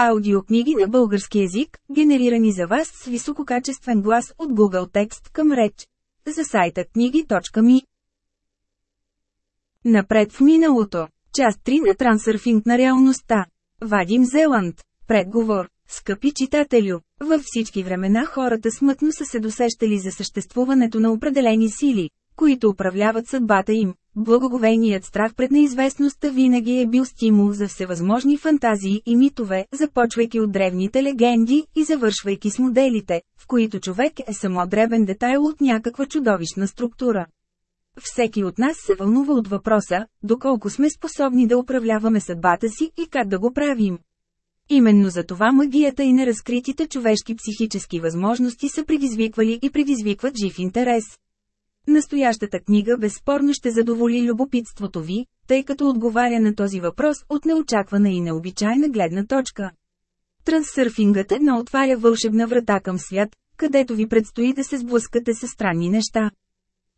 Аудиокниги на български език, генерирани за вас с висококачествен глас от Google Текст към реч. За сайта книги.ми Напред в миналото. Част 3 на трансърфинг на реалността. Вадим Зеланд. Предговор. Скъпи читателю, във всички времена хората смътно са се досещали за съществуването на определени сили, които управляват съдбата им. Благоговейният страх пред неизвестността винаги е бил стимул за всевъзможни фантазии и митове, започвайки от древните легенди и завършвайки с моделите, в които човек е само дребен детайл от някаква чудовищна структура. Всеки от нас се вълнува от въпроса, доколко сме способни да управляваме съдбата си и как да го правим. Именно за това магията и неразкритите човешки психически възможности са предизвиквали и предизвикват жив интерес. Настоящата книга безспорно ще задоволи любопитството ви, тъй като отговаря на този въпрос от неочаквана и необичайна гледна точка. Трансърфингът едно отваря вълшебна врата към свят, където ви предстои да се сблъскате с странни неща.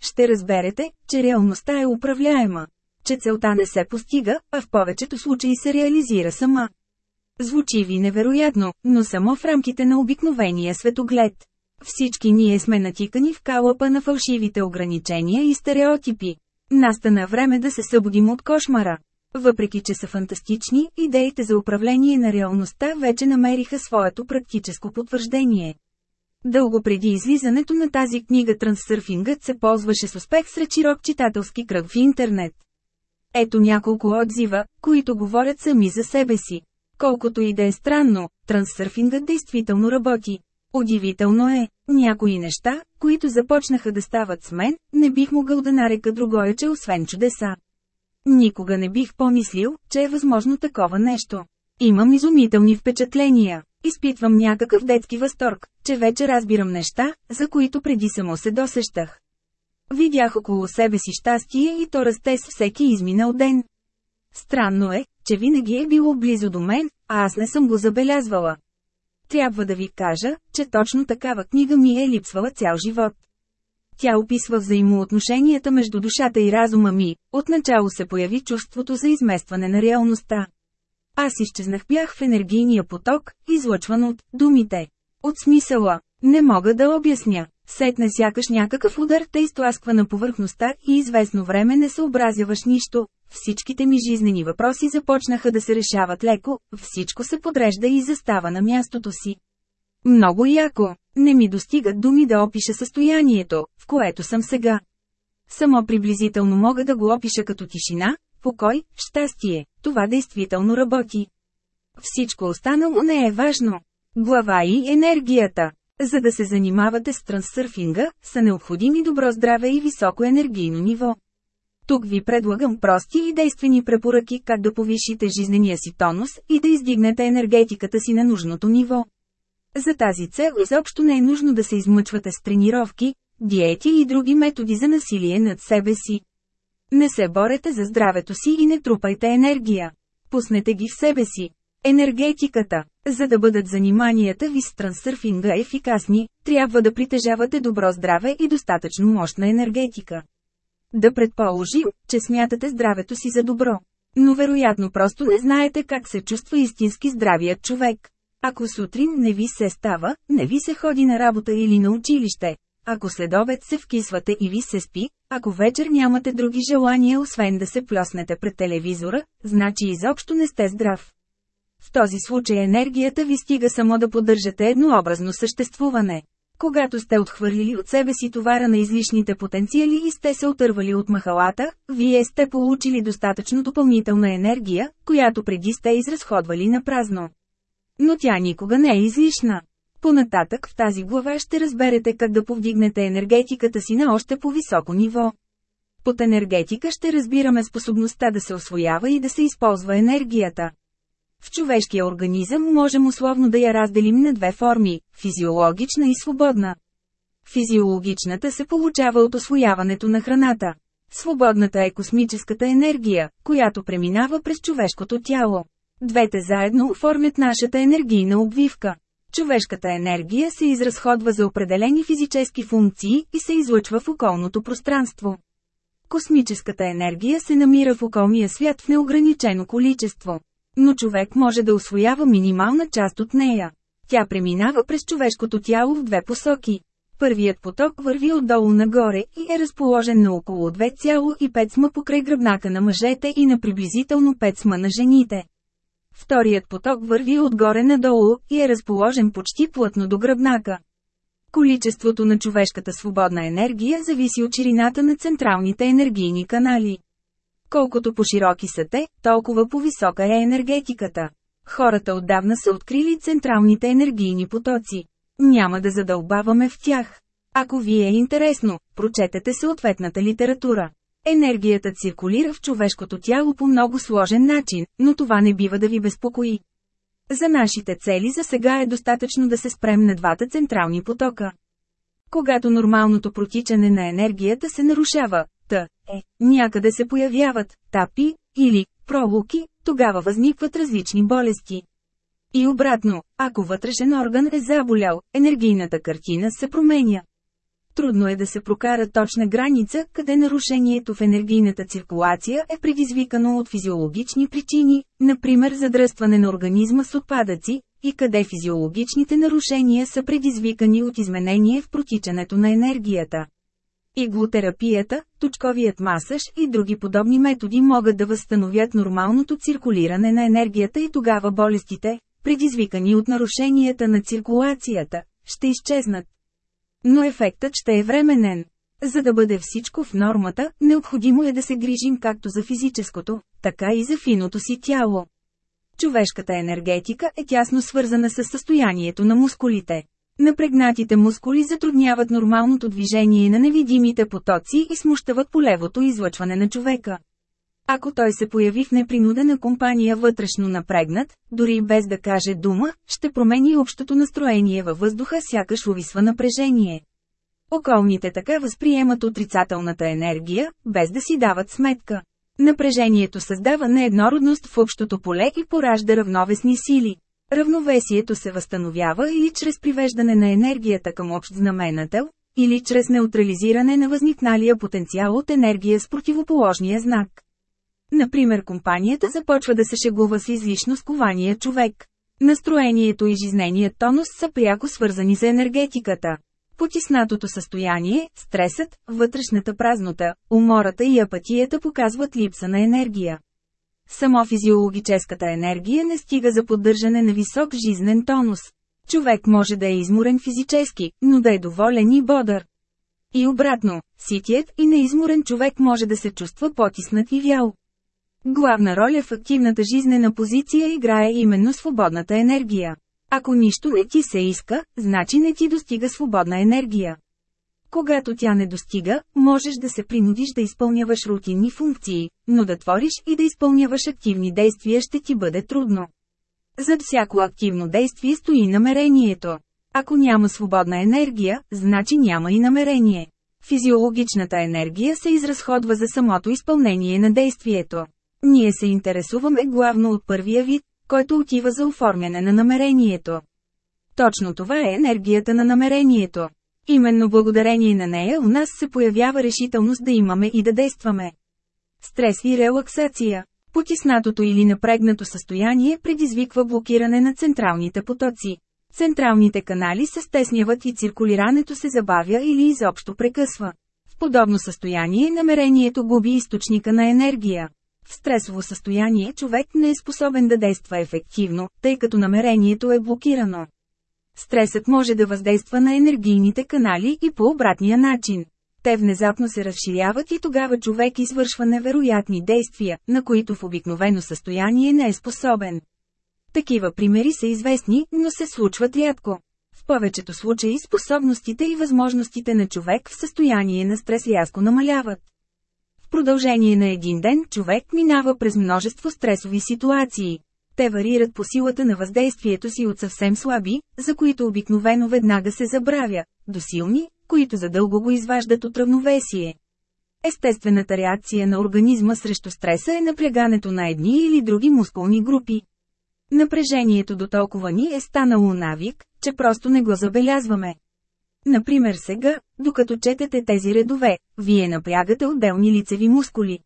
Ще разберете, че реалността е управляема, че целта не се постига, а в повечето случаи се реализира сама. Звучи ви невероятно, но само в рамките на обикновения светоглед. Всички ние сме натикани в калъпа на фалшивите ограничения и стереотипи. Настана време да се събудим от кошмара. Въпреки че са фантастични, идеите за управление на реалността вече намериха своето практическо потвърждение. Дълго преди излизането на тази книга трансърфингът се ползваше с успех сред широк читателски кръг в интернет. Ето няколко отзива, които говорят сами за себе си. Колкото и да е странно, трансърфингът действително работи. Удивително е, някои неща, които започнаха да стават с мен, не бих могъл да нарека другояче освен чудеса. Никога не бих помислил, че е възможно такова нещо. Имам изумителни впечатления. Изпитвам някакъв детски възторг, че вече разбирам неща, за които преди само се досещах. Видях около себе си щастие и то расте с всеки изминал ден. Странно е, че винаги е било близо до мен, а аз не съм го забелязвала. Трябва да ви кажа, че точно такава книга ми е липсвала цял живот. Тя описва взаимоотношенията между душата и разума ми, отначало се появи чувството за изместване на реалността. Аз изчезнах бях в енергийния поток, излъчван от думите. От смисъла, не мога да обясня. Сетне сякаш някакъв удар те изтласква на повърхността и известно време не съобразяваш нищо. Всичките ми жизнени въпроси започнаха да се решават леко, всичко се подрежда и застава на мястото си. Много яко, не ми достигат думи да опиша състоянието, в което съм сега. Само приблизително мога да го опиша като тишина, покой, щастие, това действително работи. Всичко останало не е важно. Глава и енергията. За да се занимавате с трансърфинга, са необходими добро здраве и високо енергийно ниво. Тук ви предлагам прости и действени препоръки как да повишите жизнения си тонус и да издигнете енергетиката си на нужното ниво. За тази цел изобщо не е нужно да се измъчвате с тренировки, диети и други методи за насилие над себе си. Не се борете за здравето си и не трупайте енергия. Пуснете ги в себе си. Енергетиката. За да бъдат заниманията ви с трансърфинга ефикасни, трябва да притежавате добро здраве и достатъчно мощна енергетика. Да предположим, че смятате здравето си за добро. Но вероятно просто не знаете как се чувства истински здравият човек. Ако сутрин не ви се става, не ви се ходи на работа или на училище. Ако следобед се вкисвате и ви се спи, ако вечер нямате други желания освен да се плеснете пред телевизора, значи изобщо не сте здрав. В този случай енергията ви стига само да поддържате еднообразно съществуване. Когато сте отхвърлили от себе си товара на излишните потенциали и сте се отървали от махалата, вие сте получили достатъчно допълнителна енергия, която преди сте изразходвали на празно. Но тя никога не е излишна. Понататък в тази глава ще разберете как да повдигнете енергетиката си на още по-високо ниво. Под енергетика ще разбираме способността да се освоява и да се използва енергията. В човешкия организъм можем условно да я разделим на две форми – физиологична и свободна. Физиологичната се получава от освояването на храната. Свободната е космическата енергия, която преминава през човешкото тяло. Двете заедно оформят нашата енергийна обвивка. Човешката енергия се изразходва за определени физически функции и се излъчва в околното пространство. Космическата енергия се намира в околния свят в неограничено количество. Но човек може да освоява минимална част от нея. Тя преминава през човешкото тяло в две посоки. Първият поток върви отдолу нагоре и е разположен на около 2,5 сма покрай гръбнака на мъжете и на приблизително 5 сма на жените. Вторият поток върви отгоре надолу и е разположен почти плътно до гръбнака. Количеството на човешката свободна енергия зависи от ширината на централните енергийни канали. Колкото по-широки са те, толкова по-висока е енергетиката. Хората отдавна са открили централните енергийни потоци. Няма да задълбаваме в тях. Ако ви е интересно, прочетете съответната литература. Енергията циркулира в човешкото тяло по много сложен начин, но това не бива да ви безпокои. За нашите цели за сега е достатъчно да се спрем на двата централни потока. Когато нормалното протичане на енергията се нарушава, т. е, някъде се появяват тапи или пролуки, тогава възникват различни болести. И обратно, ако вътрешен орган е заболял, енергийната картина се променя. Трудно е да се прокара точна граница, къде нарушението в енергийната циркулация е предизвикано от физиологични причини, например задръстване на организма с отпадъци, и къде физиологичните нарушения са предизвикани от изменение в протичането на енергията. Иглотерапията, точковият масаж и други подобни методи могат да възстановят нормалното циркулиране на енергията и тогава болестите, предизвикани от нарушенията на циркулацията, ще изчезнат. Но ефектът ще е временен. За да бъде всичко в нормата, необходимо е да се грижим както за физическото, така и за финото си тяло. Човешката енергетика е тясно свързана с състоянието на мускулите. Напрегнатите мускули затрудняват нормалното движение на невидимите потоци и смущават полевото излъчване на човека. Ако той се появи в непринудена компания вътрешно напрегнат, дори без да каже дума, ще промени общото настроение във въздуха сякаш увисва напрежение. Околните така възприемат отрицателната енергия, без да си дават сметка. Напрежението създава нееднородност в общото поле и поражда равновесни сили. Равновесието се възстановява или чрез привеждане на енергията към общ знаменател, или чрез неутрализиране на възникналия потенциал от енергия с противоположния знак. Например компанията започва да се шегува с излишно скования човек. Настроението и жизненият тонус са пряко свързани с енергетиката. Потиснатото състояние, стресът, вътрешната празнота, умората и апатията показват липса на енергия. Само физиологическата енергия не стига за поддържане на висок жизнен тонус. Човек може да е изморен физически, но да е доволен и бодър. И обратно, ситият и неизморен човек може да се чувства потиснат и вял. Главна роля в активната жизнена позиция играе именно свободната енергия. Ако нищо не ти се иска, значи не ти достига свободна енергия. Когато тя не достига, можеш да се принудиш да изпълняваш рутинни функции, но да твориш и да изпълняваш активни действия ще ти бъде трудно. Зад всяко активно действие стои намерението. Ако няма свободна енергия, значи няма и намерение. Физиологичната енергия се изразходва за самото изпълнение на действието. Ние се интересуваме главно от първия вид, който отива за оформяне на намерението. Точно това е енергията на намерението. Именно благодарение на нея у нас се появява решителност да имаме и да действаме. Стрес и релаксация. Потиснатото или напрегнато състояние предизвиква блокиране на централните потоци. Централните канали се стесняват и циркулирането се забавя или изобщо прекъсва. В подобно състояние намерението губи източника на енергия. В стресово състояние човек не е способен да действа ефективно, тъй като намерението е блокирано. Стресът може да въздейства на енергийните канали и по обратния начин. Те внезапно се разширяват и тогава човек извършва невероятни действия, на които в обикновено състояние не е способен. Такива примери са известни, но се случват рядко. В повечето случаи способностите и възможностите на човек в състояние на стрес рязко намаляват продължение на един ден човек минава през множество стресови ситуации. Те варират по силата на въздействието си от съвсем слаби, за които обикновено веднага се забравя, до силни, които задълго го изваждат от равновесие. Естествената реакция на организма срещу стреса е напрягането на едни или други мускулни групи. Напрежението до толкова ни е станало навик, че просто не го забелязваме. Например сега, докато четете тези редове, вие напрягате отделни лицеви мускули.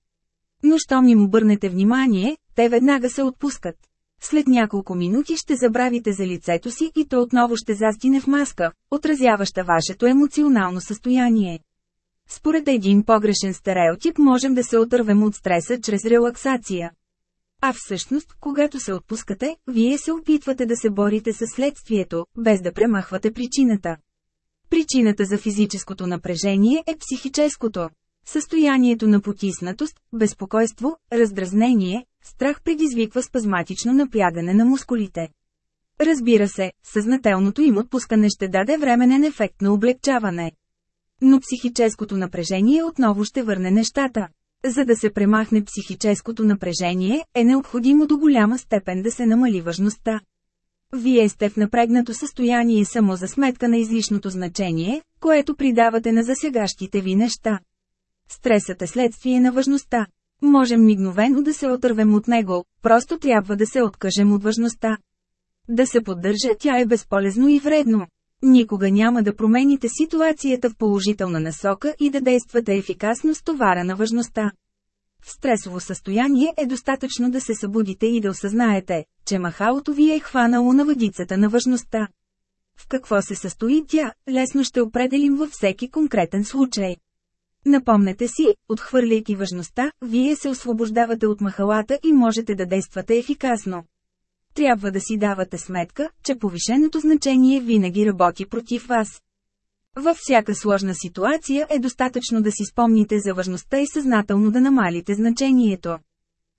Но щом им обърнете внимание, те веднага се отпускат. След няколко минути ще забравите за лицето си и то отново ще застине в маска, отразяваща вашето емоционално състояние. Според един погрешен стереотип можем да се отървем от стреса чрез релаксация. А всъщност, когато се отпускате, вие се опитвате да се борите с следствието, без да премахвате причината. Причината за физическото напрежение е психическото. Състоянието на потиснатост, безпокойство, раздразнение, страх предизвиква спазматично напрягане на мускулите. Разбира се, съзнателното им отпускане ще даде временен ефект на облегчаване. Но психическото напрежение отново ще върне нещата. За да се премахне психическото напрежение, е необходимо до голяма степен да се намали важността. Вие сте в напрегнато състояние само за сметка на излишното значение, което придавате на засягащите ви неща. Стресът е следствие на важността. Можем мигновено да се отървем от него, просто трябва да се откажем от важността. Да се поддържа тя е безполезно и вредно. Никога няма да промените ситуацията в положителна насока и да действате ефикасно с товара на важността. В стресово състояние е достатъчно да се събудите и да осъзнаете, че махалото ви е хванало на въдицата на важността. В какво се състои тя, лесно ще определим във всеки конкретен случай. Напомнете си, отхвърляйки важността, вие се освобождавате от махалата и можете да действате ефикасно. Трябва да си давате сметка, че повишеното значение винаги работи против вас. Във всяка сложна ситуация е достатъчно да си спомните за важността и съзнателно да намалите значението.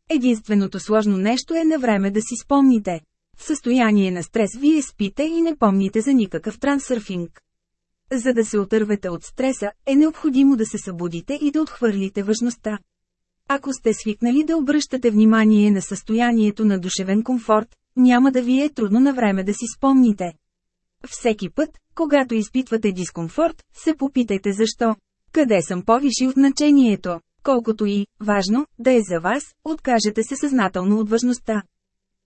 Единственото сложно нещо е на време да си спомните. В състояние на стрес вие спите и не помните за никакъв трансърфинг. За да се отървете от стреса, е необходимо да се събудите и да отхвърлите важността. Ако сте свикнали да обръщате внимание на състоянието на душевен комфорт, няма да ви е трудно на време да си спомните. Всеки път, когато изпитвате дискомфорт, се попитайте защо. Къде съм повишил значението? Колкото и, важно, да е за вас, откажете се съзнателно от важността.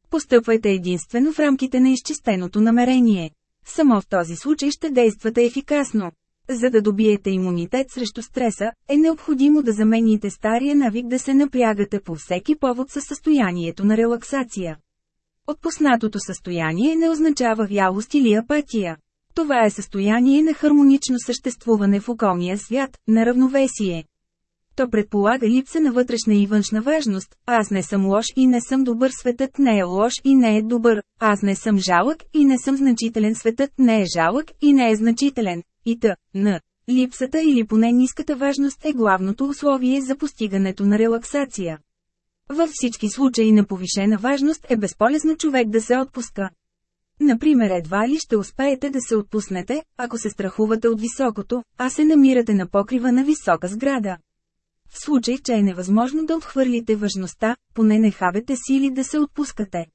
Постъпвайте единствено в рамките на изчистеното намерение. Само в този случай ще действате ефикасно. За да добиете имунитет срещу стреса, е необходимо да замените стария навик да се напрягате по всеки повод със състоянието на релаксация. Отпуснатото състояние не означава вялост или апатия. Това е състояние на хармонично съществуване в околния свят, на равновесие. То предполага липса на вътрешна и външна важност, аз не съм лош и не съм добър, светът не е лош и не е добър, аз не съм жалък и не съм значителен, светът не е жалък и не е значителен, и т. н. Липсата или поне ниската важност е главното условие за постигането на релаксация. Във всички случаи на повишена важност е безполезно човек да се отпуска. Например, едва ли ще успеете да се отпуснете, ако се страхувате от високото, а се намирате на покрива на висока сграда. В случай, че е невъзможно да отхвърлите важността, поне не хабете сили да се отпускате.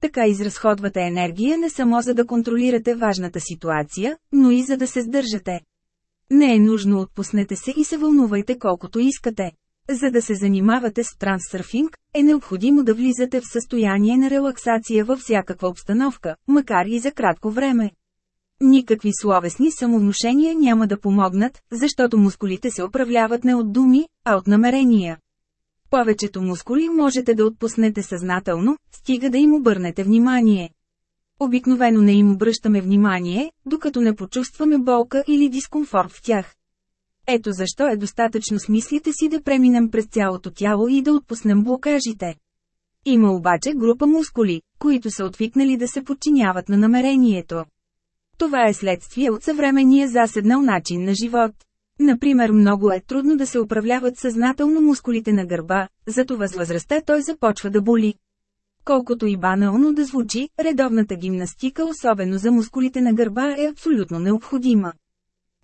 Така изразходвате енергия не само за да контролирате важната ситуация, но и за да се сдържате. Не е нужно отпуснете се и се вълнувайте колкото искате. За да се занимавате с трансърфинг, е необходимо да влизате в състояние на релаксация във всякаква обстановка, макар и за кратко време. Никакви словесни самовнушения няма да помогнат, защото мускулите се управляват не от думи, а от намерения. Повечето мускули можете да отпуснете съзнателно, стига да им обърнете внимание. Обикновено не им обръщаме внимание, докато не почувстваме болка или дискомфорт в тях. Ето защо е достатъчно с мислите си да преминем през цялото тяло и да отпуснем блокажите. Има обаче група мускули, които са отвикнали да се подчиняват на намерението. Това е следствие от съвременния заседнал начин на живот. Например много е трудно да се управляват съзнателно мускулите на гърба, затова с възрастта той започва да боли. Колкото и банално да звучи, редовната гимнастика особено за мускулите на гърба е абсолютно необходима.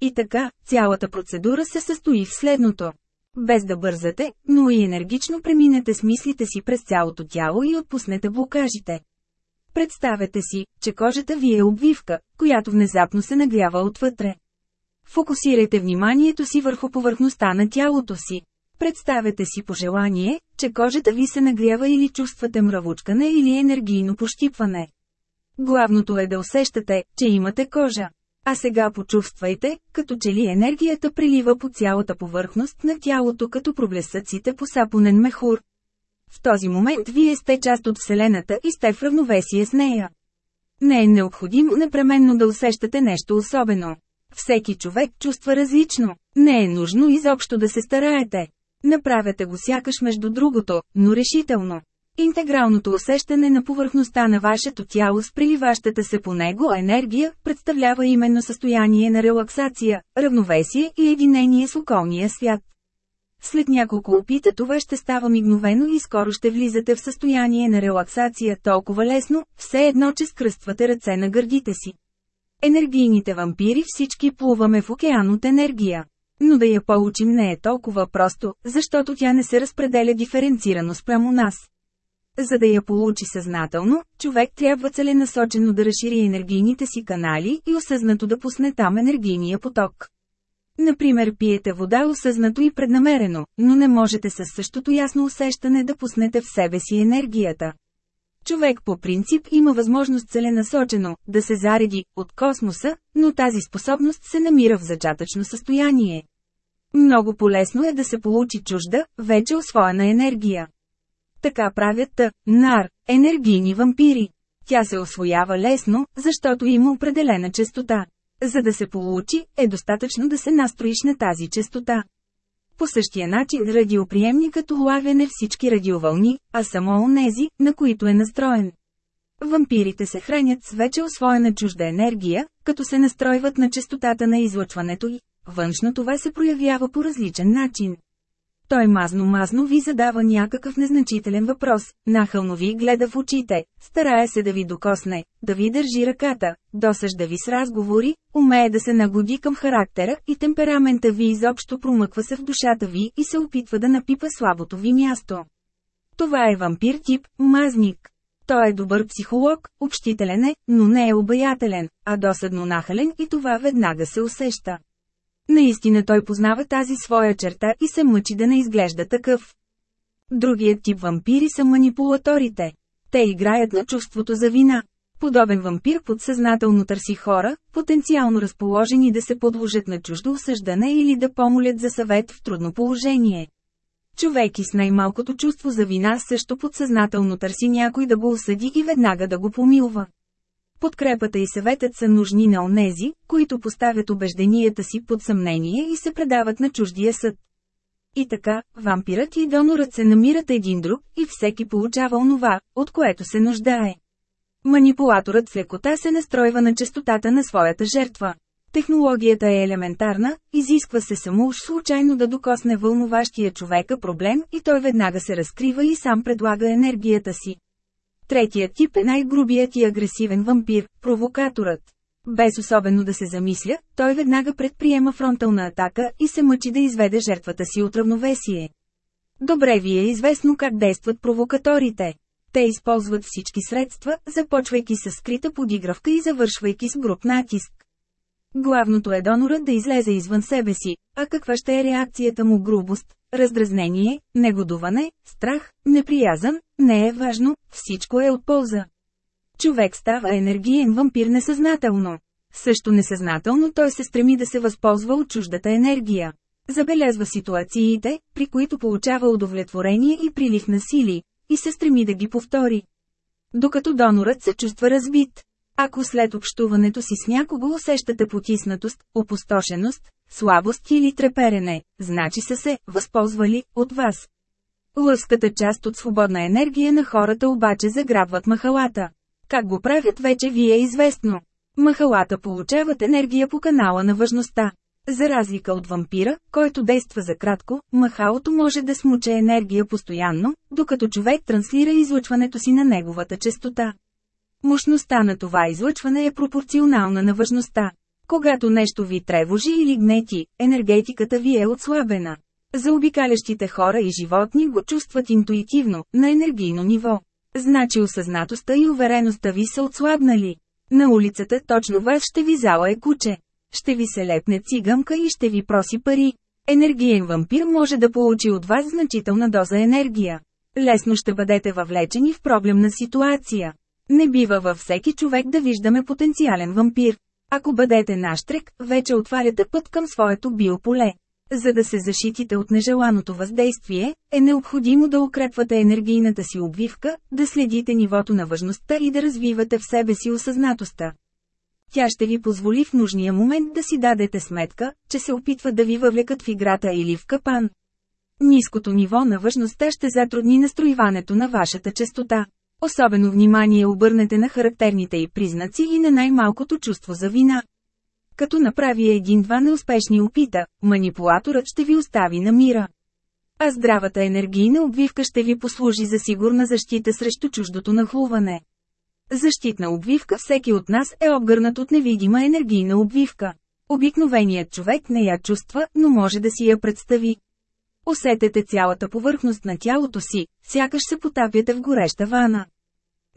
И така, цялата процедура се състои в следното. Без да бързате, но и енергично преминете с мислите си през цялото тяло и отпуснете блокажите. Представете си, че кожата ви е обвивка, която внезапно се нагрява отвътре. Фокусирайте вниманието си върху повърхността на тялото си. Представете си пожелание, че кожата ви се нагрява или чувствате мравучкане или енергийно пощипване. Главното е да усещате, че имате кожа. А сега почувствайте, като че ли енергията прилива по цялата повърхност на тялото като проблесъците по сапонен мехур. В този момент вие сте част от Вселената и сте в равновесие с нея. Не е необходимо непременно да усещате нещо особено. Всеки човек чувства различно. Не е нужно изобщо да се стараете. Направете го сякаш между другото, но решително. Интегралното усещане на повърхността на вашето тяло с приливащата се по него енергия представлява именно състояние на релаксация, равновесие и единение с околния свят. След няколко опита това ще става мигновено и скоро ще влизате в състояние на релаксация толкова лесно, все едно че скръствате ръце на гърдите си. Енергийните вампири всички плуваме в океан от енергия. Но да я получим не е толкова просто, защото тя не се разпределя диференцирано спрямо нас. За да я получи съзнателно, човек трябва целенасочено да разшири енергийните си канали и осъзнато да пусне там енергийния поток. Например пиете вода осъзнато и преднамерено, но не можете със същото ясно усещане да пуснете в себе си енергията. Човек по принцип има възможност целенасочено да се зареди от космоса, но тази способност се намира в зачатъчно състояние. Много полезно е да се получи чужда, вече освоена енергия. Така правят та, нар, енергийни вампири. Тя се освоява лесно, защото има определена частота. За да се получи, е достатъчно да се настроиш на тази частота. По същия начин радиоприемникът улавя не всички радиовълни, а само онези, на които е настроен. Вампирите се хранят с вече освоена чужда енергия, като се настройват на частотата на излъчването й. Външно това се проявява по различен начин. Той мазно-мазно ви задава някакъв незначителен въпрос, нахълно ви гледа в очите, старае се да ви докосне, да ви държи ръката, досъжда ви с разговори, умее да се нагоди към характера и темперамента ви изобщо промъква се в душата ви и се опитва да напипа слабото ви място. Това е вампир тип, мазник. Той е добър психолог, общителен е, но не е обаятелен, а досадно нахален и това веднага се усеща. Наистина той познава тази своя черта и се мъчи да не изглежда такъв. Другият тип вампири са манипулаторите. Те играят на чувството за вина. Подобен вампир подсъзнателно търси хора, потенциално разположени да се подложат на чуждо осъждане или да помолят за съвет в трудно положение. Човек и с най-малкото чувство за вина също подсъзнателно търси някой да го осъди и веднага да го помилва. Подкрепата и съветът са нужни на онези, които поставят убежденията си под съмнение и се предават на чуждия съд. И така, вампирът и донорът се намират един друг и всеки получава онова, от което се нуждае. Манипулаторът с лекота се настройва на частотата на своята жертва. Технологията е елементарна, изисква се само уж случайно да докосне вълнуващия човека проблем и той веднага се разкрива и сам предлага енергията си. Третият тип е най-грубият и агресивен вампир – провокаторът. Без особено да се замисля, той веднага предприема фронтална атака и се мъчи да изведе жертвата си от равновесие. Добре ви е известно как действат провокаторите. Те използват всички средства, започвайки с скрита подигравка и завършвайки с груп натиск. Главното е донорът да излезе извън себе си, а каква ще е реакцията му грубост, раздразнение, негодуване, страх, неприязан, не е важно, всичко е от полза. Човек става енергиен вампир несъзнателно. Също несъзнателно той се стреми да се възползва от чуждата енергия. Забелязва ситуациите, при които получава удовлетворение и прилив на сили, и се стреми да ги повтори. Докато донорът се чувства разбит. Ако след общуването си с някого усещате потиснатост, опустошеност, слабост или треперене, значи са се възползвали от вас. Лъската част от свободна енергия на хората обаче заграбват махалата. Как го правят вече ви е известно. Махалата получават енергия по канала на важността. За разлика от вампира, който действа за кратко, махалото може да смуче енергия постоянно, докато човек транслира излъчването си на неговата частота. Мощността на това излъчване е пропорционална на важността. Когато нещо ви тревожи или гнети, енергетиката ви е отслабена. За обикалящите хора и животни го чувстват интуитивно, на енергийно ниво. Значи осъзнатостта и увереността ви са отслабнали. На улицата точно вас ще ви зала е куче. Ще ви се лепне цигамка и ще ви проси пари. Енергиен вампир може да получи от вас значителна доза енергия. Лесно ще бъдете въвлечени в проблемна ситуация. Не бива във всеки човек да виждаме потенциален вампир. Ако бъдете наштрек, вече отваряте път към своето биополе. За да се защитите от нежеланото въздействие, е необходимо да укрепвате енергийната си обвивка, да следите нивото на важността и да развивате в себе си осъзнатостта. Тя ще ви позволи в нужния момент да си дадете сметка, че се опитват да ви въвлекат в играта или в капан. Ниското ниво на важността ще затрудни настроиването на вашата частота. Особено внимание обърнете на характерните й признаци и на най-малкото чувство за вина. Като направи един-два неуспешни опита, манипулаторът ще ви остави на мира. А здравата енергийна обвивка ще ви послужи за сигурна защита срещу чуждото нахлуване. Защитна обвивка всеки от нас е обгърнат от невидима енергийна обвивка. Обикновеният човек не я чувства, но може да си я представи. Усетете цялата повърхност на тялото си, сякаш се потапяте в гореща вана.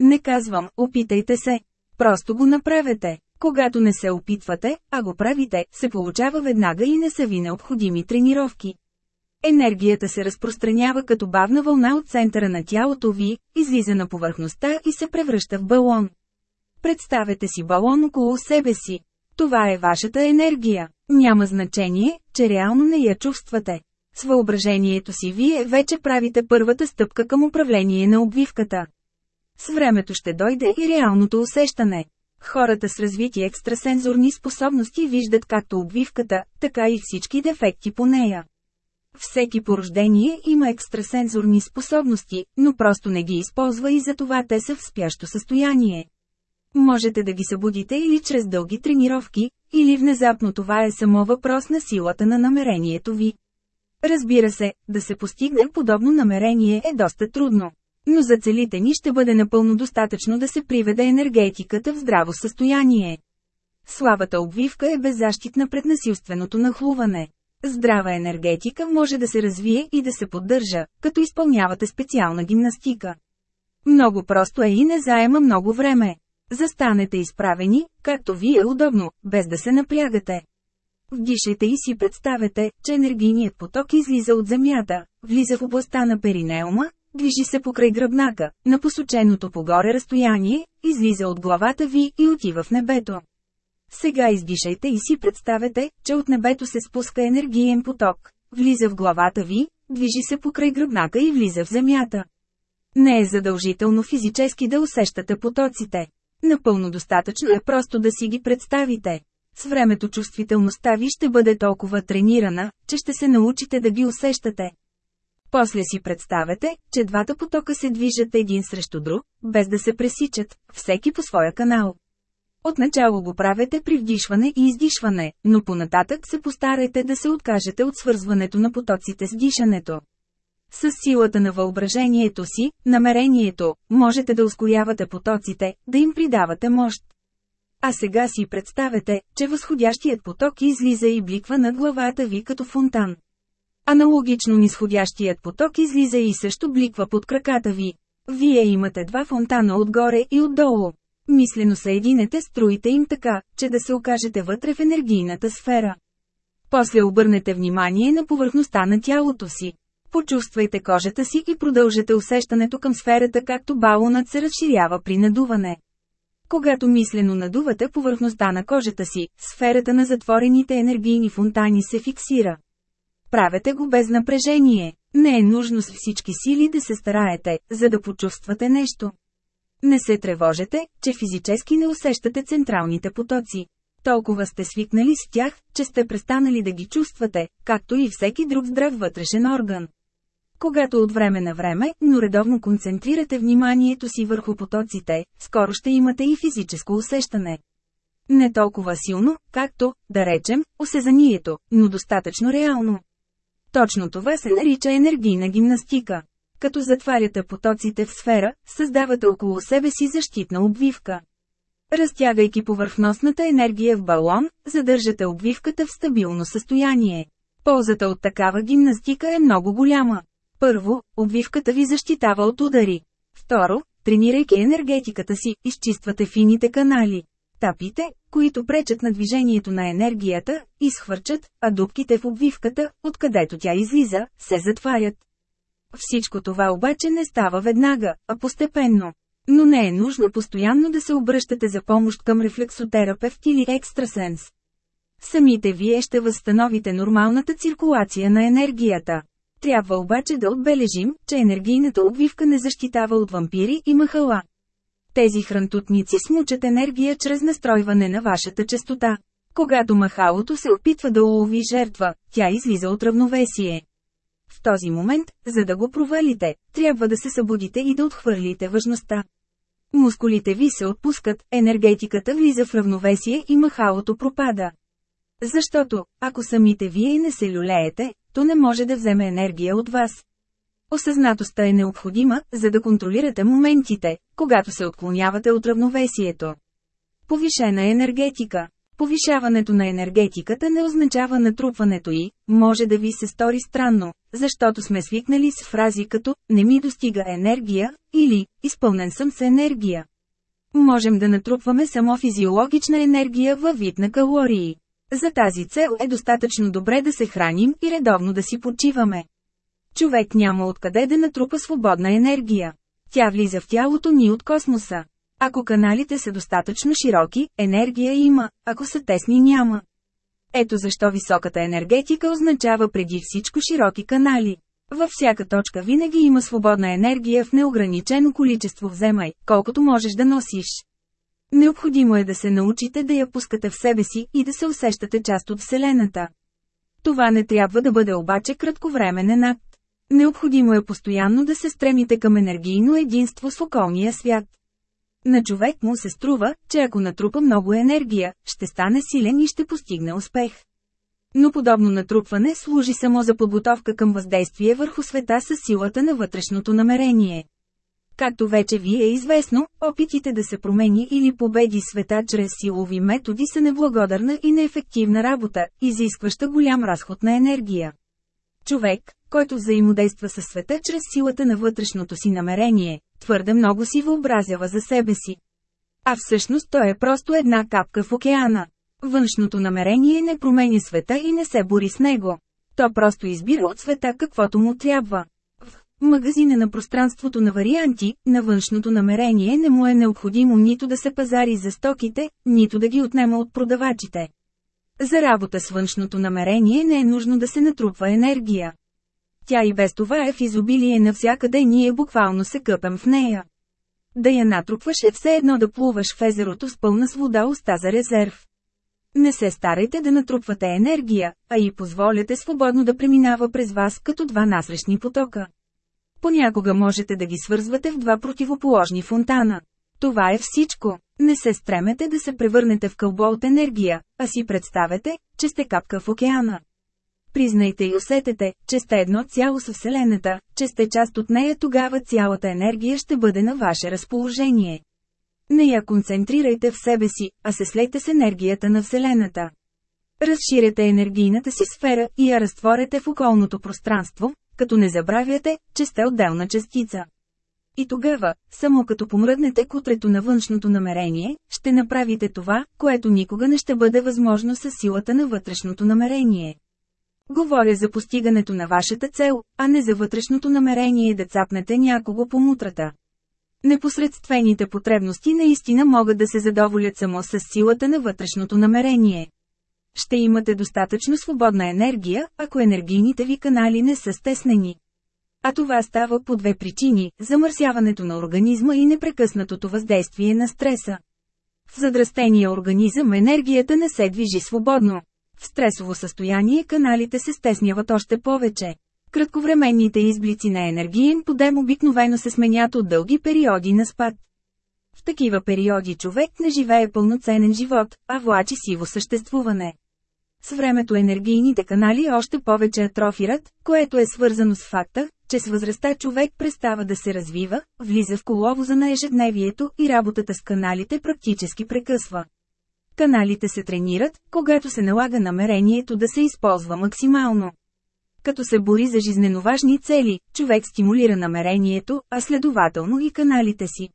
Не казвам, опитайте се. Просто го направете. Когато не се опитвате, а го правите, се получава веднага и не са ви необходими тренировки. Енергията се разпространява като бавна вълна от центъра на тялото ви, излиза на повърхността и се превръща в балон. Представете си балон около себе си. Това е вашата енергия. Няма значение, че реално не я чувствате. С въображението си вие вече правите първата стъпка към управление на обвивката. С времето ще дойде и реалното усещане. Хората с развити екстрасензорни способности виждат както обвивката, така и всички дефекти по нея. Всеки по рождение има екстрасензорни способности, но просто не ги използва и затова те са в спящо състояние. Можете да ги събудите или чрез дълги тренировки, или внезапно това е само въпрос на силата на намерението ви. Разбира се, да се постигне подобно намерение е доста трудно. Но за целите ни ще бъде напълно достатъчно да се приведе енергетиката в здраво състояние. Слабата обвивка е беззащитна пред насилственото нахлуване. Здрава енергетика може да се развие и да се поддържа, като изпълнявате специална гимнастика. Много просто е и не заема много време. Застанете изправени, както ви е удобно, без да се напрягате. Вдишайте и си представете, че енергийният поток излиза от земята, влиза в областта на перинеума, движи се покрай гръбнака, на посоченото погоре разстояние, излиза от главата ви и отива в небето. Сега издишайте и си представете, че от небето се спуска енергиен поток, влиза в главата ви, движи се покрай гръбнака и влиза в земята. Не е задължително физически да усещате потоците. Напълно достатъчно е просто да си ги представите. С времето чувствителността ви ще бъде толкова тренирана, че ще се научите да ги усещате. После си представете, че двата потока се движат един срещу друг, без да се пресичат, всеки по своя канал. Отначало го правете при вдишване и издишване, но понататък се постарайте да се откажете от свързването на потоците с дишането. С силата на въображението си, намерението, можете да ускорявате потоците, да им придавате мощ. А сега си представете, че възходящият поток излиза и бликва над главата ви като фонтан. Аналогично нисходящият поток излиза и също бликва под краката ви. Вие имате два фонтана отгоре и отдолу. Мислено съединете струите им така, че да се окажете вътре в енергийната сфера. После обърнете внимание на повърхността на тялото си. Почувствайте кожата си и продължете усещането към сферата както балонът се разширява при надуване. Когато мислено надувате повърхността на кожата си, сферата на затворените енергийни фонтани се фиксира. Правете го без напрежение. Не е нужно с всички сили да се стараете, за да почувствате нещо. Не се тревожете, че физически не усещате централните потоци. Толкова сте свикнали с тях, че сте престанали да ги чувствате, както и всеки друг здрав вътрешен орган. Когато от време на време, но редовно концентрирате вниманието си върху потоците, скоро ще имате и физическо усещане. Не толкова силно, както, да речем, осезанието, но достатъчно реално. Точно това се нарича енергийна гимнастика. Като затваряте потоците в сфера, създавате около себе си защитна обвивка. Разтягайки повърхностната енергия в балон, задържате обвивката в стабилно състояние. Ползата от такава гимнастика е много голяма. Първо, обвивката ви защитава от удари. Второ, тренирайки енергетиката си, изчиствате фините канали. Тапите, които пречат на движението на енергията, изхвърчат, а дубките в обвивката, откъдето тя излиза, се затварят. Всичко това обаче не става веднага, а постепенно. Но не е нужно постоянно да се обръщате за помощ към рефлексотерапевт или екстрасенс. Самите вие ще възстановите нормалната циркулация на енергията. Трябва обаче да отбележим, че енергийната обвивка не защитава от вампири и махала. Тези хрантутници смучат енергия чрез настройване на вашата частота. Когато махалото се опитва да улови жертва, тя излиза от равновесие. В този момент, за да го провалите, трябва да се събудите и да отхвърлите важността. Мускулите ви се отпускат, енергетиката влиза в равновесие и махалото пропада. Защото, ако самите вие не се люлеете, то не може да вземе енергия от вас. Осъзнатостта е необходима, за да контролирате моментите, когато се отклонявате от равновесието. Повишена енергетика Повишаването на енергетиката не означава натрупването й, може да ви се стори странно, защото сме свикнали с фрази като «не ми достига енергия» или «изпълнен съм с енергия». Можем да натрупваме само физиологична енергия във вид на калории. За тази цел е достатъчно добре да се храним и редовно да си почиваме. Човек няма откъде да натрупа свободна енергия. Тя влиза в тялото ни от космоса. Ако каналите са достатъчно широки, енергия има, ако са тесни няма. Ето защо високата енергетика означава преди всичко широки канали. Във всяка точка винаги има свободна енергия в неограничено количество вземай, колкото можеш да носиш. Необходимо е да се научите да я пускате в себе си и да се усещате част от Вселената. Това не трябва да бъде обаче кратковременен акт. Необходимо е постоянно да се стремите към енергийно единство с околния свят. На човек му се струва, че ако натрупа много енергия, ще стане силен и ще постигне успех. Но подобно натрупване служи само за подготовка към въздействие върху света с силата на вътрешното намерение. Както вече ви е известно, опитите да се промени или победи света чрез силови методи са неблагодарна и неефективна работа, изискваща голям разход на енергия. Човек, който взаимодейства със света чрез силата на вътрешното си намерение, твърде много си въобразява за себе си. А всъщност той е просто една капка в океана. Външното намерение не променя света и не се бори с него. То просто избира от света каквото му трябва. Магазина на пространството на варианти, на външното намерение не му е необходимо нито да се пазари за стоките, нито да ги отнема от продавачите. За работа с външното намерение не е нужно да се натрупва енергия. Тя и без това е в изобилие навсякъде и ние буквално се къпем в нея. Да я натрупваш е все едно да плуваш в езерото с пълна с вода уста за резерв. Не се старайте да натрупвате енергия, а и позволяте свободно да преминава през вас като два насрещни потока. Понякога можете да ги свързвате в два противоположни фонтана. Това е всичко. Не се стремете да се превърнете в кълбо от енергия, а си представете, че сте капка в океана. Признайте и усетете, че сте едно цяло с Вселената, че сте част от нея тогава цялата енергия ще бъде на ваше разположение. Не я концентрирайте в себе си, а се слейте с енергията на Вселената. Разширете енергийната си сфера и я разтворете в околното пространство, като не забравяте, че сте отделна частица. И тогава, само като помръднете кутрето на външното намерение, ще направите това, което никога не ще бъде възможно с силата на вътрешното намерение. Говоря за постигането на вашата цел, а не за вътрешното намерение да цапнете някого по мутрата. Непосредствените потребности наистина могат да се задоволят само с силата на вътрешното намерение. Ще имате достатъчно свободна енергия, ако енергийните ви канали не са стеснени. А това става по две причини – замърсяването на организма и непрекъснатото въздействие на стреса. В задрастения организъм енергията не се движи свободно. В стресово състояние каналите се стесняват още повече. Кратковременните изблици на енергиен подем обикновено се сменят от дълги периоди на спад. В такива периоди човек не живее пълноценен живот, а влачи сиво съществуване. С времето енергийните канали още повече атрофират, което е свързано с факта, че с възрастта човек престава да се развива, влиза в коловоза на ежедневието и работата с каналите практически прекъсва. Каналите се тренират, когато се налага намерението да се използва максимално. Като се бори за жизненоважни цели, човек стимулира намерението, а следователно и каналите си.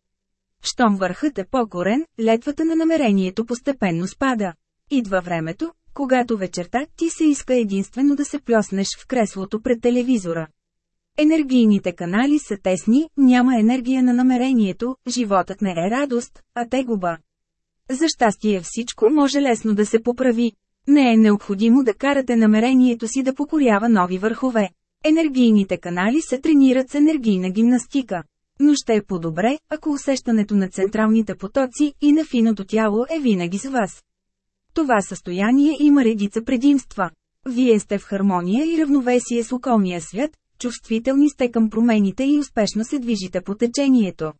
Щом върхът е по-корен, летвата на намерението постепенно спада. Идва времето, когато вечерта ти се иска единствено да се плеснеш в креслото пред телевизора. Енергийните канали са тесни, няма енергия на намерението, животът не е радост, а тегуба. За щастие всичко може лесно да се поправи. Не е необходимо да карате намерението си да покорява нови върхове. Енергийните канали се тренират с енергийна гимнастика. Но ще е по-добре, ако усещането на централните потоци и на финото тяло е винаги с вас. Това състояние има редица предимства. Вие сте в хармония и равновесие с околния свят, чувствителни сте към промените и успешно се движите по течението.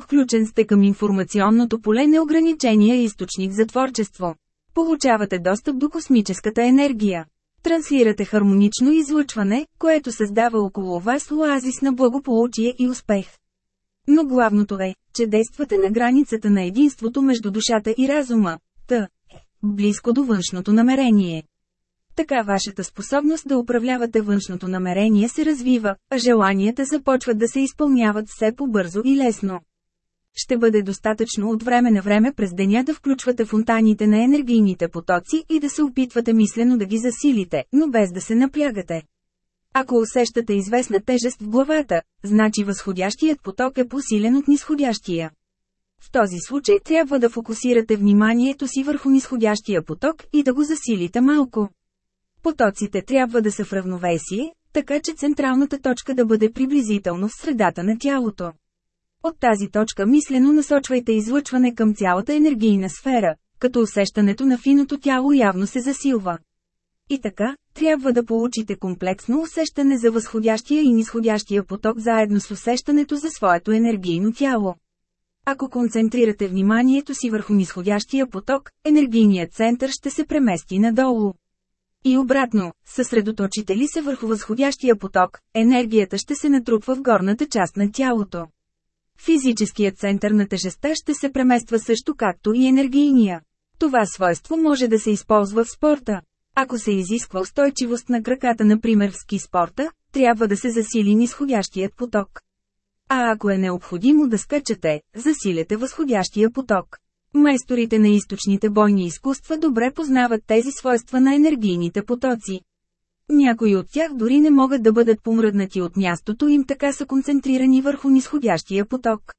Включен сте към информационното поле неограничения източник за творчество. Получавате достъп до космическата енергия. Транслирате хармонично излъчване, което създава около вас оазис на благополучие и успех. Но главното е, че действате на границата на единството между душата и разума, т. Близко до външното намерение. Така вашата способност да управлявате външното намерение се развива, а желанията започват да се изпълняват все по-бързо и лесно. Ще бъде достатъчно от време на време през деня да включвате фонтаните на енергийните потоци и да се опитвате мислено да ги засилите, но без да се напрягате. Ако усещате известна тежест в главата, значи възходящият поток е посилен от нисходящия. В този случай трябва да фокусирате вниманието си върху нисходящия поток и да го засилите малко. Потоците трябва да са в равновесие, така че централната точка да бъде приблизително в средата на тялото. От тази точка мислено насочвайте излъчване към цялата енергийна сфера, като усещането на финото тяло явно се засилва. И така, трябва да получите комплексно усещане за възходящия и нисходящия поток заедно с усещането за своето енергийно тяло. Ако концентрирате вниманието си върху нисходящия поток, енергийният център ще се премести надолу. И обратно, съсредоточите ли се върху възходящия поток, енергията ще се натрупва в горната част на тялото. Физическият център на тежестта ще се премества също както и енергийния. Това свойство може да се използва в спорта. Ако се изисква устойчивост на краката, например в ски спорта, трябва да се засили нисходящият поток. А ако е необходимо да скачате, засилете възходящия поток. Майсторите на източните бойни изкуства добре познават тези свойства на енергийните потоци. Някои от тях дори не могат да бъдат помръднати от мястото им така са концентрирани върху нисходящия поток.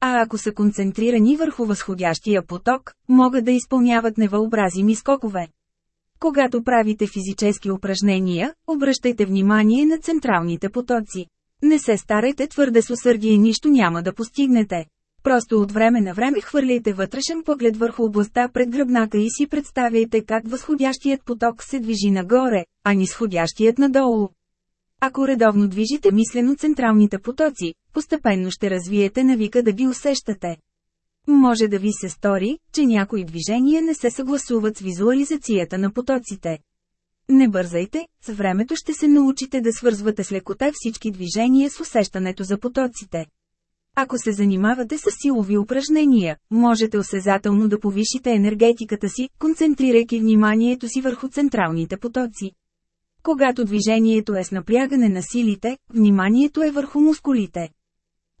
А ако са концентрирани върху възходящия поток, могат да изпълняват невъобразими скокове. Когато правите физически упражнения, обръщайте внимание на централните потоци. Не се старайте твърде с усърдие нищо няма да постигнете. Просто от време на време хвърляйте вътрешен поглед върху областта пред гръбнака и си представяйте как възходящият поток се движи нагоре, а нисходящият надолу. Ако редовно движите мислено централните потоци, постепенно ще развиете навика да ги усещате. Може да ви се стори, че някои движения не се съгласуват с визуализацията на потоците. Не бързайте, с времето ще се научите да свързвате с лекота всички движения с усещането за потоците. Ако се занимавате с силови упражнения, можете осезателно да повишите енергетиката си, концентрирайки вниманието си върху централните потоци. Когато движението е с напрягане на силите, вниманието е върху мускулите.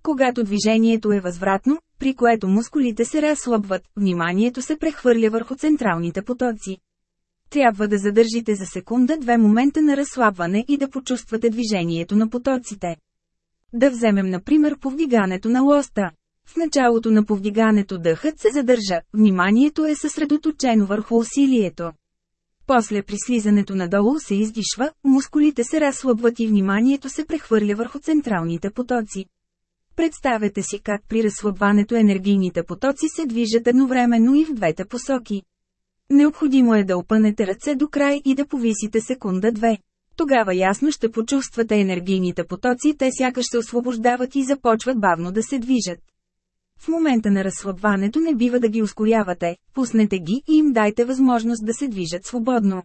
Когато движението е възвратно, при което мускулите се разслабват, вниманието се прехвърля върху централните потоци. Трябва да задържите за секунда-две момента на разслабване и да почувствате движението на потоците. Да вземем например повдигането на лоста. В началото на повдигането дъхът се задържа, вниманието е съсредоточено върху усилието. После при слизането надолу се издишва, мускулите се разслабват и вниманието се прехвърля върху централните потоци. Представете си как при разслабването енергийните потоци се движат едновременно и в двете посоки. Необходимо е да опънете ръце до край и да повисите секунда-две. Тогава ясно ще почувствате енергийните потоци, те сякаш се освобождават и започват бавно да се движат. В момента на разслабването не бива да ги ускорявате, пуснете ги и им дайте възможност да се движат свободно.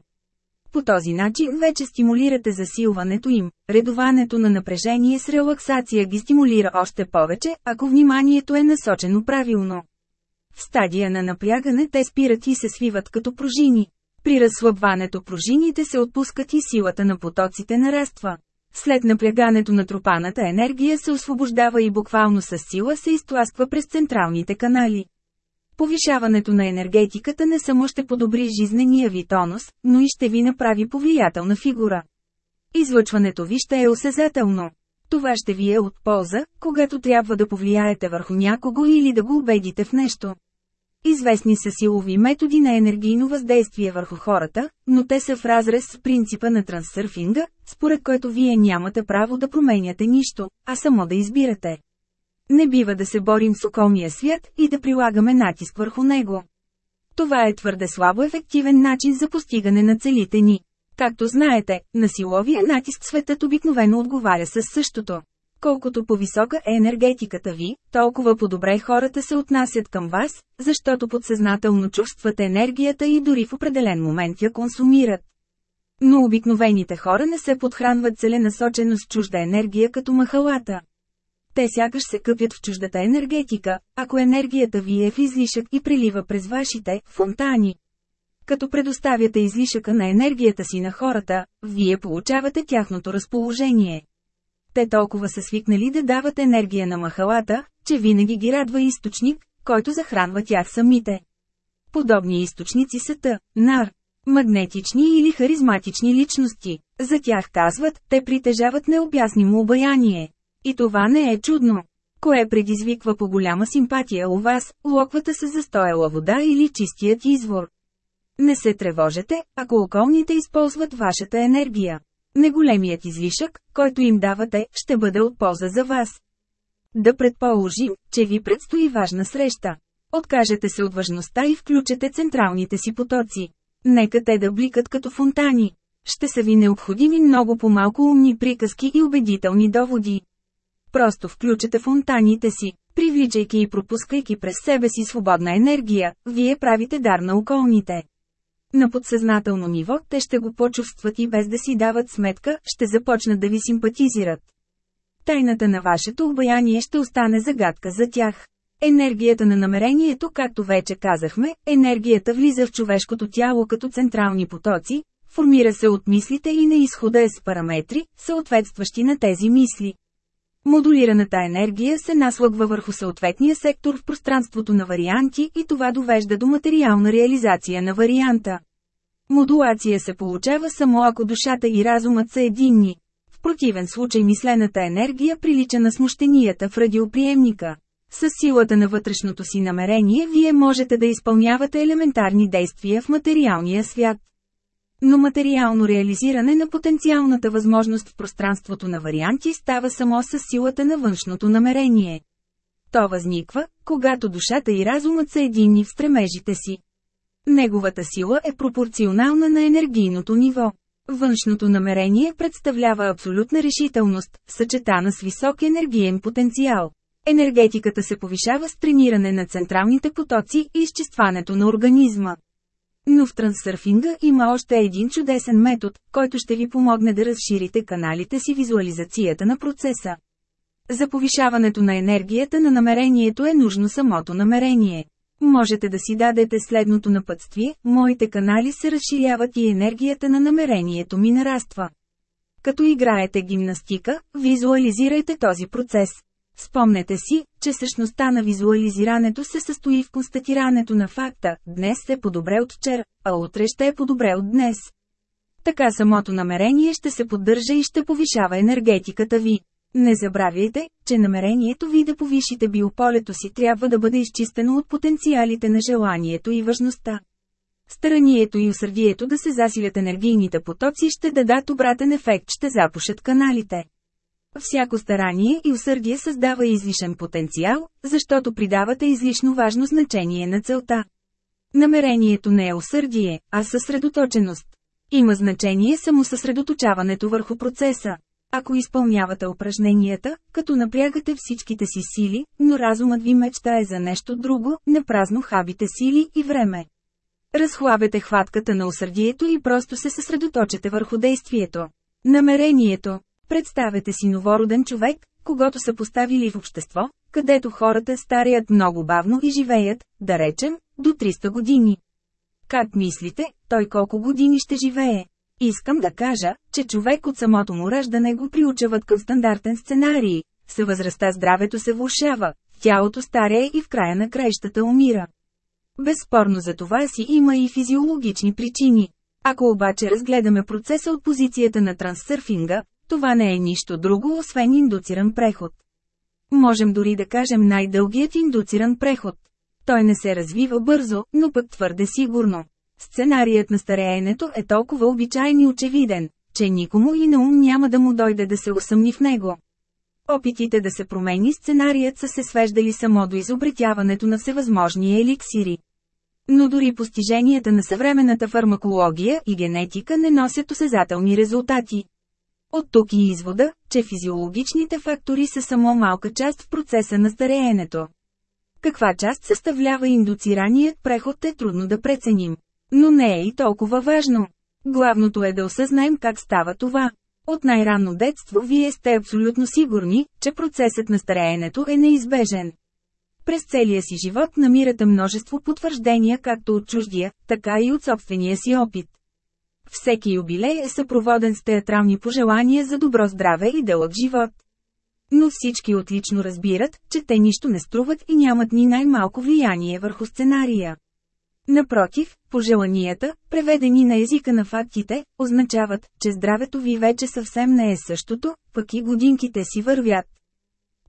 По този начин вече стимулирате засилването им, редуването на напрежение с релаксация ги стимулира още повече, ако вниманието е насочено правилно. В стадия на напрягане те спират и се свиват като пружини. При разслабването пружините се отпускат и силата на потоците нараства. След наплягането на трупаната енергия се освобождава и буквално с сила се изтласква през централните канали. Повишаването на енергетиката не само ще подобри жизнения ви тонус, но и ще ви направи повлиятелна фигура. Излъчването ви ще е осезателно. Това ще ви е от полза, когато трябва да повлияете върху някого или да го убедите в нещо. Известни са силови методи на енергийно въздействие върху хората, но те са в разрез с принципа на трансърфинга, според който вие нямате право да променяте нищо, а само да избирате. Не бива да се борим с околния свят и да прилагаме натиск върху него. Това е твърде слабо ефективен начин за постигане на целите ни. Както знаете, на силовия натиск светът обикновено отговаря с същото. Колкото по-висока е енергетиката ви, толкова по-добре хората се отнасят към вас, защото подсъзнателно чувствате енергията и дори в определен момент я консумират. Но обикновените хора не се подхранват целенасочено с чужда енергия като махалата. Те сякаш се къпят в чуждата енергетика, ако енергията ви е в излишък и прелива през вашите фонтани. Като предоставяте излишъка на енергията си на хората, вие получавате тяхното разположение. Те толкова са свикнали да дават енергия на махалата, че винаги ги радва източник, който захранва тях самите. Подобни източници са Т, нар, магнетични или харизматични личности. За тях казват, те притежават необяснимо обаяние. И това не е чудно. Кое предизвиква по голяма симпатия у вас, локвата се застояла вода или чистият извор? Не се тревожете, ако околните използват вашата енергия. Неголемият излишък, който им давате, ще бъде от полза за вас. Да предположим, че ви предстои важна среща. Откажете се от важността и включете централните си потоци. Нека те да бликат като фонтани. Ще са ви необходими много по-малко умни приказки и убедителни доводи. Просто включете фонтаните си, привличайки и пропускайки през себе си свободна енергия, вие правите дар на околните. На подсъзнателно ниво те ще го почувстват и без да си дават сметка, ще започнат да ви симпатизират. Тайната на вашето обаяние ще остане загадка за тях. Енергията на намерението, както вече казахме, енергията влиза в човешкото тяло като централни потоци, формира се от мислите и на изхода е с параметри, съответстващи на тези мисли. Модулираната енергия се наслъгва върху съответния сектор в пространството на варианти и това довежда до материална реализация на варианта. Модулация се получава само ако душата и разумът са единни. В противен случай мислената енергия прилича на смущенията в радиоприемника. С силата на вътрешното си намерение вие можете да изпълнявате елементарни действия в материалния свят. Но материално реализиране на потенциалната възможност в пространството на варианти става само с силата на външното намерение. То възниква, когато душата и разумът са единни в стремежите си. Неговата сила е пропорционална на енергийното ниво. Външното намерение представлява абсолютна решителност, съчетана с висок енергиен потенциал. Енергетиката се повишава с трениране на централните потоци и изчистването на организма. Но в трансърфинга има още един чудесен метод, който ще ви помогне да разширите каналите си визуализацията на процеса. За повишаването на енергията на намерението е нужно самото намерение. Можете да си дадете следното напътствие, моите канали се разширяват и енергията на намерението ми нараства. Като играете гимнастика, визуализирайте този процес. Спомнете си, че същността на визуализирането се състои в констатирането на факта «днес е по-добре от вчера, а утре ще е по-добре от днес». Така самото намерение ще се поддържа и ще повишава енергетиката ви. Не забравяйте, че намерението ви да повишите биополето си трябва да бъде изчистено от потенциалите на желанието и важността. Старанието и усърдието да се засилят енергийните потоци ще дадат обратен ефект, ще запушат каналите. Всяко старание и усърдие създава излишен потенциал, защото придавате излишно важно значение на целта. Намерението не е усърдие, а съсредоточеност. Има значение само съсредоточаването върху процеса. Ако изпълнявате упражненията, като напрягате всичките си сили, но разумът ви мечтае за нещо друго, напразно хабите сили и време. Разхлабете хватката на усърдието и просто се съсредоточете върху действието. Намерението. Представете си новороден човек, когато са поставили в общество, където хората стареят много бавно и живеят, да речем, до 300 години. Как мислите, той колко години ще живее? Искам да кажа, че човек от самото му раждане го приучават към стандартен сценарий. С възрастта здравето се влушава, тялото старее и в края на краищата умира. Безспорно за това си има и физиологични причини. Ако обаче разгледаме процеса от позицията на трансърфинга, това не е нищо друго освен индуциран преход. Можем дори да кажем най-дългият индуциран преход. Той не се развива бързо, но пък твърде сигурно. Сценарият на стареенето е толкова обичайен и очевиден, че никому и на ум няма да му дойде да се усъмни в него. Опитите да се промени сценарият са се свеждали само до изобретяването на всевъзможни еликсири. Но дори постиженията на съвременната фармакология и генетика не носят осезателни резултати. От тук и извода, че физиологичните фактори са само малка част в процеса на стареенето. Каква част съставлява индуцираният преход е трудно да преценим. Но не е и толкова важно. Главното е да осъзнаем как става това. От най-ранно детство вие сте абсолютно сигурни, че процесът на стареенето е неизбежен. През целия си живот намирате множество потвърждения както от чуждия, така и от собствения си опит. Всеки юбилей е съпроводен с театрални пожелания за добро здраве и дълъг живот. Но всички отлично разбират, че те нищо не струват и нямат ни най-малко влияние върху сценария. Напротив, пожеланията, преведени на езика на фактите, означават, че здравето ви вече съвсем не е същото, пък и годинките си вървят.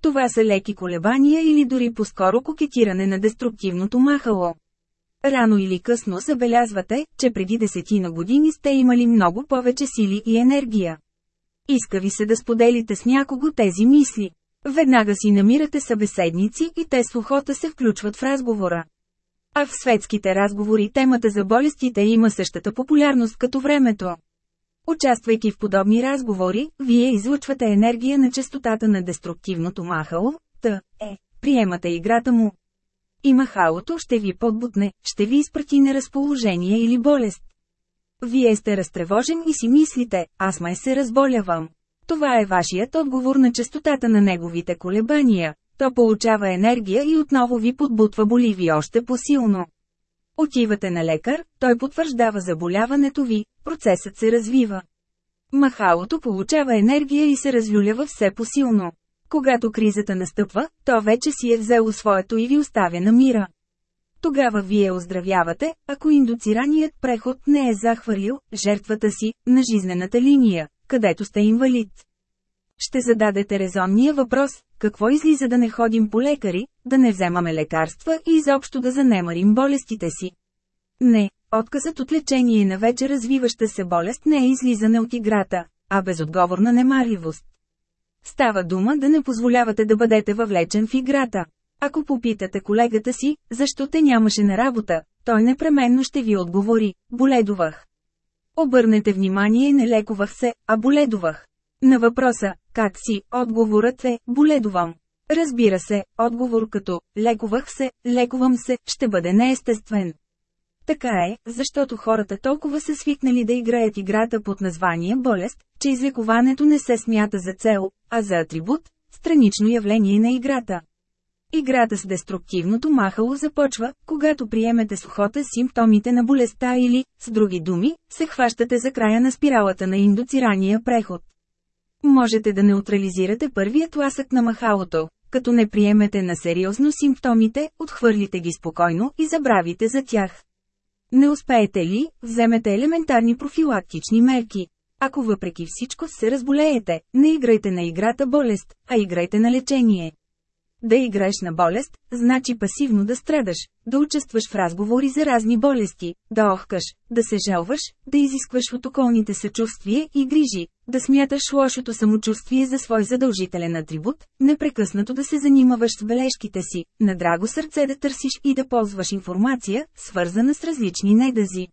Това са леки колебания или дори по-скоро кокетиране на деструктивното махало. Рано или късно забелязвате, че преди десетина години сте имали много повече сили и енергия. Иска ви се да споделите с някого тези мисли. Веднага си намирате събеседници и те с охота се включват в разговора. А в светските разговори темата за болестите има същата популярност като времето. Участвайки в подобни разговори, вие излучвате енергия на частотата на деструктивното махало, т. е, приемате играта му. И махалото ще ви подбутне, ще ви изпрати неразположение или болест. Вие сте разтревожен и си мислите, аз май се разболявам. Това е вашият отговор на частотата на неговите колебания, то получава енергия и отново ви подбутва боли ви още по-силно. Отивате на лекар, той потвърждава заболяването ви, процесът се развива. Махалото получава енергия и се разлюлява все по-силно. Когато кризата настъпва, то вече си е взело своето и ви оставя на мира. Тогава вие оздравявате, ако индуцираният преход не е захвърлил жертвата си на жизнената линия, където сте инвалид. Ще зададете резонния въпрос, какво излиза да не ходим по лекари, да не вземаме лекарства и изобщо да занемарим болестите си. Не, отказът от лечение на вече развиваща се болест не е излизане от играта, а безотговорна немарливост. Става дума да не позволявате да бъдете въвлечен в играта. Ако попитате колегата си, защо те нямаше на работа, той непременно ще ви отговори – боледувах. Обърнете внимание не лекувах се, а боледувах. На въпроса, как си, отговорът е, боледувам. Разбира се, отговор като, лекувах се, лекувам се, ще бъде неестествен. Така е, защото хората толкова са свикнали да играят играта под название болест, че излекуването не се смята за цел, а за атрибут, странично явление на играта. Играта с деструктивното махало започва, когато приемете сухота симптомите на болестта или, с други думи, се хващате за края на спиралата на индуцирания преход. Можете да неутрализирате първият ласък на махалото, като не приемете на сериозно симптомите, отхвърлите ги спокойно и забравите за тях. Не успеете ли, вземете елементарни профилактични мерки. Ако въпреки всичко се разболеете, не играйте на играта болест, а играйте на лечение. Да играеш на болест, значи пасивно да страдаш, да участваш в разговори за разни болести, да охкаш, да се жалваш, да изискваш от околните съчувствие и грижи, да смяташ лошото самочувствие за свой задължителен атрибут, непрекъснато да се занимаваш с бележките си, на драго сърце да търсиш и да ползваш информация, свързана с различни недъзи.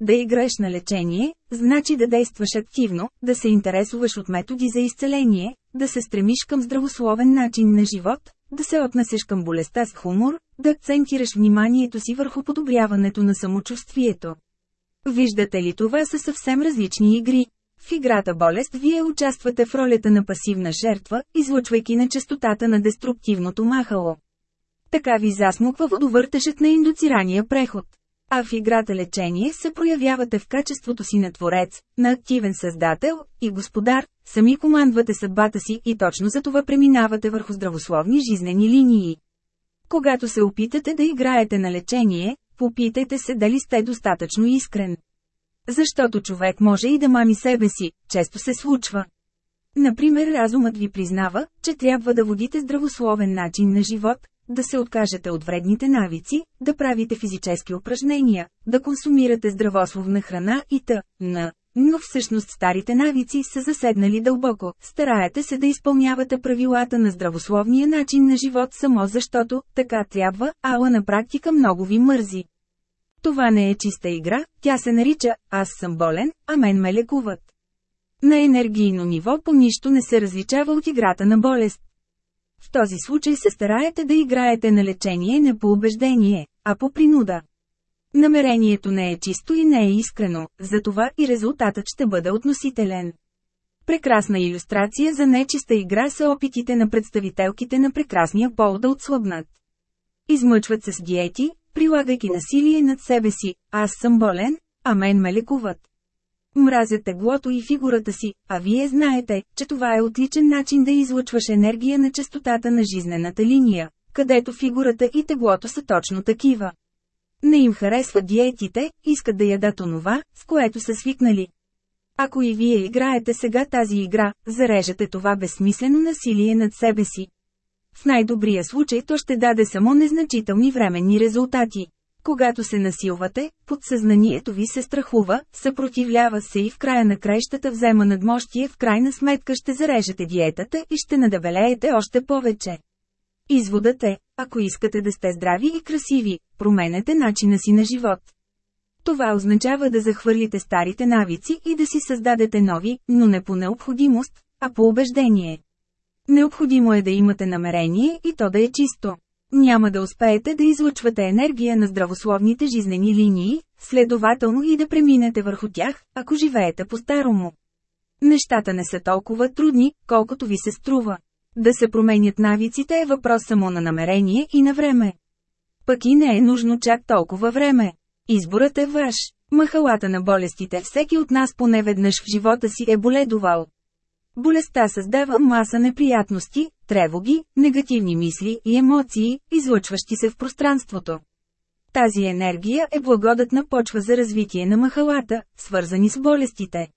Да играеш на лечение, значи да действаш активно, да се интересуваш от методи за изцеление, да се стремиш към здравословен начин на живот, да се отнасяш към болестта с хумор, да акцентираш вниманието си върху подобряването на самочувствието. Виждате ли това са съвсем различни игри. В играта болест вие участвате в ролята на пасивна жертва, излъчвайки на частотата на деструктивното махало. Така ви засмуква водовъртежът на индуцирания преход. А в играта лечение се проявявате в качеството си на творец, на активен създател и господар, сами командвате съдбата си и точно за това преминавате върху здравословни жизнени линии. Когато се опитате да играете на лечение, попитайте се дали сте достатъчно искрен. Защото човек може и да мами себе си, често се случва. Например разумът ви признава, че трябва да водите здравословен начин на живот, да се откажете от вредните навици, да правите физически упражнения, да консумирате здравословна храна и т.н. Но всъщност старите навици са заседнали дълбоко, стараете се да изпълнявате правилата на здравословния начин на живот само защото, така трябва, ала на практика много ви мързи. Това не е чиста игра, тя се нарича «Аз съм болен, а мен ме лекуват». На енергийно ниво по нищо не се различава от играта на болест. В този случай се стараете да играете на лечение не по убеждение, а по принуда. Намерението не е чисто и не е искрено, затова и резултатът ще бъде относителен. Прекрасна иллюстрация за нечиста игра са опитите на представителките на прекрасния пол да отслабнат. Измъчват се с диети, прилагайки насилие над себе си, аз съм болен, а мен ме лекуват. Мразят теглото и фигурата си, а вие знаете, че това е отличен начин да излъчваш енергия на частотата на жизнената линия, където фигурата и теглото са точно такива. Не им харесват диетите, искат да ядат онова, с което са свикнали. Ако и вие играете сега тази игра, зарежете това безсмислено насилие над себе си. В най-добрия случай то ще даде само незначителни временни резултати. Когато се насилвате, подсъзнанието ви се страхува, съпротивлява се и в края на краищата взема надмощие, в крайна сметка ще зарежете диетата и ще надебелеете още повече. Изводът е, ако искате да сте здрави и красиви, променете начина си на живот. Това означава да захвърлите старите навици и да си създадете нови, но не по необходимост, а по убеждение. Необходимо е да имате намерение и то да е чисто. Няма да успеете да излъчвате енергия на здравословните жизнени линии, следователно и да преминете върху тях, ако живеете по-старому. Нещата не са толкова трудни, колкото ви се струва. Да се променят навиците е въпрос само на намерение и на време. Пък и не е нужно чак толкова време. Изборът е ваш. Махалата на болестите всеки от нас поне веднъж в живота си е боледувал. Болестта създава маса неприятности, тревоги, негативни мисли и емоции, излъчващи се в пространството. Тази енергия е благодатна почва за развитие на махалата, свързани с болестите.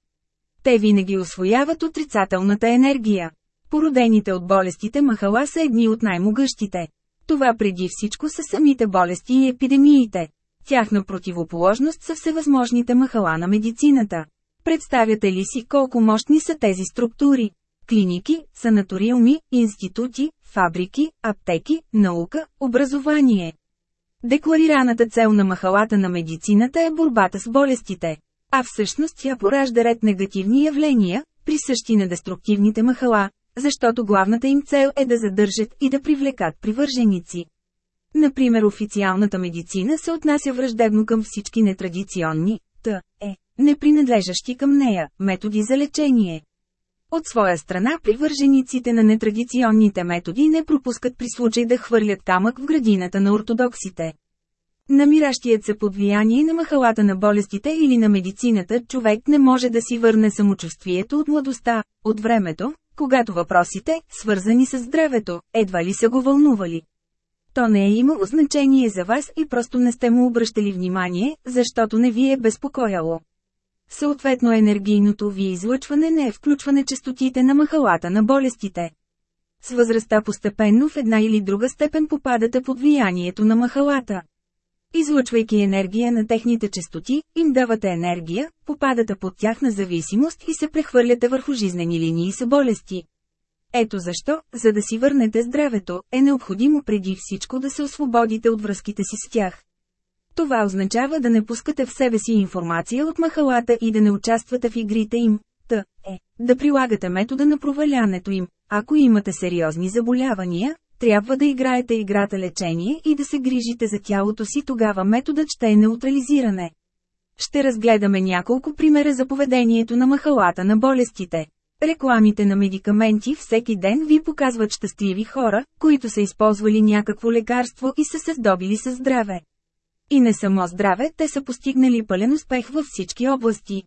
Те винаги освояват отрицателната енергия. Породените от болестите махала са едни от най-могъщите. Това преди всичко са самите болести и епидемиите. Тяхна противоположност са всевъзможните махала на медицината. Представяте ли си колко мощни са тези структури? Клиники, санаториуми, институти, фабрики, аптеки, наука, образование. Декларираната цел на махалата на медицината е борбата с болестите. А всъщност тя поражда ред негативни явления, присъщи на деструктивните махала, защото главната им цел е да задържат и да привлекат привърженици. Например официалната медицина се отнася враждебно към всички нетрадиционни, т. Е, непринадлежащи към нея, методи за лечение. От своя страна привържениците на нетрадиционните методи не пропускат при случай да хвърлят камък в градината на ортодоксите. Намиращият се под влияние на махалата на болестите или на медицината човек не може да си върне самочувствието от младостта, от времето, когато въпросите, свързани с здравето, едва ли са го вълнували. То не е имало значение за вас и просто не сте му обръщали внимание, защото не ви е безпокояло. Съответно енергийното ви излъчване не е включване частотите на махалата на болестите. С възрастта постепенно в една или друга степен попадате под влиянието на махалата. Излъчвайки енергия на техните частоти, им давате енергия, попадате под тяхна зависимост и се прехвърляте върху жизнени линии с болести. Ето защо, за да си върнете здравето, е необходимо преди всичко да се освободите от връзките си с тях. Това означава да не пускате в себе си информация от махалата и да не участвате в игрите им. Т. е, да прилагате метода на провалянето им. Ако имате сериозни заболявания, трябва да играете играта лечение и да се грижите за тялото си тогава методът ще е неутрализиране. Ще разгледаме няколко примера за поведението на махалата на болестите. Рекламите на медикаменти всеки ден ви показват щастливи хора, които са използвали някакво лекарство и са се здобили със здраве. И не само здраве, те са постигнали пълен успех във всички области.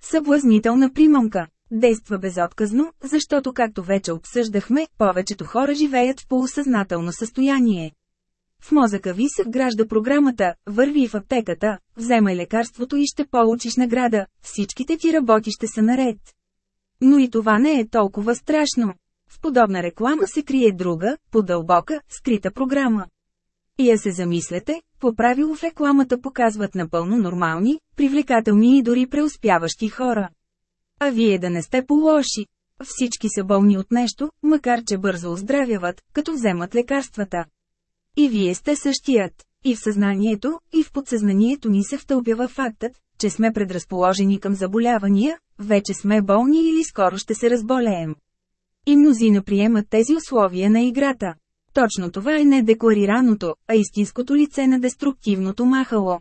Съблазнителна примамка. Действа безотказно, защото както вече обсъждахме, повечето хора живеят в полусъзнателно състояние. В мозъка ви се вгражда програмата, върви в аптеката, вземай лекарството и ще получиш награда, всичките ти работи ще са наред. Но и това не е толкова страшно. В подобна реклама се крие друга, по-дълбока, скрита програма. И я се замислете, по правило в рекламата показват напълно нормални, привлекателни и дори преуспяващи хора. А вие да не сте по-лоши. Всички са болни от нещо, макар че бързо оздравяват, като вземат лекарствата. И вие сте същият. И в съзнанието, и в подсъзнанието ни се втълпява фактът, че сме предразположени към заболявания, вече сме болни или скоро ще се разболеем. И мнозина приемат тези условия на играта. Точно това е не декларираното, а истинското лице на деструктивното махало.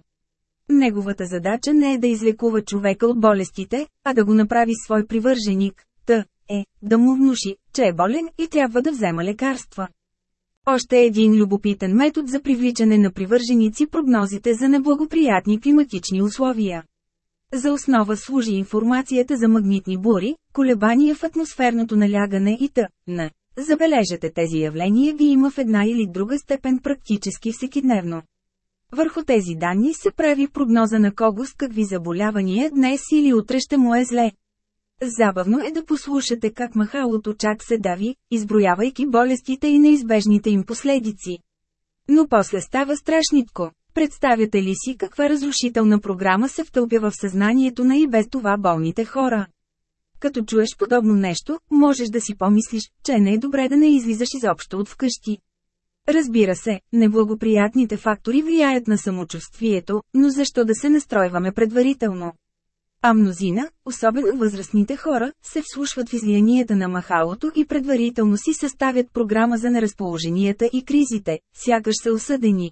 Неговата задача не е да излекува човека от болестите, а да го направи свой привърженик, т. е, да му внуши, че е болен и трябва да взема лекарства. Още един любопитен метод за привличане на привърженици прогнозите за неблагоприятни климатични условия. За основа служи информацията за магнитни бури, колебания в атмосферното налягане и т.н. Забележете тези явления ви има в една или друга степен практически всекидневно. Върху тези данни се прави прогноза на кого с какви заболявания днес или утре ще му е зле. Забавно е да послушате как махалото чак се дави, изброявайки болестите и неизбежните им последици. Но после става страшнитко. Представяте ли си каква разрушителна програма се втълпява в съзнанието на и без това болните хора? Като чуеш подобно нещо, можеш да си помислиш, че не е добре да не излизаш изобщо от вкъщи. Разбира се, неблагоприятните фактори влияят на самочувствието, но защо да се настройваме предварително? А мнозина, особено възрастните хора, се вслушват в излиянията на махалото и предварително си съставят програма за неразположенията и кризите, сякаш са осъдени.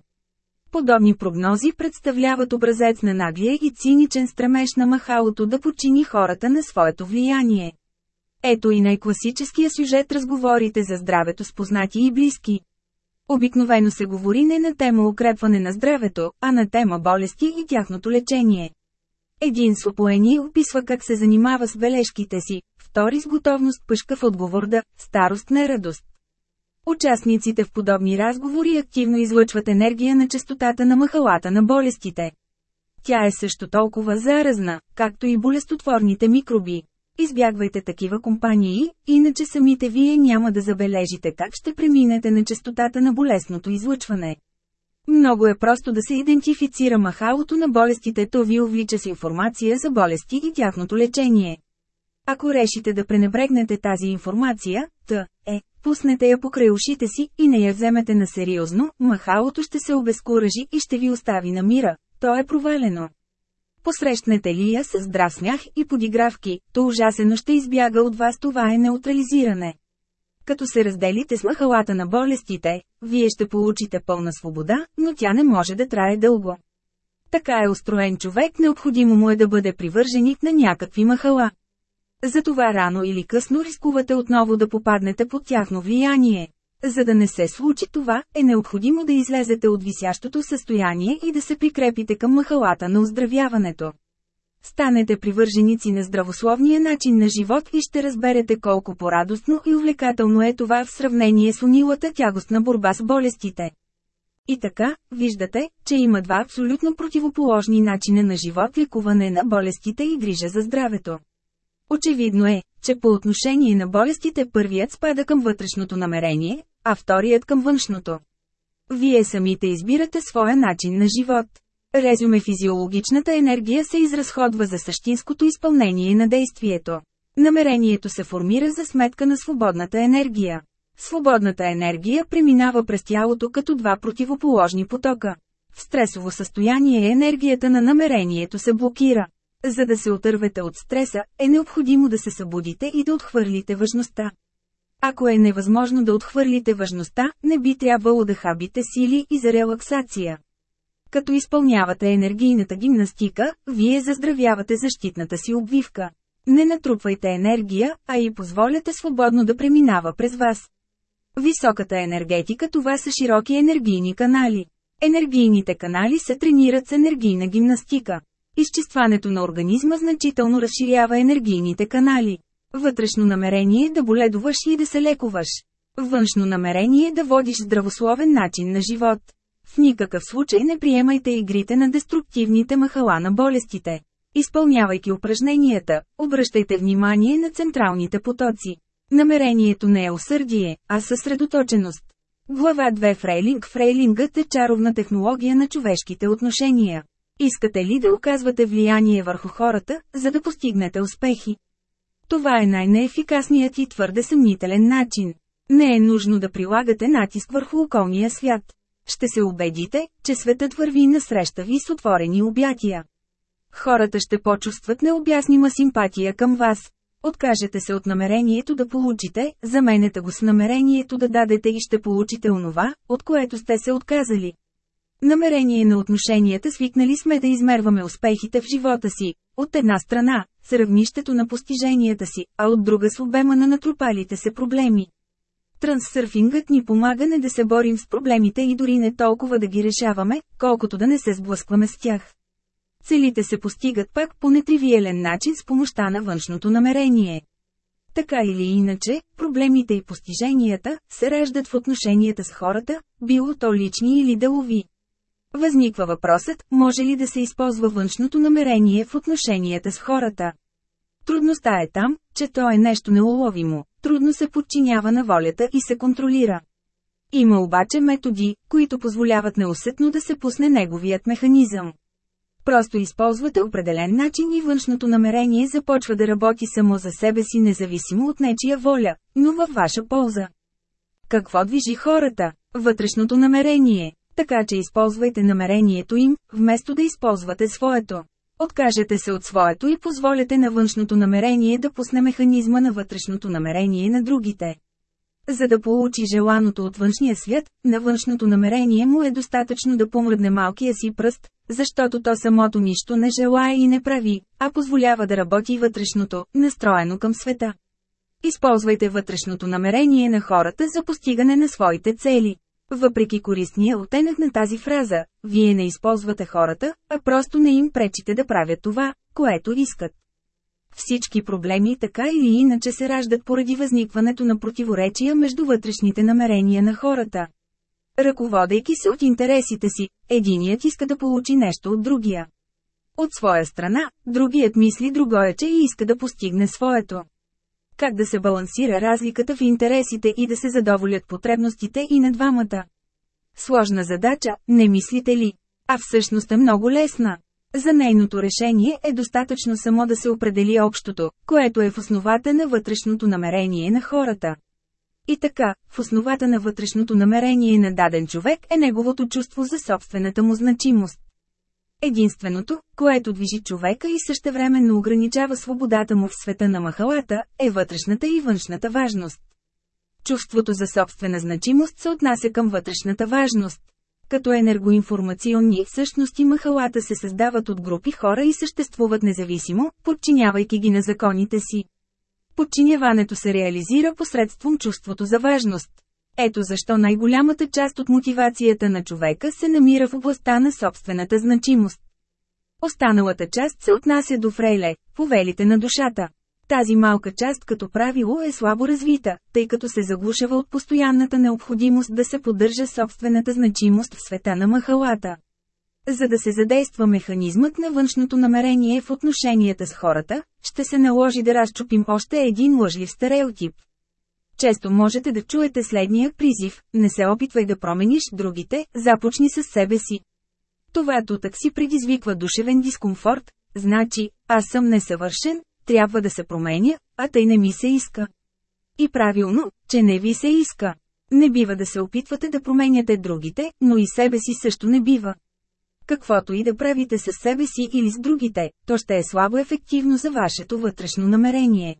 Подобни прогнози представляват образец на наглия и циничен стремеж на махалото да почини хората на своето влияние. Ето и най-класическия сюжет разговорите за здравето с познати и близки. Обикновено се говори не на тема укрепване на здравето, а на тема болести и тяхното лечение. Един с опоение описва как се занимава с бележките си, втори с готовност пъшка в отговор да «старост не радост». Участниците в подобни разговори активно излъчват енергия на частотата на махалата на болестите. Тя е също толкова заразна, както и болестотворните микроби. Избягвайте такива компании, иначе самите вие няма да забележите как ще преминете на частотата на болесното излъчване. Много е просто да се идентифицира махалото на болестите, то ви увлича с информация за болести и тяхното лечение. Ако решите да пренебрегнете тази информация, т. е, пуснете я покрай ушите си и не я вземете на сериозно, махалото ще се обезкуражи и ще ви остави на мира, то е провалено. Посрещнете ли я с здрав смях и подигравки, то ужасено ще избяга от вас това е неутрализиране. Като се разделите с махалата на болестите, вие ще получите пълна свобода, но тя не може да трае дълго. Така е устроен човек, необходимо му е да бъде привърженик на някакви махала. Затова рано или късно рискувате отново да попаднете под тяхно влияние. За да не се случи това, е необходимо да излезете от висящото състояние и да се прикрепите към махалата на оздравяването. Станете привърженици на здравословния начин на живот и ще разберете колко порадостно и увлекателно е това в сравнение с унилата тягостна борба с болестите. И така, виждате, че има два абсолютно противоположни начина на живот – лекуване на болестите и грижа за здравето. Очевидно е, че по отношение на болестите първият спада към вътрешното намерение, а вторият към външното. Вие самите избирате своя начин на живот. Резюме физиологичната енергия се изразходва за същинското изпълнение на действието. Намерението се формира за сметка на свободната енергия. Свободната енергия преминава през тялото като два противоположни потока. В стресово състояние енергията на намерението се блокира. За да се отървете от стреса, е необходимо да се събудите и да отхвърлите важността. Ако е невъзможно да отхвърлите важността, не би трябвало да хабите сили и за релаксация. Като изпълнявате енергийната гимнастика, вие заздравявате защитната си обвивка. Не натрупвайте енергия, а и позволяте свободно да преминава през вас. Високата енергетика това са широки енергийни канали. Енергийните канали се тренират с енергийна гимнастика. Изчистването на организма значително разширява енергийните канали. Вътрешно намерение да боледуваш и да се лекуваш. Външно намерение да водиш здравословен начин на живот. В никакъв случай не приемайте игрите на деструктивните махала на болестите. Изпълнявайки упражненията, обръщайте внимание на централните потоци. Намерението не е усърдие, а съсредоточеност. Глава 2 Фрейлинг Фрейлингът е чаровна технология на човешките отношения. Искате ли да оказвате влияние върху хората, за да постигнете успехи? Това е най-неефикасният и твърде съмнителен начин. Не е нужно да прилагате натиск върху околния свят. Ще се убедите, че светът върви насреща ви с отворени обятия. Хората ще почувстват необяснима симпатия към вас. Откажете се от намерението да получите, заменете го с намерението да дадете и ще получите онова, от което сте се отказали. Намерение на отношенията свикнали сме да измерваме успехите в живота си, от една страна, с равнището на постиженията си, а от друга с обема на натрупалите се проблеми. Трансърфингът ни помага не да се борим с проблемите и дори не толкова да ги решаваме, колкото да не се сблъскваме с тях. Целите се постигат пак по нетривиелен начин с помощта на външното намерение. Така или иначе, проблемите и постиженията се раждат в отношенията с хората, било то лични или делови. Възниква въпросът, може ли да се използва външното намерение в отношенията с хората. Трудността е там, че то е нещо неуловимо, трудно се подчинява на волята и се контролира. Има обаче методи, които позволяват неусетно да се пусне неговият механизъм. Просто използвате определен начин и външното намерение започва да работи само за себе си независимо от нечия воля, но във ваша полза. Какво движи хората? Вътрешното намерение. Така че използвайте намерението им, вместо да използвате своето. Откажете се от своето и позволете на външното намерение да пусне механизма на вътрешното намерение на другите. За да получи желаното от външния свят, на външното намерение му е достатъчно да помръдне малкия си пръст, защото то самото нищо не желая и не прави, а позволява да работи вътрешното, настроено към света. Използвайте вътрешното намерение на хората за постигане на своите цели. Въпреки користния оттенък на тази фраза, вие не използвате хората, а просто не им пречите да правят това, което искат. Всички проблеми така или иначе се раждат поради възникването на противоречия между вътрешните намерения на хората. Ръководейки се от интересите си, единият иска да получи нещо от другия. От своя страна, другият мисли другояче и иска да постигне своето. Как да се балансира разликата в интересите и да се задоволят потребностите и на двамата? Сложна задача, не мислите ли? А всъщност е много лесна. За нейното решение е достатъчно само да се определи общото, което е в основата на вътрешното намерение на хората. И така, в основата на вътрешното намерение на даден човек е неговото чувство за собствената му значимост. Единственото, което движи човека и същевременно ограничава свободата му в света на махалата, е вътрешната и външната важност. Чувството за собствена значимост се отнася към вътрешната важност. Като енергоинформационни същности махалата се създават от групи хора и съществуват независимо, подчинявайки ги на законите си. Подчиняването се реализира посредством чувството за важност. Ето защо най-голямата част от мотивацията на човека се намира в областта на собствената значимост. Останалата част се отнася до Фрейле, повелите на душата. Тази малка част като правило е слабо развита, тъй като се заглушава от постоянната необходимост да се поддържа собствената значимост в света на махалата. За да се задейства механизмът на външното намерение в отношенията с хората, ще се наложи да разчупим още един лъжлив стереотип. Често можете да чуете следния призив – не се опитвай да промениш другите, започни с себе си. Това тутък си предизвиква душевен дискомфорт, значи, аз съм несъвършен, трябва да се променя, а тъй не ми се иска. И правилно, че не ви се иска. Не бива да се опитвате да променяте другите, но и себе си също не бива. Каквото и да правите с себе си или с другите, то ще е слабо ефективно за вашето вътрешно намерение.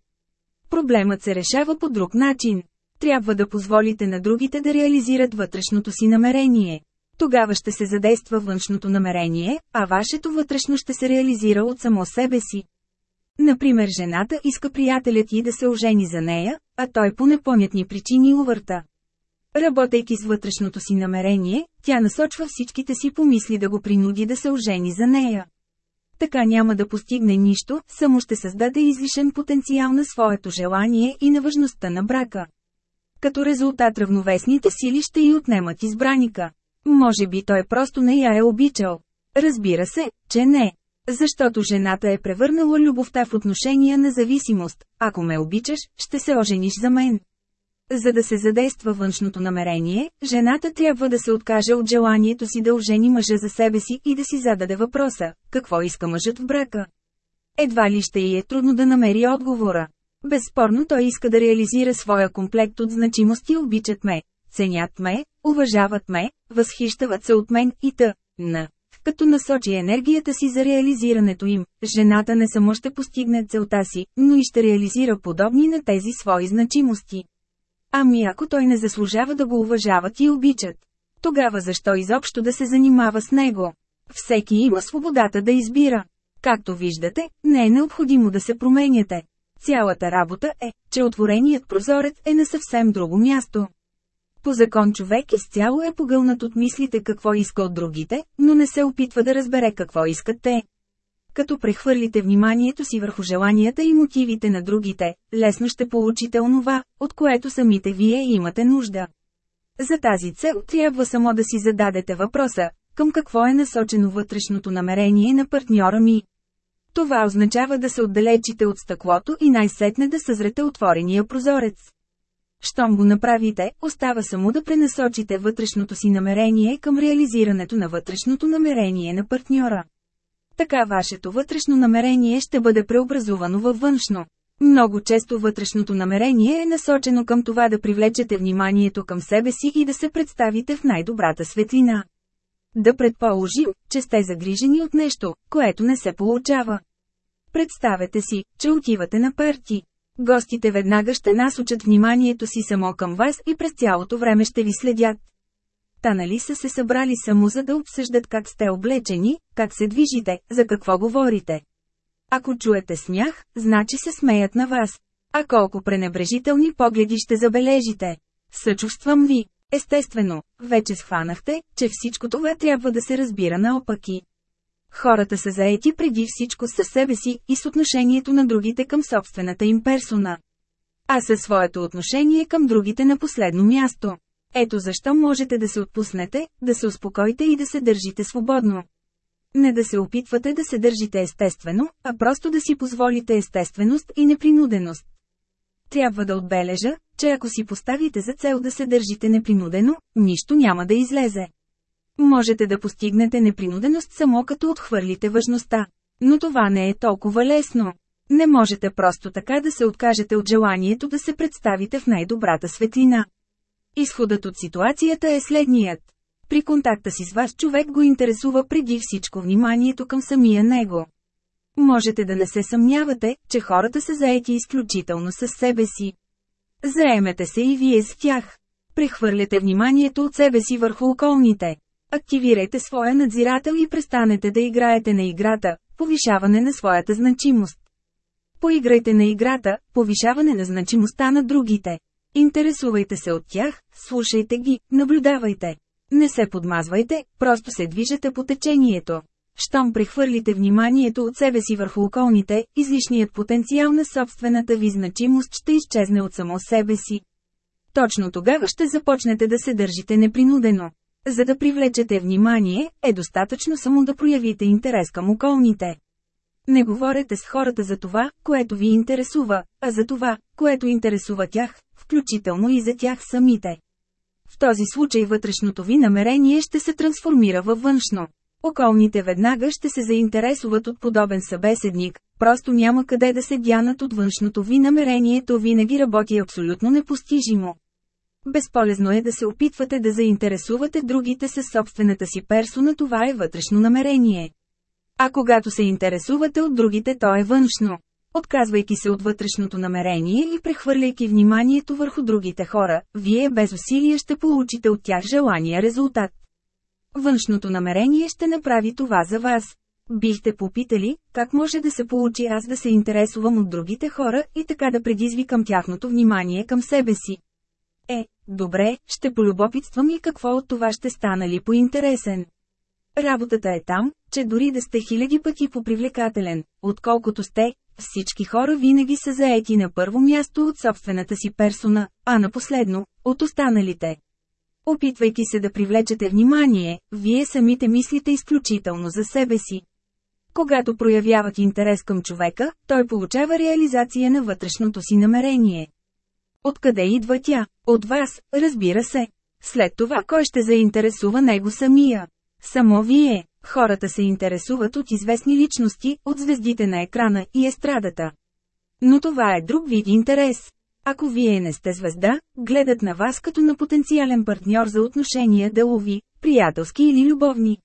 Проблемът се решава по друг начин. Трябва да позволите на другите да реализират вътрешното си намерение. Тогава ще се задейства външното намерение, а вашето вътрешно ще се реализира от само себе си. Например жената иска приятелят и да се ожени за нея, а той по непонятни причини увърта. Работейки с вътрешното си намерение, тя насочва всичките си помисли да го принуди да се ожени за нея. Така няма да постигне нищо, само ще създаде излишен потенциал на своето желание и на важността на брака. Като резултат равновесните сили ще и отнемат избраника. Може би той просто не я е обичал. Разбира се, че не. Защото жената е превърнала любовта в отношения на зависимост. Ако ме обичаш, ще се ожениш за мен. За да се задейства външното намерение, жената трябва да се откаже от желанието си да ожени мъжа за себе си и да си зададе въпроса – какво иска мъжът в брака? Едва ли ще й е трудно да намери отговора. Безспорно той иска да реализира своя комплект от значимости обичат ме, ценят ме, уважават ме, възхищават се от мен и т.н. Като насочи енергията си за реализирането им, жената не само ще постигне целта си, но и ще реализира подобни на тези свои значимости. Ами ако той не заслужава да го уважават и обичат, тогава защо изобщо да се занимава с него? Всеки има свободата да избира. Както виждате, не е необходимо да се променяте. Цялата работа е, че отвореният прозорец е на съвсем друго място. По закон човек изцяло е погълнат от мислите какво иска от другите, но не се опитва да разбере какво искат те. Като прехвърлите вниманието си върху желанията и мотивите на другите, лесно ще получите онова, от което самите вие имате нужда. За тази цел трябва само да си зададете въпроса, към какво е насочено вътрешното намерение на партньора ми. Това означава да се отдалечите от стъклото и най-сетне да съзрете отворения прозорец. Щом го направите, остава само да пренасочите вътрешното си намерение към реализирането на вътрешното намерение на партньора. Така вашето вътрешно намерение ще бъде преобразувано във външно. Много често вътрешното намерение е насочено към това да привлечете вниманието към себе си и да се представите в най-добрата светлина. Да предположим, че сте загрижени от нещо, което не се получава. Представете си, че отивате на парти. Гостите веднага ще насочат вниманието си само към вас и през цялото време ще ви следят. Та нали са се събрали само за да обсъждат как сте облечени, как се движите, за какво говорите. Ако чуете смях, значи се смеят на вас. А колко пренебрежителни погледи ще забележите. Съчувствам ви. Естествено, вече схванахте, че всичко това трябва да се разбира наопаки. Хората са заети преди всичко със себе си и с отношението на другите към собствената им персона. А със своето отношение към другите на последно място. Ето защо можете да се отпуснете, да се успокоите и да се държите свободно. Не да се опитвате да се държите естествено, а просто да си позволите естественост и непринуденост. Трябва да отбележа, че ако си поставите за цел да се държите непринудено, нищо няма да излезе. Можете да постигнете непринуденост само като отхвърлите важността. Но това не е толкова лесно. Не можете просто така да се откажете от желанието да се представите в най-добрата светлина. Изходът от ситуацията е следният. При контакта си с вас човек го интересува преди всичко вниманието към самия него. Можете да не се съмнявате, че хората са заети изключително с себе си. Заемете се и вие с тях. Прехвърляте вниманието от себе си върху околните. Активирайте своя надзирател и престанете да играете на играта, повишаване на своята значимост. Поиграйте на играта, повишаване на значимостта на другите. Интересувайте се от тях, слушайте ги, наблюдавайте. Не се подмазвайте, просто се движете по течението. Щом прехвърлите вниманието от себе си върху околните, излишният потенциал на собствената ви значимост ще изчезне от само себе си. Точно тогава ще започнете да се държите непринудено. За да привлечете внимание, е достатъчно само да проявите интерес към околните. Не говорете с хората за това, което ви интересува, а за това, което интересува тях, включително и за тях самите. В този случай вътрешното ви намерение ще се трансформира във външно. Околните веднага ще се заинтересуват от подобен събеседник, просто няма къде да се дянат от външното ви намерение, то винаги работи абсолютно непостижимо. Безполезно е да се опитвате да заинтересувате другите със собствената си персона, това е вътрешно намерение. А когато се интересувате от другите, то е външно. Отказвайки се от вътрешното намерение и прехвърляйки вниманието върху другите хора, вие без усилия ще получите от тях желания резултат. Външното намерение ще направи това за вас. Бихте попитали, как може да се получи аз да се интересувам от другите хора и така да предизвикам тяхното внимание към себе си. Е, добре, ще полюбопитствам и какво от това ще стана ли поинтересен. Работата е там, че дори да сте хиляди пъти попривлекателен, отколкото сте, всички хора винаги са заети на първо място от собствената си персона, а на последно – от останалите. Опитвайки се да привлечете внимание, вие самите мислите изключително за себе си. Когато проявяват интерес към човека, той получава реализация на вътрешното си намерение. Откъде идва тя? От вас, разбира се. След това кой ще заинтересува него самия? Само вие. Хората се интересуват от известни личности, от звездите на екрана и естрадата. Но това е друг вид интерес. Ако вие не сте звезда, гледат на вас като на потенциален партньор за отношения делови, приятелски или любовни.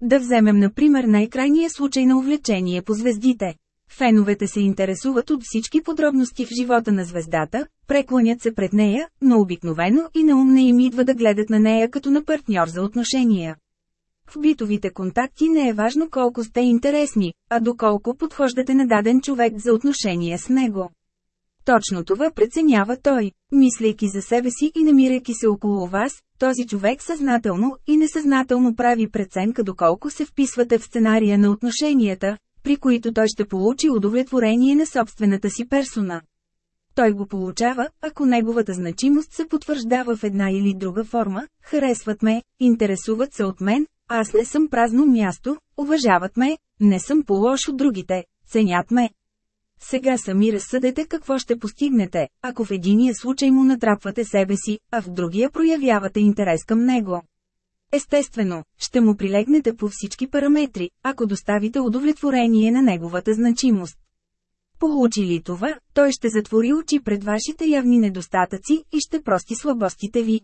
Да вземем например най-крайния случай на увлечение по звездите. Феновете се интересуват от всички подробности в живота на звездата, преклонят се пред нея, но обикновено и на ум не им идва да гледат на нея като на партньор за отношения. В битовите контакти не е важно колко сте интересни, а доколко подхождате на даден човек за отношения с него. Точно това преценява той. Мислейки за себе си и намирайки се около вас, този човек съзнателно и несъзнателно прави преценка доколко се вписвате в сценария на отношенията, при които той ще получи удовлетворение на собствената си персона. Той го получава, ако неговата значимост се потвърждава в една или друга форма, харесват ме, интересуват се от мен, аз не съм празно място, уважават ме, не съм по-лош от другите, ценят ме. Сега сами разсъдете какво ще постигнете, ако в единия случай му натрапвате себе си, а в другия проявявате интерес към него. Естествено, ще му прилегнете по всички параметри, ако доставите удовлетворение на неговата значимост. Получи ли това, той ще затвори очи пред вашите явни недостатъци и ще прости слабостите ви.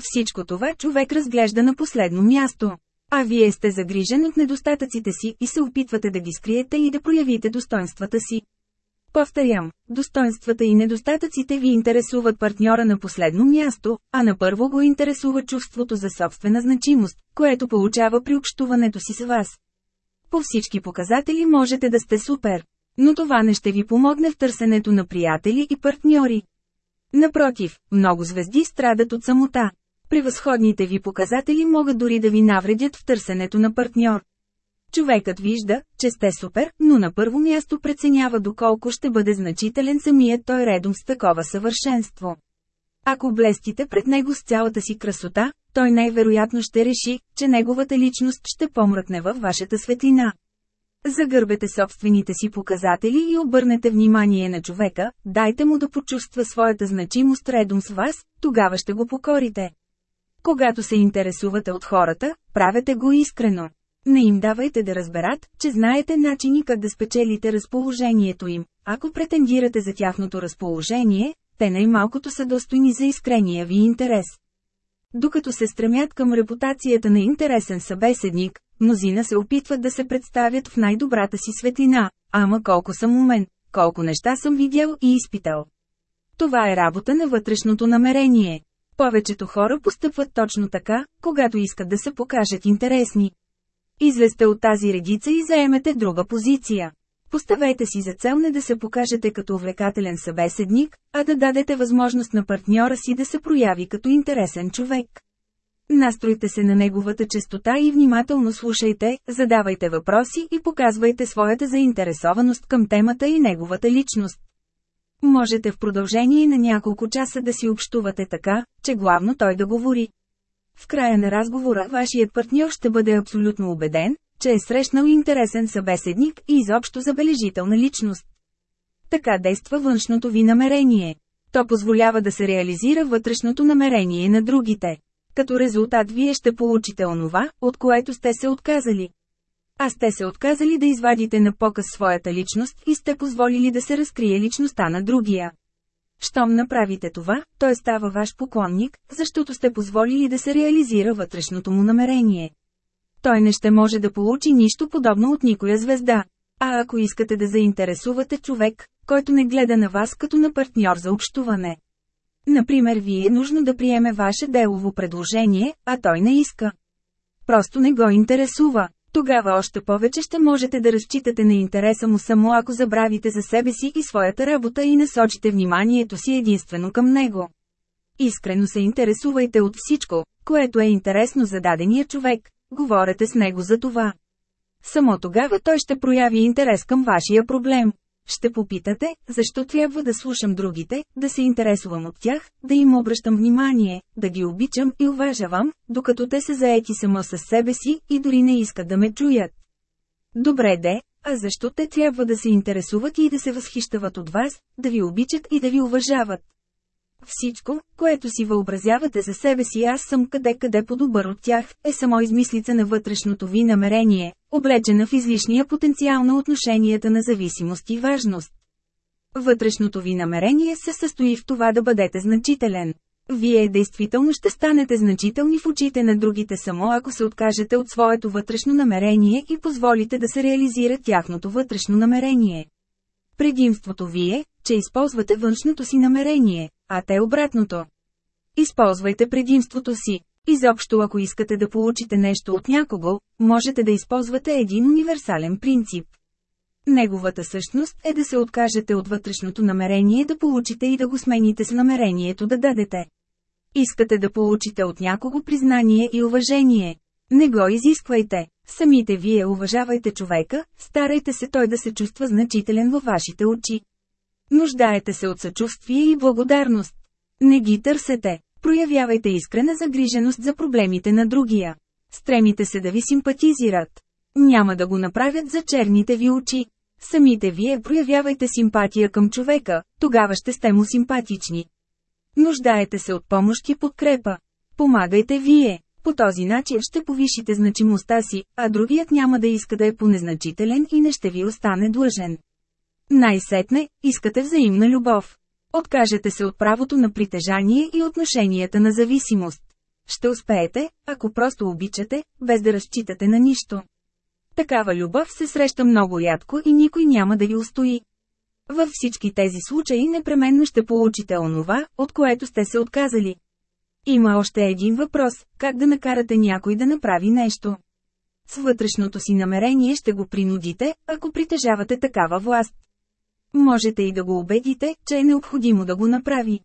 Всичко това човек разглежда на последно място. А вие сте загрижен от недостатъците си и се опитвате да ги скриете и да проявите достоинствата си. Повторям, достоинствата и недостатъците ви интересуват партньора на последно място, а на първо го интересува чувството за собствена значимост, което получава при общуването си с вас. По всички показатели можете да сте супер. Но това не ще ви помогне в търсенето на приятели и партньори. Напротив, много звезди страдат от самота. Превъзходните ви показатели могат дори да ви навредят в търсенето на партньор. Човекът вижда, че сте супер, но на първо място преценява доколко ще бъде значителен самият той редом с такова съвършенство. Ако блестите пред него с цялата си красота, той най-вероятно ще реши, че неговата личност ще помръкне във вашата светлина. Загърбете собствените си показатели и обърнете внимание на човека, дайте му да почувства своята значимост редом с вас, тогава ще го покорите. Когато се интересувате от хората, правете го искрено. Не им давайте да разберат, че знаете начини как да спечелите разположението им. Ако претендирате за тяхното разположение, те най-малкото са достойни за искрения ви интерес. Докато се стремят към репутацията на интересен събеседник, мнозина се опитват да се представят в най-добрата си светлина, ама колко съм умен, колко неща съм видял и изпитал. Това е работа на вътрешното намерение. Повечето хора постъпват точно така, когато искат да се покажат интересни. Излезте от тази редица и заемете друга позиция. Поставете си за цел не да се покажете като увлекателен събеседник, а да дадете възможност на партньора си да се прояви като интересен човек. Настройте се на неговата честота и внимателно слушайте, задавайте въпроси и показвайте своята заинтересованост към темата и неговата личност. Можете в продължение на няколко часа да си общувате така, че главно той да говори. В края на разговора вашият партньор ще бъде абсолютно убеден, че е срещнал интересен събеседник и изобщо забележителна личност. Така действа външното ви намерение. То позволява да се реализира вътрешното намерение на другите. Като резултат вие ще получите онова, от което сте се отказали. А сте се отказали да извадите на показ своята личност и сте позволили да се разкрие личността на другия. Щом направите това, той става ваш поклонник, защото сте позволили да се реализира вътрешното му намерение. Той не ще може да получи нищо подобно от никоя звезда. А ако искате да заинтересувате човек, който не гледа на вас като на партньор за общуване. Например, ви е нужно да приеме ваше делово предложение, а той не иска. Просто не го интересува. Тогава още повече ще можете да разчитате на интереса му само ако забравите за себе си и своята работа и насочите вниманието си единствено към него. Искрено се интересувайте от всичко, което е интересно за дадения човек, говорете с него за това. Само тогава той ще прояви интерес към вашия проблем. Ще попитате, защо трябва да слушам другите, да се интересувам от тях, да им обръщам внимание, да ги обичам и уважавам, докато те са заети само с себе си и дори не искат да ме чуят. Добре де, а защо те трябва да се интересуват и да се възхищават от вас, да ви обичат и да ви уважават? Всичко, което си въобразявате за себе си аз съм къде-къде по-добър от тях, е само измислица на вътрешното ви намерение, облечена в излишния потенциал на отношенията на зависимост и важност. Вътрешното ви намерение се състои в това да бъдете значителен. Вие действително ще станете значителни в очите на другите само ако се откажете от своето вътрешно намерение и позволите да се реализира тяхното вътрешно намерение. Предимството ви е, че използвате външното си намерение, а те обратното. Използвайте предимството си. Изобщо ако искате да получите нещо от някого, можете да използвате един универсален принцип. Неговата същност е да се откажете от вътрешното намерение да получите и да го смените с намерението да дадете. Искате да получите от някого признание и уважение. Не го изисквайте. Самите вие уважавайте човека, старайте се той да се чувства значителен във вашите очи. Нуждаете се от съчувствие и благодарност. Не ги търсете. Проявявайте искрена загриженост за проблемите на другия. Стремите се да ви симпатизират. Няма да го направят за черните ви очи. Самите вие проявявайте симпатия към човека, тогава ще сте му симпатични. Нуждаете се от помощ и подкрепа. Помагайте вие. По този начин ще повишите значимостта си, а другият няма да иска да е понезначителен и не ще ви остане длъжен. Най-сетне, искате взаимна любов. Откажете се от правото на притежание и отношенията на зависимост. Ще успеете, ако просто обичате, без да разчитате на нищо. Такава любов се среща много рядко и никой няма да ви устои. Във всички тези случаи непременно ще получите онова, от което сте се отказали. Има още един въпрос – как да накарате някой да направи нещо. С вътрешното си намерение ще го принудите, ако притежавате такава власт. Можете и да го убедите, че е необходимо да го направи.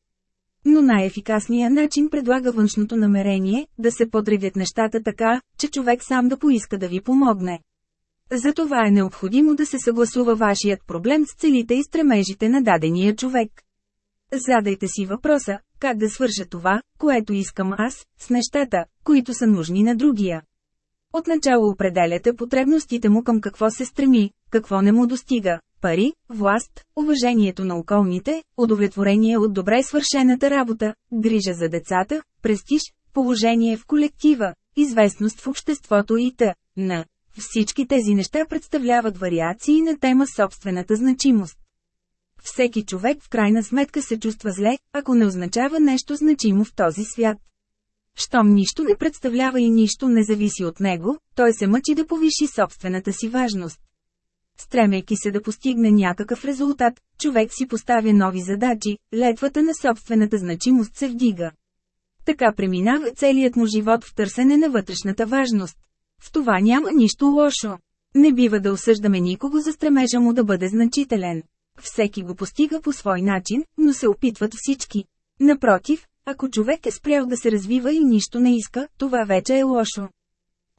Но най-ефикасният начин предлага външното намерение – да се подредят нещата така, че човек сам да поиска да ви помогне. Затова е необходимо да се съгласува вашият проблем с целите и стремежите на дадения човек. Задайте си въпроса, как да свържа това, което искам аз, с нещата, които са нужни на другия. Отначало определяте потребностите му към какво се стреми, какво не му достига – пари, власт, уважението на околните, удовлетворение от добре свършената работа, грижа за децата, престиж, положение в колектива, известност в обществото и т.н. Всички тези неща представляват вариации на тема собствената значимост. Всеки човек в крайна сметка се чувства зле, ако не означава нещо значимо в този свят. Щом нищо не представлява и нищо не зависи от него, той се мъчи да повиши собствената си важност. Стремейки се да постигне някакъв резултат, човек си поставя нови задачи, летвата на собствената значимост се вдига. Така преминава целият му живот в търсене на вътрешната важност. В това няма нищо лошо. Не бива да осъждаме никого за стремежа му да бъде значителен. Всеки го постига по свой начин, но се опитват всички. Напротив, ако човек е спрял да се развива и нищо не иска, това вече е лошо.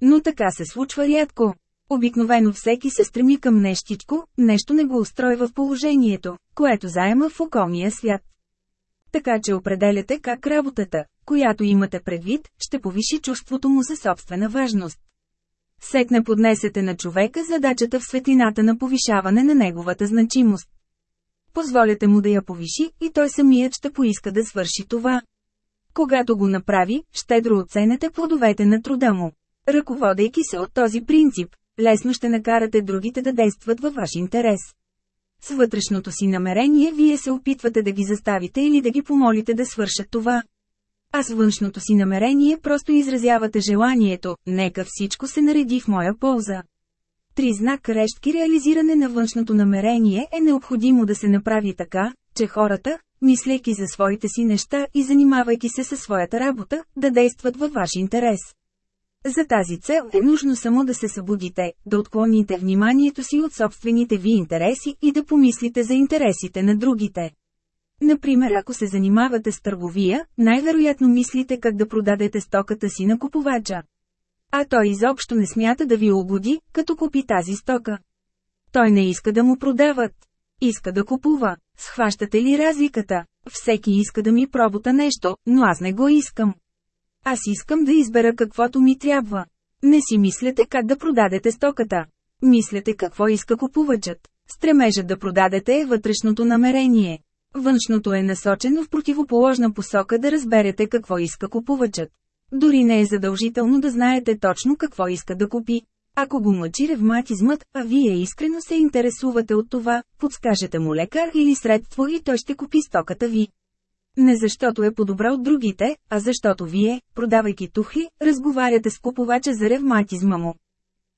Но така се случва рядко. Обикновено всеки се стреми към нещичко, нещо не го устройва в положението, което заема в околния свят. Така че определяте как работата, която имате предвид, ще повиши чувството му за собствена важност. Сетне поднесете на човека задачата в светлината на повишаване на неговата значимост. Позволяте му да я повиши и той самият ще поиска да свърши това. Когато го направи, щедро оценете плодовете на труда му. Ръководейки се от този принцип, лесно ще накарате другите да действат във ваш интерес. С вътрешното си намерение вие се опитвате да ги заставите или да ги помолите да свършат това. А с външното си намерение просто изразявате желанието, нека всичко се нареди в моя полза. Три знак решки реализиране на външното намерение е необходимо да се направи така, че хората, мислейки за своите си неща и занимавайки се със своята работа, да действат във ваш интерес. За тази цел е нужно само да се събудите, да отклоните вниманието си от собствените ви интереси и да помислите за интересите на другите. Например, ако се занимавате с търговия, най-вероятно мислите как да продадете стоката си на купувача. А той изобщо не смята да ви угоди, като купи тази стока. Той не иска да му продават. Иска да купува. Схващате ли разликата? Всеки иска да ми пробута нещо, но аз не го искам. Аз искам да избера каквото ми трябва. Не си мислете как да продадете стоката. Мислете какво иска купувачът. Стремежът да продадете е вътрешното намерение. Външното е насочено в противоположна посока да разберете какво иска купувачът. Дори не е задължително да знаете точно какво иска да купи. Ако го мъчи ревматизмът, а вие искрено се интересувате от това, подскажете му лекар или средство и той ще купи стоката ви. Не защото е по-добра от другите, а защото вие, продавайки тухли, разговаряте с купувача за ревматизма му.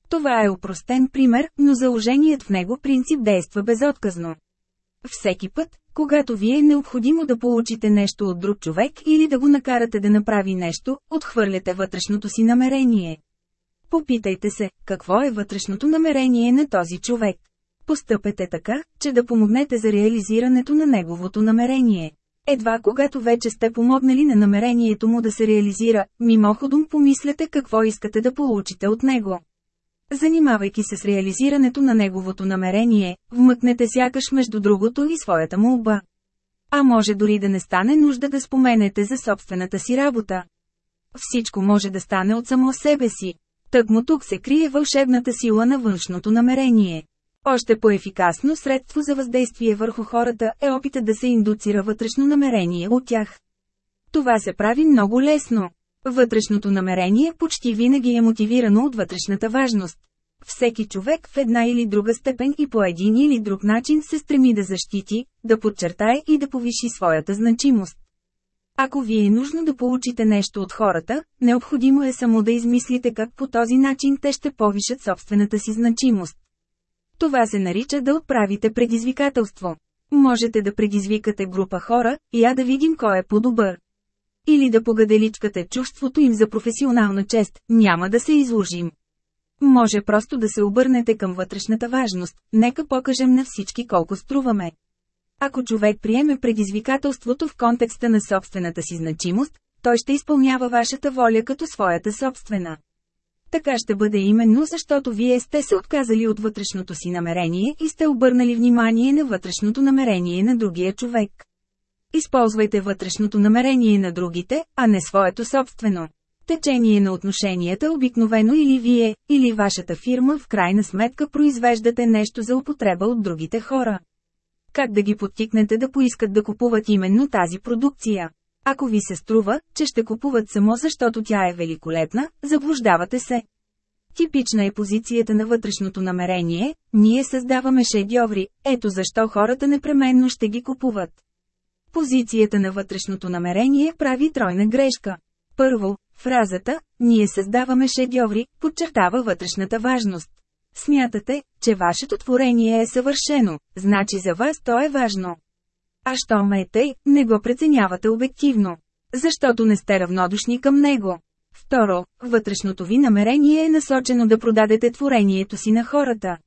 Това е упростен пример, но заложеният в него принцип действа безотказно. Всеки път, когато ви е необходимо да получите нещо от друг човек или да го накарате да направи нещо, отхвърляте вътрешното си намерение. Попитайте се, какво е вътрешното намерение на този човек. Постъпете така, че да помогнете за реализирането на неговото намерение. Едва когато вече сте помогнали на намерението му да се реализира, мимоходом помислете какво искате да получите от него. Занимавайки се с реализирането на неговото намерение, вмъкнете сякаш между другото и своята молба. А може дори да не стане нужда да споменете за собствената си работа. Всичко може да стане от само себе си. Тъкмо тук се крие вълшебната сила на външното намерение. Още по-ефикасно средство за въздействие върху хората е опитът да се индуцира вътрешно намерение от тях. Това се прави много лесно. Вътрешното намерение почти винаги е мотивирано от вътрешната важност. Всеки човек в една или друга степен и по един или друг начин се стреми да защити, да подчертае и да повиши своята значимост. Ако ви е нужно да получите нещо от хората, необходимо е само да измислите как по този начин те ще повишат собствената си значимост. Това се нарича да отправите предизвикателство. Можете да предизвикате група хора, и я да видим кой е по-добър. Или да погаделичкате чувството им за професионална чест, няма да се изложим. Може просто да се обърнете към вътрешната важност, нека покажем на всички колко струваме. Ако човек приеме предизвикателството в контекста на собствената си значимост, той ще изпълнява вашата воля като своята собствена. Така ще бъде именно защото вие сте се отказали от вътрешното си намерение и сте обърнали внимание на вътрешното намерение на другия човек. Използвайте вътрешното намерение на другите, а не своето собствено. Течение на отношенията обикновено или вие, или вашата фирма в крайна сметка произвеждате нещо за употреба от другите хора. Как да ги подтикнете да поискат да купуват именно тази продукция? Ако ви се струва, че ще купуват само защото тя е великолепна, заблуждавате се. Типична е позицията на вътрешното намерение, ние създаваме шедьоври, ето защо хората непременно ще ги купуват. Позицията на вътрешното намерение прави тройна грешка. Първо, фразата «Ние създаваме шедьоври» подчертава вътрешната важност. Смятате, че вашето творение е съвършено, значи за вас то е важно. А що ме е тъй, не го преценявате обективно. Защото не сте равнодушни към него. Второ, вътрешното ви намерение е насочено да продадете творението си на хората.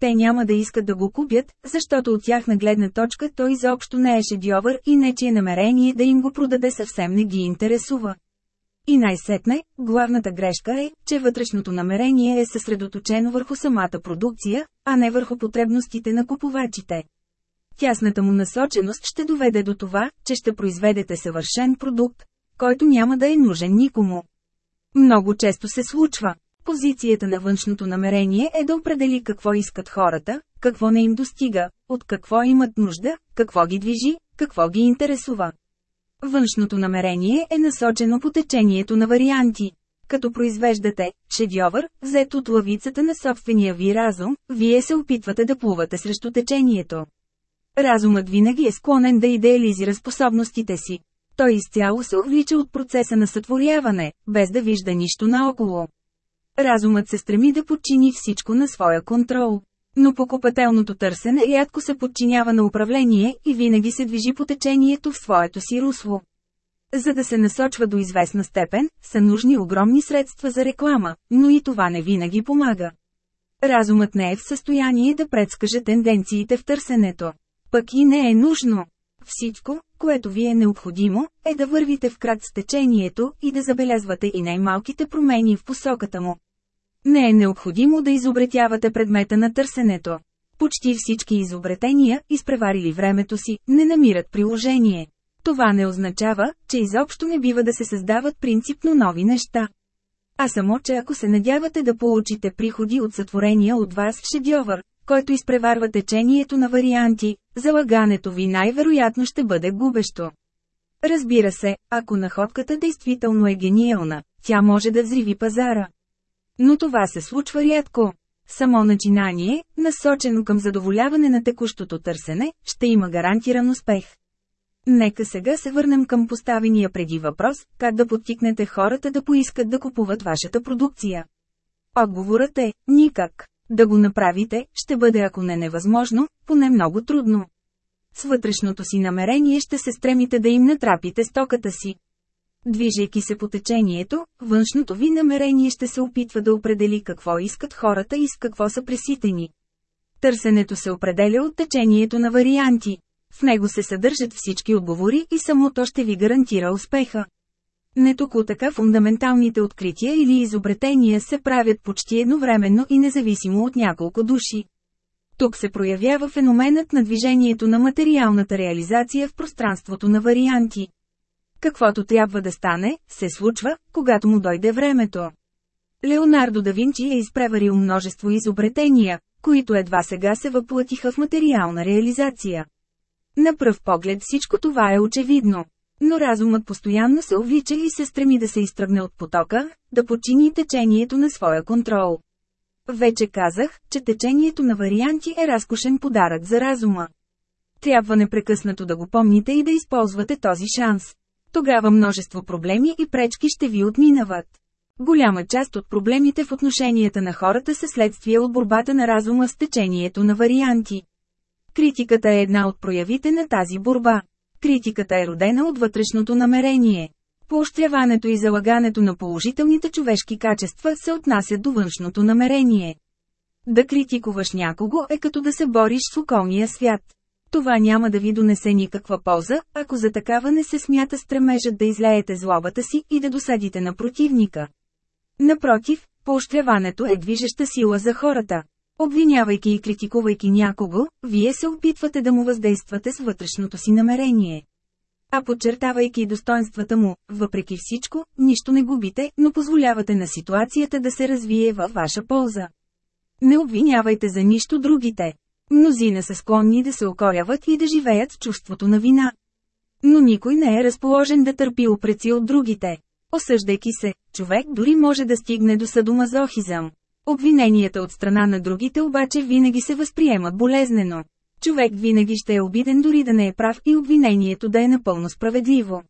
Те няма да искат да го купят, защото от тяхна гледна точка той изобщо не е шедьовър и нечие намерение да им го продаде съвсем не ги интересува. И най-сетне, главната грешка е, че вътрешното намерение е съсредоточено върху самата продукция, а не върху потребностите на купувачите. Тясната му насоченост ще доведе до това, че ще произведете съвършен продукт, който няма да е нужен никому. Много често се случва. Позицията на външното намерение е да определи какво искат хората, какво не им достига, от какво имат нужда, какво ги движи, какво ги интересува. Външното намерение е насочено по течението на варианти. Като произвеждате шедьовър, взет от лавицата на собствения ви разум, вие се опитвате да плувате срещу течението. Разумът винаги е склонен да идеализира способностите си. Той изцяло се увлича от процеса на сътворяване, без да вижда нищо наоколо. Разумът се стреми да подчини всичко на своя контрол. Но покупателното търсене рядко се подчинява на управление и винаги се движи по течението в своето си русло. За да се насочва до известна степен, са нужни огромни средства за реклама, но и това не винаги помага. Разумът не е в състояние да предскаже тенденциите в търсенето. Пък и не е нужно. Всичко, което ви е необходимо, е да вървите в крак с течението и да забелязвате и най-малките промени в посоката му. Не е необходимо да изобретявате предмета на търсенето. Почти всички изобретения, изпреварили времето си, не намират приложение. Това не означава, че изобщо не бива да се създават принципно нови неща. А само, че ако се надявате да получите приходи от сътворения от вас шедьовър, който изпреварва течението на варианти, залагането ви най-вероятно ще бъде губещо. Разбира се, ако находката действително е гениална, тя може да взриви пазара. Но това се случва рядко. Само начинание, насочено към задоволяване на текущото търсене, ще има гарантиран успех. Нека сега се върнем към поставения преди въпрос, как да подтикнете хората да поискат да купуват вашата продукция. Отговорът е – никак. Да го направите, ще бъде ако не невъзможно, поне много трудно. С вътрешното си намерение ще се стремите да им натрапите стоката си. Движейки се по течението, външното ви намерение ще се опитва да определи какво искат хората и с какво са преситени. Търсенето се определя от течението на варианти. В него се съдържат всички отговори и само то ще ви гарантира успеха. Не тук така фундаменталните открития или изобретения се правят почти едновременно и независимо от няколко души. Тук се проявява феноменът на движението на материалната реализация в пространството на варианти. Каквото трябва да стане, се случва, когато му дойде времето. Леонардо да Винчи е изпреварил множество изобретения, които едва сега се въплатиха в материална реализация. На пръв поглед всичко това е очевидно. Но разумът постоянно се увлича и се стреми да се изтръгне от потока, да почини течението на своя контрол. Вече казах, че течението на варианти е разкошен подарък за разума. Трябва непрекъснато да го помните и да използвате този шанс. Тогава множество проблеми и пречки ще ви отминават. Голяма част от проблемите в отношенията на хората са следствие от борбата на разума с течението на варианти. Критиката е една от проявите на тази борба. Критиката е родена от вътрешното намерение. Поощряването и залагането на положителните човешки качества се отнасят до външното намерение. Да критикуваш някого е като да се бориш с околния свят. Това няма да ви донесе никаква полза, ако за такава не се смята стремежът да излеете злобата си и да досадите на противника. Напротив, поощряването е движеща сила за хората. Обвинявайки и критикувайки някого, вие се опитвате да му въздействате с вътрешното си намерение. А подчертавайки достоинствата му, въпреки всичко, нищо не губите, но позволявате на ситуацията да се развие във ваша полза. Не обвинявайте за нищо другите. Мнозина са склонни да се окоряват и да живеят с чувството на вина. Но никой не е разположен да търпи опреци от другите. Осъждайки се, човек дори може да стигне до садомазохизъм. Обвиненията от страна на другите обаче винаги се възприемат болезнено. Човек винаги ще е обиден дори да не е прав и обвинението да е напълно справедливо.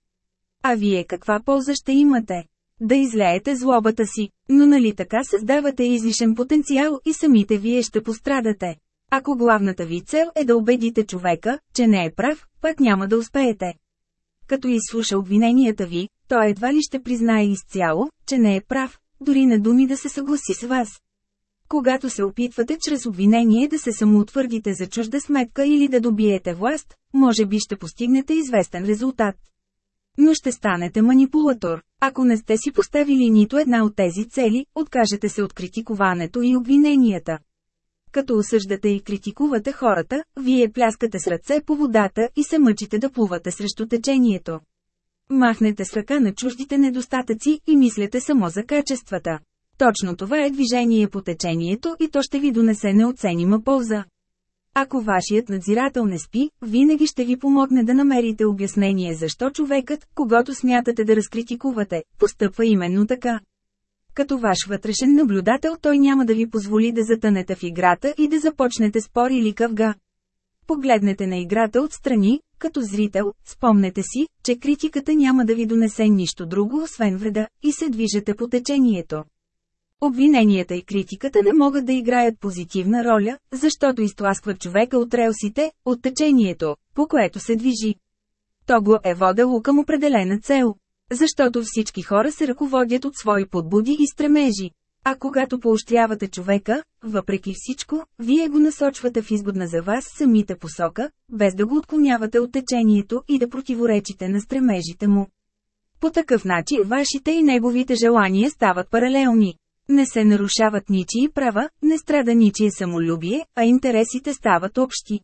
А вие каква полза ще имате? Да излеете злобата си, но нали така създавате излишен потенциал и самите вие ще пострадате. Ако главната ви цел е да убедите човека, че не е прав, пък няма да успеете. Като изслуша обвиненията ви, той едва ли ще признае изцяло, че не е прав, дори на думи да се съгласи с вас. Когато се опитвате чрез обвинение да се самоутвърдите за чужда сметка или да добиете власт, може би ще постигнете известен резултат. Но ще станете манипулатор, ако не сте си поставили нито една от тези цели, откажете се от критикуването и обвиненията. Като осъждате и критикувате хората, вие пляскате с ръце по водата и се мъчите да плувате срещу течението. Махнете с ръка на чуждите недостатъци и мислете само за качествата. Точно това е движение по течението и то ще ви донесе неоценима полза. Ако вашият надзирател не спи, винаги ще ви помогне да намерите обяснение защо човекът, когато смятате да разкритикувате, постъпва именно така. Като ваш вътрешен наблюдател той няма да ви позволи да затънете в играта и да започнете спор или къвга. Погледнете на играта отстрани, като зрител, спомнете си, че критиката няма да ви донесе нищо друго освен вреда, и се движете по течението. Обвиненията и критиката не могат да играят позитивна роля, защото изтласкват човека от релсите, от течението, по което се движи. То го е водело към определена цел. Защото всички хора се ръководят от свои подбуди и стремежи. А когато поощрявате човека, въпреки всичко, вие го насочвате в изгодна за вас самите посока, без да го отклонявате от течението и да противоречите на стремежите му. По такъв начин вашите и неговите желания стават паралелни. Не се нарушават ничии права, не страда ничие самолюбие, а интересите стават общи.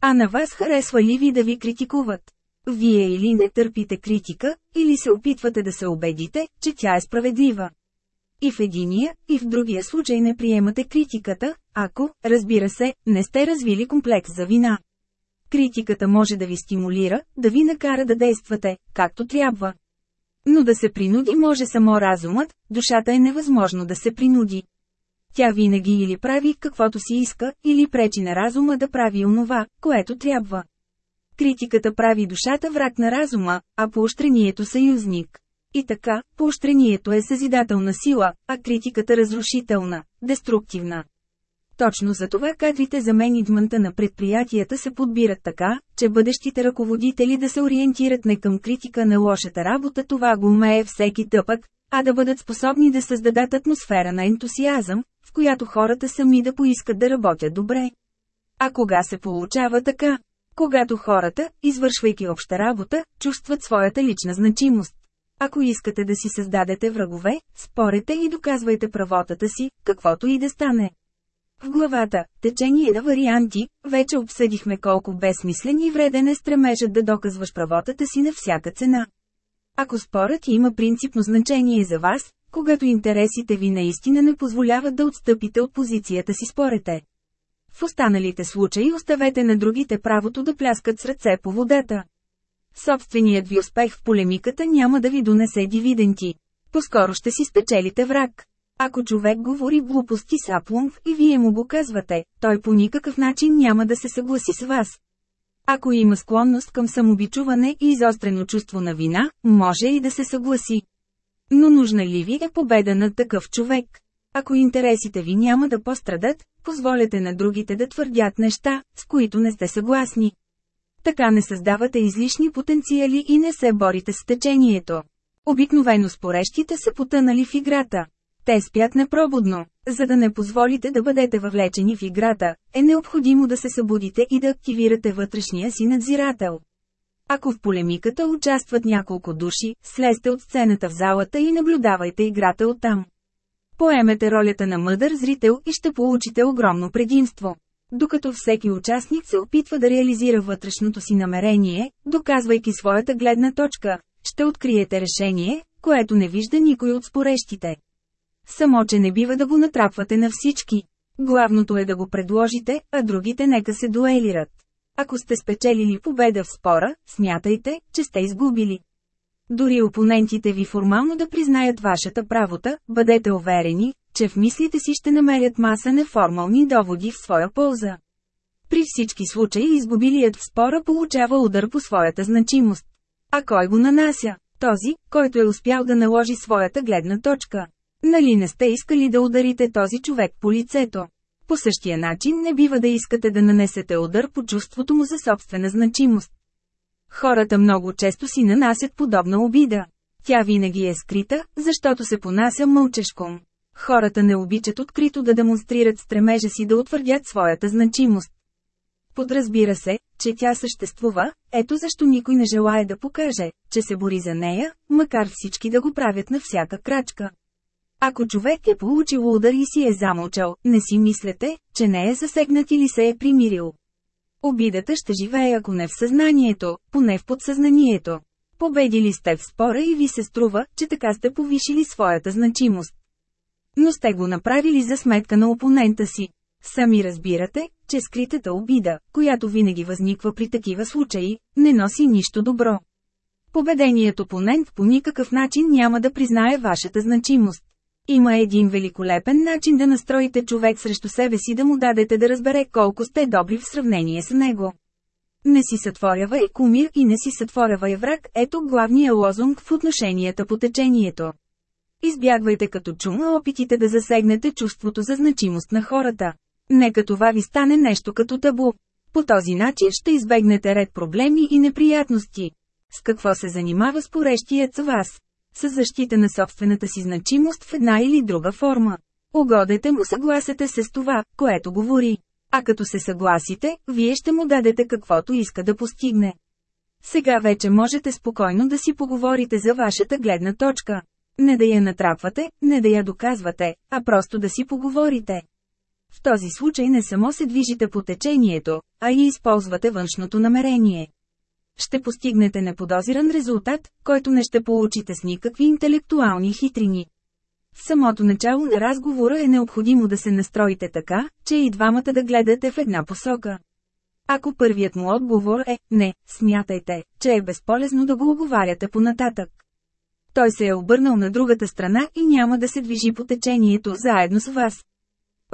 А на вас харесва ли ви да ви критикуват? Вие или не търпите критика, или се опитвате да се убедите, че тя е справедлива. И в единия, и в другия случай не приемате критиката, ако, разбира се, не сте развили комплекс за вина. Критиката може да ви стимулира, да ви накара да действате, както трябва. Но да се принуди може само разумът, душата е невъзможно да се принуди. Тя винаги или прави каквото си иска, или пречи на разума да прави онова, което трябва. Критиката прави душата враг на разума, а поощрението съюзник. И така, поощрението е съзидателна сила, а критиката разрушителна, деструктивна. Точно за това кадрите за менеджмента на предприятията се подбират така, че бъдещите ръководители да се ориентират не към критика на лошата работа това го умее всеки тъпък, а да бъдат способни да създадат атмосфера на ентусиазъм, в която хората сами да поискат да работят добре. А кога се получава така? Когато хората, извършвайки обща работа, чувстват своята лична значимост. Ако искате да си създадете врагове, спорете и доказвайте правотата си, каквото и да стане. В главата «Течение на варианти» вече обсъдихме колко безсмислен и вреден е стремежът да доказваш правотата си на всяка цена. Ако спорът има принципно значение за вас, когато интересите ви наистина не позволяват да отстъпите от позицията си спорете. В останалите случаи оставете на другите правото да пляскат с ръце по водата. Собственият ви успех в полемиката няма да ви донесе дивиденти. Поскоро ще си спечелите враг. Ако човек говори глупости с апломб и вие му го казвате, той по никакъв начин няма да се съгласи с вас. Ако има склонност към самобичуване и изострено чувство на вина, може и да се съгласи. Но нужна ли ви е победа над такъв човек? Ако интересите ви няма да пострадат, позволете на другите да твърдят неща, с които не сте съгласни. Така не създавате излишни потенциали и не се борите с течението. Обикновено спорещите са потънали в играта. Те спят непробудно. За да не позволите да бъдете въвлечени в играта, е необходимо да се събудите и да активирате вътрешния си надзирател. Ако в полемиката участват няколко души, слезте от сцената в залата и наблюдавайте играта оттам. Поемете ролята на мъдър зрител и ще получите огромно предимство. Докато всеки участник се опитва да реализира вътрешното си намерение, доказвайки своята гледна точка, ще откриете решение, което не вижда никой от спорещите. Само, че не бива да го натрапвате на всички. Главното е да го предложите, а другите нека се дуелират. Ако сте спечелили победа в спора, смятайте, че сте изгубили. Дори опонентите ви формално да признаят вашата правота, бъдете уверени, че в мислите си ще намерят маса неформални доводи в своя полза. При всички случаи изгубилият в спора получава удар по своята значимост. А кой го нанася? Този, който е успял да наложи своята гледна точка. Нали не сте искали да ударите този човек по лицето? По същия начин не бива да искате да нанесете удар по чувството му за собствена значимост. Хората много често си нанасят подобна обида. Тя винаги е скрита, защото се понася мълчешком. Хората не обичат открито да демонстрират стремежа си да утвърдят своята значимост. Подразбира се, че тя съществува, ето защо никой не желая да покаже, че се бори за нея, макар всички да го правят на всяка крачка. Ако човек е получил удар и си е замълчал, не си мислете, че не е засегнат или се е примирил. Обидата ще живее ако не в съзнанието, поне в подсъзнанието. Победили сте в спора и ви се струва, че така сте повишили своята значимост. Но сте го направили за сметка на опонента си. Сами разбирате, че скритата обида, която винаги възниква при такива случаи, не носи нищо добро. Победеният опонент по никакъв начин няма да признае вашата значимост. Има един великолепен начин да настроите човек срещу себе си да му дадете да разбере колко сте добри в сравнение с него. Не си сътворява е кумир и не си сътворява е враг, ето главния лозунг в отношенията по течението. Избягвайте като чума опитите да засегнете чувството за значимост на хората. Нека това ви стане нещо като табу. По този начин ще избегнете ред проблеми и неприятности. С какво се занимава спорещият с вас? С защита на собствената си значимост в една или друга форма. Угодете му съгласете се с това, което говори. А като се съгласите, вие ще му дадете каквото иска да постигне. Сега вече можете спокойно да си поговорите за вашата гледна точка. Не да я натрапвате, не да я доказвате, а просто да си поговорите. В този случай не само се движите по течението, а и използвате външното намерение. Ще постигнете неподозиран резултат, който не ще получите с никакви интелектуални хитрини. В самото начало на разговора е необходимо да се настроите така, че и двамата да гледате в една посока. Ако първият му отговор е «не», смятайте, че е безполезно да го оговаряте понататък. Той се е обърнал на другата страна и няма да се движи по течението заедно с вас.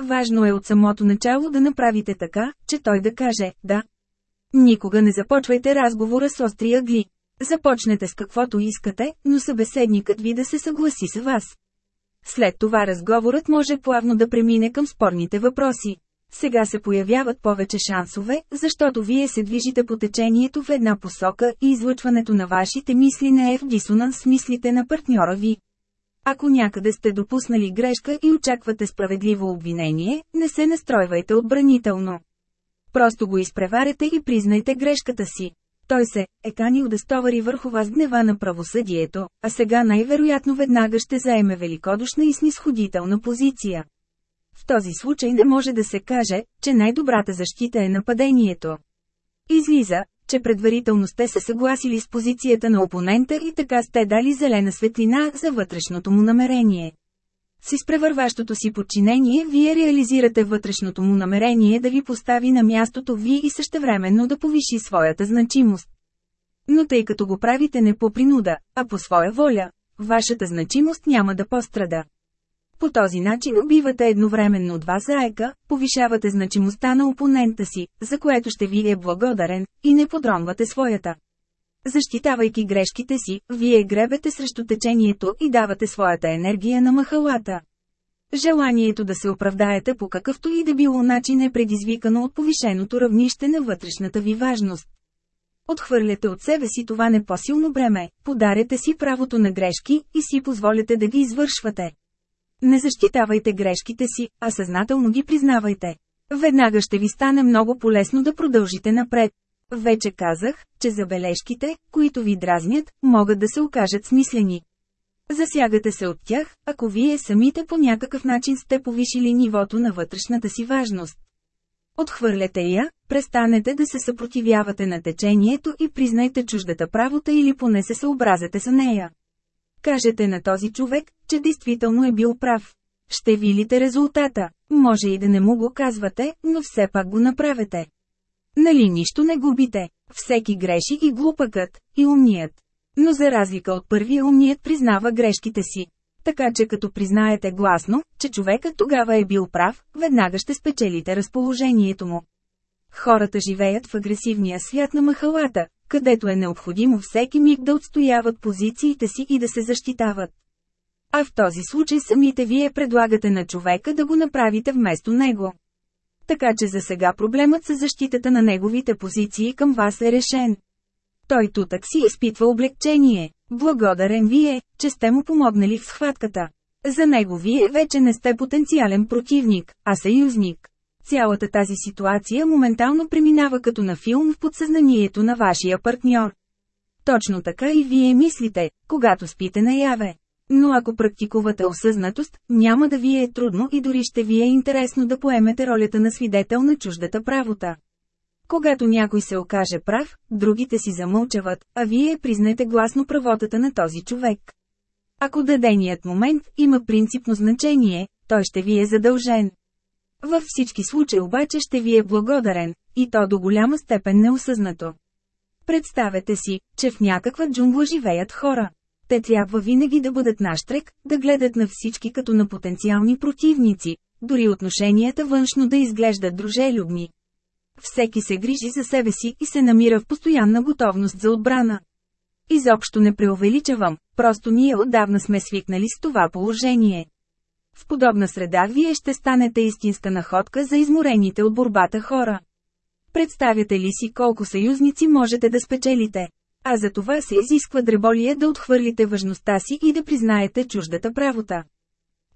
Важно е от самото начало да направите така, че той да каже «да». Никога не започвайте разговора с остри ъгли. Започнете с каквото искате, но събеседникът ви да се съгласи с вас. След това разговорът може плавно да премине към спорните въпроси. Сега се появяват повече шансове, защото вие се движите по течението в една посока и излъчването на вашите мисли не е в дисонанс с мислите на партньора ви. Ако някъде сте допуснали грешка и очаквате справедливо обвинение, не се настройвайте отбранително. Просто го изпреварете и признайте грешката си. Той се е канил да стовари върху вас гнева на правосъдието, а сега най-вероятно веднага ще заеме великодушна и снисходителна позиция. В този случай не може да се каже, че най-добрата защита е нападението. Излиза, че предварително сте се съгласили с позицията на опонента и така сте дали зелена светлина за вътрешното му намерение. С изпревърващото си подчинение вие реализирате вътрешното му намерение да ви постави на мястото ви и същевременно да повиши своята значимост. Но тъй като го правите не по принуда, а по своя воля, вашата значимост няма да пострада. По този начин убивате едновременно два заека, повишавате значимостта на опонента си, за което ще ви е благодарен, и не подронвате своята. Защитавайки грешките си, вие гребете срещу течението и давате своята енергия на махалата. Желанието да се оправдаете по какъвто и да било начин е предизвикано от повишеното равнище на вътрешната ви важност. Отхвърляте от себе си това непосилно бреме, подаряте си правото на грешки и си позволяте да ги извършвате. Не защитавайте грешките си, а съзнателно ги признавайте. Веднага ще ви стане много полезно да продължите напред. Вече казах, че забележките, които ви дразнят, могат да се окажат смислени. Засягате се от тях, ако вие самите по някакъв начин сте повишили нивото на вътрешната си важност. Отхвърляте я, престанете да се съпротивявате на течението и признайте чуждата правота или поне се съобразете с нея. Кажете на този човек, че действително е бил прав. Ще видите резултата. Може и да не му го казвате, но все пак го направете. Нали нищо не губите? Всеки греши и глупакът, и умният. Но за разлика от първия умният признава грешките си. Така че като признаете гласно, че човекът тогава е бил прав, веднага ще спечелите разположението му. Хората живеят в агресивния свят на махалата, където е необходимо всеки миг да отстояват позициите си и да се защитават. А в този случай самите вие предлагате на човека да го направите вместо него. Така че за сега проблемът с защитата на неговите позиции към вас е решен. Той тутък си изпитва облегчение. Благодарен вие, че сте му помогнали в схватката. За него вие вече не сте потенциален противник, а съюзник. Цялата тази ситуация моментално преминава като на филм в подсъзнанието на вашия партньор. Точно така и вие мислите, когато спите наяве. Но ако практикувате осъзнатост, няма да ви е трудно и дори ще ви е интересно да поемете ролята на свидетел на чуждата правота. Когато някой се окаже прав, другите си замълчават, а вие признете гласно правотата на този човек. Ако даденият момент има принципно значение, той ще ви е задължен. Във всички случаи обаче ще ви е благодарен, и то до голяма степен неосъзнато. Представете си, че в някаква джунгла живеят хора. Те трябва винаги да бъдат наштрек, да гледат на всички като на потенциални противници, дори отношенията външно да изглеждат дружелюбни. Всеки се грижи за себе си и се намира в постоянна готовност за отбрана. Изобщо не преувеличавам, просто ние отдавна сме свикнали с това положение. В подобна среда вие ще станете истинска находка за изморените от борбата хора. Представяте ли си колко съюзници можете да спечелите? А за това се изисква дреболие да отхвърлите важността си и да признаете чуждата правота.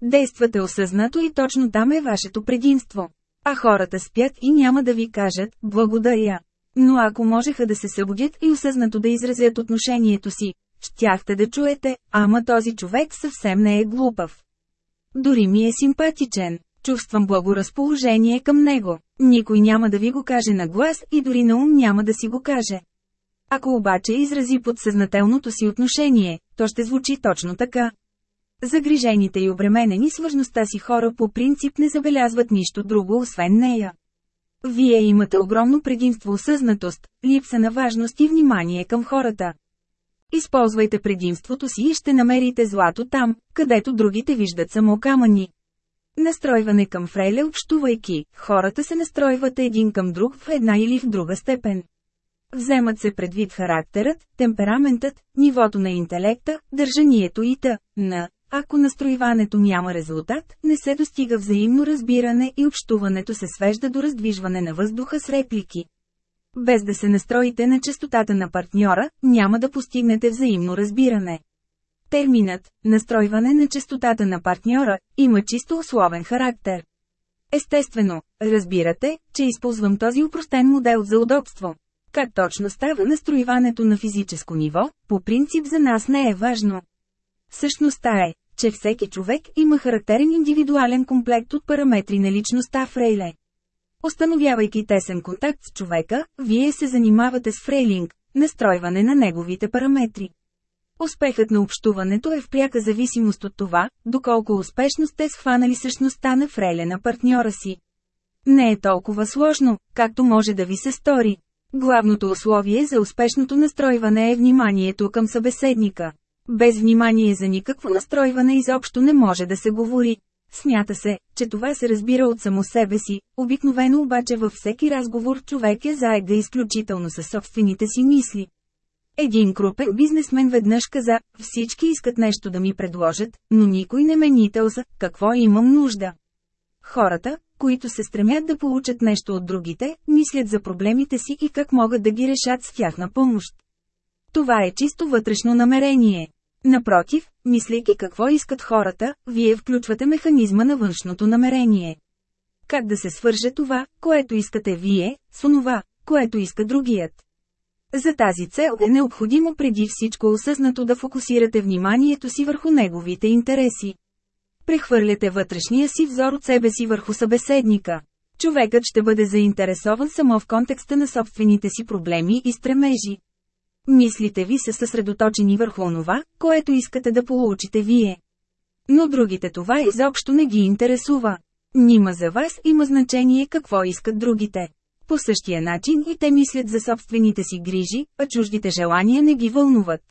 Действате осъзнато и точно там е вашето предимство. А хората спят и няма да ви кажат «благодаря». Но ако можеха да се събудят и осъзнато да изразят отношението си, щяхте да чуете, ама този човек съвсем не е глупав. Дори ми е симпатичен. Чувствам благоразположение към него. Никой няма да ви го каже на глас и дори на ум няма да си го каже. Ако обаче изрази подсъзнателното си отношение, то ще звучи точно така. Загрижените и обременени с важността си хора по принцип не забелязват нищо друго освен нея. Вие имате огромно предимство осъзнатост, липса на важност и внимание към хората. Използвайте предимството си и ще намерите злато там, където другите виждат само камъни. Настройване към Фрейле общувайки, хората се настройват един към друг в една или в друга степен. Вземат се предвид характерът, темпераментът, нивото на интелекта, държанието и т.н. Ако настроиването няма резултат, не се достига взаимно разбиране и общуването се свежда до раздвижване на въздуха с реплики. Без да се настроите на частотата на партньора, няма да постигнете взаимно разбиране. Терминът «настройване на частотата на партньора» има чисто условен характер. Естествено, разбирате, че използвам този упростен модел за удобство. Как точно става настроиването на физическо ниво, по принцип за нас не е важно. Същността е, че всеки човек има характерен индивидуален комплект от параметри на личността Фрейле. Установявайки тесен контакт с човека, вие се занимавате с фрейлинг, настройване на неговите параметри. Успехът на общуването е в пряка зависимост от това, доколко успешно сте схванали същността на фрейле на партньора си. Не е толкова сложно, както може да ви се стори. Главното условие за успешното настройване е вниманието към събеседника. Без внимание за никакво настройване изобщо не може да се говори. Смята се, че това се разбира от само себе си, обикновено обаче във всеки разговор човек е заега изключително със собствените си мисли. Един крупен бизнесмен веднъж каза, всички искат нещо да ми предложат, но никой не ме нител за какво имам нужда. Хората, които се стремят да получат нещо от другите, мислят за проблемите си и как могат да ги решат с тяхна помощ. Това е чисто вътрешно намерение. Напротив, мислейки какво искат хората, вие включвате механизма на външното намерение. Как да се свърже това, което искате вие, с онова, което иска другият. За тази цел е необходимо преди всичко осъзнато да фокусирате вниманието си върху неговите интереси. Прехвърляте вътрешния си взор от себе си върху събеседника. Човекът ще бъде заинтересован само в контекста на собствените си проблеми и стремежи. Мислите ви са съсредоточени върху онова, което искате да получите вие. Но другите това изобщо не ги интересува. Нима за вас има значение какво искат другите. По същия начин и те мислят за собствените си грижи, а чуждите желания не ги вълнуват.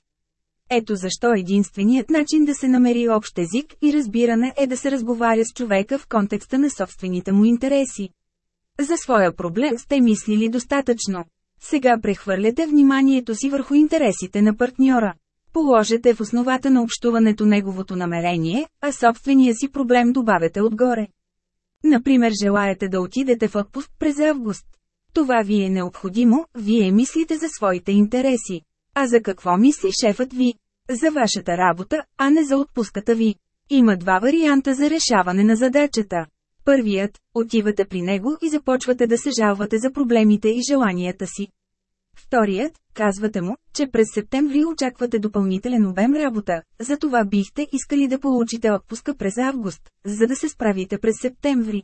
Ето защо единственият начин да се намери общ език и разбиране е да се разговаря с човека в контекста на собствените му интереси. За своя проблем сте мислили достатъчно. Сега прехвърляте вниманието си върху интересите на партньора. Положете в основата на общуването неговото намерение, а собствения си проблем добавете отгоре. Например желаете да отидете в отпуск през август. Това ви е необходимо, вие мислите за своите интереси. А за какво мисли шефът ви? За вашата работа, а не за отпуската ви. Има два варианта за решаване на задачата. Първият – отивате при него и започвате да се жалвате за проблемите и желанията си. Вторият – казвате му, че през септември очаквате допълнителен обем работа, затова бихте искали да получите отпуска през август, за да се справите през септември.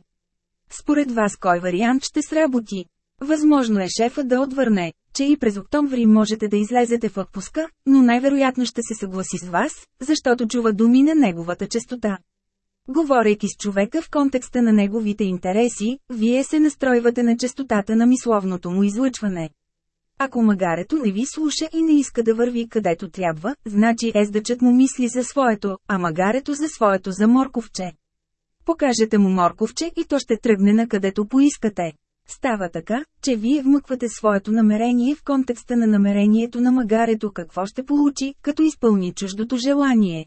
Според вас кой вариант ще сработи? Възможно е шефа да отвърне, че и през октомври можете да излезете в отпуска, но най-вероятно ще се съгласи с вас, защото чува думи на неговата частота. Говорейки с човека в контекста на неговите интереси, вие се настройвате на частотата на мисловното му излъчване. Ако магарето не ви слуша и не иска да върви където трябва, значи ездачът му мисли за своето, а магарето за своето за морковче. Покажете му морковче и то ще тръгне на където поискате. Става така, че вие вмъквате своето намерение в контекста на намерението на магарето какво ще получи, като изпълни чуждото желание.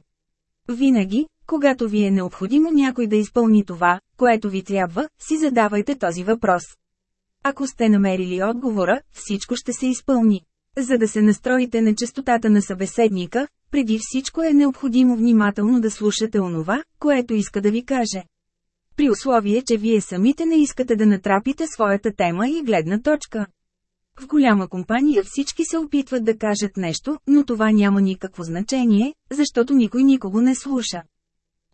Винаги, когато ви е необходимо някой да изпълни това, което ви трябва, си задавайте този въпрос. Ако сте намерили отговора, всичко ще се изпълни. За да се настроите на частотата на събеседника, преди всичко е необходимо внимателно да слушате онова, което иска да ви каже. При условие, че вие самите не искате да натрапите своята тема и гледна точка. В голяма компания всички се опитват да кажат нещо, но това няма никакво значение, защото никой никого не слуша.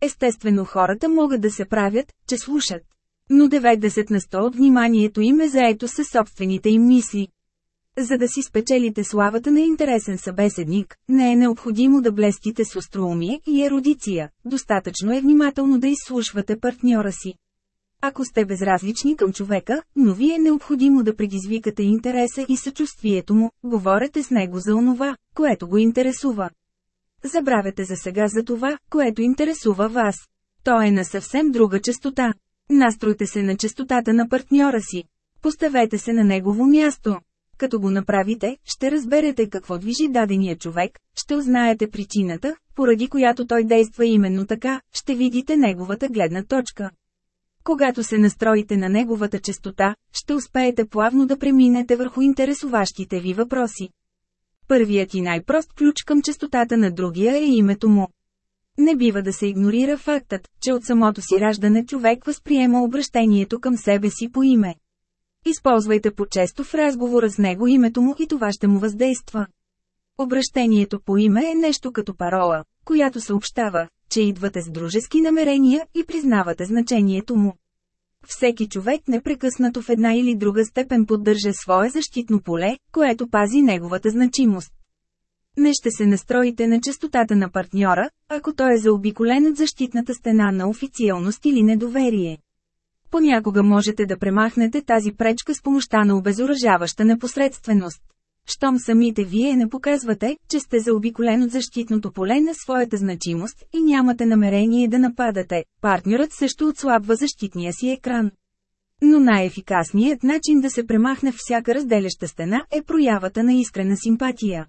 Естествено хората могат да се правят, че слушат. Но 90 на 100 от вниманието им е заето със собствените им мисли. За да си спечелите славата на интересен събеседник, не е необходимо да блестите с остроумие и ерудиция, достатъчно е внимателно да изслушвате партньора си. Ако сте безразлични към човека, но ви е необходимо да предизвикате интереса и съчувствието му, говорете с него за онова, което го интересува. Забравете за сега за това, което интересува вас. То е на съвсем друга частота. Настройте се на частотата на партньора си. Поставете се на негово място. Като го направите, ще разберете какво движи дадения човек, ще узнаете причината, поради която той действа именно така, ще видите неговата гледна точка. Когато се настроите на неговата частота, ще успеете плавно да преминете върху интересуващите ви въпроси. Първият и най-прост ключ към частотата на другия е името му. Не бива да се игнорира фактът, че от самото си раждане човек възприема обращението към себе си по име. Използвайте по-често в разговора с него името му и това ще му въздейства. Обращението по име е нещо като парола, която съобщава, че идвате с дружески намерения и признавате значението му. Всеки човек непрекъснато в една или друга степен поддържа свое защитно поле, което пази неговата значимост. Не ще се настроите на частотата на партньора, ако той е заобиколен от защитната стена на официалност или недоверие. Понякога можете да премахнете тази пречка с помощта на обезоръжаваща непосредственост. Щом самите вие не показвате, че сте заобиколен от защитното поле на своята значимост и нямате намерение да нападате, партньорът също отслабва защитния си екран. Но най-ефикасният начин да се премахне всяка разделяща стена е проявата на искрена симпатия.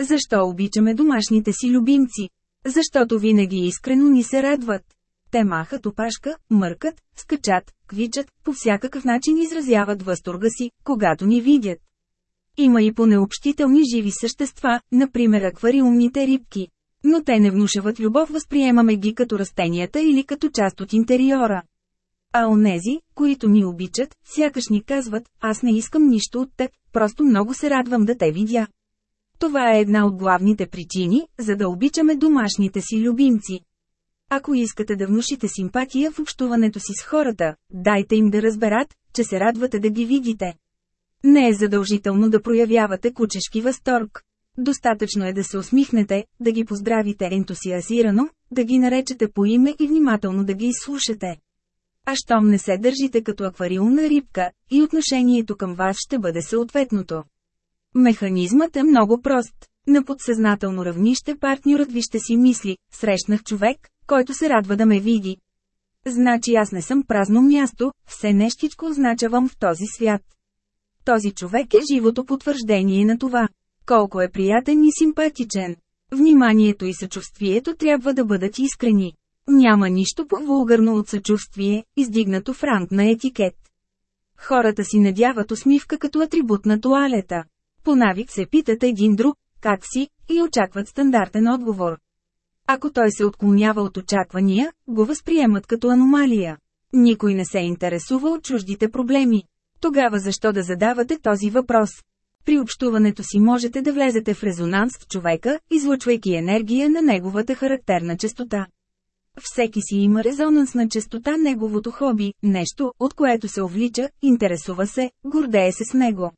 Защо обичаме домашните си любимци? Защото винаги искрено ни се радват. Те махат опашка, мъркат, скачат, квичат, по всякакъв начин изразяват възторга си, когато ни видят. Има и по-необщителни живи същества, например аквариумните рибки. Но те не внушават любов, възприемаме ги като растенията или като част от интериора. А онези, които ни обичат, сякаш ни казват, аз не искам нищо от теб, просто много се радвам да те видя. Това е една от главните причини, за да обичаме домашните си любимци. Ако искате да внушите симпатия в общуването си с хората, дайте им да разберат, че се радвате да ги видите. Не е задължително да проявявате кучешки възторг. Достатъчно е да се усмихнете, да ги поздравите ентусиазирано, да ги наречете по име и внимателно да ги изслушате. А щом не се държите като аквариумна рибка, и отношението към вас ще бъде съответното. Механизмът е много прост. На подсъзнателно равнище партньорът ви ще си мисли, срещнах човек, който се радва да ме види. Значи аз не съм празно място, все нещичко означавам в този свят. Този човек е живото потвърждение на това. Колко е приятен и симпатичен. Вниманието и съчувствието трябва да бъдат искрени. Няма нищо по-вулгарно от съчувствие, издигнато в ранг на етикет. Хората си надяват усмивка като атрибут на туалета. По навик се питат един друг, как си, и очакват стандартен отговор. Ако той се отклонява от очаквания, го възприемат като аномалия. Никой не се интересува от чуждите проблеми. Тогава защо да задавате този въпрос? При общуването си можете да влезете в резонанс с човека, излъчвайки енергия на неговата характерна частота. Всеки си има резонансна частота неговото хоби, нещо, от което се увлича, интересува се, гордее се с него.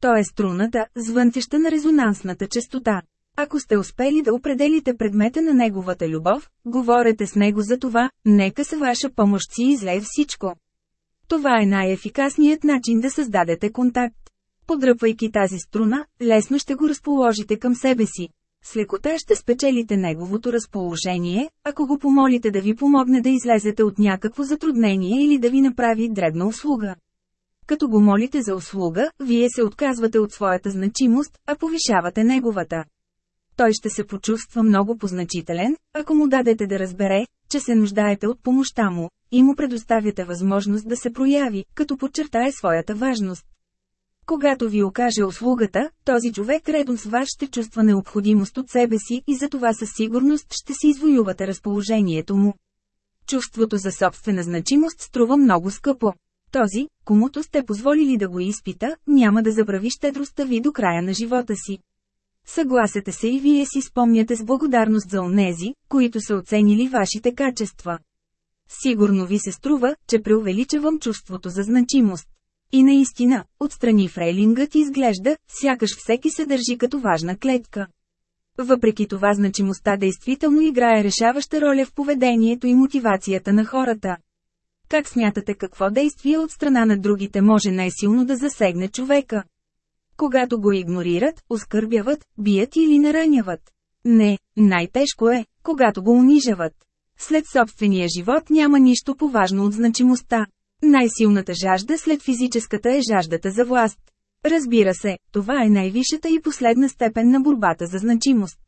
То е струната, звънтеща на резонансната частота. Ако сте успели да определите предмета на неговата любов, говорете с него за това, нека с ваша помощ си излее всичко. Това е най-ефикасният начин да създадете контакт. Подръпвайки тази струна, лесно ще го разположите към себе си. С лекота ще спечелите неговото разположение, ако го помолите да ви помогне да излезете от някакво затруднение или да ви направи дребна услуга. Като го молите за услуга, вие се отказвате от своята значимост, а повишавате неговата. Той ще се почувства много позначителен, ако му дадете да разбере, че се нуждаете от помощта му, и му предоставяте възможност да се прояви, като подчертае своята важност. Когато ви окаже услугата, този човек редом с вас ще чувства необходимост от себе си и за това със сигурност ще си извоювате разположението му. Чувството за собствена значимост струва много скъпо. Този, комуто сте позволили да го изпита, няма да забрави щедростта ви до края на живота си. Съгласете се и вие си спомняте с благодарност за онези, които са оценили вашите качества. Сигурно ви се струва, че преувеличавам чувството за значимост. И наистина, отстрани фрейлингът изглежда, сякаш всеки се държи като важна клетка. Въпреки това значимостта действително играе решаваща роля в поведението и мотивацията на хората. Как смятате какво действие от страна на другите може най-силно да засегне човека? Когато го игнорират, оскърбяват, бият или нараняват. Не, най-тежко е, когато го унижават. След собствения живот няма нищо поважно от значимостта. Най-силната жажда след физическата е жаждата за власт. Разбира се, това е най-висшата и последна степен на борбата за значимост.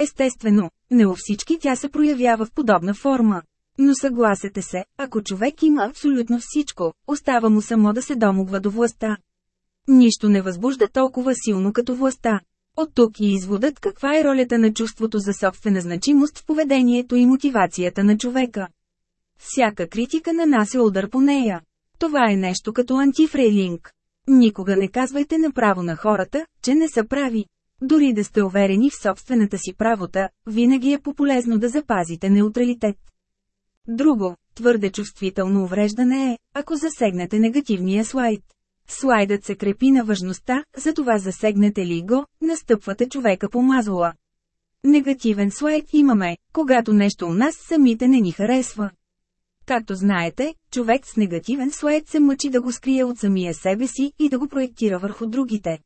Естествено, не у всички тя се проявява в подобна форма. Но съгласете се, ако човек има абсолютно всичко, остава му само да се домогва до властта. Нищо не възбужда толкова силно като властта. От тук и изводът каква е ролята на чувството за собствена значимост в поведението и мотивацията на човека. Всяка критика нанася удар по нея. Това е нещо като антифрейлинг. Никога не казвайте направо на хората, че не са прави. Дори да сте уверени в собствената си правота, винаги е по-полезно да запазите неутралитет. Друго, твърде чувствително увреждане е, ако засегнете негативния слайд. Слайдът се крепи на важността, затова засегнете ли го, настъпвате човека по мазола. Негативен слайд имаме, когато нещо у нас самите не ни харесва. Както знаете, човек с негативен слайд се мъчи да го скрие от самия себе си и да го проектира върху другите.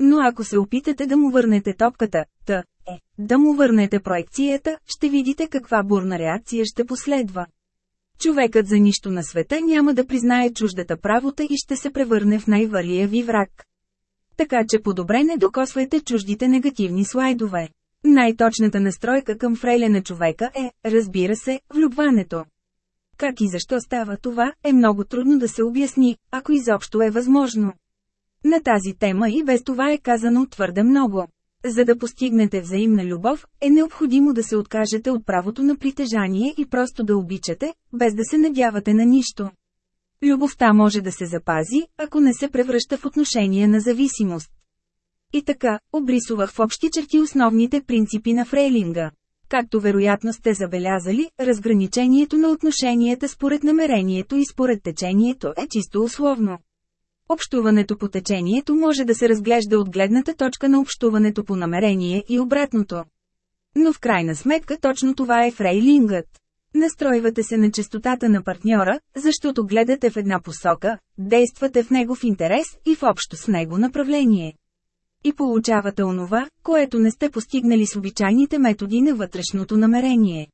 Но ако се опитате да му върнете топката, та, е, да му върнете проекцията, ще видите каква бурна реакция ще последва. Човекът за нищо на света няма да признае чуждата правота и ще се превърне в най-валия ви враг. Така че по-добре не докосвайте чуждите негативни слайдове. Най-точната настройка към фрейле на човека е, разбира се, влюбването. Как и защо става това, е много трудно да се обясни, ако изобщо е възможно. На тази тема и без това е казано твърде много. За да постигнете взаимна любов, е необходимо да се откажете от правото на притежание и просто да обичате, без да се надявате на нищо. Любовта може да се запази, ако не се превръща в отношение на зависимост. И така, обрисувах в общи черти основните принципи на фрейлинга. Както вероятно сте забелязали, разграничението на отношенията според намерението и според течението е чисто условно. Общуването по течението може да се разглежда от гледната точка на общуването по намерение и обратното. Но в крайна сметка точно това е фрейлингът. Настройвате се на частотата на партньора, защото гледате в една посока, действате в негов интерес и в общо с него направление. И получавате онова, което не сте постигнали с обичайните методи на вътрешното намерение.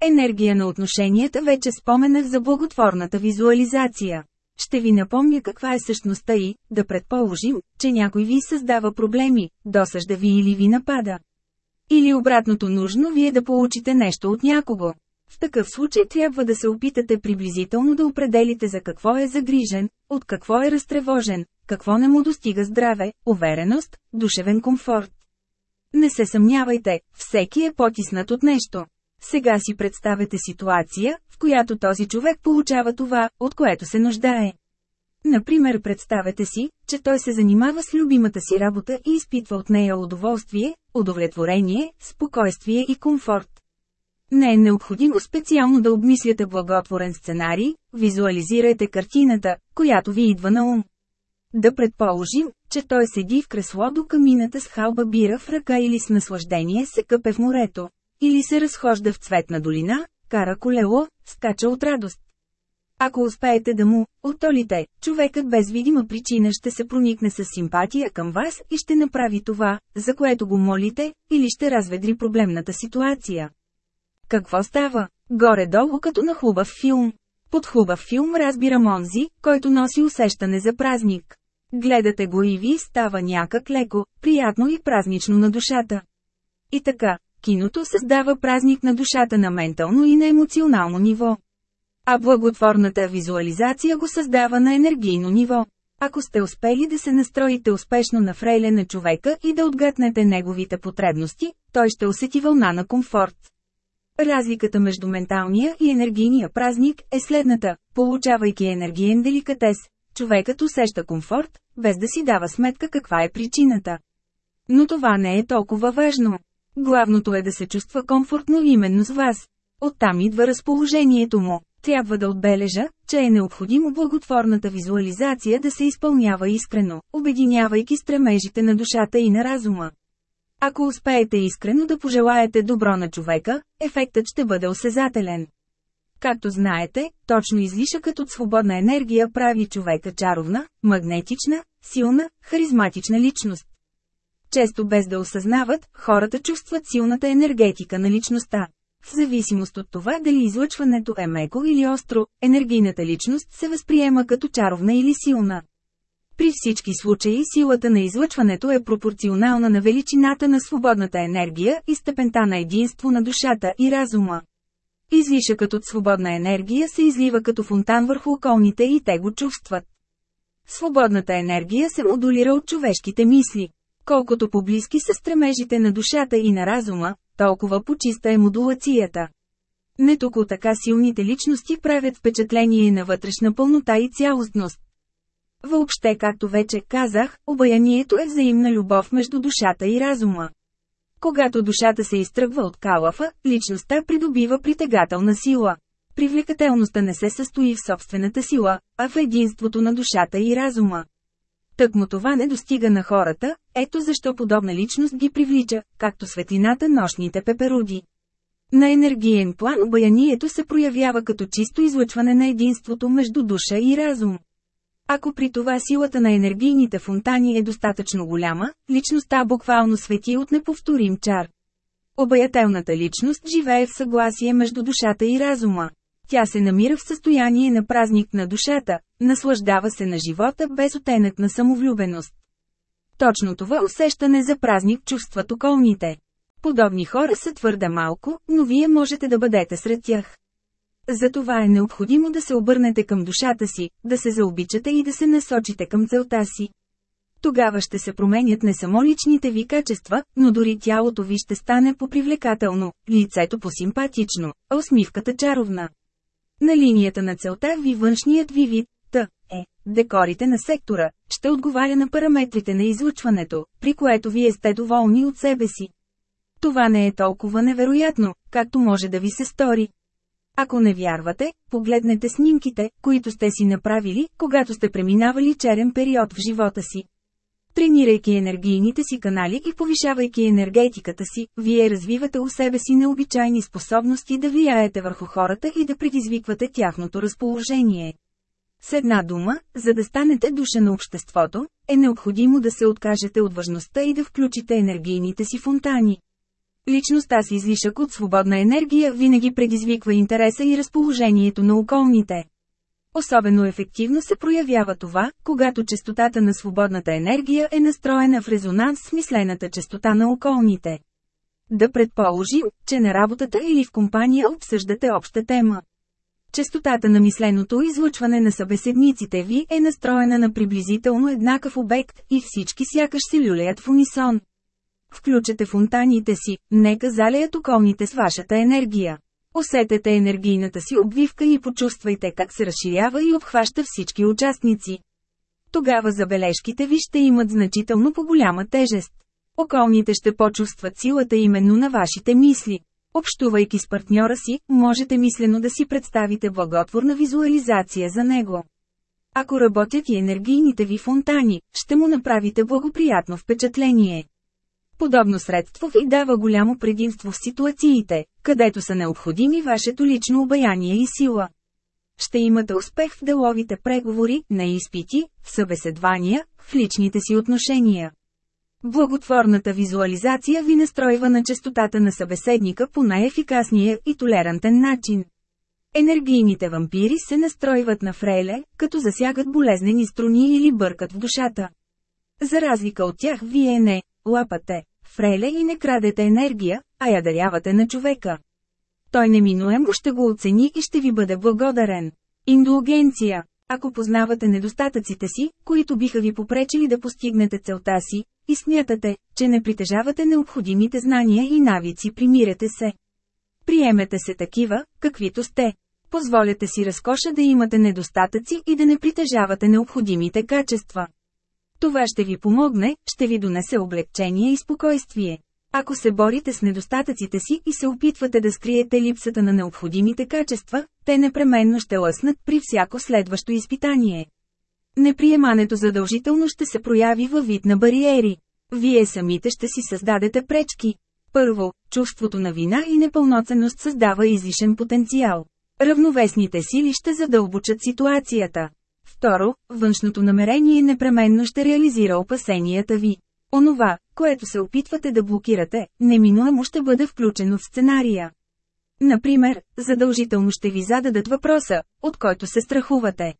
Енергия на отношенията вече споменах за благотворната визуализация. Ще ви напомня каква е същността и, да предположим, че някой ви създава проблеми, досъжда ви или ви напада. Или обратното нужно вие да получите нещо от някого. В такъв случай трябва да се опитате приблизително да определите за какво е загрижен, от какво е разтревожен, какво не му достига здраве, увереност, душевен комфорт. Не се съмнявайте, всеки е потиснат от нещо. Сега си представете ситуация, в която този човек получава това, от което се нуждае. Например, представете си, че той се занимава с любимата си работа и изпитва от нея удоволствие, удовлетворение, спокойствие и комфорт. Не е необходимо специално да обмисляте благотворен сценарий, визуализирайте картината, която ви идва на ум. Да предположим, че той седи в кресло до камината с халба бира в ръка или с наслаждение се къпе в морето. Или се разхожда в цветна долина, кара колело, скача от радост. Ако успеете да му отолите, човекът без видима причина ще се проникне с симпатия към вас и ще направи това, за което го молите, или ще разведри проблемната ситуация. Какво става? Горе-долу като на хубав филм. Под хубав филм разбира онзи, който носи усещане за празник. Гледате го и ви става някак леко, приятно и празнично на душата. И така, киното създава празник на душата на ментално и на емоционално ниво. А благотворната визуализация го създава на енергийно ниво. Ако сте успели да се настроите успешно на фрейле на човека и да отгътнете неговите потребности, той ще усети вълна на комфорт. Разликата между менталния и енергийния празник е следната, получавайки енергиен деликатес, човекът усеща комфорт, без да си дава сметка каква е причината. Но това не е толкова важно. Главното е да се чувства комфортно именно с вас. Оттам идва разположението му. Трябва да отбележа, че е необходимо благотворната визуализация да се изпълнява искрено, обединявайки стремежите на душата и на разума. Ако успеете искрено да пожелаете добро на човека, ефектът ще бъде осезателен. Както знаете, точно излишъкът от свободна енергия прави човека чаровна, магнетична, силна, харизматична личност. Често без да осъзнават, хората чувстват силната енергетика на личността. В зависимост от това дали излъчването е меко или остро, енергийната личност се възприема като чаровна или силна. При всички случаи силата на излъчването е пропорционална на величината на свободната енергия и степента на единство на душата и разума. Излишъкът от свободна енергия се излива като фонтан върху околните и те го чувстват. Свободната енергия се модулира от човешките мисли. Колкото поблизки са стремежите на душата и на разума, толкова почиста е модулацията. Не току така силните личности правят впечатление на вътрешна пълнота и цялостност. Въобще, както вече казах, обаянието е взаимна любов между душата и разума. Когато душата се изтръгва от калафа, личността придобива притегателна сила. Привлекателността не се състои в собствената сила, а в единството на душата и разума. Тъкмо това не достига на хората, ето защо подобна личност ги привлича, както светлината нощните пеперуди. На енергиен план обаянието се проявява като чисто излъчване на единството между душа и разум. Ако при това силата на енергийните фонтани е достатъчно голяма, личността буквално свети от неповторим чар. Обаятелната личност живее в съгласие между душата и разума. Тя се намира в състояние на празник на душата, наслаждава се на живота без отенък на самовлюбеност. Точно това усещане за празник чувстват околните. Подобни хора са твърде малко, но вие можете да бъдете сред тях. Затова е необходимо да се обърнете към душата си, да се заобичате и да се насочите към целта си. Тогава ще се променят не само личните ви качества, но дори тялото ви ще стане попривлекателно, лицето по-симпатично, а усмивката чаровна. На линията на целта ви външният ви вид, т. е, декорите на сектора, ще отговаря на параметрите на излъчването, при което вие сте доволни от себе си. Това не е толкова невероятно, както може да ви се стори. Ако не вярвате, погледнете снимките, които сте си направили, когато сте преминавали черен период в живота си. Тренирайки енергийните си канали и повишавайки енергетиката си, вие развивате у себе си необичайни способности да влияете върху хората и да предизвиквате тяхното разположение. С една дума, за да станете душа на обществото, е необходимо да се откажете от важността и да включите енергийните си фонтани. Личността с излишък от свободна енергия винаги предизвиква интереса и разположението на околните. Особено ефективно се проявява това, когато частотата на свободната енергия е настроена в резонанс с мислената частота на околните. Да предположим, че на работата или в компания обсъждате обща тема. Частотата на мисленото излъчване на събеседниците ви е настроена на приблизително еднакъв обект и всички сякаш се люлеят в унисон. Включете фонтаните си, нека залеят околните с вашата енергия. Усетете енергийната си обвивка и почувствайте как се разширява и обхваща всички участници. Тогава забележките ви ще имат значително по-голяма тежест. Околните ще почувстват силата именно на вашите мисли. Общувайки с партньора си, можете мислено да си представите благотворна визуализация за него. Ако работят и енергийните ви фонтани, ще му направите благоприятно впечатление. Подобно средство ви дава голямо предимство в ситуациите, където са необходими вашето лично обаяние и сила. Ще имате успех в деловите преговори, на изпити, в събеседвания, в личните си отношения. Благотворната визуализация ви настройва на частотата на събеседника по най-ефикасния и толерантен начин. Енергийните вампири се настройват на фрейле, като засягат болезнени струни или бъркат в душата. За разлика от тях вие не лапате, фреле и не крадете енергия, а я дарявате на човека. Той неминуемо ще го оцени и ще ви бъде благодарен. Индулгенция Ако познавате недостатъците си, които биха ви попречили да постигнете целта си, и смятате, че не притежавате необходимите знания и навици, примирете се. Приемете се такива, каквито сте. Позволете си разкоша да имате недостатъци и да не притежавате необходимите качества. Това ще ви помогне, ще ви донесе облегчение и спокойствие. Ако се борите с недостатъците си и се опитвате да скриете липсата на необходимите качества, те непременно ще лъснат при всяко следващо изпитание. Неприемането задължително ще се прояви във вид на бариери. Вие самите ще си създадете пречки. Първо, чувството на вина и непълноценност създава излишен потенциал. Равновесните сили ще задълбочат ситуацията. Второ, външното намерение непременно ще реализира опасенията ви. Онова, което се опитвате да блокирате, неминуемо ще бъде включено в сценария. Например, задължително ще ви зададат въпроса, от който се страхувате.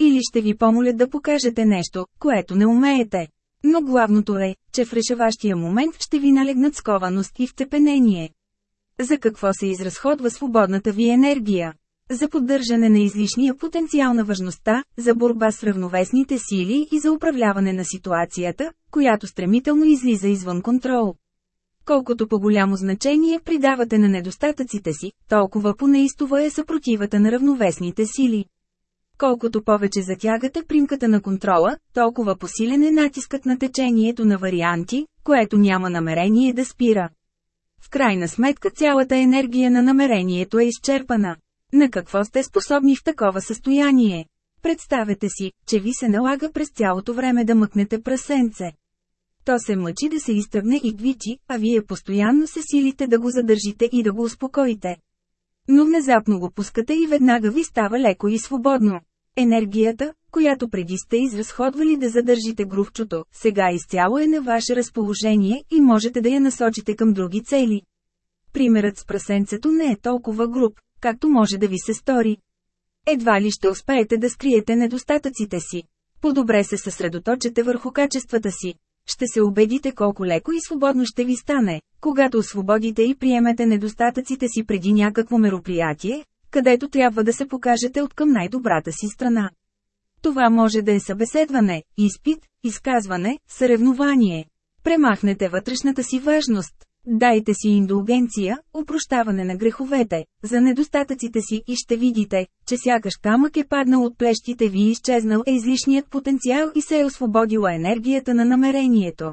Или ще ви помолят да покажете нещо, което не умеете. Но главното е, че в решаващия момент ще ви налегнат скованост и вцепенение. За какво се изразходва свободната ви енергия? За поддържане на излишния потенциал на важността, за борба с равновесните сили и за управляване на ситуацията, която стремително излиза извън контрол. Колкото по-голямо значение придавате на недостатъците си, толкова понеистова е съпротивата на равновесните сили. Колкото повече затягате примката на контрола, толкова посилен е натискът на течението на варианти, което няма намерение да спира. В крайна сметка цялата енергия на намерението е изчерпана. На какво сте способни в такова състояние? Представете си, че ви се налага през цялото време да мъкнете прасенце. То се мъчи да се изтъгне и двичи, а вие постоянно се силите да го задържите и да го успокоите. Но внезапно го пускате и веднага ви става леко и свободно. Енергията, която преди сте изразходвали да задържите грувчото, сега изцяло е на ваше разположение и можете да я насочите към други цели. Примерът с прасенцето не е толкова груб, както може да ви се стори. Едва ли ще успеете да скриете недостатъците си. По-добре се съсредоточете върху качествата си. Ще се убедите колко леко и свободно ще ви стане, когато освободите и приемете недостатъците си преди някакво мероприятие, където трябва да се покажете от към най-добрата си страна. Това може да е събеседване, изпит, изказване, съревнование. Премахнете вътрешната си важност. Дайте си индулгенция, упрощаване на греховете, за недостатъците си и ще видите, че сякаш камък е паднал от плещите ви и изчезнал е излишният потенциал и се е освободила енергията на намерението.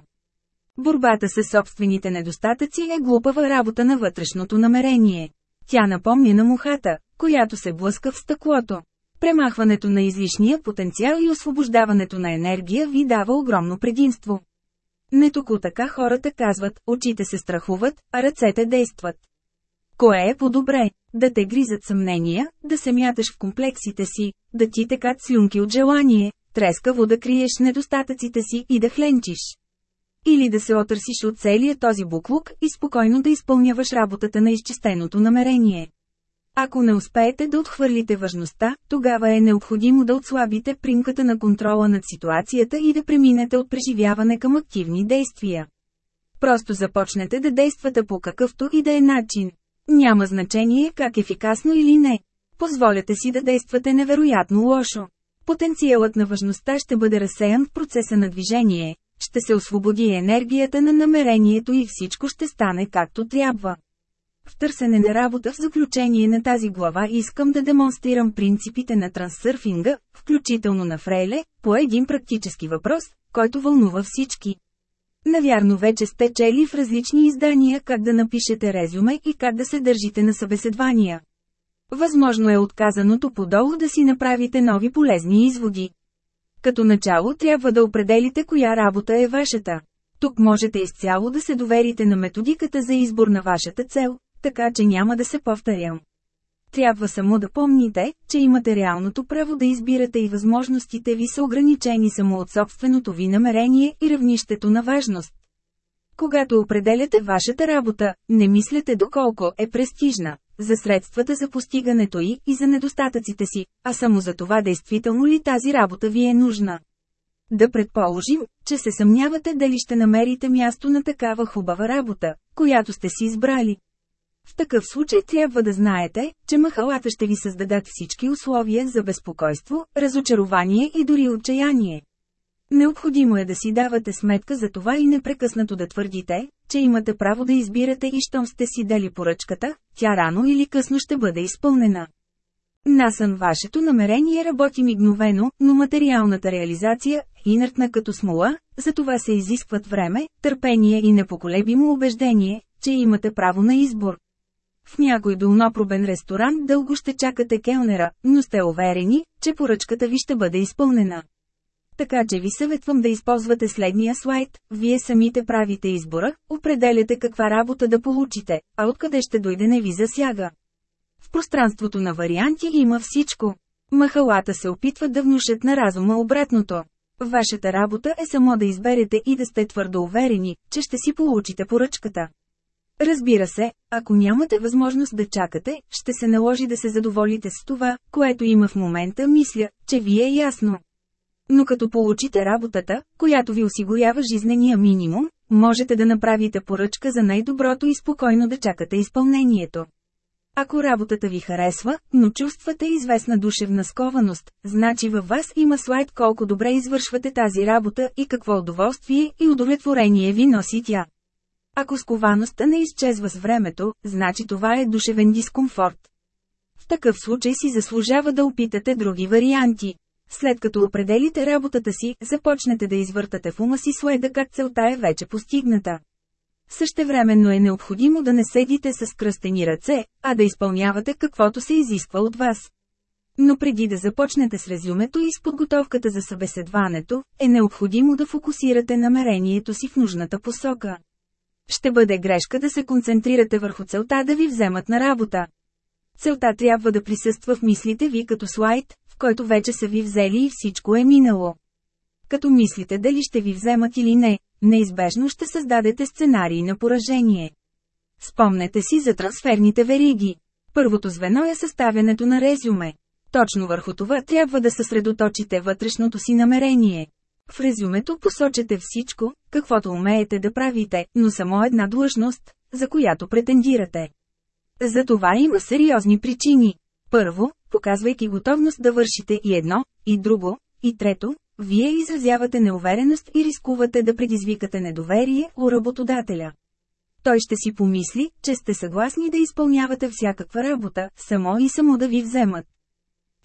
Борбата с собствените недостатъци е глупава работа на вътрешното намерение. Тя напомня на мухата, която се блъска в стъклото. Премахването на излишния потенциал и освобождаването на енергия ви дава огромно предимство. Не току така хората казват, очите се страхуват, а ръцете действат. Кое е по-добре? Да те гризат съмнения, да се мяташ в комплексите си, да ти текат слюнки от желание, трескаво да криеш недостатъците си и да хленчиш. Или да се отърсиш от целия този буклук и спокойно да изпълняваш работата на изчистеното намерение. Ако не успеете да отхвърлите важността, тогава е необходимо да отслабите примката на контрола над ситуацията и да преминете от преживяване към активни действия. Просто започнете да действате по какъвто и да е начин. Няма значение как ефикасно или не. Позволете си да действате невероятно лошо. Потенциалът на важността ще бъде разсеян в процеса на движение, ще се освободи енергията на намерението и всичко ще стане както трябва. В търсене на работа в заключение на тази глава искам да демонстрирам принципите на трансърфинга, включително на Фрейле, по един практически въпрос, който вълнува всички. Навярно вече сте чели в различни издания как да напишете резюме и как да се държите на събеседвания. Възможно е отказаното подолу да си направите нови полезни изводи. Като начало трябва да определите коя работа е вашата. Тук можете изцяло да се доверите на методиката за избор на вашата цел, така че няма да се повторям. Трябва само да помните, че имате реалното право да избирате и възможностите ви са ограничени само от собственото ви намерение и равнището на важност. Когато определяте вашата работа, не мислете доколко е престижна, за средствата за постигането й и за недостатъците си, а само за това действително ли тази работа ви е нужна. Да предположим, че се съмнявате дали ще намерите място на такава хубава работа, която сте си избрали. В такъв случай трябва да знаете, че махалата ще ви създадат всички условия за безпокойство, разочарование и дори отчаяние. Необходимо е да си давате сметка за това и непрекъснато да твърдите, че имате право да избирате и щом сте си дали поръчката, тя рано или късно ще бъде изпълнена. Насън вашето намерение работи мигновено, но материалната реализация инертна като смола, затова се изискват време, търпение и непоколебимо убеждение, че имате право на избор. В някой долнопробен ресторант дълго ще чакате келнера, но сте уверени, че поръчката ви ще бъде изпълнена. Така че ви съветвам да използвате следния слайд, вие самите правите избора, определяте каква работа да получите, а откъде ще дойде не ви засяга. В пространството на варианти има всичко. Махалата се опитват да внушат на разума обратното. Вашата работа е само да изберете и да сте твърдо уверени, че ще си получите поръчката. Разбира се, ако нямате възможност да чакате, ще се наложи да се задоволите с това, което има в момента мисля, че ви е ясно. Но като получите работата, която ви осигурява жизнения минимум, можете да направите поръчка за най-доброто и спокойно да чакате изпълнението. Ако работата ви харесва, но чувствате известна душевна скованост, значи във вас има слайд колко добре извършвате тази работа и какво удоволствие и удовлетворение ви носи тя. Ако сковаността не изчезва с времето, значи това е душевен дискомфорт. В такъв случай си заслужава да опитате други варианти. След като определите работата си, започнете да извъртате в ума си следа как целта е вече постигната. Същевременно е необходимо да не седите с кръстени ръце, а да изпълнявате каквото се изисква от вас. Но преди да започнете с резюмето и с подготовката за събеседването, е необходимо да фокусирате намерението си в нужната посока. Ще бъде грешка да се концентрирате върху целта да ви вземат на работа. Целта трябва да присъства в мислите ви като слайд, в който вече са ви взели и всичко е минало. Като мислите дали ще ви вземат или не, неизбежно ще създадете сценарии на поражение. Спомнете си за трансферните вериги. Първото звено е съставянето на резюме. Точно върху това трябва да съсредоточите вътрешното си намерение. В резюмето посочете всичко, каквото умеете да правите, но само една длъжност, за която претендирате. За това има сериозни причини. Първо, показвайки готовност да вършите и едно, и друго, и трето, вие изразявате неувереност и рискувате да предизвикате недоверие у работодателя. Той ще си помисли, че сте съгласни да изпълнявате всякаква работа, само и само да ви вземат.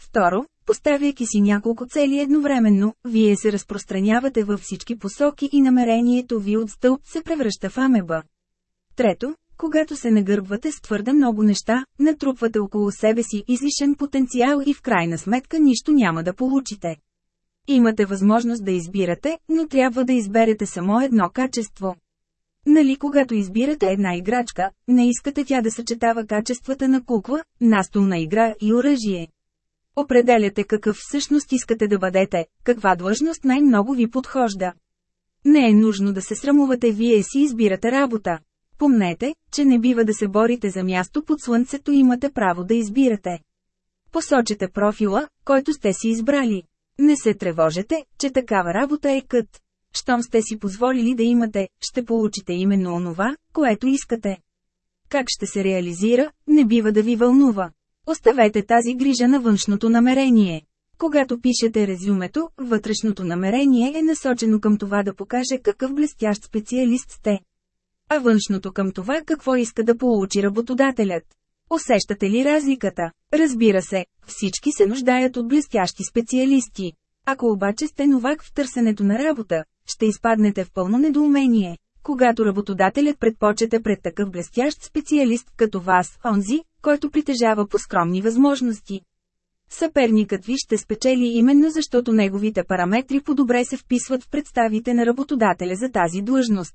Второ, поставяйки си няколко цели едновременно, вие се разпространявате във всички посоки и намерението ви от стълб се превръща в амеба. Трето, когато се нагърбвате с твърде много неща, натрупвате около себе си излишен потенциал и в крайна сметка нищо няма да получите. Имате възможност да избирате, но трябва да изберете само едно качество. Нали когато избирате една играчка, не искате тя да съчетава качествата на кукла, настолна игра и оръжие. Определяте какъв всъщност искате да бъдете, каква длъжност най-много ви подхожда. Не е нужно да се срамувате вие си избирате работа. Помнете, че не бива да се борите за място под слънцето имате право да избирате. Посочете профила, който сте си избрали. Не се тревожете, че такава работа е кът. Щом сте си позволили да имате, ще получите именно онова, което искате. Как ще се реализира, не бива да ви вълнува. Оставете тази грижа на външното намерение. Когато пишете резюмето, вътрешното намерение е насочено към това да покаже какъв блестящ специалист сте. А външното към това какво иска да получи работодателят. Усещате ли разликата? Разбира се, всички се нуждаят от блестящи специалисти. Ако обаче сте новак в търсенето на работа, ще изпаднете в пълно недоумение, когато работодателят предпочете пред такъв блестящ специалист като вас, онзи, който притежава по-скромни възможности. Съперникът ви ще спечели именно защото неговите параметри по-добре се вписват в представите на работодателя за тази длъжност.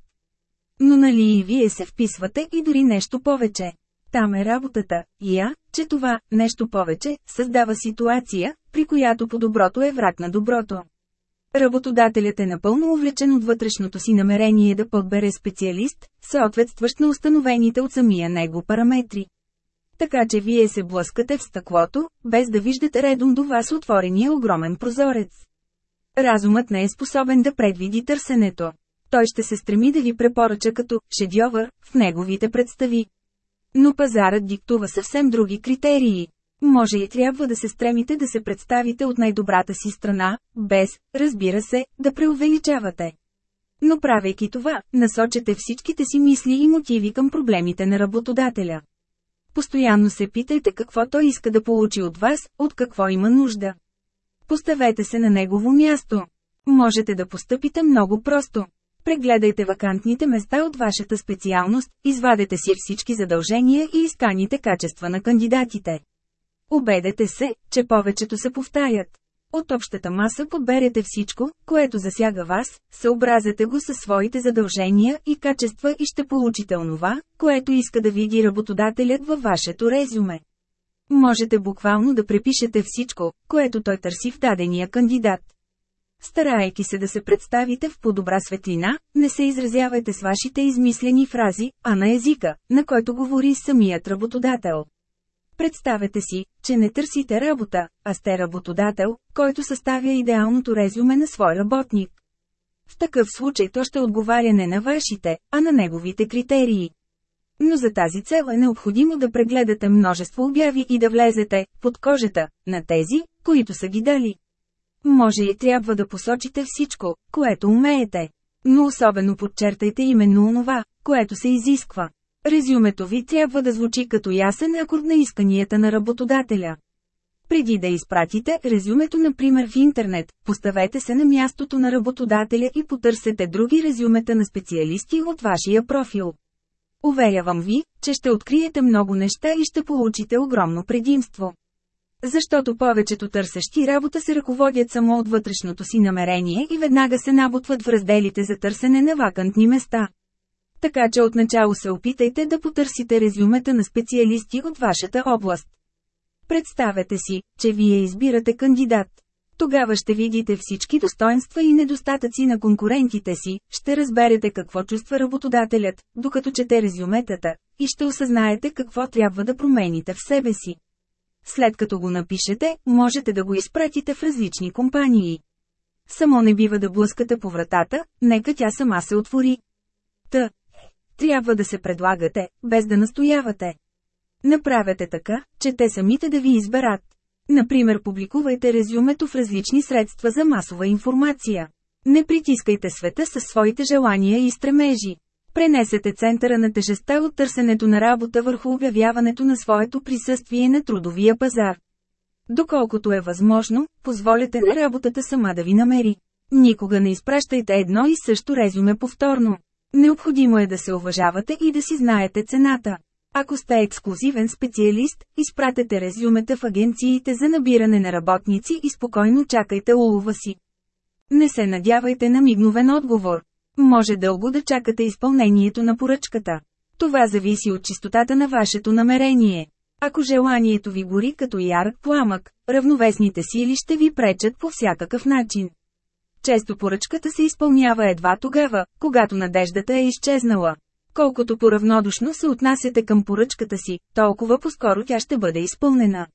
Но нали и вие се вписвате и дори нещо повече. Там е работата, и я, че това, нещо повече, създава ситуация, при която по-доброто е враг на доброто. Работодателят е напълно увлечен от вътрешното си намерение да подбере специалист, съответстващ на установените от самия него параметри. Така че вие се блъскате в стъклото, без да виждате редом до вас отворения огромен прозорец. Разумът не е способен да предвиди търсенето. Той ще се стреми да ви препоръча като шедьовър в неговите представи. Но пазарът диктува съвсем други критерии. Може и трябва да се стремите да се представите от най-добрата си страна, без, разбира се, да преувеличавате. Но правейки това, насочете всичките си мисли и мотиви към проблемите на работодателя. Постоянно се питайте какво той иска да получи от вас, от какво има нужда. Поставете се на негово място. Можете да постъпите много просто. Прегледайте вакантните места от вашата специалност, извадете си всички задължения и изканите качества на кандидатите. Обедете се, че повечето се повтарят. От общата маса подберете всичко, което засяга вас, съобразете го със своите задължения и качества и ще получите онова, което иска да види работодателят във вашето резюме. Можете буквално да препишете всичко, което той търси в дадения кандидат. Старайки се да се представите в по-добра светлина, не се изразявайте с вашите измислени фрази, а на езика, на който говори самият работодател. Представете си, че не търсите работа, а сте работодател, който съставя идеалното резюме на свой работник. В такъв случай то ще отговаря не на вашите, а на неговите критерии. Но за тази цел е необходимо да прегледате множество обяви и да влезете под кожата на тези, които са ги дали. Може и трябва да посочите всичко, което умеете. Но особено подчертайте именно онова, което се изисква. Резюмето ви трябва да звучи като ясен акорд на исканията на работодателя. Преди да изпратите резюмето например в интернет, поставете се на мястото на работодателя и потърсете други резюмета на специалисти от вашия профил. Уверявам ви, че ще откриете много неща и ще получите огромно предимство. Защото повечето търсещи работа се ръководят само от вътрешното си намерение и веднага се набутват в разделите за търсене на вакантни места. Така че отначало се опитайте да потърсите резюмета на специалисти от вашата област. Представете си, че вие избирате кандидат. Тогава ще видите всички достоинства и недостатъци на конкурентите си, ще разберете какво чувства работодателят, докато чете резюметата, и ще осъзнаете какво трябва да промените в себе си. След като го напишете, можете да го изпратите в различни компании. Само не бива да блъскате по вратата, нека тя сама се отвори. Та. Трябва да се предлагате, без да настоявате. Направете така, че те самите да ви изберат. Например, публикувайте резюмето в различни средства за масова информация. Не притискайте света със своите желания и стремежи. Пренесете центъра на тежестта от търсенето на работа върху обявяването на своето присъствие на трудовия пазар. Доколкото е възможно, позволете на работата сама да ви намери. Никога не изпращайте едно и също резюме повторно. Необходимо е да се уважавате и да си знаете цената. Ако сте ексклюзивен специалист, изпратете резюмета в агенциите за набиране на работници и спокойно чакайте улова си. Не се надявайте на мигновен отговор. Може дълго да чакате изпълнението на поръчката. Това зависи от чистотата на вашето намерение. Ако желанието ви гори като ярък пламък, равновесните сили ще ви пречат по всякакъв начин. Често поръчката се изпълнява едва тогава, когато надеждата е изчезнала. Колкото поравнодушно се отнасяте към поръчката си, толкова по-скоро тя ще бъде изпълнена.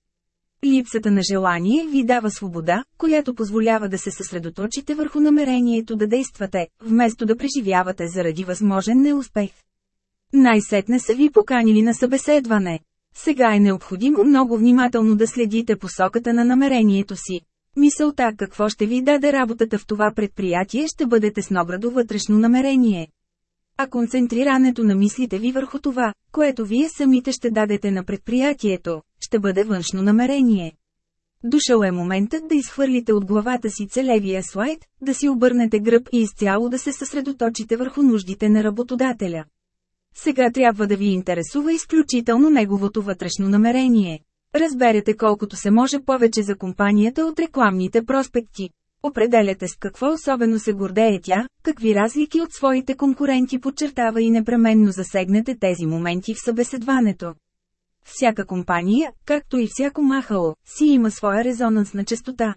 Липсата на желание ви дава свобода, която позволява да се съсредоточите върху намерението да действате, вместо да преживявате заради възможен неуспех. Най-сетне са ви поканили на събеседване. Сега е необходимо много внимателно да следите посоката на намерението си. Мисълта какво ще ви даде работата в това предприятие ще бъдете с ноградо вътрешно намерение. А концентрирането на мислите ви върху това, което вие самите ще дадете на предприятието, ще бъде външно намерение. Дошъл е моментът да изхвърлите от главата си целевия слайд, да си обърнете гръб и изцяло да се съсредоточите върху нуждите на работодателя. Сега трябва да ви интересува изключително неговото вътрешно намерение. Разберете колкото се може повече за компанията от рекламните проспекти. Определяте с какво особено се гордее тя, какви разлики от своите конкуренти подчертава и непременно засегнете тези моменти в събеседването. Всяка компания, както и всяко махало, си има своя резонансна частота.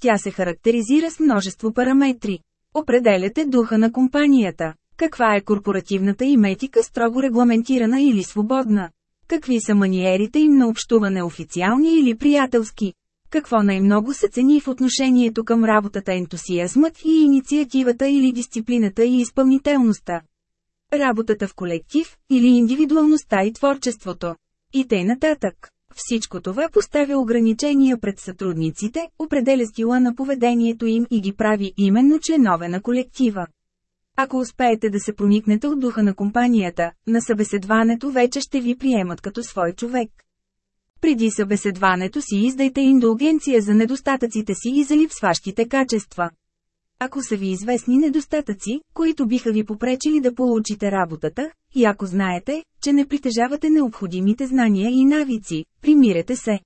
Тя се характеризира с множество параметри. Определяте духа на компанията. Каква е корпоративната им етика строго регламентирана или свободна? Какви са маниерите им на общуване официални или приятелски? Какво най-много се цени в отношението към работата ентусиазмът и инициативата или дисциплината и изпълнителността? Работата в колектив, или индивидуалността и творчеството? И тъй нататък. Всичко това поставя ограничения пред сътрудниците, определя стила на поведението им и ги прави именно членове на колектива. Ако успеете да се проникнете от духа на компанията, на събеседването вече ще ви приемат като свой човек. Преди събеседването си издайте индулгенция за недостатъците си и за липсващите качества. Ако са ви известни недостатъци, които биха ви попречили да получите работата, и ако знаете, че не притежавате необходимите знания и навици, примирете се.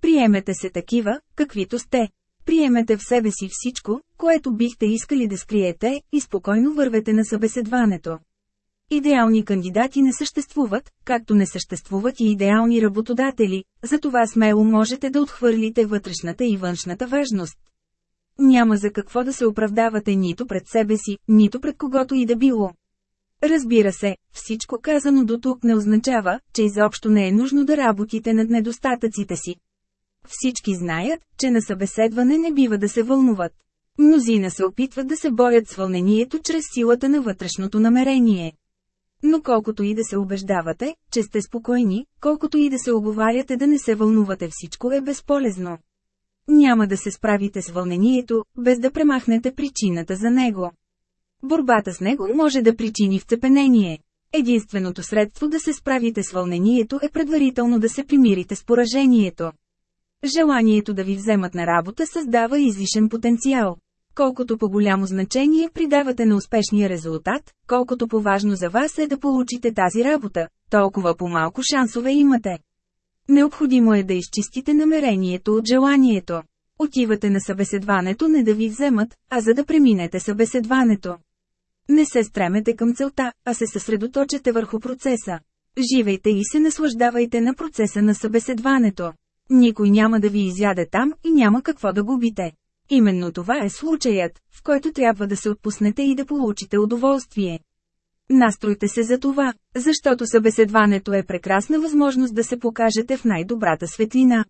Приемете се такива, каквито сте. Приемете в себе си всичко, което бихте искали да скриете, и спокойно вървете на събеседването. Идеални кандидати не съществуват, както не съществуват и идеални работодатели, затова смело можете да отхвърлите вътрешната и външната важност. Няма за какво да се оправдавате нито пред себе си, нито пред когото и да било. Разбира се, всичко казано до тук не означава, че изобщо не е нужно да работите над недостатъците си. Всички знаят, че на събеседване не бива да се вълнуват. Мнозина се опитват да се борят с вълнението чрез силата на вътрешното намерение. Но колкото и да се убеждавате, че сте спокойни, колкото и да се оговаряте да не се вълнувате всичко е безполезно. Няма да се справите с вълнението, без да премахнете причината за него. Борбата с него може да причини вцепенение. Единственото средство да се справите с вълнението е предварително да се примирите с поражението. Желанието да ви вземат на работа създава излишен потенциал. Колкото по-голямо значение придавате на успешния резултат, колкото по-важно за вас е да получите тази работа, толкова по-малко шансове имате. Необходимо е да изчистите намерението от желанието. Отивате на събеседването не да ви вземат, а за да преминете събеседването. Не се стремете към целта, а се съсредоточете върху процеса. Живейте и се наслаждавайте на процеса на събеседването. Никой няма да ви изяде там и няма какво да губите. Именно това е случаят, в който трябва да се отпуснете и да получите удоволствие. Настройте се за това, защото събеседването е прекрасна възможност да се покажете в най-добрата светлина.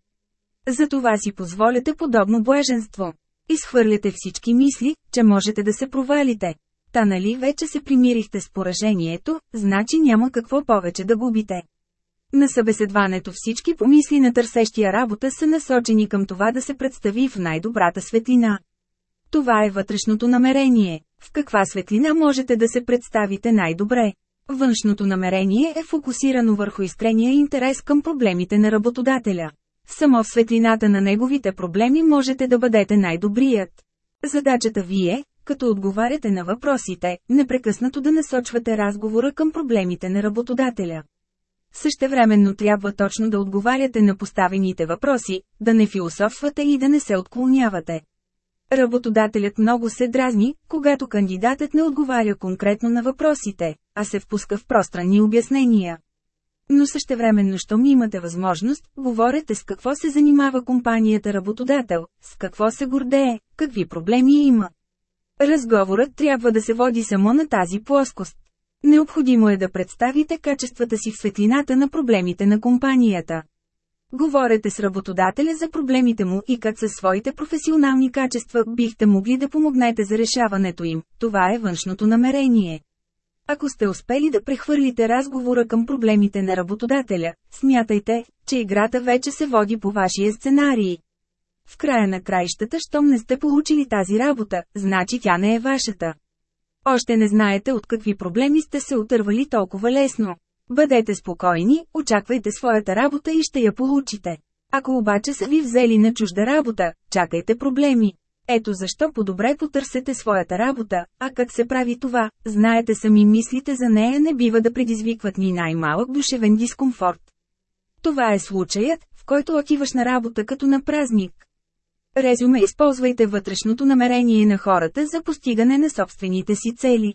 Затова си позволяте подобно блаженство. Изхвърляте всички мисли, че можете да се провалите. Та нали вече се примирихте с поражението, значи няма какво повече да губите. На събеседването всички помисли на търсещия работа са насочени към това да се представи в най-добрата светлина. Това е вътрешното намерение. В каква светлина можете да се представите най-добре? Външното намерение е фокусирано върху искрения интерес към проблемите на работодателя. Само в светлината на неговите проблеми можете да бъдете най-добрият. Задачата ви е, като отговаряте на въпросите, непрекъснато да насочвате разговора към проблемите на работодателя. Същевременно трябва точно да отговаряте на поставените въпроси, да не философствате и да не се отклонявате. Работодателят много се дразни, когато кандидатът не отговаря конкретно на въпросите, а се впуска в пространни обяснения. Но същевременно, щом имате възможност, говорете с какво се занимава компанията работодател, с какво се гордее, какви проблеми има. Разговорът трябва да се води само на тази плоскост. Необходимо е да представите качествата си в светлината на проблемите на компанията. Говорете с работодателя за проблемите му и как със своите професионални качества бихте могли да помогнете за решаването им. Това е външното намерение. Ако сте успели да прехвърлите разговора към проблемите на работодателя, смятайте, че играта вече се води по вашия сценарий. В края на краищата, щом не сте получили тази работа, значи тя не е вашата. Още не знаете от какви проблеми сте се отървали толкова лесно. Бъдете спокойни, очаквайте своята работа и ще я получите. Ако обаче са ви взели на чужда работа, чакайте проблеми. Ето защо по-добре потърсете своята работа, а как се прави това, знаете сами мислите за нея не бива да предизвикват ни най-малък душевен дискомфорт. Това е случаят, в който отиваш на работа като на празник. Резюме използвайте вътрешното намерение на хората за постигане на собствените си цели.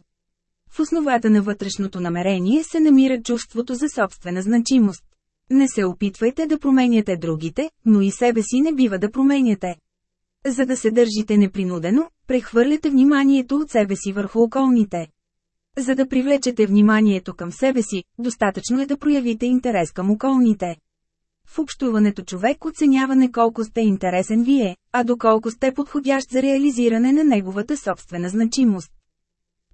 В основата на вътрешното намерение се намира чувството за собствена значимост. Не се опитвайте да променяте другите, но и себе си не бива да променяте. За да се държите непринудено, прехвърляте вниманието от себе си върху околните. За да привлечете вниманието към себе си, достатъчно е да проявите интерес към околните. В общуването човек оценява не колко сте интересен вие, а доколко сте подходящ за реализиране на неговата собствена значимост.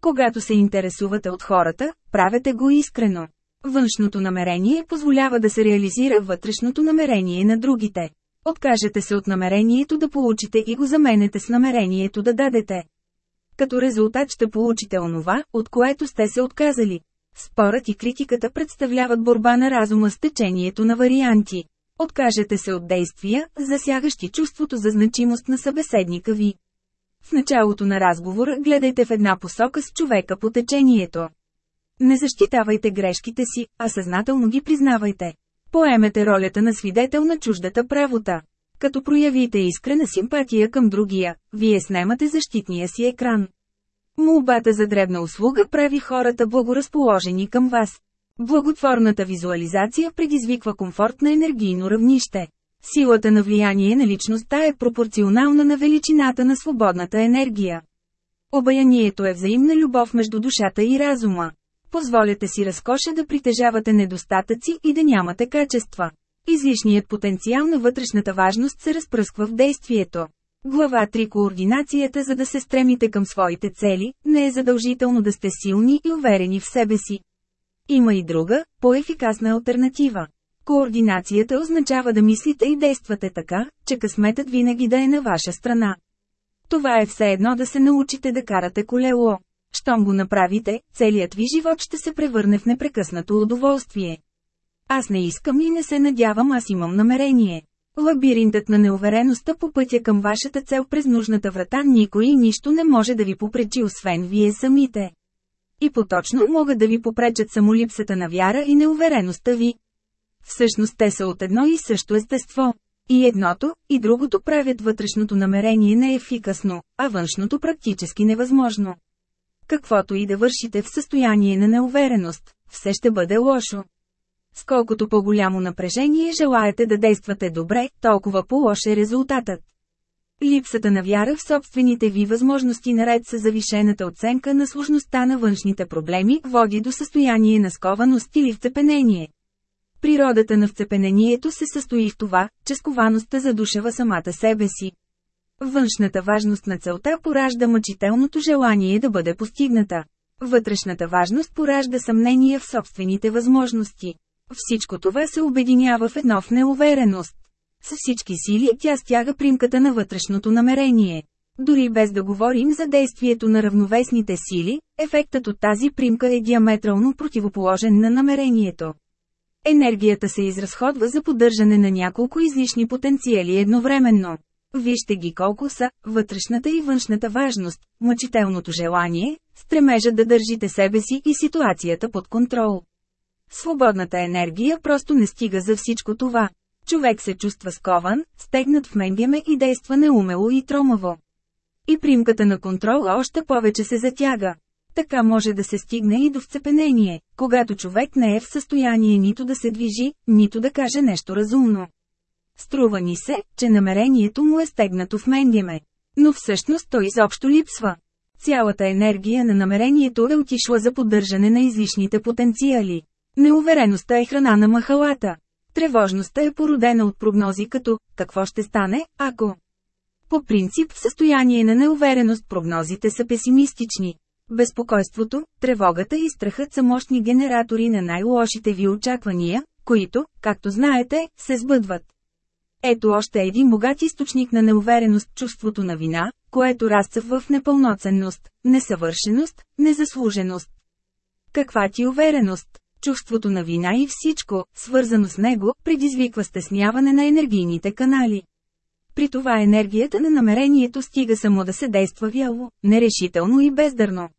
Когато се интересувате от хората, правете го искрено. Външното намерение позволява да се реализира вътрешното намерение на другите. Откажете се от намерението да получите и го заменете с намерението да дадете. Като резултат ще получите онова, от което сте се отказали. Спорът и критиката представляват борба на разума с течението на варианти. Откажете се от действия, засягащи чувството за значимост на събеседника ви. В началото на разговора гледайте в една посока с човека по течението. Не защитавайте грешките си, а съзнателно ги признавайте. Поемете ролята на свидетел на чуждата правота. Като проявите искрена симпатия към другия, вие снемате защитния си екран. Молбата за дребна услуга прави хората благоразположени към вас. Благотворната визуализация предизвиква комфорт на енергийно равнище. Силата на влияние на личността е пропорционална на величината на свободната енергия. Обаянието е взаимна любов между душата и разума. Позволете си разкоша да притежавате недостатъци и да нямате качества. Излишният потенциал на вътрешната важност се разпръсква в действието. Глава 3 Координацията за да се стремите към своите цели, не е задължително да сте силни и уверени в себе си. Има и друга, по-ефикасна альтернатива. Координацията означава да мислите и действате така, че късметът винаги да е на ваша страна. Това е все едно да се научите да карате колело. Щом го направите, целият ви живот ще се превърне в непрекъснато удоволствие. Аз не искам и не се надявам, аз имам намерение. Лабиринтът на неувереността по пътя към вашата цел през нужната врата никой и нищо не може да ви попречи освен вие самите. И поточно могат да ви попречат само липсата на вяра и неувереността ви. Всъщност те са от едно и също естество. И едното, и другото правят вътрешното намерение неефикасно, а външното практически невъзможно. Каквото и да вършите в състояние на неувереност, все ще бъде лошо. Сколкото по-голямо напрежение желаете да действате добре, толкова по-лош е резултатът. Липсата на вяра в собствените ви възможности наред с завишената оценка на сложността на външните проблеми води до състояние на скованост или вцепенение. Природата на вцепенението се състои в това, че сковаността задушава самата себе си. Външната важност на целта поражда мъчителното желание да бъде постигната. Вътрешната важност поражда съмнение в собствените възможности. Всичко това се обединява в едно в неувереност. С всички сили тя стяга примката на вътрешното намерение. Дори без да говорим за действието на равновесните сили, ефектът от тази примка е диаметрално противоположен на намерението. Енергията се изразходва за поддържане на няколко излишни потенциали едновременно. Вижте ги колко са – вътрешната и външната важност, мъчителното желание, стремежа да държите себе си и ситуацията под контрол. Свободната енергия просто не стига за всичко това. Човек се чувства скован, стегнат в менгеме и действа неумело и тромаво. И примката на контрол още повече се затяга. Така може да се стигне и до вцепенение, когато човек не е в състояние нито да се движи, нито да каже нещо разумно. Струва ни се, че намерението му е стегнато в менгеме. Но всъщност той изобщо липсва. Цялата енергия на намерението е отишла за поддържане на излишните потенциали. Неувереността е храна на махалата. Тревожността е породена от прогнози като «какво ще стане, ако…». По принцип в състояние на неувереност прогнозите са песимистични. Безпокойството, тревогата и страхът са мощни генератори на най-лошите ви очаквания, които, както знаете, се сбъдват. Ето още един богат източник на неувереност – чувството на вина, което разцъфва в непълноценност, несъвършеност, незаслуженост. Каква ти увереност? Чувството на вина и всичко, свързано с него, предизвиква стесняване на енергийните канали. При това енергията на намерението стига само да се действа вяло, нерешително и бездърно.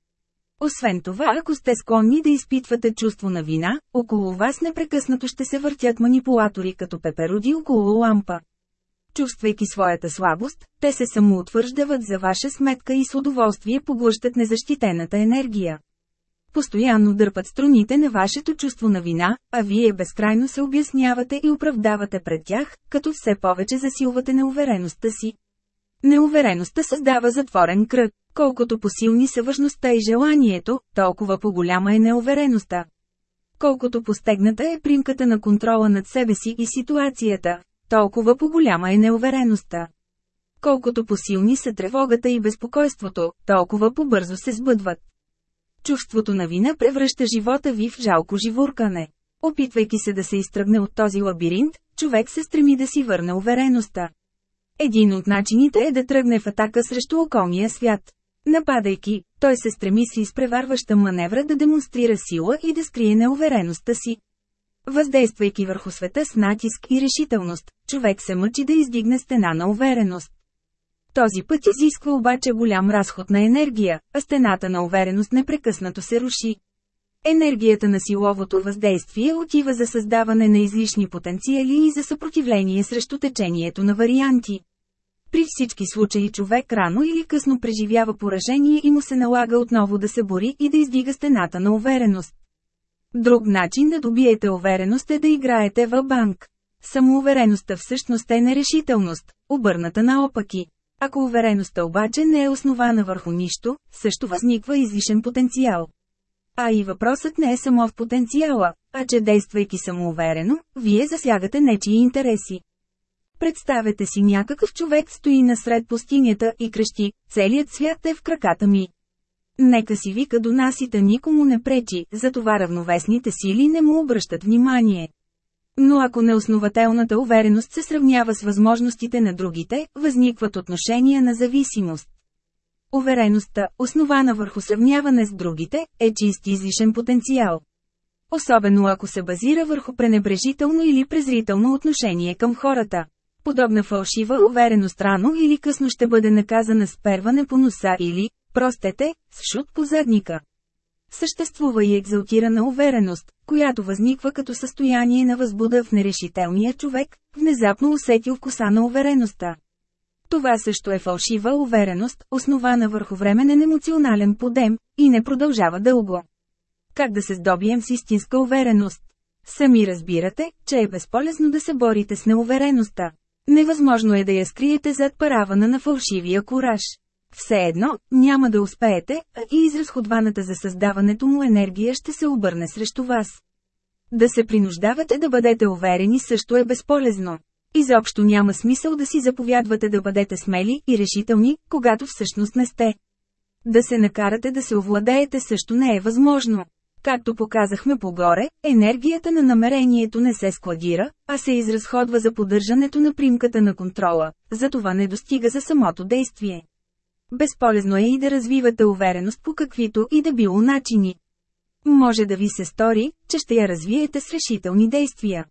Освен това, ако сте склонни да изпитвате чувство на вина, около вас непрекъснато ще се въртят манипулатори като пеперуди около лампа. Чувствайки своята слабост, те се самоутвърждават за ваша сметка и с удоволствие поглъщат незащитената енергия. Постоянно дърпат струните на вашето чувство на вина, а вие безкрайно се обяснявате и оправдавате пред тях, като все повече засилвате неувереността си. Неувереността създава затворен кръг. Колкото посилни са важността и желанието, толкова по-голяма е неувереността. Колкото постегната е примката на контрола над себе си и ситуацията, толкова по-голяма е неувереността. Колкото посилни са тревогата и безпокойството, толкова по-бързо се сбъдват. Чувството на вина превръща живота ви в жалко живуркане. Опитвайки се да се изтръгне от този лабиринт, човек се стреми да си върне увереността. Един от начините е да тръгне в атака срещу околния свят. Нападайки, той се стреми с изпреварваща маневра да демонстрира сила и да скрие неувереността си. Въздействайки върху света с натиск и решителност, човек се мъчи да издигне стена на увереност. Този път изисква обаче голям разход на енергия, а стената на увереност непрекъснато се руши. Енергията на силовото въздействие отива за създаване на излишни потенциали и за съпротивление срещу течението на варианти. При всички случаи човек рано или късно преживява поражение и му се налага отново да се бори и да издига стената на увереност. Друг начин да добиете увереност е да играете в банк. Самоувереността всъщност е нерешителност, обърната наопаки. Ако увереността обаче не е основана върху нищо, също възниква излишен потенциал. А и въпросът не е само в потенциала, а че действайки самоуверено, вие засягате нечии интереси. Представете си някакъв човек стои насред пустинята и крещи, целият свят е в краката ми. Нека си вика до насита никому не пречи, затова равновесните сили не му обръщат внимание. Но ако неоснователната увереност се сравнява с възможностите на другите, възникват отношения на зависимост. Увереността, основана върху сравняване с другите, е чист излишен потенциал. Особено ако се базира върху пренебрежително или презрително отношение към хората. Подобна фалшива увереност рано или късно ще бъде наказана с перване по носа или, простете, с шут по задника. Съществува и екзалтирана увереност, която възниква като състояние на възбуда в нерешителния човек, внезапно усетил вкуса на увереността. Това също е фалшива увереност, основана върху временен емоционален подем, и не продължава дълго. Как да се здобием с истинска увереност? Сами разбирате, че е безполезно да се борите с неувереността. Невъзможно е да я скриете зад паравана на фалшивия кураж. Все едно, няма да успеете, а и изразходваната за създаването му енергия ще се обърне срещу вас. Да се принуждавате да бъдете уверени също е безполезно. Изобщо няма смисъл да си заповядвате да бъдете смели и решителни, когато всъщност не сте. Да се накарате да се овладеете също не е възможно. Както показахме погоре, енергията на намерението не се складира, а се изразходва за поддържането на примката на контрола, затова не достига за самото действие. Безполезно е и да развивате увереност по каквито и да било начини. Може да ви се стори, че ще я развиете с решителни действия.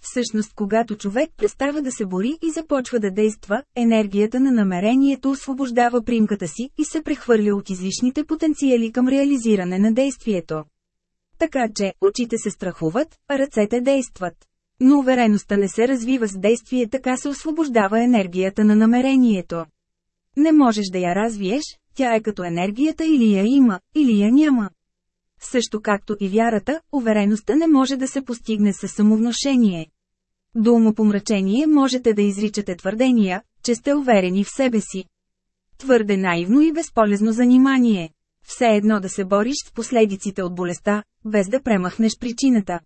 Всъщност когато човек престава да се бори и започва да действа, енергията на намерението освобождава примката си и се прехвърля от излишните потенциали към реализиране на действието. Така че, очите се страхуват, а ръцете действат. Но увереността не се развива с действие, така се освобождава енергията на намерението. Не можеш да я развиеш, тя е като енергията или я има, или я няма. Също както и вярата, увереността не може да се постигне със самовношение. До умопомрачение можете да изричате твърдения, че сте уверени в себе си. Твърде наивно и безполезно занимание. Все едно да се бориш с последиците от болестта, без да премахнеш причината.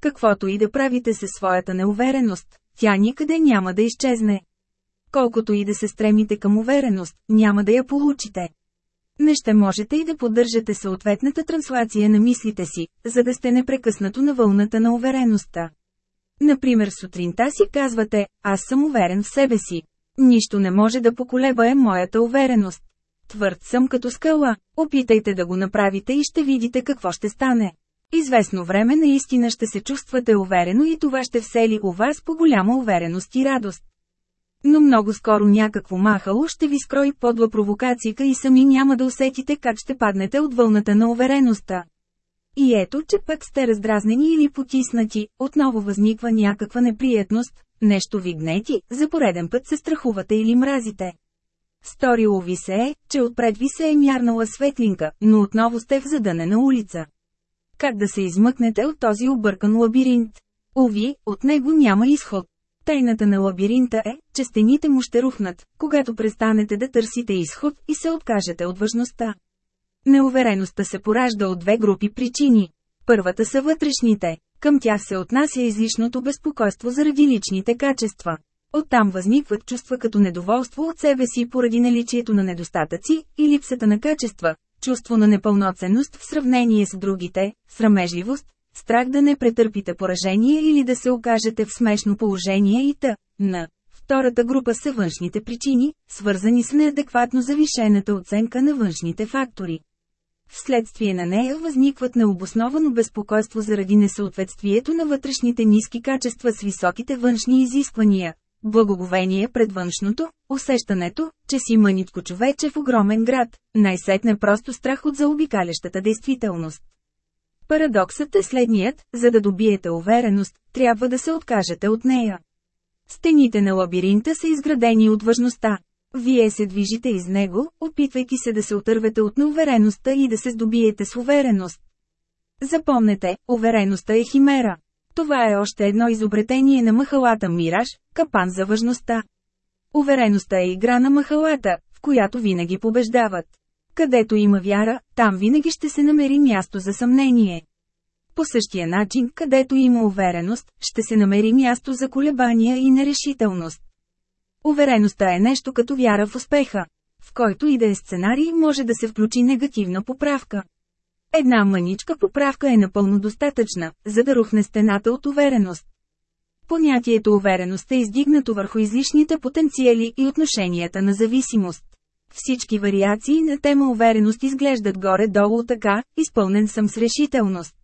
Каквото и да правите със своята неувереност, тя никъде няма да изчезне. Колкото и да се стремите към увереност, няма да я получите. Не ще можете и да поддържате съответната транслация на мислите си, за да сте непрекъснато на вълната на увереността. Например сутринта си казвате, аз съм уверен в себе си. Нищо не може да поколебае моята увереност. Твърд съм като скала, опитайте да го направите и ще видите какво ще стане. Известно време наистина ще се чувствате уверено и това ще всели у вас по голяма увереност и радост. Но много скоро някакво махало ще ви скрои подла провокацията и сами няма да усетите как ще паднете от вълната на увереността. И ето, че пък сте раздразнени или потиснати, отново възниква някаква неприятност, нещо ви гнети, за пореден път се страхувате или мразите. Сторило ви се е, че отпред ви се е мярнала светлинка, но отново сте в задънена улица. Как да се измъкнете от този объркан лабиринт? Ови, от него няма изход. Тайната на лабиринта е, че стените му ще рухнат, когато престанете да търсите изход и се откажете от важността. Неувереността се поражда от две групи причини. Първата са вътрешните. Към тях се отнася излишното безпокойство заради личните качества. Оттам възникват чувства като недоволство от себе си поради наличието на недостатъци и липсата на качества, чувство на непълноценност в сравнение с другите, срамежливост, страх да не претърпите поражение или да се окажете в смешно положение и т. На втората група са външните причини, свързани с неадекватно завишената оценка на външните фактори. Вследствие на нея възникват необосновано безпокойство заради несъответствието на вътрешните ниски качества с високите външни изисквания, благоговение пред външното, усещането, че си мънитко човече в огромен град, най-сетне просто страх от заобикалящата действителност. Парадоксът е следният, за да добиете увереност, трябва да се откажете от нея. Стените на лабиринта са изградени от важността. Вие се движите из него, опитвайки се да се отървете от неувереността и да се здобиете с увереност. Запомнете, увереността е химера. Това е още едно изобретение на махалата Мираж, капан за важността. Увереността е игра на махалата, в която винаги побеждават. Където има вяра, там винаги ще се намери място за съмнение. По същия начин, където има увереност, ще се намери място за колебания и нерешителност. Увереността е нещо като вяра в успеха, в който и да е сценарий може да се включи негативна поправка. Една мъничка поправка е напълно достатъчна, за да рухне стената от увереност. Понятието увереност е издигнато върху излишните потенциали и отношенията на зависимост. Всички вариации на тема увереност изглеждат горе-долу така, изпълнен съм с решителност.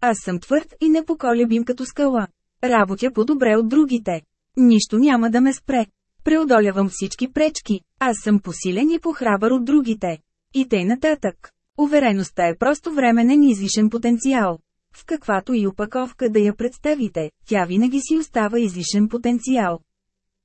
Аз съм твърд и непоколебим като скала. Работя по-добре от другите. Нищо няма да ме спре. Преодолявам всички пречки. Аз съм посилен и похрабър от другите. И тъй нататък. Увереността е просто временен излишен потенциал. В каквато и упаковка да я представите, тя винаги си остава излишен потенциал.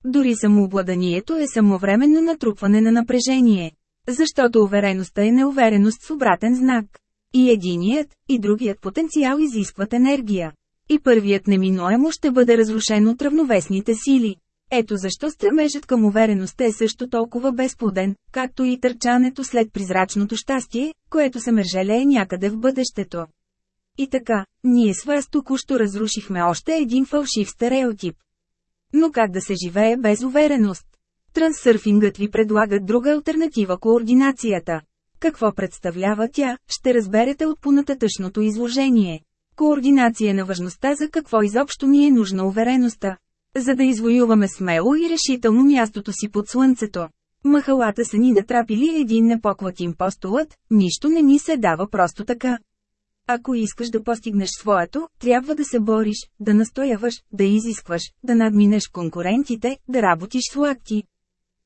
Дори самообладанието е самовременно натрупване на напрежение. Защото увереността е неувереност с обратен знак. И единият, и другият потенциал изискват енергия. И първият неминуемо ще бъде разрушен от равновесните сили. Ето защо стремежът към увереността е също толкова безплоден, както и търчането след призрачното щастие, което се мържелее някъде в бъдещето. И така, ние с вас току-що разрушихме още един фалшив стереотип. Но как да се живее без увереност? Трансърфингът ви предлага друга альтернатива координацията. Какво представлява тя, ще разберете от понататъчното изложение. Координация на важността за какво изобщо ни е нужна увереността. За да извоюваме смело и решително мястото си под слънцето. Махалата са ни натрапили един непоклатим постулът, нищо не ни се дава просто така. Ако искаш да постигнеш своето, трябва да се бориш, да настояваш, да изискваш, да надминеш конкурентите, да работиш с лакти.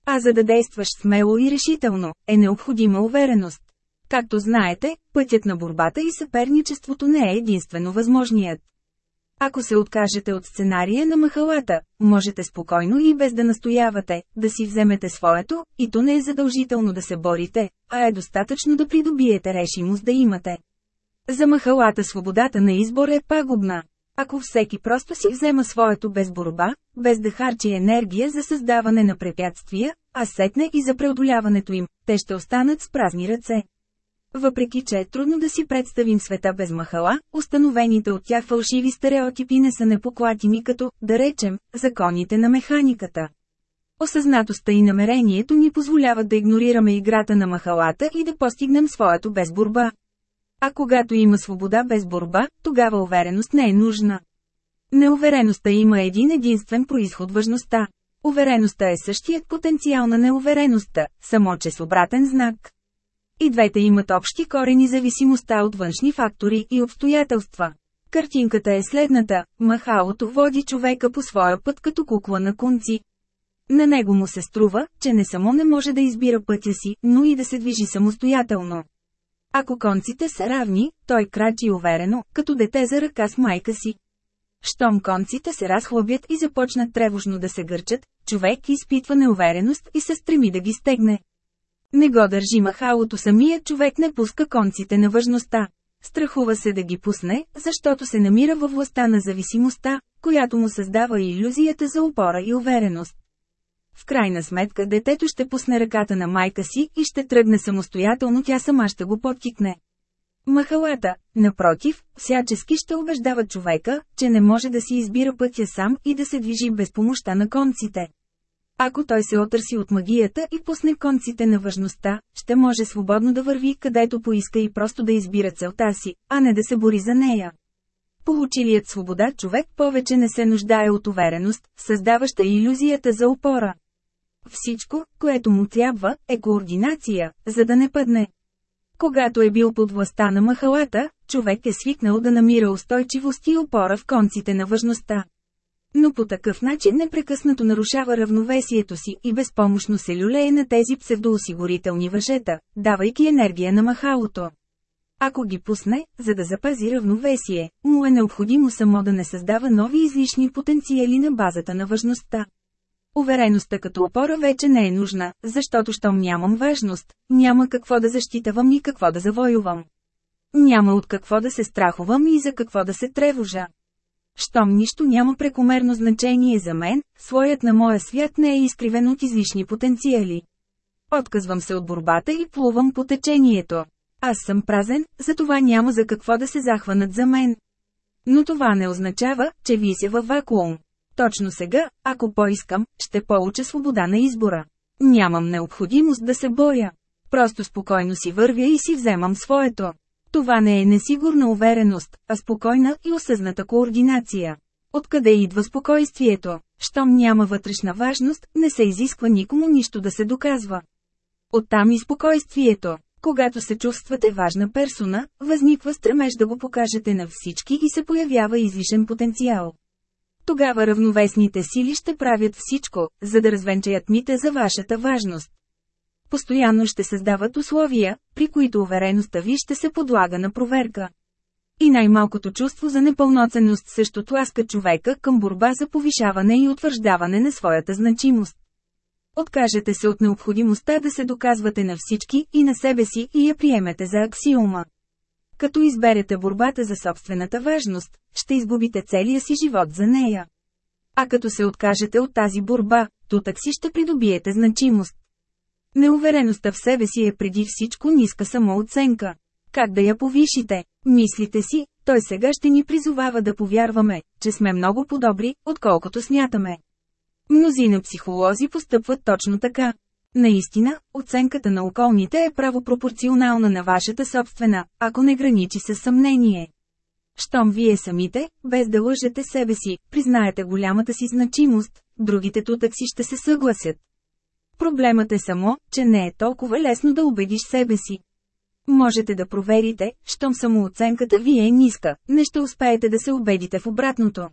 А за да действаш смело и решително, е необходима увереност. Както знаете, пътят на борбата и съперничеството не е единствено възможният. Ако се откажете от сценария на махалата, можете спокойно и без да настоявате, да си вземете своето, и то не е задължително да се борите, а е достатъчно да придобиете решимост да имате. За махалата свободата на избор е пагубна. Ако всеки просто си взема своето без борба, без да харчи енергия за създаване на препятствия, а сетне и за преодоляването им, те ще останат с празни ръце. Въпреки че е трудно да си представим света без махала, установените от тях фалшиви стереотипи не са непоклатими като, да речем, законите на механиката. Осъзнатостта и намерението ни позволяват да игнорираме играта на махалата и да постигнем своето без борба. А когато има свобода без борба, тогава увереност не е нужна. Неувереността има един единствен происход важността. Увереността е същият потенциал на неувереността, само че с обратен знак. И двете имат общи корени зависимостта от външни фактори и обстоятелства. Картинката е следната – махалото води човека по своя път като кукла на конци. На него му се струва, че не само не може да избира пътя си, но и да се движи самостоятелно. Ако конците са равни, той крачи уверено, като дете за ръка с майка си. Щом конците се разхлобят и започнат тревожно да се гърчат, човек изпитва неувереност и се стреми да ги стегне. Не го държи махалото самият човек не пуска конците на важността. Страхува се да ги пусне, защото се намира във властта на зависимостта, която му създава иллюзията за опора и увереност. В крайна сметка детето ще пусне ръката на майка си и ще тръгне самостоятелно тя сама ще го подкикне. Махалата, напротив, всячески ще убеждава човека, че не може да си избира пътя сам и да се движи без помощта на конците. Ако той се отърси от магията и пусне конците на важността, ще може свободно да върви където поиска и просто да избира целта си, а не да се бори за нея. Получилият свобода човек повече не се нуждае от увереност, създаваща иллюзията за опора. Всичко, което му трябва, е координация, за да не пъдне. Когато е бил под властта на махалата, човек е свикнал да намира устойчивост и опора в конците на важността. Но по такъв начин непрекъснато нарушава равновесието си и безпомощно се люлее на тези псевдоосигурителни въжета, давайки енергия на махалото. Ако ги пусне, за да запази равновесие, му е необходимо само да не създава нови излишни потенциали на базата на важността. Увереността като опора вече не е нужна, защото щом нямам важност, няма какво да защитавам и какво да завоювам. Няма от какво да се страхувам и за какво да се тревожа. Щом нищо няма прекомерно значение за мен, слоят на моя свят не е изкривен от излишни потенциали. Отказвам се от борбата и плувам по течението. Аз съм празен, затова няма за какво да се захванат за мен. Но това не означава, че вися във вакуум. Точно сега, ако поискам, ще получа свобода на избора. Нямам необходимост да се боя. Просто спокойно си вървя и си вземам своето. Това не е несигурна увереност, а спокойна и осъзната координация. Откъде идва спокойствието? Щом няма вътрешна важност, не се изисква никому нищо да се доказва. Оттам и спокойствието. Когато се чувствате важна персона, възниква стремеж да го покажете на всички и се появява излишен потенциал. Тогава равновесните сили ще правят всичко, за да развенчаят мита за вашата важност. Постоянно ще създават условия, при които увереността ви ще се подлага на проверка. И най-малкото чувство за непълноценност също тласка човека към борба за повишаване и утвърждаване на своята значимост. Откажете се от необходимостта да се доказвате на всички и на себе си и я приемете за аксиома. Като изберете борбата за собствената важност, ще изгубите целия си живот за нея. А като се откажете от тази борба, тутък си ще придобиете значимост. Неувереността в себе си е преди всичко ниска самооценка. Как да я повишите? Мислите си, той сега ще ни призовава да повярваме, че сме много по-добри, отколкото смятаме. Мнозина психолози постъпват точно така. Наистина, оценката на околните е правопропорционална на вашата собствена, ако не граничи с съмнение. Щом вие самите, без да лъжете себе си, признаете голямата си значимост, другите тутък ще се съгласят. Проблемът е само, че не е толкова лесно да убедиш себе си. Можете да проверите, щом самооценката ви е ниска, не ще успеете да се убедите в обратното.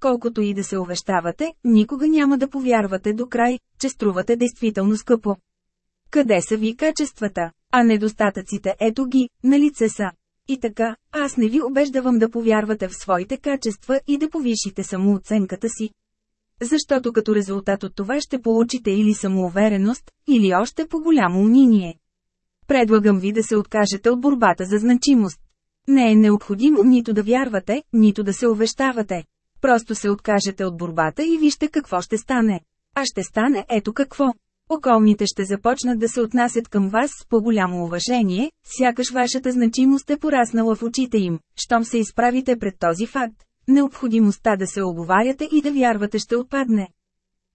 Колкото и да се увещавате, никога няма да повярвате до край, че струвате действително скъпо. Къде са ви качествата, а недостатъците ето ги, на лице са. И така, аз не ви убеждавам да повярвате в своите качества и да повишите самооценката си. Защото като резултат от това ще получите или самоувереност, или още по-голямо униние. Предлагам ви да се откажете от борбата за значимост. Не е необходимо нито да вярвате, нито да се увещавате. Просто се откажете от борбата и вижте какво ще стане. А ще стане ето какво. Околните ще започнат да се отнасят към вас с по-голямо уважение, сякаш вашата значимост е пораснала в очите им, щом се изправите пред този факт. Необходимостта да се оговаряте и да вярвате ще отпадне.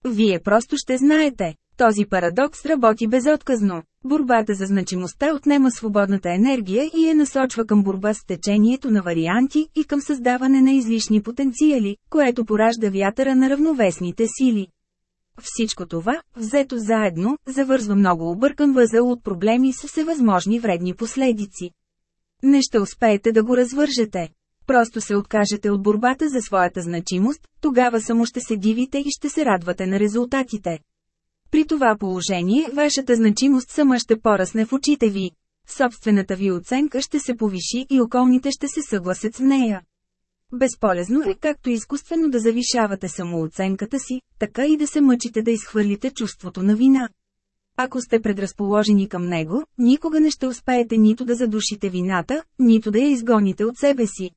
Вие просто ще знаете. Този парадокс работи безотказно. Борбата за значимостта отнема свободната енергия и я насочва към борба с течението на варианти и към създаване на излишни потенциали, което поражда вятъра на равновесните сили. Всичко това, взето заедно, завързва много объркан възел от проблеми с всевъзможни вредни последици. Не ще успеете да го развържете. Просто се откажете от борбата за своята значимост, тогава само ще се дивите и ще се радвате на резултатите. При това положение вашата значимост сама ще порасне в очите ви. Собствената ви оценка ще се повиши и околните ще се съгласят с нея. Безполезно е както изкуствено да завишавате самооценката си, така и да се мъчите да изхвърлите чувството на вина. Ако сте предразположени към него, никога не ще успеете нито да задушите вината, нито да я изгоните от себе си.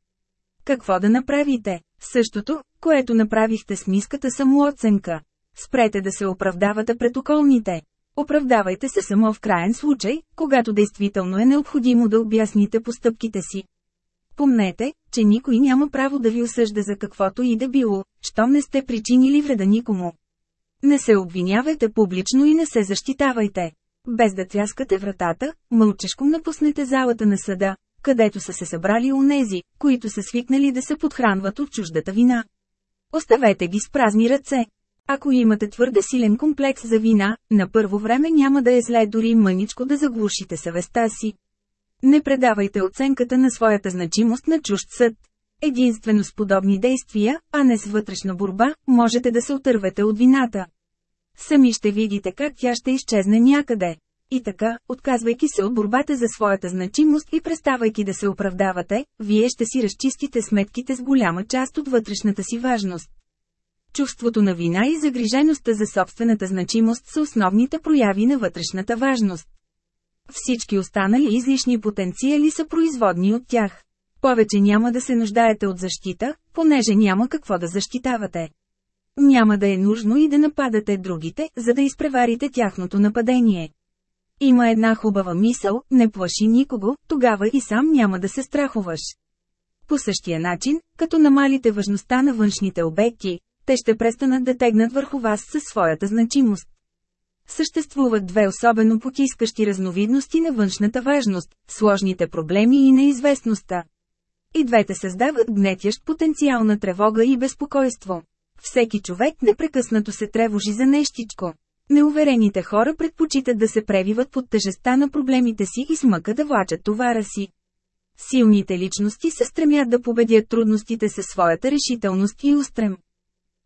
Какво да направите? Същото, което направихте с ниската самооценка. Спрете да се оправдавате пред околните. Оправдавайте се само в крайен случай, когато действително е необходимо да обясните постъпките си. Помнете, че никой няма право да ви осъжда за каквото и да било, щом не сте причинили вреда никому. Не се обвинявайте публично и не се защитавайте. Без да тряскате вратата, мълчешком напуснете залата на съда, където са се събрали унези, които са свикнали да се подхранват от чуждата вина. Оставете ги с празни ръце. Ако имате твърде силен комплекс за вина, на първо време няма да е зле дори мъничко да заглушите съвестта си. Не предавайте оценката на своята значимост на чужд съд. Единствено с подобни действия, а не с вътрешна борба, можете да се отървете от вината. Сами ще видите как тя ще изчезне някъде. И така, отказвайки се от борбата за своята значимост и преставайки да се оправдавате, вие ще си разчистите сметките с голяма част от вътрешната си важност. Чувството на вина и загрижеността за собствената значимост са основните прояви на вътрешната важност. Всички останали излишни потенциали са производни от тях. Повече няма да се нуждаете от защита, понеже няма какво да защитавате. Няма да е нужно и да нападате другите, за да изпреварите тяхното нападение. Има една хубава мисъл, не плаши никого, тогава и сам няма да се страхуваш. По същия начин, като намалите важността на външните обекти, те ще престанат да тегнат върху вас със своята значимост. Съществуват две особено потискащи разновидности на външната важност – сложните проблеми и неизвестността. И двете създават гнетящ потенциал на тревога и безпокойство. Всеки човек непрекъснато се тревожи за нещичко. Неуверените хора предпочитат да се превиват под тежестта на проблемите си и смъка да влачат товара си. Силните личности се стремят да победят трудностите със своята решителност и устрем.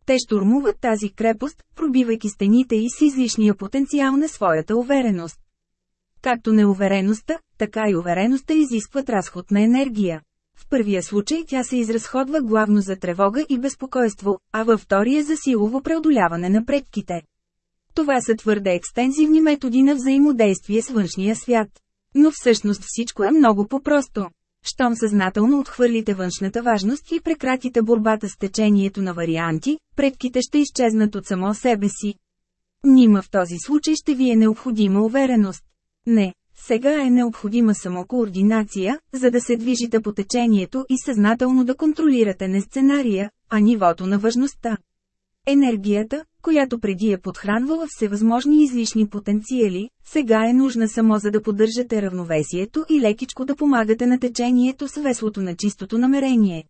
Те штурмуват тази крепост, пробивайки стените и с излишния потенциал на своята увереност. Както неувереността, така и увереността изискват разход на енергия. В първия случай тя се изразходва главно за тревога и безпокойство, а във втория за силово преодоляване на предките. Това са твърде екстензивни методи на взаимодействие с външния свят. Но всъщност всичко е много по-просто. Щом съзнателно отхвърлите външната важност и прекратите борбата с течението на варианти, предките ще изчезнат от само себе си. Нима в този случай ще ви е необходима увереност. Не, сега е необходима само координация, за да се движите по течението и съзнателно да контролирате не сценария, а нивото на важността. Енергията, която преди е подхранвала всевъзможни излишни потенциали, сега е нужна само за да поддържате равновесието и лекичко да помагате на течението с веслото на чистото намерение.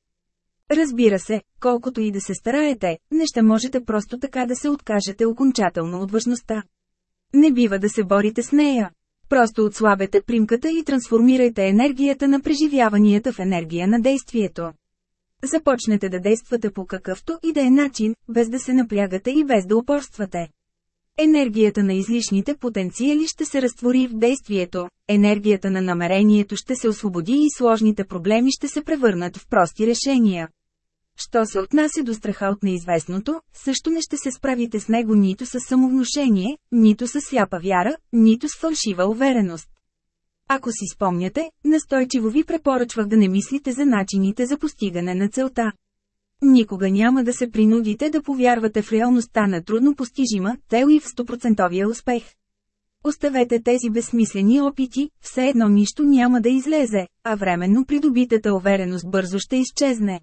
Разбира се, колкото и да се стараете, не ще можете просто така да се откажете окончателно от важността. Не бива да се борите с нея. Просто отслабете примката и трансформирайте енергията на преживяванията в енергия на действието. Започнете да действате по какъвто и да е начин, без да се напрягате и без да упорствате. Енергията на излишните потенциали ще се разтвори в действието, енергията на намерението ще се освободи и сложните проблеми ще се превърнат в прости решения. Що се отнася до страха от неизвестното, също не ще се справите с него нито с самовнушение, нито с сляпа вяра, нито с фалшива увереност. Ако си спомняте, настойчиво ви препоръчвах да не мислите за начините за постигане на целта. Никога няма да се принудите да повярвате в реалността на трудно постижима, тел и в 100% успех. Оставете тези безсмислени опити, все едно нищо няма да излезе, а временно придобитата увереност бързо ще изчезне.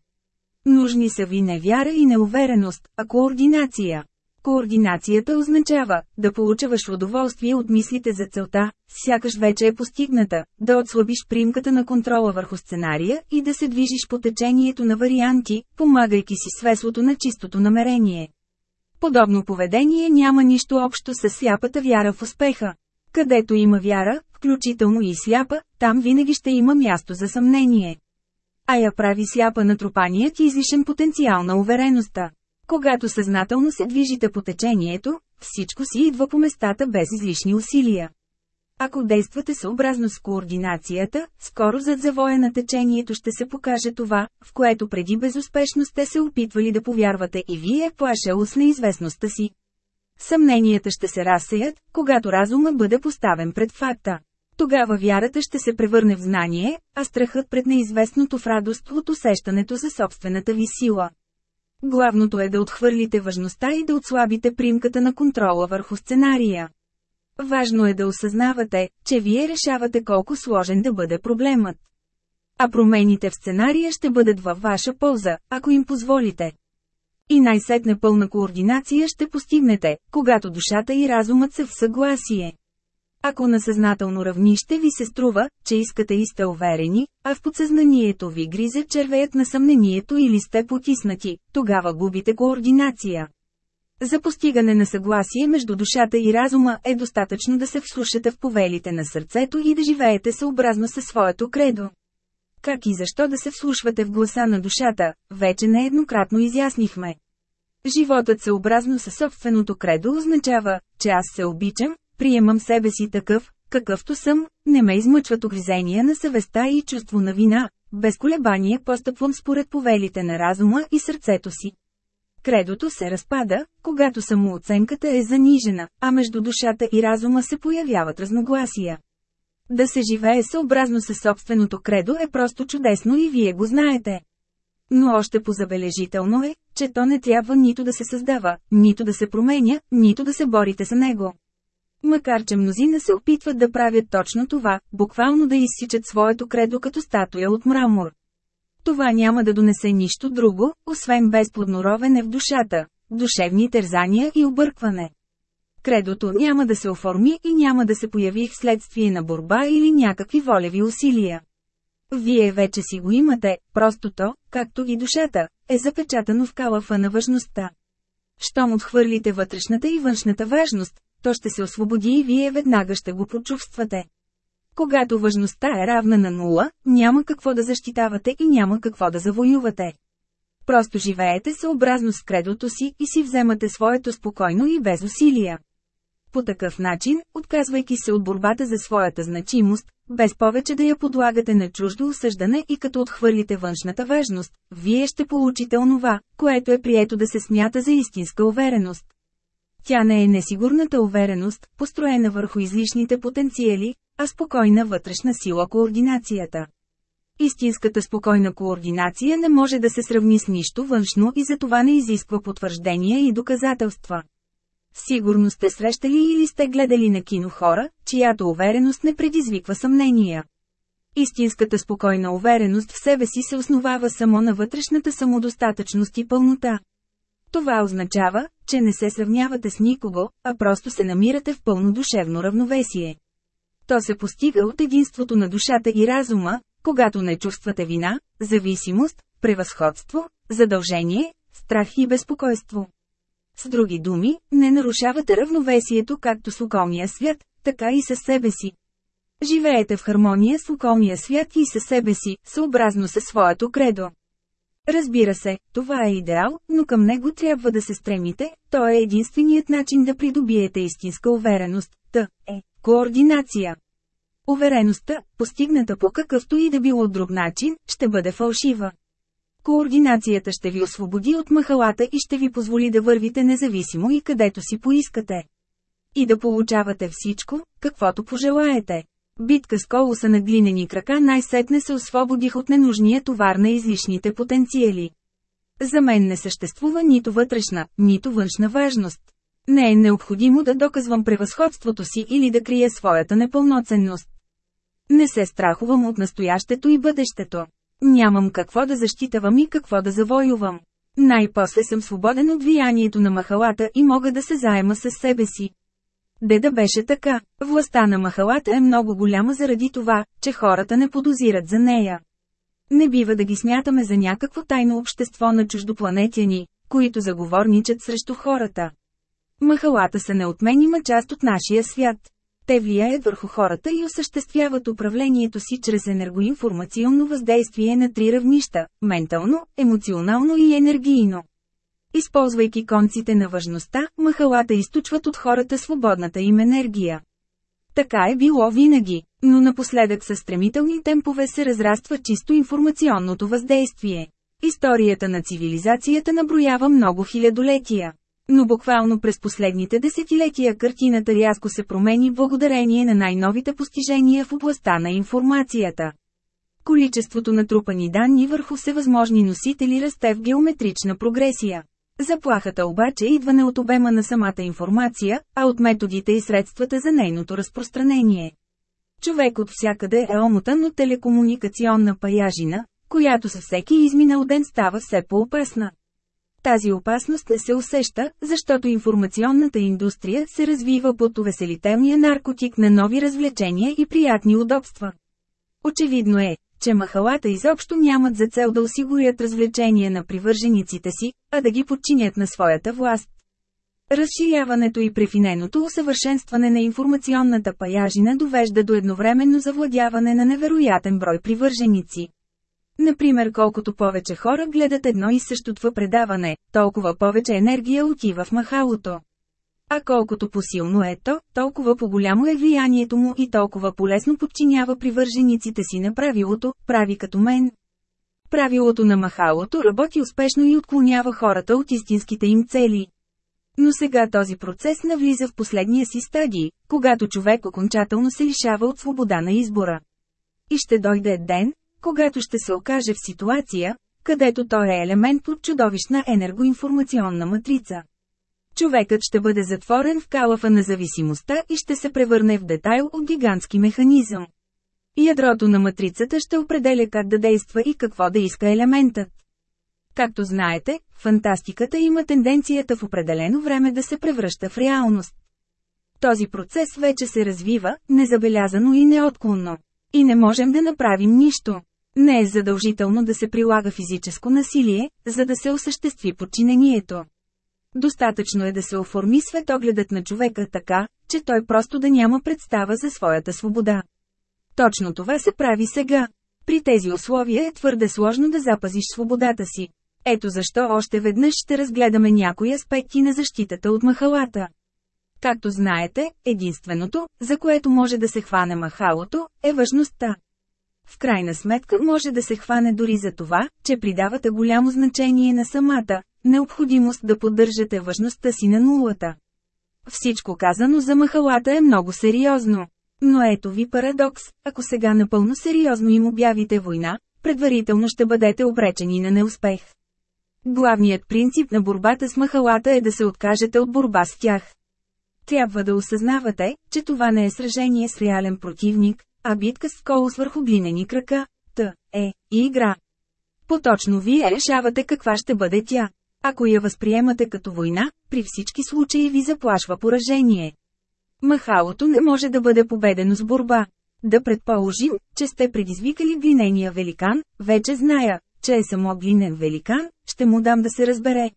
Нужни са ви не вяра и неувереност, а координация. Координацията означава да получаваш удоволствие от мислите за целта, сякаш вече е постигната, да отслабиш примката на контрола върху сценария и да се движиш по течението на варианти, помагайки си свеслото на чистото намерение. Подобно поведение няма нищо общо с сляпата вяра в успеха. Където има вяра, включително и сляпа, там винаги ще има място за съмнение. А я прави сляпа натрупаният излишен потенциал на увереността. Когато съзнателно се движите по течението, всичко си идва по местата без излишни усилия. Ако действате съобразно с координацията, скоро зад завоя на течението ще се покаже това, в което преди безуспешно сте се опитвали да повярвате и вие е плашало с неизвестността си. Съмненията ще се разсеят, когато разума бъде поставен пред факта. Тогава вярата ще се превърне в знание, а страхът пред неизвестното в радост от усещането за собствената ви сила. Главното е да отхвърлите важността и да отслабите примката на контрола върху сценария. Важно е да осъзнавате, че вие решавате колко сложен да бъде проблемът. А промените в сценария ще бъдат във ваша полза, ако им позволите. И най-сетне пълна координация ще постигнете, когато душата и разумът са в съгласие. Ако на съзнателно равнище ви се струва, че искате и сте уверени, а в подсъзнанието ви гризе червеят на съмнението или сте потиснати, тогава губите координация. За постигане на съгласие между душата и разума е достатъчно да се вслушате в повелите на сърцето и да живеете съобразно със своето кредо. Как и защо да се вслушвате в гласа на душата, вече нееднократно изяснихме. Животът съобразно със собственото кредо означава, че аз се обичам, приемам себе си такъв, какъвто съм, не ме измъчват огризения на съвестта и чувство на вина, без колебание постъпвам според повелите на разума и сърцето си. Кредото се разпада, когато самооценката е занижена, а между душата и разума се появяват разногласия. Да се живее съобразно със собственото кредо е просто чудесно и вие го знаете. Но още позабележително е, че то не трябва нито да се създава, нито да се променя, нито да се борите за него. Макар че мнозина се опитват да правят точно това, буквално да изсичат своето кредо като статуя от мрамор. Това няма да донесе нищо друго, освен безплодно ровене в душата, душевни тързания и объркване. Кредото няма да се оформи и няма да се появи вследствие на борба или някакви волеви усилия. Вие вече си го имате, просто то, както и душата, е запечатано в калафа на важността. Щом отхвърлите вътрешната и външната важност, то ще се освободи и вие веднага ще го прочувствате. Когато важността е равна на нула, няма какво да защитавате и няма какво да завоювате. Просто живеете съобразно с кредото си и си вземате своето спокойно и без усилия. По такъв начин, отказвайки се от борбата за своята значимост, без повече да я подлагате на чуждо осъждане и като отхвърлите външната важност, вие ще получите онова, което е прието да се смята за истинска увереност. Тя не е несигурната увереност, построена върху излишните потенциали, а спокойна вътрешна сила координацията. Истинската спокойна координация не може да се сравни с нищо външно и затова не изисква потвърждения и доказателства. Сигурно сте срещали или сте гледали на кино хора, чиято увереност не предизвиква съмнения. Истинската спокойна увереност в себе си се основава само на вътрешната самодостатъчност и пълнота. Това означава, че не се сравнявате с никого, а просто се намирате в пълно душевно равновесие. То се постига от единството на душата и разума, когато не чувствате вина, зависимост, превъзходство, задължение, страх и безпокойство. С други думи, не нарушавате равновесието както с околния свят, така и със себе си. Живеете в хармония с околния свят и със себе си, съобразно със своето кредо. Разбира се, това е идеал, но към него трябва да се стремите, то е единственият начин да придобиете истинска увереност, т. е координация. Увереността, постигната по какъвто и да било друг начин, ще бъде фалшива. Координацията ще ви освободи от махалата и ще ви позволи да вървите независимо и където си поискате. И да получавате всичко, каквото пожелаете. Битка с колоса на глинени крака най-сетне се освободих от ненужния товар на излишните потенциали. За мен не съществува нито вътрешна, нито външна важност. Не е необходимо да доказвам превъзходството си или да крия своята непълноценност. Не се страхувам от настоящето и бъдещето. Нямам какво да защитавам и какво да завоювам. Най-после съм свободен от влиянието на махалата и мога да се заема с себе си. Де да беше така, властта на махалата е много голяма заради това, че хората не подозират за нея. Не бива да ги смятаме за някакво тайно общество на чуждопланетяни, които заговорничат срещу хората. Махалата са неотменима част от нашия свят. Те влияят върху хората и осъществяват управлението си чрез енергоинформационно въздействие на три равнища – ментално, емоционално и енергийно. Използвайки конците на важността, махалата източват от хората свободната им енергия. Така е било винаги, но напоследък със стремителни темпове се разраства чисто информационното въздействие. Историята на цивилизацията наброява много хилядолетия. Но буквално през последните десетилетия картината рязко се промени благодарение на най-новите постижения в областта на информацията. Количеството на трупани данни върху всевъзможни носители расте в геометрична прогресия. Заплахата обаче идва не от обема на самата информация, а от методите и средствата за нейното разпространение. Човек от всякъде е омотан от телекомуникационна паяжина, която със всеки изминал ден става все по-опасна. Тази опасност не се усеща, защото информационната индустрия се развива под увеселителния наркотик на нови развлечения и приятни удобства. Очевидно е, че махалата изобщо нямат за цел да осигурят развлечения на привържениците си, а да ги подчинят на своята власт. Разширяването и префиненото усъвършенстване на информационната паяжина довежда до едновременно завладяване на невероятен брой привърженици. Например колкото повече хора гледат едно и също предаване, толкова повече енергия отива в махалото. А колкото посилно е то, толкова по-голямо е влиянието му и толкова полесно подчинява привържениците си на правилото, прави като мен. Правилото на махалото работи успешно и отклонява хората от истинските им цели. Но сега този процес навлиза в последния си стадий, когато човек окончателно се лишава от свобода на избора. И ще дойде ден, когато ще се окаже в ситуация, където той е елемент от чудовищна енергоинформационна матрица. Човекът ще бъде затворен в калафа на зависимостта и ще се превърне в детайл от гигантски механизъм. Ядрото на матрицата ще определя как да действа и какво да иска елементът. Както знаете, фантастиката има тенденцията в определено време да се превръща в реалност. Този процес вече се развива, незабелязано и неотклонно. И не можем да направим нищо. Не е задължително да се прилага физическо насилие, за да се осъществи подчинението. Достатъчно е да се оформи светогледът на човека така, че той просто да няма представа за своята свобода. Точно това се прави сега. При тези условия е твърде сложно да запазиш свободата си. Ето защо още веднъж ще разгледаме някои аспекти на защитата от махалата. Както знаете, единственото, за което може да се хване махалото, е важността. В крайна сметка може да се хване дори за това, че придавате голямо значение на самата необходимост да поддържате важността си на нулата. Всичко казано за махалата е много сериозно. Но ето ви парадокс, ако сега напълно сериозно им обявите война, предварително ще бъдете обречени на неуспех. Главният принцип на борбата с махалата е да се откажете от борба с тях. Трябва да осъзнавате, че това не е сражение с реален противник, а битка с колос върху глинени крака, т. е, и игра. Поточно вие решавате каква ще бъде тя. Ако я възприемате като война, при всички случаи ви заплашва поражение. Махалото не може да бъде победено с борба. Да предположим, че сте предизвикали глинения великан, вече зная, че е само глинен великан, ще му дам да се разбере.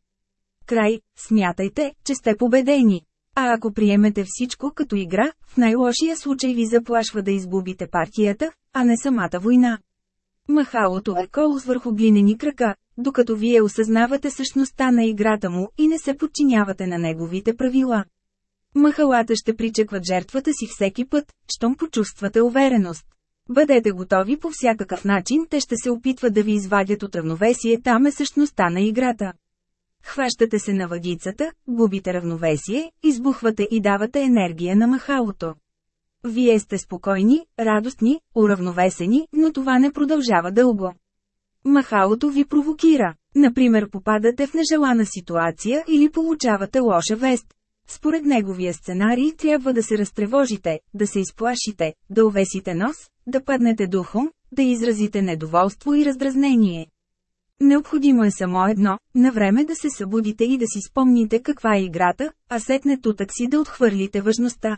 Край, смятайте, че сте победени. А ако приемете всичко като игра, в най-лошия случай ви заплашва да изгубите партията, а не самата война. Махалото е колос върху глинени крака, докато вие осъзнавате същността на играта му и не се подчинявате на неговите правила. Махалата ще причекват жертвата си всеки път, щом почувствате увереност. Бъдете готови по всякакъв начин, те ще се опитват да ви извадят от равновесие, там е същността на играта. Хващате се на въдицата, губите равновесие, избухвате и давате енергия на махалото. Вие сте спокойни, радостни, уравновесени, но това не продължава дълго. Махалото ви провокира. Например попадате в нежелана ситуация или получавате лоша вест. Според неговия сценарий трябва да се разтревожите, да се изплашите, да увесите нос, да паднете духом, да изразите недоволство и раздразнение. Необходимо е само едно, на време да се събудите и да си спомните каква е играта, а сетне тутък си да отхвърлите важността.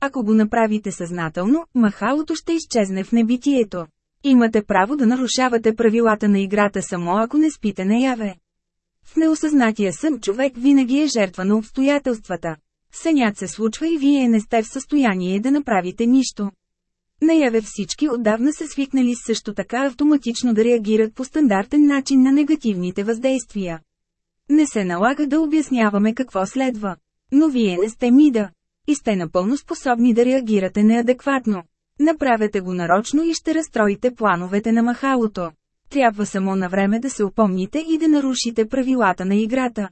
Ако го направите съзнателно, махалото ще изчезне в небитието. Имате право да нарушавате правилата на играта само ако не спите наяве. В неосъзнатия сън човек винаги е жертва на обстоятелствата. Сънят се случва и вие не сте в състояние да направите нищо. Наяве всички отдавна са свикнали също така автоматично да реагират по стандартен начин на негативните въздействия. Не се налага да обясняваме какво следва. Но вие не сте мида. И сте напълно способни да реагирате неадекватно. Направете го нарочно и ще разстроите плановете на махалото. Трябва само на време да се опомните и да нарушите правилата на играта.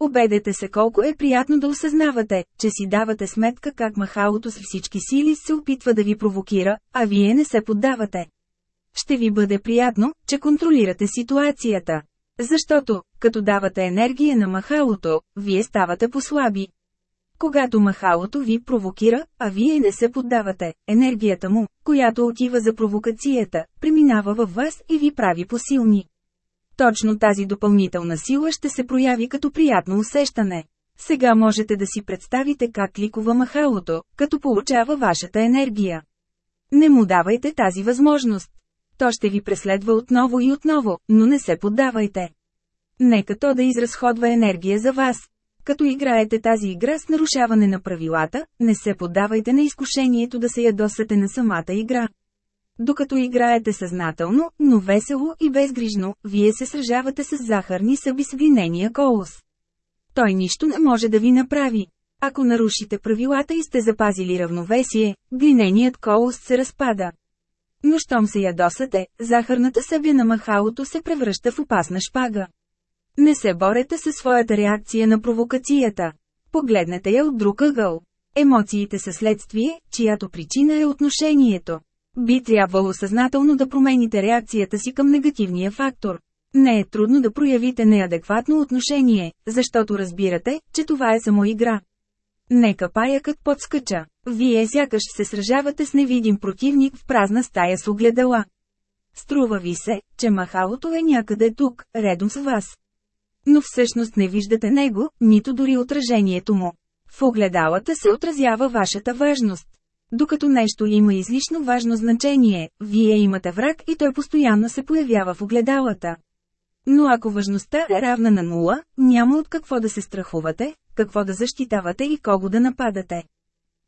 Обедете се колко е приятно да осъзнавате, че си давате сметка как махалото с всички сили се опитва да ви провокира, а вие не се поддавате. Ще ви бъде приятно, че контролирате ситуацията. Защото, като давате енергия на махалото, вие ставате послаби. Когато махалото ви провокира, а вие не се поддавате, енергията му, която отива за провокацията, преминава във вас и ви прави посилни. Точно тази допълнителна сила ще се прояви като приятно усещане. Сега можете да си представите как ликува махалото, като получава вашата енергия. Не му давайте тази възможност. То ще ви преследва отново и отново, но не се поддавайте. Нека то да изразходва енергия за вас. Като играете тази игра с нарушаване на правилата, не се поддавайте на изкушението да се ядосате на самата игра. Докато играете съзнателно, но весело и безгрижно, вие се сражавате с захарни съби с глинения колос. Той нищо не може да ви направи. Ако нарушите правилата и сте запазили равновесие, глиненият колос се разпада. Но щом се ядосате, захарната събя на махалото се превръща в опасна шпага. Не се борете със своята реакция на провокацията. Погледнете я от друг ъгъл. Емоциите са следствие, чиято причина е отношението. Би трябвало съзнателно да промените реакцията си към негативния фактор. Не е трудно да проявите неадекватно отношение, защото разбирате, че това е само игра. Нека паякът подскача. Вие сякаш се сражавате с невидим противник в празна стая с огледала. Струва ви се, че махалото е някъде тук, редом с вас. Но всъщност не виждате него, нито дори отражението му. В огледалата се отразява вашата важност. Докато нещо има излишно важно значение, вие имате враг и той постоянно се появява в огледалата. Но ако важността е равна на нула, няма от какво да се страхувате, какво да защитавате и кого да нападате.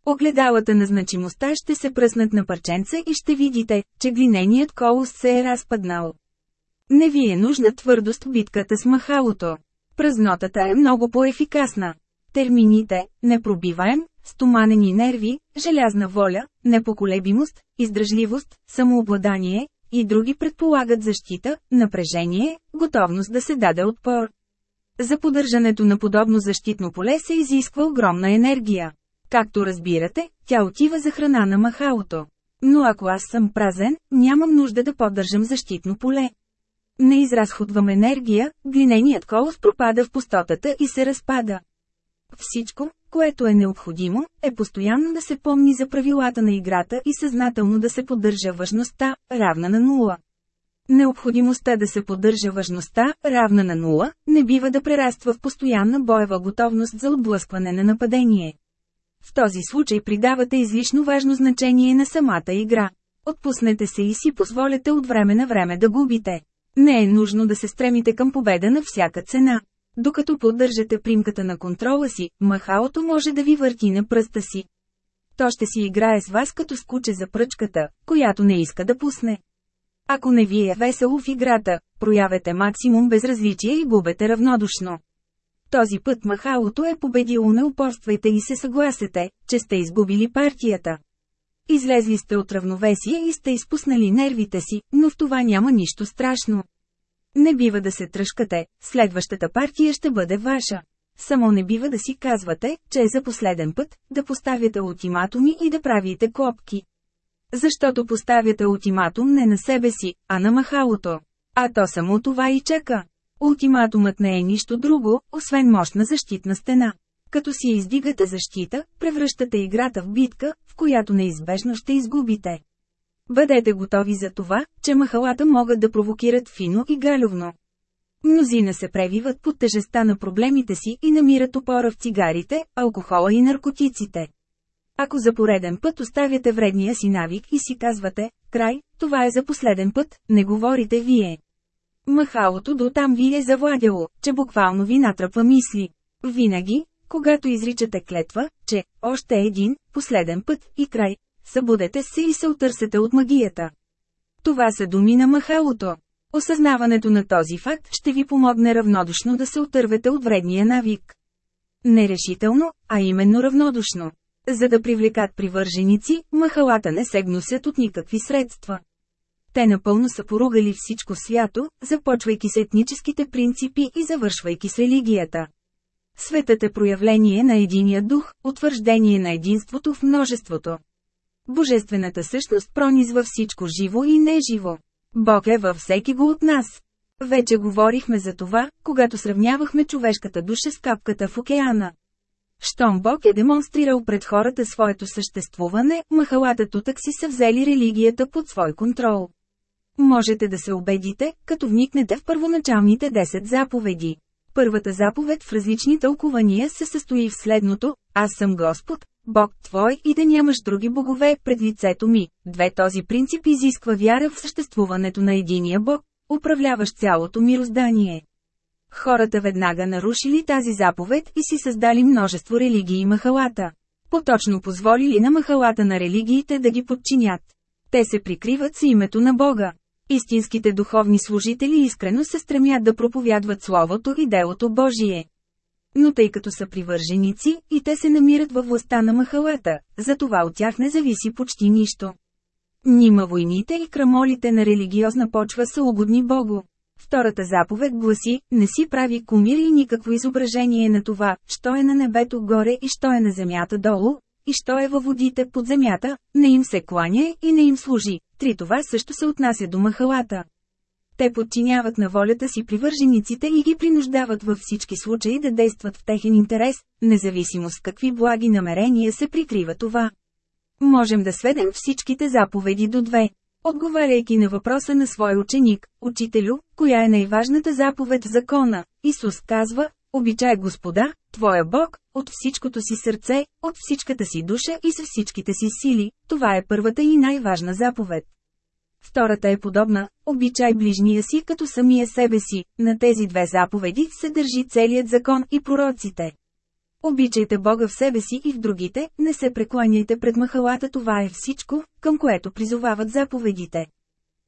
Огледалата на значимостта ще се пръснат на парченца и ще видите, че глиненият колос се е разпаднал. Не ви е нужна твърдост в битката с махалото. Празнотата е много по-ефикасна. Термините – непробиваем, стоманени нерви, желязна воля, непоколебимост, издръжливост, самообладание и други предполагат защита, напрежение, готовност да се даде отпор. За поддържането на подобно защитно поле се изисква огромна енергия. Както разбирате, тя отива за храна на махалото. Но ако аз съм празен, нямам нужда да поддържам защитно поле. Не изразходвам енергия, глиненият колос пропада в пустотата и се разпада. Всичко, което е необходимо, е постоянно да се помни за правилата на играта и съзнателно да се поддържа важността, равна на нула. Необходимостта да се поддържа важността, равна на нула, не бива да прераства в постоянна боева готовност за отблъскване на нападение. В този случай придавате излишно важно значение на самата игра. Отпуснете се и си позволете от време на време да губите. Не е нужно да се стремите към победа на всяка цена. Докато поддържате примката на контрола си, махалото може да ви върти на пръста си. То ще си играе с вас като скуче за пръчката, която не иска да пусне. Ако не ви е весело в играта, проявете максимум безразличие и губете равнодушно. Този път махалото е победило не упорствайте и се съгласете, че сте изгубили партията. Излезли сте от равновесие и сте изпуснали нервите си, но в това няма нищо страшно. Не бива да се тръжкате, следващата партия ще бъде ваша. Само не бива да си казвате, че е за последен път, да поставяте ултиматуми и да правите клопки. Защото поставяте ултиматум не на себе си, а на махалото. А то само това и чака. Ултиматумът не е нищо друго, освен мощна защитна стена. Като си издигате защита, превръщате играта в битка, в която неизбежно ще изгубите. Бъдете готови за това, че махалата могат да провокират фино и галювно. Мнозина се превиват под тежеста на проблемите си и намират опора в цигарите, алкохола и наркотиците. Ако за пореден път оставяте вредния си навик и си казвате, край, това е за последен път, не говорите вие. Махалото до там ви е завладяло, че буквално ви натръпва мисли. Винаги, когато изричате клетва, че още един, последен път и край, събудете се и се отърсете от магията. Това са думи на махалото. Осъзнаването на този факт ще ви помогне равнодушно да се отървете от вредния навик. Не решително, а именно равнодушно. За да привлекат привърженици, махалата не се гносят от никакви средства. Те напълно са поругали всичко свято, започвайки с етническите принципи и завършвайки с религията. Светът е проявление на единия дух, утвърждение на единството в множеството. Божествената същност пронизва всичко живо и неживо. Бог е във всеки го от нас. Вече говорихме за това, когато сравнявахме човешката душа с капката в океана. Щом Бог е демонстрирал пред хората своето съществуване, махалата тутък си са взели религията под свой контрол. Можете да се убедите, като вникнете в първоначалните 10 заповеди. Първата заповед в различни тълкувания се състои в следното – Аз съм Господ, Бог твой и да нямаш други богове пред лицето ми. Две този принцип изисква вяра в съществуването на единия Бог, управляващ цялото мироздание. Хората веднага нарушили тази заповед и си създали множество религии и махалата. Поточно позволили на махалата на религиите да ги подчинят. Те се прикриват с името на Бога. Истинските духовни служители искрено се стремят да проповядват Словото и делото Божие. Но тъй като са привърженици, и те се намират във властта на махалата, затова от тях не зависи почти нищо. Нима войните и крамолите на религиозна почва са угодни Богу. Втората заповед гласи, не си прави кумир и никакво изображение на това, що е на небето горе и що е на земята долу, и що е във водите под земята, не им се кланя и не им служи. Три това също се отнася до махалата. Те подчиняват на волята си привържениците и ги принуждават във всички случаи да действат в техен интерес, независимо с какви благи намерения се прикрива това. Можем да сведем всичките заповеди до две. Отговаряйки на въпроса на свой ученик, учителю, коя е най-важната заповед в закона, Исус казва, обичай Господа, Твоя Бог, от всичкото си сърце, от всичката си душа и с всичките си сили, това е първата и най-важна заповед. Втората е подобна – обичай ближния си като самия себе си, на тези две заповеди се държи целият закон и пророците. Обичайте Бога в себе си и в другите, не се прекланяйте пред махалата това е всичко, към което призовават заповедите.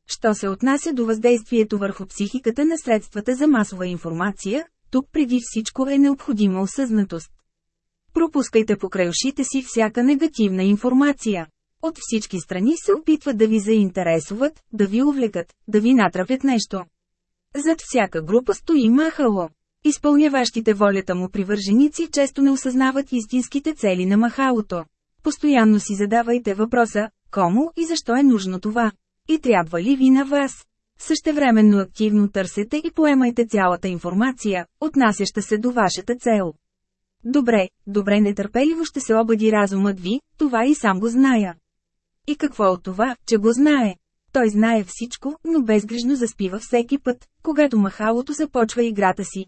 Що се отнася до въздействието върху психиката на средствата за масова информация, тук преди всичко е необходима осъзнатост. Пропускайте покрай ушите си всяка негативна информация. От всички страни се опитват да ви заинтересуват, да ви увлекат, да ви натрапят нещо. Зад всяка група стои махало. Изпълняващите волята му привърженици често не осъзнават истинските цели на махалото. Постоянно си задавайте въпроса, кому и защо е нужно това? И трябва ли ви на вас? Същевременно активно търсете и поемайте цялата информация, отнасяща се до вашата цел. Добре, добре нетърпеливо ще се обади разумът ви, това и сам го зная. И какво от това, че го знае? Той знае всичко, но безгрижно заспива всеки път, когато махалото започва играта си.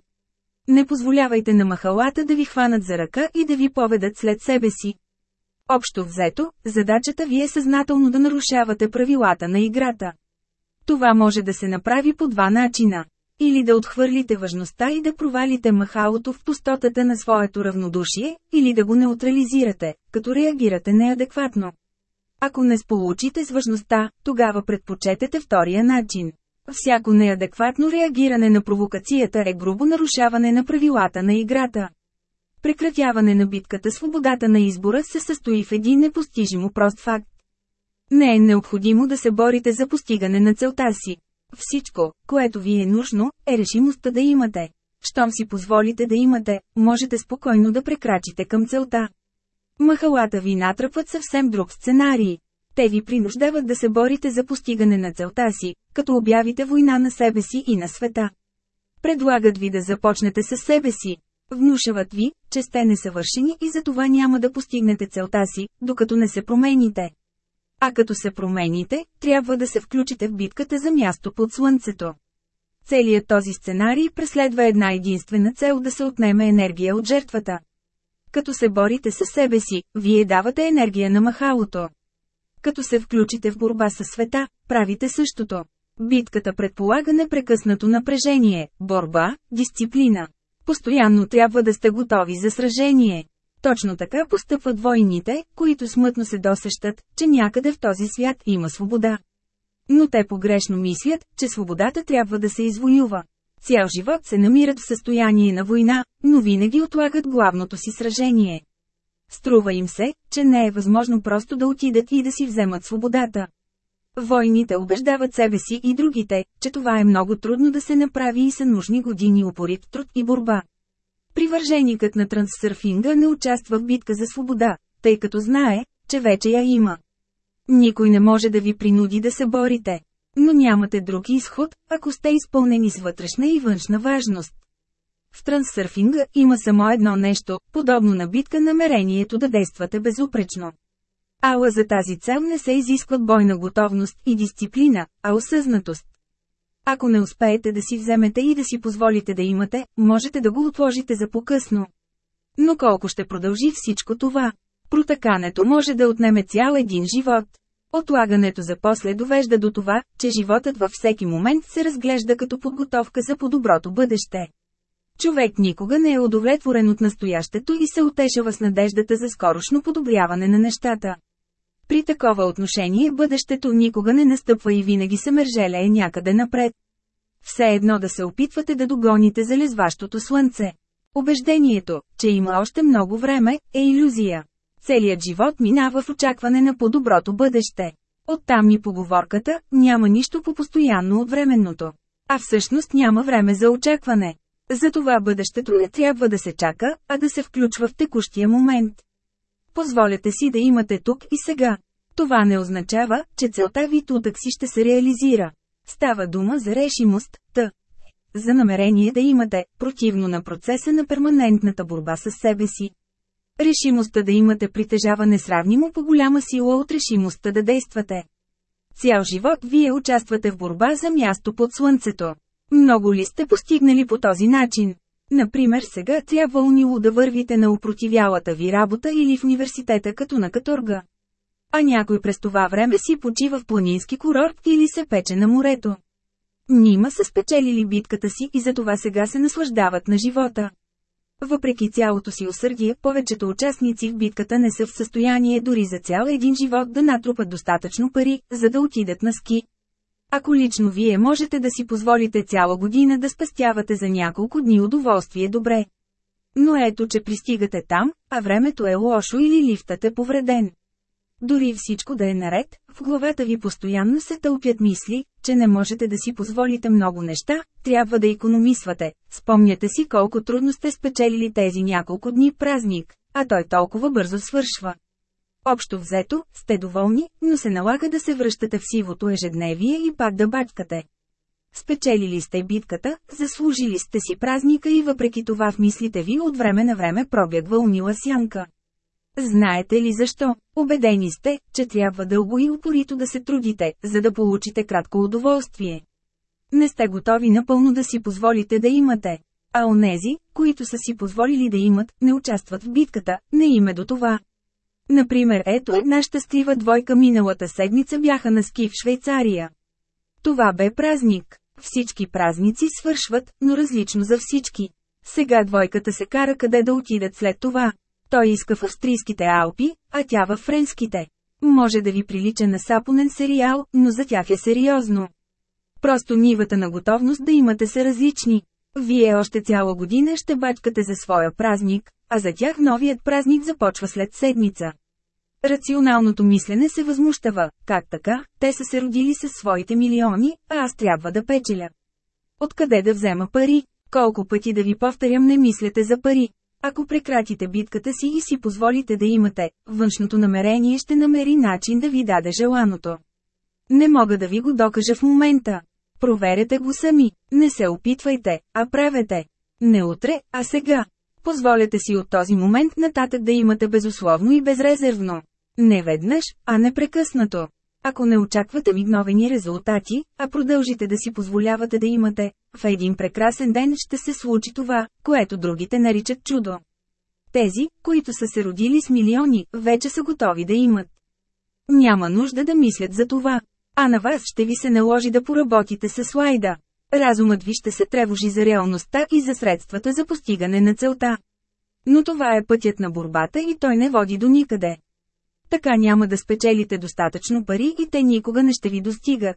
Не позволявайте на махалата да ви хванат за ръка и да ви поведат след себе си. Общо взето, задачата ви е съзнателно да нарушавате правилата на играта. Това може да се направи по два начина. Или да отхвърлите важността и да провалите махалото в пустотата на своето равнодушие, или да го неутрализирате, като реагирате неадекватно. Ако не сполучите с важността, тогава предпочетете втория начин. Всяко неадекватно реагиране на провокацията е грубо нарушаване на правилата на играта. Прекратяване на битката свободата на избора се състои в един непостижимо прост факт. Не е необходимо да се борите за постигане на целта си. Всичко, което ви е нужно, е решимостта да имате. Щом си позволите да имате, можете спокойно да прекрачите към целта. Махалата ви натръпват съвсем друг сценарий. Те ви принуждават да се борите за постигане на целта си, като обявите война на себе си и на света. Предлагат ви да започнете със себе си. Внушават ви, че сте несъвършени и за това няма да постигнете целта си, докато не се промените. А като се промените, трябва да се включите в битката за място под слънцето. Целият този сценарий преследва една единствена цел да се отнеме енергия от жертвата. Като се борите със себе си, вие давате енергия на махалото. Като се включите в борба със света, правите същото. Битката предполага непрекъснато напрежение, борба, дисциплина. Постоянно трябва да сте готови за сражение. Точно така постъпват войните, които смътно се досещат, че някъде в този свят има свобода. Но те погрешно мислят, че свободата трябва да се извоюва. Цял живот се намират в състояние на война, но винаги отлагат главното си сражение. Струва им се, че не е възможно просто да отидат и да си вземат свободата. Войните убеждават себе си и другите, че това е много трудно да се направи и са нужни години упорит труд и борба. Привърженикът на трансърфинга не участва в битка за свобода, тъй като знае, че вече я има. Никой не може да ви принуди да се борите. Но нямате друг изход, ако сте изпълнени с вътрешна и външна важност. В трансърфинга има само едно нещо, подобно на битка намерението да действате безупречно. Ала за тази цел не се изискват бойна готовност и дисциплина, а осъзнатост. Ако не успеете да си вземете и да си позволите да имате, можете да го отложите за по-късно. Но колко ще продължи всичко това? Протакането може да отнеме цял един живот. Отлагането за после довежда до това, че животът във всеки момент се разглежда като подготовка за по-доброто бъдеще. Човек никога не е удовлетворен от настоящето и се утешава с надеждата за скорошно подобряване на нещата. При такова отношение бъдещето никога не настъпва и винаги се мържелее някъде напред. Все едно да се опитвате да догоните залезващото слънце. Убеждението, че има още много време, е иллюзия. Целият живот минава в очакване на по-доброто бъдеще. Оттам и поговорката, няма нищо по-постоянно от временното. А всъщност няма време за очакване. Затова бъдещето не трябва да се чака, а да се включва в текущия момент. Позволете си да имате тук и сега. Това не означава, че целта ви тутък си ще се реализира. Става дума за решимост, т. За намерение да имате, противно на процеса на перманентната борба с себе си. Решимостта да имате притежава несравнимо по-голяма сила от решимостта да действате. Цял живот вие участвате в борба за място под слънцето. Много ли сте постигнали по този начин? Например сега трябва унило да вървите на упротивялата ви работа или в университета като на каторга. А някой през това време си почива в планински курорт или се пече на морето. Нима са спечелили битката си и затова сега се наслаждават на живота. Въпреки цялото си усърдие, повечето участници в битката не са в състояние дори за цял един живот да натрупат достатъчно пари, за да отидат на ски. Ако лично вие можете да си позволите цяла година да спестявате за няколко дни удоволствие добре. Но ето че пристигате там, а времето е лошо или лифтът е повреден. Дори всичко да е наред, в главата ви постоянно се тълпят мисли, че не можете да си позволите много неща, трябва да економисвате. Спомняте си колко трудно сте спечелили тези няколко дни празник, а той толкова бързо свършва. Общо взето, сте доволни, но се налага да се връщате в сивото ежедневие и пак да бачкате. Спечелили сте битката, заслужили сте си празника и въпреки това в мислите ви от време на време пробягва унила сянка. Знаете ли защо? Обедени сте, че трябва дълго и упорито да се трудите, за да получите кратко удоволствие. Не сте готови напълно да си позволите да имате. А онези, които са си позволили да имат, не участват в битката, не име до това. Например, ето една щастлива двойка миналата седмица бяха на ски в Швейцария. Това бе празник. Всички празници свършват, но различно за всички. Сега двойката се кара къде да отидат след това. Той иска в австрийските Алпи, а тя в френските. Може да ви прилича на сапонен сериал, но за тях е сериозно. Просто нивата на готовност да имате са различни. Вие още цяла година ще бачкате за своя празник, а за тях новият празник започва след седмица. Рационалното мислене се възмущава, как така, те са се родили със своите милиони, а аз трябва да печеля. Откъде да взема пари? Колко пъти да ви повторям не мислете за пари? Ако прекратите битката си и си позволите да имате, външното намерение ще намери начин да ви даде желаното. Не мога да ви го докажа в момента. Проверете го сами, не се опитвайте, а правете. Не утре, а сега. Позволете си от този момент нататък да имате безусловно и безрезервно. Не веднъж, а непрекъснато. Ако не очаквате мигновени резултати, а продължите да си позволявате да имате, в един прекрасен ден ще се случи това, което другите наричат чудо. Тези, които са се родили с милиони, вече са готови да имат. Няма нужда да мислят за това. А на вас ще ви се наложи да поработите с слайда. Разумът ви ще се тревожи за реалността и за средствата за постигане на целта. Но това е пътят на борбата и той не води до никъде. Така няма да спечелите достатъчно пари и те никога не ще ви достигат.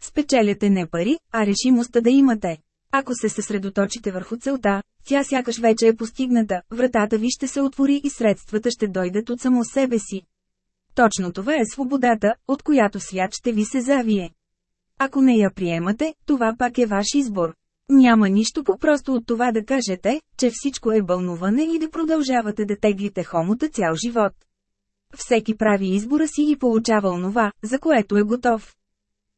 Спечеляте не пари, а решимостта да имате. Ако се съсредоточите върху целта, тя сякаш вече е постигната, вратата ви ще се отвори и средствата ще дойдат от само себе си. Точно това е свободата, от която свят ще ви се завие. Ако не я приемате, това пак е ваш избор. Няма нищо по-просто от това да кажете, че всичко е бълнуване и да продължавате да теглите хомота цял живот. Всеки прави избора си и получава онова, за което е готов.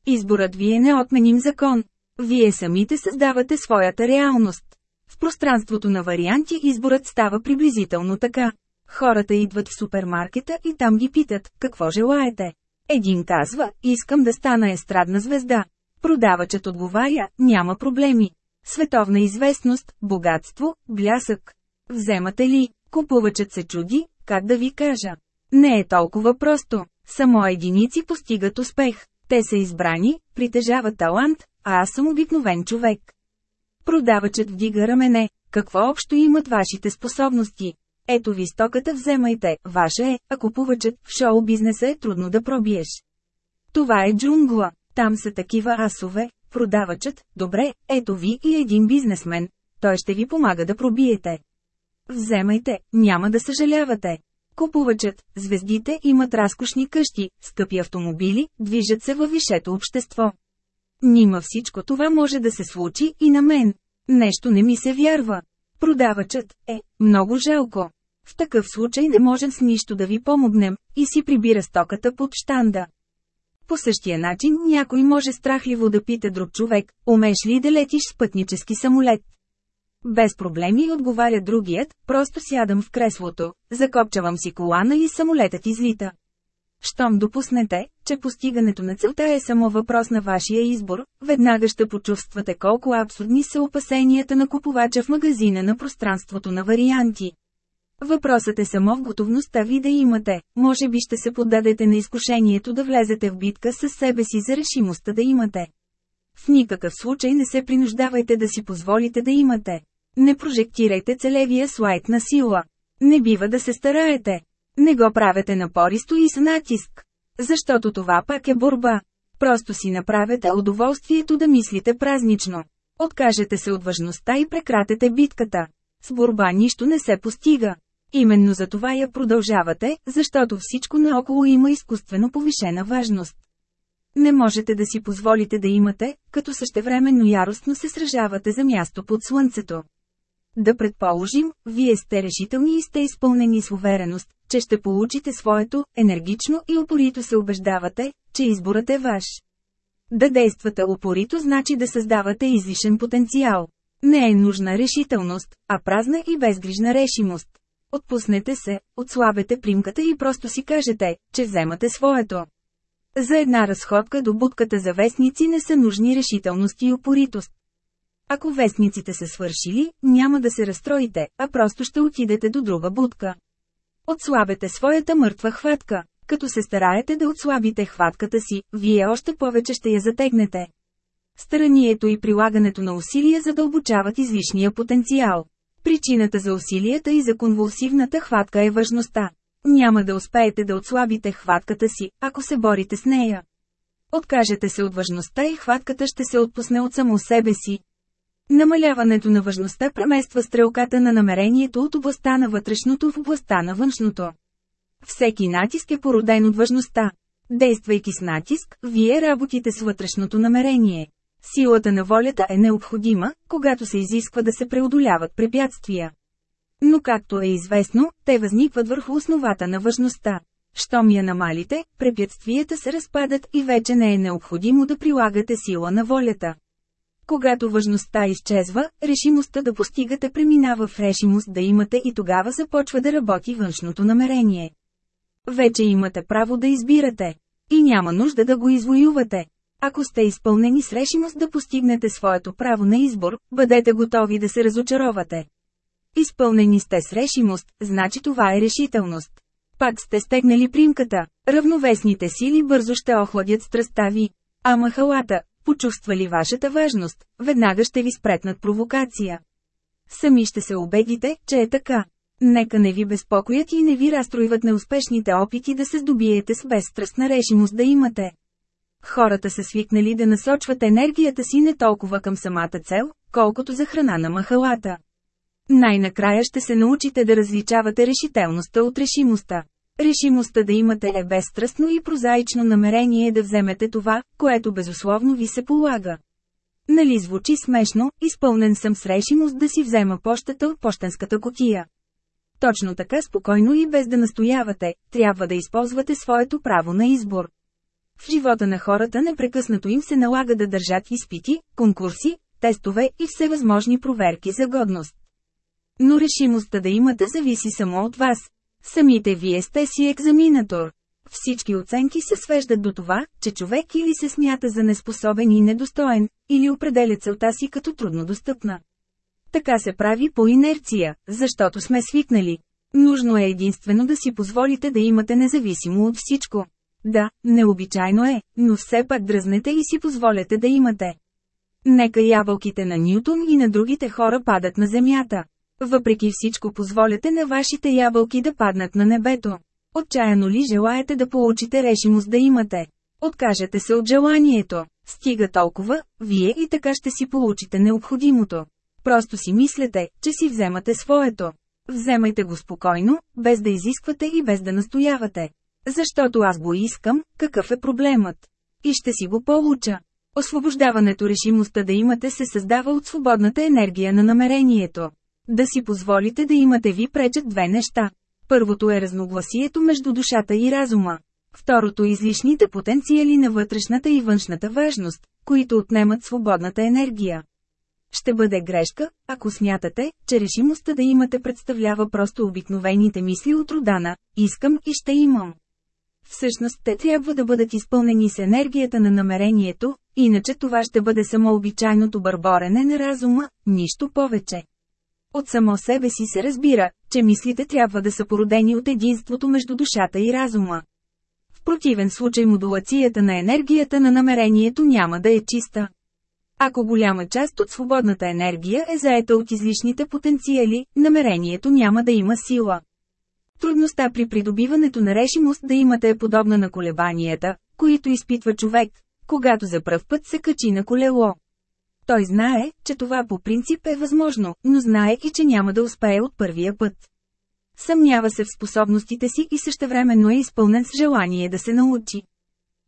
Изборът ви е неотменим закон. Вие самите създавате своята реалност. В пространството на варианти изборът става приблизително така. Хората идват в супермаркета и там ги питат, какво желаете. Един казва, искам да стана естрадна звезда. Продавачът отговаря, няма проблеми. Световна известност, богатство, блясък. Вземате ли? Купувачът се чуди, как да ви кажа. Не е толкова просто. Само единици постигат успех. Те са избрани, притежават талант, а аз съм обикновен човек. Продавачът вдига рамене. Какво общо имат вашите способности? Ето ви стоката вземайте, ваша е, а купувачът в шоу-бизнеса е трудно да пробиеш. Това е джунгла, там са такива асове, продавачът, добре, ето ви и един бизнесмен, той ще ви помага да пробиете. Вземайте, няма да съжалявате. Купувачът, звездите имат разкошни къщи, скъпи автомобили, движат се във висшето общество. Нима всичко това може да се случи и на мен. Нещо не ми се вярва. Продавачът е много жалко. В такъв случай не можем с нищо да ви помогнем, и си прибира стоката под штанда. По същия начин някой може страхливо да пита друг човек, умеш ли да летиш с пътнически самолет? Без проблеми отговаря другият, просто сядам в креслото, закопчавам си колана и самолетът излита. Щом допуснете, че постигането на целта е само въпрос на вашия избор, веднага ще почувствате колко абсурдни са опасенията на купувача в магазина на пространството на варианти. Въпросът е само в готовността ви да имате, може би ще се поддадете на изкушението да влезете в битка с себе си за решимостта да имате. В никакъв случай не се принуждавайте да си позволите да имате. Не прожектирайте целевия слайд на сила. Не бива да се стараете. Не го правете напористо и с натиск. Защото това пак е борба. Просто си направете удоволствието да мислите празнично. Откажете се от важността и прекратете битката. С борба нищо не се постига. Именно за това я продължавате, защото всичко наоколо има изкуствено повишена важност. Не можете да си позволите да имате, като същевременно яростно се сражавате за място под слънцето. Да предположим, вие сте решителни и сте изпълнени с увереност, че ще получите своето, енергично и упорито се убеждавате, че изборът е ваш. Да действате упорито значи да създавате излишен потенциал. Не е нужна решителност, а празна и безгрижна решимост. Отпуснете се, отслабете примката и просто си кажете, че вземате своето. За една разходка до будката за вестници не са нужни решителност и упоритост. Ако вестниците са свършили, няма да се разстроите, а просто ще отидете до друга будка. Отслабете своята мъртва хватка. Като се стараете да отслабите хватката си, вие още повече ще я затегнете. Старанието и прилагането на усилия задълбочават излишния потенциал. Причината за усилията и за конвулсивната хватка е важността. Няма да успеете да отслабите хватката си, ако се борите с нея. Откажете се от важността и хватката ще се отпусне от само себе си. Намаляването на важността премества стрелката на намерението от областта на вътрешното в областта на външното. Всеки натиск е породен от важността. Действайки с натиск, вие работите с вътрешното намерение. Силата на волята е необходима, когато се изисква да се преодоляват препятствия. Но както е известно, те възникват върху основата на важността. Щом я намалите, препятствията се разпадат и вече не е необходимо да прилагате сила на волята. Когато важността изчезва, решимостта да постигате преминава в решимост да имате и тогава започва да работи външното намерение. Вече имате право да избирате. И няма нужда да го извоювате. Ако сте изпълнени с решимост да постигнете своето право на избор, бъдете готови да се разочаровате. Изпълнени сте с решимост, значи това е решителност. Пак сте стегнали примката, равновесните сили бързо ще охладят страста ви. А махалата, почувствали вашата важност, веднага ще ви спретнат провокация. Сами ще се убедите, че е така. Нека не ви безпокоят и не ви разстроиват неуспешните опити да се здобиете с безстрастна решимост да имате. Хората са свикнали да насочват енергията си не толкова към самата цел, колкото за храна на махалата. Най-накрая ще се научите да различавате решителността от решимостта. Решимостта да имате е безстрастно и прозаично намерение да вземете това, което безусловно ви се полага. Нали звучи смешно, изпълнен съм с решимост да си взема пощата от почтенската котия. Точно така спокойно и без да настоявате, трябва да използвате своето право на избор. В живота на хората непрекъснато им се налага да държат изпити, конкурси, тестове и всевъзможни проверки за годност. Но решимостта да имате зависи само от вас, Самите вие сте си екзаминатор. Всички оценки се свеждат до това, че човек или се смята за неспособен и недостоен, или определя целта си като трудно достъпна. Така се прави по инерция, защото сме свикнали. Нужно е единствено да си позволите да имате независимо от всичко. Да, необичайно е, но все пак дръзнете и си позволете да имате. Нека ябълките на Ньютон и на другите хора падат на земята. Въпреки всичко позволяте на вашите ябълки да паднат на небето. Отчаяно ли желаете да получите решимост да имате? Откажете се от желанието. Стига толкова, вие и така ще си получите необходимото. Просто си мислете, че си вземате своето. Вземайте го спокойно, без да изисквате и без да настоявате. Защото аз го искам, какъв е проблемът? И ще си го получа. Освобождаването решимостта да имате се създава от свободната енергия на намерението. Да си позволите да имате ви пречат две неща. Първото е разногласието между душата и разума. Второто – излишните потенциали на вътрешната и външната важност, които отнемат свободната енергия. Ще бъде грешка, ако смятате, че решимостта да имате представлява просто обикновените мисли от родана «искам и ще имам». Всъщност те трябва да бъдат изпълнени с енергията на намерението, иначе това ще бъде само обичайното бърборене на разума, нищо повече. От само себе си се разбира, че мислите трябва да са породени от единството между душата и разума. В противен случай модулацията на енергията на намерението няма да е чиста. Ако голяма част от свободната енергия е заета от излишните потенциали, намерението няма да има сила. Трудността при придобиването на решимост да имате е подобна на колебанията, които изпитва човек, когато за пръв път се качи на колело. Той знае, че това по принцип е възможно, но знае и че няма да успее от първия път. Съмнява се в способностите си и същевременно е изпълнен с желание да се научи.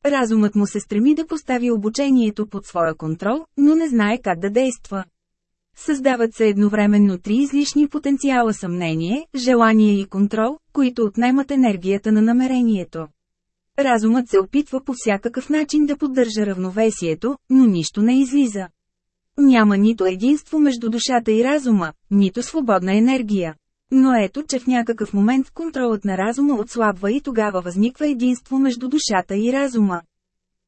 Разумът му се стреми да постави обучението под своя контрол, но не знае как да действа. Създават се едновременно три излишни потенциала съмнение, желание и контрол, които отнемат енергията на намерението. Разумът се опитва по всякакъв начин да поддържа равновесието, но нищо не излиза. Няма нито единство между душата и разума, нито свободна енергия. Но ето, че в някакъв момент контролът на разума отслабва и тогава възниква единство между душата и разума.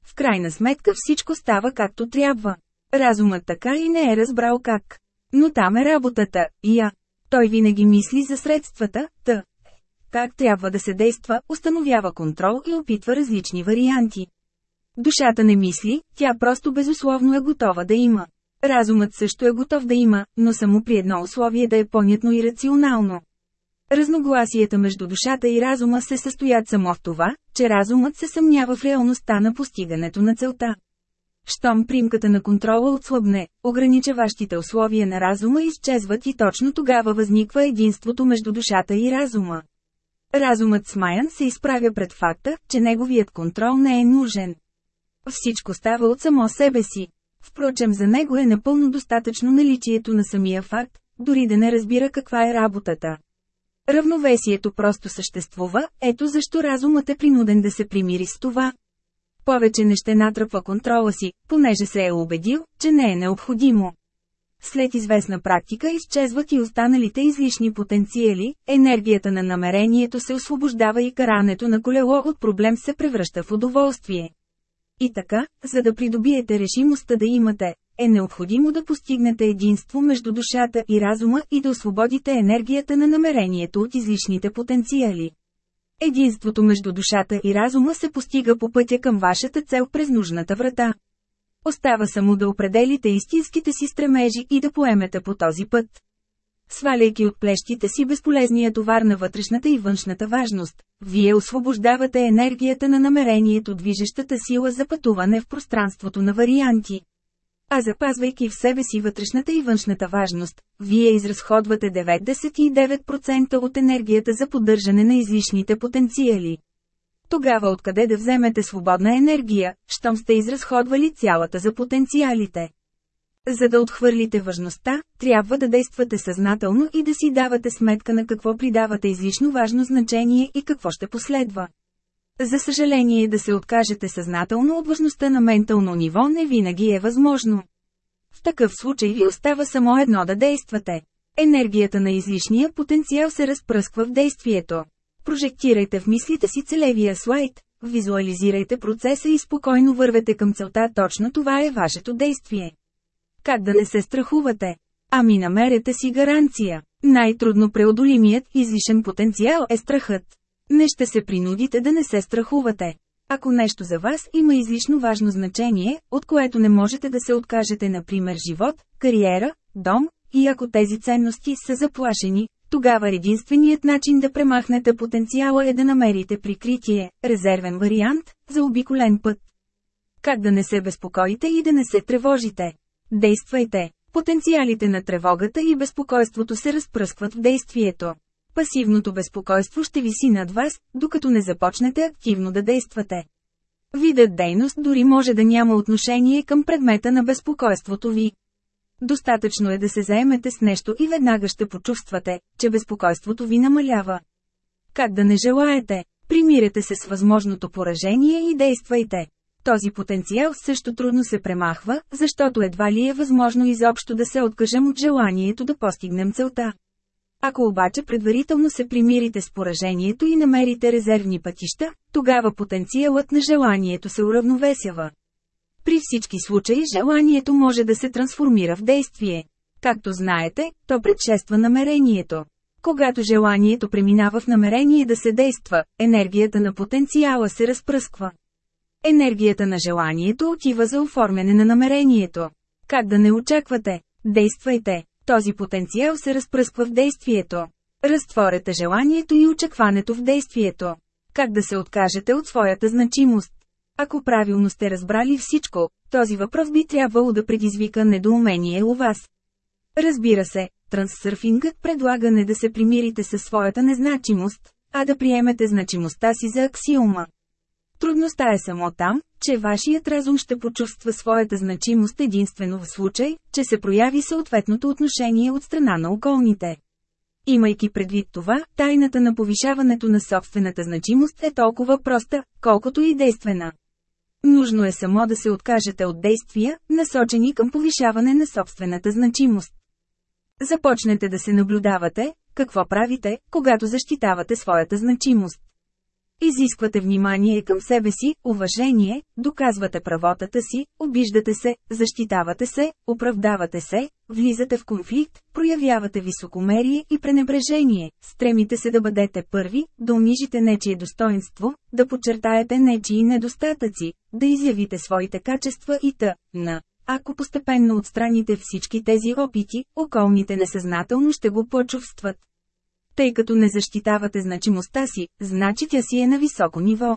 В крайна сметка всичко става както трябва. Разумът така и не е разбрал как. Но там е работата, я. Той винаги мисли за средствата, та. Как трябва да се действа, установява контрол и опитва различни варианти. Душата не мисли, тя просто безусловно е готова да има. Разумът също е готов да има, но само при едно условие да е понятно и рационално. Разногласията между душата и разума се състоят само в това, че разумът се съмнява в реалността на постигането на целта. Щом примката на контрола отслабне, ограничаващите условия на разума изчезват и точно тогава възниква единството между душата и разума. Разумът смаян се изправя пред факта, че неговият контрол не е нужен. Всичко става от само себе си. Впрочем за него е напълно достатъчно наличието на самия факт, дори да не разбира каква е работата. Равновесието просто съществува, ето защо разумът е принуден да се примири с това. Повече не ще натръпва контрола си, понеже се е убедил, че не е необходимо. След известна практика изчезват и останалите излишни потенциали, енергията на намерението се освобождава и карането на колело от проблем се превръща в удоволствие. И така, за да придобиете решимостта да имате, е необходимо да постигнете единство между душата и разума и да освободите енергията на намерението от излишните потенциали. Единството между душата и разума се постига по пътя към вашата цел през нужната врата. Остава само да определите истинските си стремежи и да поемете по този път. Сваляйки от плещите си безполезния товар на вътрешната и външната важност, вие освобождавате енергията на намерението движещата сила за пътуване в пространството на варианти. А запазвайки в себе си вътрешната и външната важност, вие изразходвате 99% от енергията за поддържане на излишните потенциали. Тогава откъде да вземете свободна енергия, щом сте изразходвали цялата за потенциалите? За да отхвърлите важността, трябва да действате съзнателно и да си давате сметка на какво придавате излишно важно значение и какво ще последва. За съжаление да се откажете съзнателно от важността на ментално ниво не винаги е възможно. В такъв случай ви остава само едно да действате. Енергията на излишния потенциал се разпръсква в действието. Прожектирайте в мислите си целевия слайд, визуализирайте процеса и спокойно вървете към целта точно това е вашето действие. Как да не се страхувате? Ами намерете си гаранция. Най-трудно преодолимият излишен потенциал е страхът. Не ще се принудите да не се страхувате. Ако нещо за вас има излишно важно значение, от което не можете да се откажете например живот, кариера, дом, и ако тези ценности са заплашени, тогава единственият начин да премахнете потенциала е да намерите прикритие, резервен вариант, за обиколен път. Как да не се безпокоите и да не се тревожите? Действайте! Потенциалите на тревогата и безпокойството се разпръскват в действието. Пасивното безпокойство ще виси над вас, докато не започнете активно да действате. Видът дейност дори може да няма отношение към предмета на безпокойството ви. Достатъчно е да се заемете с нещо и веднага ще почувствате, че безпокойството ви намалява. Как да не желаете? Примирете се с възможното поражение и действайте. Този потенциал също трудно се премахва, защото едва ли е възможно изобщо да се откажем от желанието да постигнем целта. Ако обаче предварително се примирите с поражението и намерите резервни пътища, тогава потенциалът на желанието се уравновесява. При всички случаи желанието може да се трансформира в действие. Както знаете, то предшества намерението. Когато желанието преминава в намерение да се действа, енергията на потенциала се разпръсква. Енергията на желанието отива за оформяне на намерението. Как да не очаквате? Действайте. Този потенциал се разпръсква в действието. Разтворете желанието и очакването в действието. Как да се откажете от своята значимост? Ако правилно сте разбрали всичко, този въпрос би трябвало да предизвика недоумение у вас. Разбира се, транссърфингът предлага не да се примирите със своята незначимост, а да приемете значимостта си за аксиома. Трудността е само там, че вашият разум ще почувства своята значимост единствено в случай, че се прояви съответното отношение от страна на околните. Имайки предвид това, тайната на повишаването на собствената значимост е толкова проста, колкото и действена. Нужно е само да се откажете от действия, насочени към повишаване на собствената значимост. Започнете да се наблюдавате, какво правите, когато защитавате своята значимост. Изисквате внимание към себе си, уважение, доказвате правотата си, обиждате се, защитавате се, оправдавате се, влизате в конфликт, проявявате високомерие и пренебрежение, стремите се да бъдете първи, да унижите нечие достоинство, да подчертаете нечии недостатъци, да изявите своите качества и т.н. Ако постепенно отстраните всички тези опити, околните несъзнателно ще го почувстват. Тъй като не защитавате значимостта си, значи тя си е на високо ниво.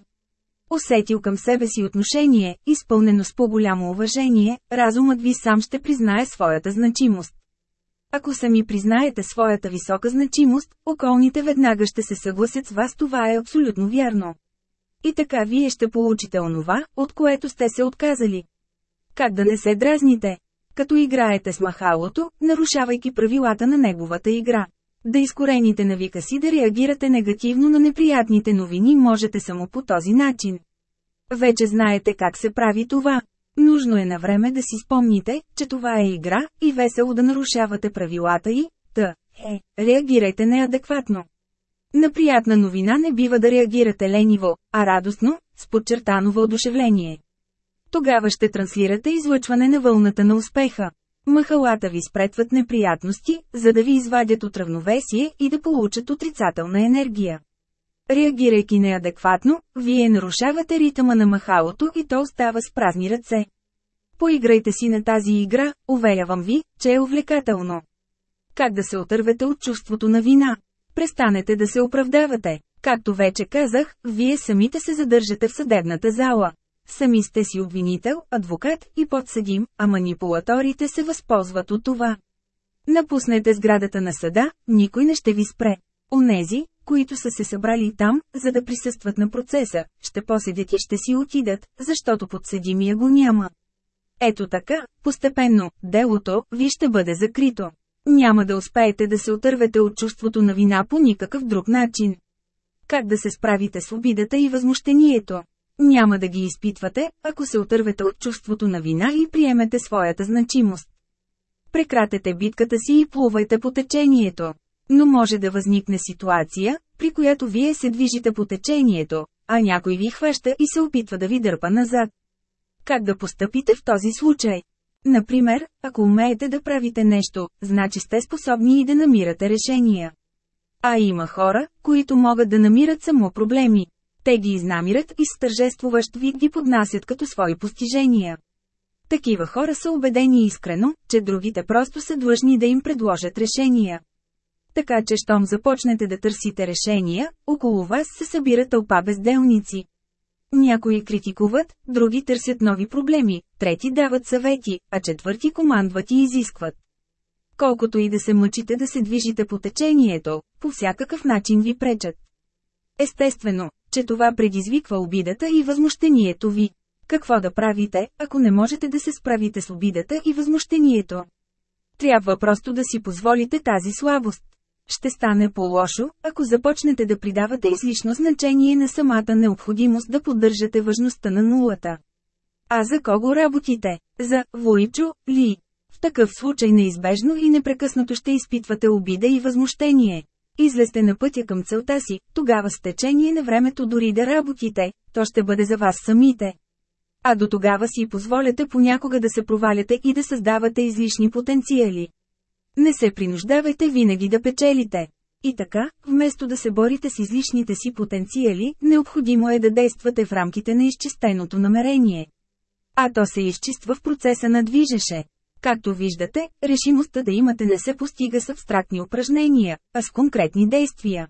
Усетил към себе си отношение, изпълнено с по-голямо уважение, разумът ви сам ще признае своята значимост. Ако сами признаете своята висока значимост, околните веднага ще се съгласят с вас това е абсолютно вярно. И така вие ще получите онова, от което сте се отказали. Как да не се дразните? Като играете с махалото, нарушавайки правилата на неговата игра. Да изкорените навика си да реагирате негативно на неприятните новини можете само по този начин. Вече знаете как се прави това. Нужно е на време да си спомните, че това е игра, и весело да нарушавате правилата и, та, е, реагирайте неадекватно. На приятна новина не бива да реагирате лениво, а радостно, с подчертано въодушевление. Тогава ще транслирате излъчване на вълната на успеха. Махалата ви спретват неприятности, за да ви извадят от равновесие и да получат отрицателна енергия. Реагирайки неадекватно, вие нарушавате ритъма на махалото и то остава с празни ръце. Поиграйте си на тази игра, уверявам ви, че е увлекателно. Как да се отървете от чувството на вина? Престанете да се оправдавате. Както вече казах, вие самите се задържате в съдебната зала. Сами сте си обвинител, адвокат и подсъдим, а манипулаторите се възползват от това. Напуснете сградата на съда, никой не ще ви спре. Онези, които са се събрали там, за да присъстват на процеса, ще поседят и ще си отидат, защото подсъдимия го няма. Ето така, постепенно, делото ви ще бъде закрито. Няма да успеете да се отървете от чувството на вина по никакъв друг начин. Как да се справите с обидата и възмущението? Няма да ги изпитвате, ако се отървете от чувството на вина и приемете своята значимост. Прекратете битката си и плувайте по течението. Но може да възникне ситуация, при която вие се движите по течението, а някой ви хваща и се опитва да ви дърпа назад. Как да постъпите в този случай? Например, ако умеете да правите нещо, значи сте способни и да намирате решения. А има хора, които могат да намират само проблеми. Те ги изнамират и с тържествуващ вид ги поднасят като свои постижения. Такива хора са убедени искрено, че другите просто са длъжни да им предложат решения. Така че щом започнете да търсите решения, около вас се събира тълпа безделници. Някои критикуват, други търсят нови проблеми, трети дават съвети, а четвърти командват и изискват. Колкото и да се мъчите да се движите по течението, по всякакъв начин ви пречат. Естествено, че това предизвиква обидата и възмущението ви. Какво да правите, ако не можете да се справите с обидата и възмущението? Трябва просто да си позволите тази слабост. Ще стане по-лошо, ако започнете да придавате излишно значение на самата необходимост да поддържате важността на нулата. А за кого работите? За Войчо ли? В такъв случай неизбежно и непрекъснато ще изпитвате обида и възмущение. Излезте на пътя към целта си, тогава с течение на времето дори да работите, то ще бъде за вас самите. А до тогава си позволяте понякога да се проваляте и да създавате излишни потенциали. Не се принуждавайте винаги да печелите. И така, вместо да се борите с излишните си потенциали, необходимо е да действате в рамките на изчистеното намерение. А то се изчиства в процеса на движеше. Както виждате, решимостта да имате не се постига с абстрактни упражнения, а с конкретни действия.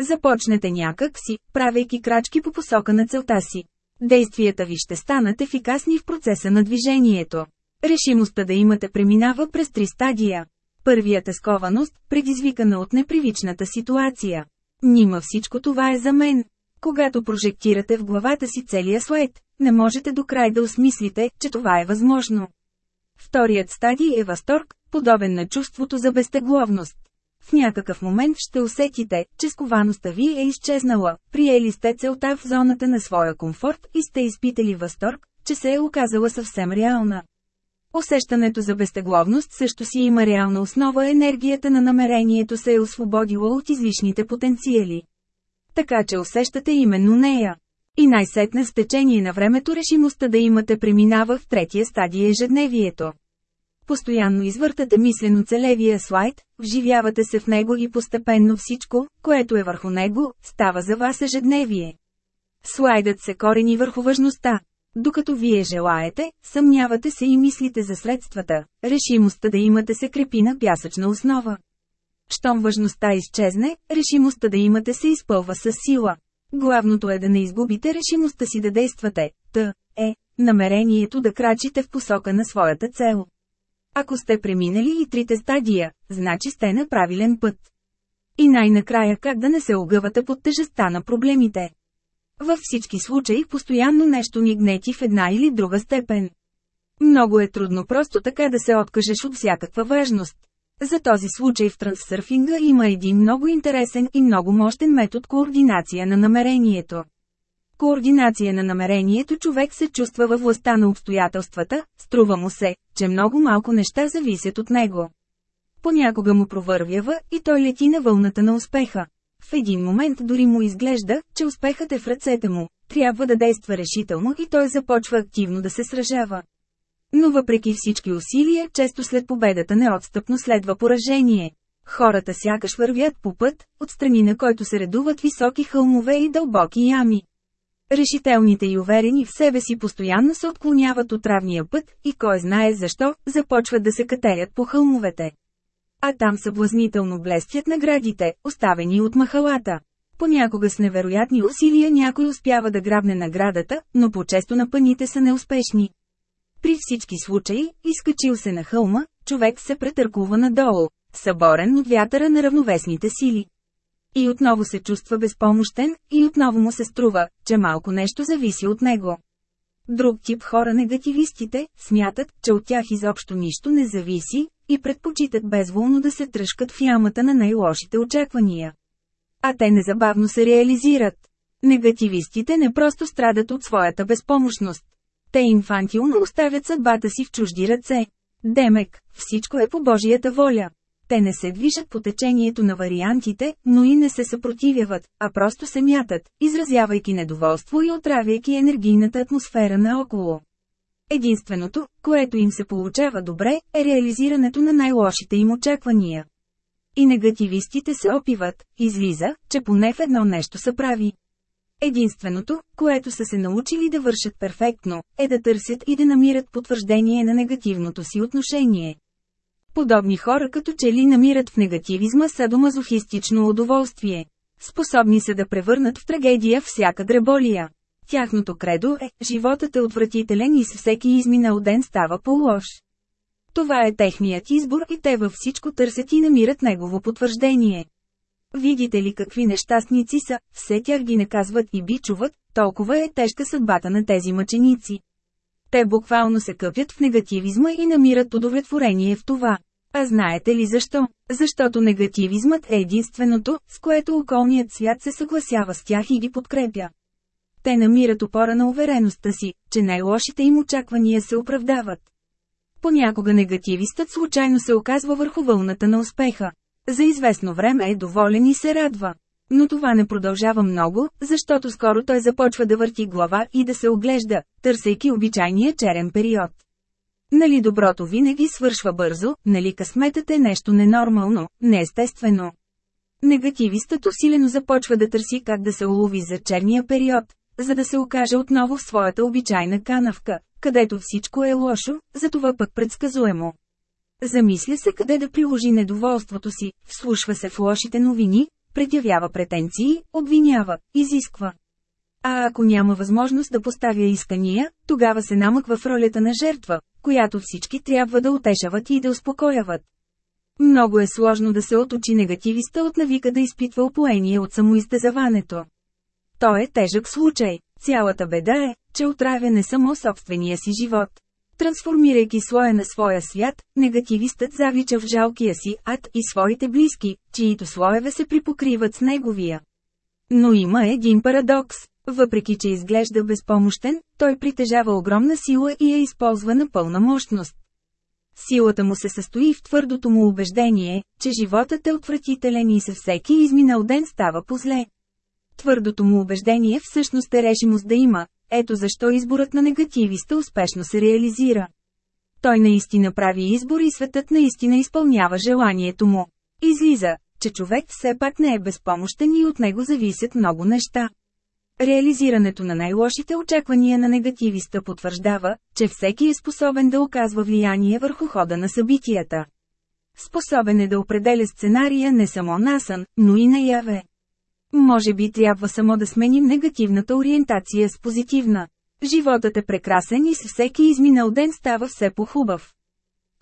Започнете някак си, правейки крачки по посока на целта си. Действията ви ще станат ефикасни в процеса на движението. Решимостта да имате преминава през три стадия. Първият е скованост, предизвикана от непривичната ситуация. Нима всичко това е за мен. Когато прожектирате в главата си целия слайд, не можете до край да осмислите, че това е възможно. Вторият стадий е възторг, подобен на чувството за безтегловност. В някакъв момент ще усетите, че сковаността ви е изчезнала, приели сте целта в зоната на своя комфорт и сте изпитали възторг, че се е оказала съвсем реална. Усещането за безтегловност също си има реална основа енергията на намерението се е освободила от излишните потенциали. Така че усещате именно нея. И най-сетне с течение на времето решимостта да имате преминава в третия стадия ежедневието. Постоянно извъртате мислено целевия слайд, вживявате се в него и постепенно всичко, което е върху него, става за вас ежедневие. Слайдът се корени върху важността. Докато вие желаете, съмнявате се и мислите за средствата, решимостта да имате се крепи на пясъчна основа. Щом важността изчезне, решимостта да имате се изпълва с сила. Главното е да не изгубите решимостта си да действате, т. е, намерението да крачите в посока на своята цел. Ако сте преминали и трите стадия, значи сте на правилен път. И най-накрая как да не се огъвате под тежестта на проблемите. Във всички случаи постоянно нещо ни гнети в една или друга степен. Много е трудно просто така да се откажеш от всякаква важност. За този случай в трансърфинга има един много интересен и много мощен метод координация на намерението. Координация на намерението човек се чувства във властта на обстоятелствата, струва му се, че много малко неща зависят от него. Понякога му провървява и той лети на вълната на успеха. В един момент дори му изглежда, че успехът е в ръцете му, трябва да действа решително и той започва активно да се сражава. Но въпреки всички усилия, често след победата неотстъпно следва поражение. Хората сякаш вървят по път, отстрани на който се редуват високи хълмове и дълбоки ями. Решителните и уверени в себе си постоянно се отклоняват от равния път, и кой знае защо, започват да се катерят по хълмовете. А там съблазнително блестят наградите, оставени от махалата. Понякога с невероятни усилия някой успява да грабне наградата, но по-често напъните са неуспешни. При всички случаи, изкачил се на хълма, човек се претъркува надолу, съборен от вятъра на равновесните сили. И отново се чувства безпомощен, и отново му се струва, че малко нещо зависи от него. Друг тип хора негативистите, смятат, че от тях изобщо нищо не зависи, и предпочитат безволно да се тръжкат в ямата на най-лошите очаквания. А те незабавно се реализират. Негативистите не просто страдат от своята безпомощност. Те инфантилно оставят съдбата си в чужди ръце. Демек, всичко е по Божията воля. Те не се движат по течението на вариантите, но и не се съпротивяват, а просто се мятат, изразявайки недоволство и отравяйки енергийната атмосфера наоколо. Единственото, което им се получава добре, е реализирането на най-лошите им очаквания. И негативистите се опиват, излиза, че поне в едно нещо са прави. Единственото, което са се научили да вършат перфектно, е да търсят и да намират потвърждение на негативното си отношение. Подобни хора като че ли намират в негативизма садомазохистично удоволствие. Способни са да превърнат в трагедия всяка дреболия. Тяхното кредо е, животът е отвратителен и с всеки изминал ден става по-лош. Това е техният избор и те във всичко търсят и намират негово потвърждение. Видите ли какви нещастници са, все тях ги наказват и бичуват, толкова е тежка съдбата на тези мъченици. Те буквално се къпят в негативизма и намират удовлетворение в това. А знаете ли защо? Защото негативизмът е единственото, с което околният свят се съгласява с тях и ги подкрепя. Те намират опора на увереността си, че най-лошите им очаквания се оправдават. Понякога негативистът случайно се оказва върху вълната на успеха. За известно време е доволен и се радва. Но това не продължава много, защото скоро той започва да върти глава и да се оглежда, търсейки обичайния черен период. Нали доброто винаги свършва бързо, нали късметът е нещо ненормално, неестествено. Негативистът усилено започва да търси как да се улови за черния период, за да се окаже отново в своята обичайна канавка, където всичко е лошо, затова пък предсказуемо. Замисля се къде да приложи недоволството си, вслушва се в лошите новини, предявява претенции, обвинява, изисква. А ако няма възможност да поставя искания, тогава се намъква в ролята на жертва, която всички трябва да утешават и да успокояват. Много е сложно да се оточи негативиста от навика да изпитва опоение от самоизтезаването. То е тежък случай. Цялата беда е, че отравя не само собствения си живот. Трансформирайки слоя на своя свят, негативистът завлича в жалкия си ад и своите близки, чието слоеве се припокриват с неговия. Но има един парадокс. Въпреки, че изглежда безпомощен, той притежава огромна сила и я използва на пълна мощност. Силата му се състои в твърдото му убеждение, че животът е отвратителен и със всеки изминал ден става позле. Твърдото му убеждение всъщност е решимост да има, ето защо изборът на негативиста успешно се реализира. Той наистина прави избор и светът наистина изпълнява желанието му. Излиза, че човек все пак не е безпомощен и от него зависят много неща. Реализирането на най-лошите очаквания на негативиста потвърждава, че всеки е способен да оказва влияние върху хода на събитията. Способен е да определя сценария не само насън, но и наяве. Може би трябва само да сменим негативната ориентация с позитивна. Животът е прекрасен и с всеки изминал ден става все по-хубав.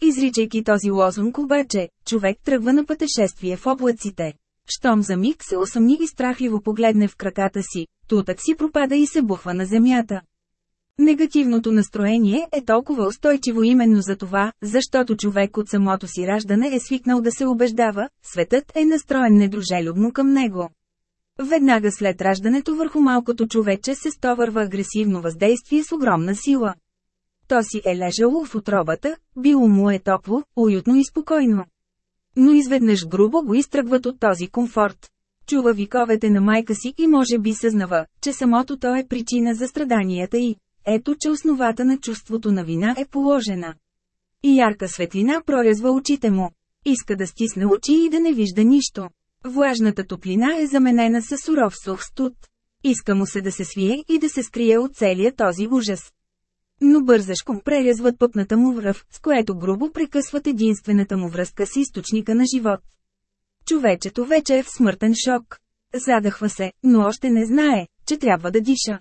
Изричайки този лозунг обаче, човек тръгва на пътешествие в облаците. Щом за миг се усъмни и страхливо погледне в краката си, тутък си пропада и се бухва на земята. Негативното настроение е толкова устойчиво именно за това, защото човек от самото си раждане е свикнал да се убеждава, светът е настроен недружелюбно към него. Веднага след раждането върху малкото човече се стовърва агресивно въздействие с огромна сила. То си е лежало в отробата, било му е топло, уютно и спокойно. Но изведнъж грубо го изтръгват от този комфорт. Чува виковете на майка си и може би съзнава, че самото то е причина за страданията й. Ето че основата на чувството на вина е положена. И ярка светлина прорязва очите му. Иска да стисне очи и да не вижда нищо. Влажната топлина е заменена с суров сух студ. Иска му се да се свие и да се скрие от целия този ужас. Но бързашком прерязват пъпната му връв, с което грубо прекъсват единствената му връзка с източника на живот. Човечето вече е в смъртен шок. Задъхва се, но още не знае, че трябва да диша.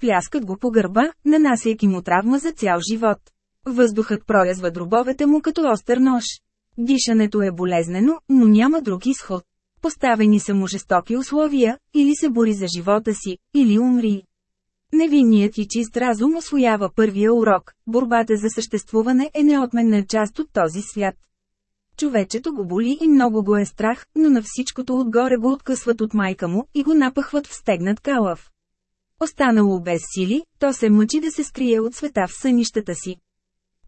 Пляскат го по гърба, нанасяйки му травма за цял живот. Въздухът проязва дробовете му като остър нож. Дишането е болезнено, но няма друг изход. Поставени са му жестоки условия, или се бори за живота си, или умри. Невинният и чист разум освоява първия урок – борбата за съществуване е неотменна част от този свят. Човечето го боли и много го е страх, но на всичкото отгоре го откъсват от майка му и го напъхват в стегнат калъв. Останало без сили, то се мъчи да се скрие от света в сънищата си.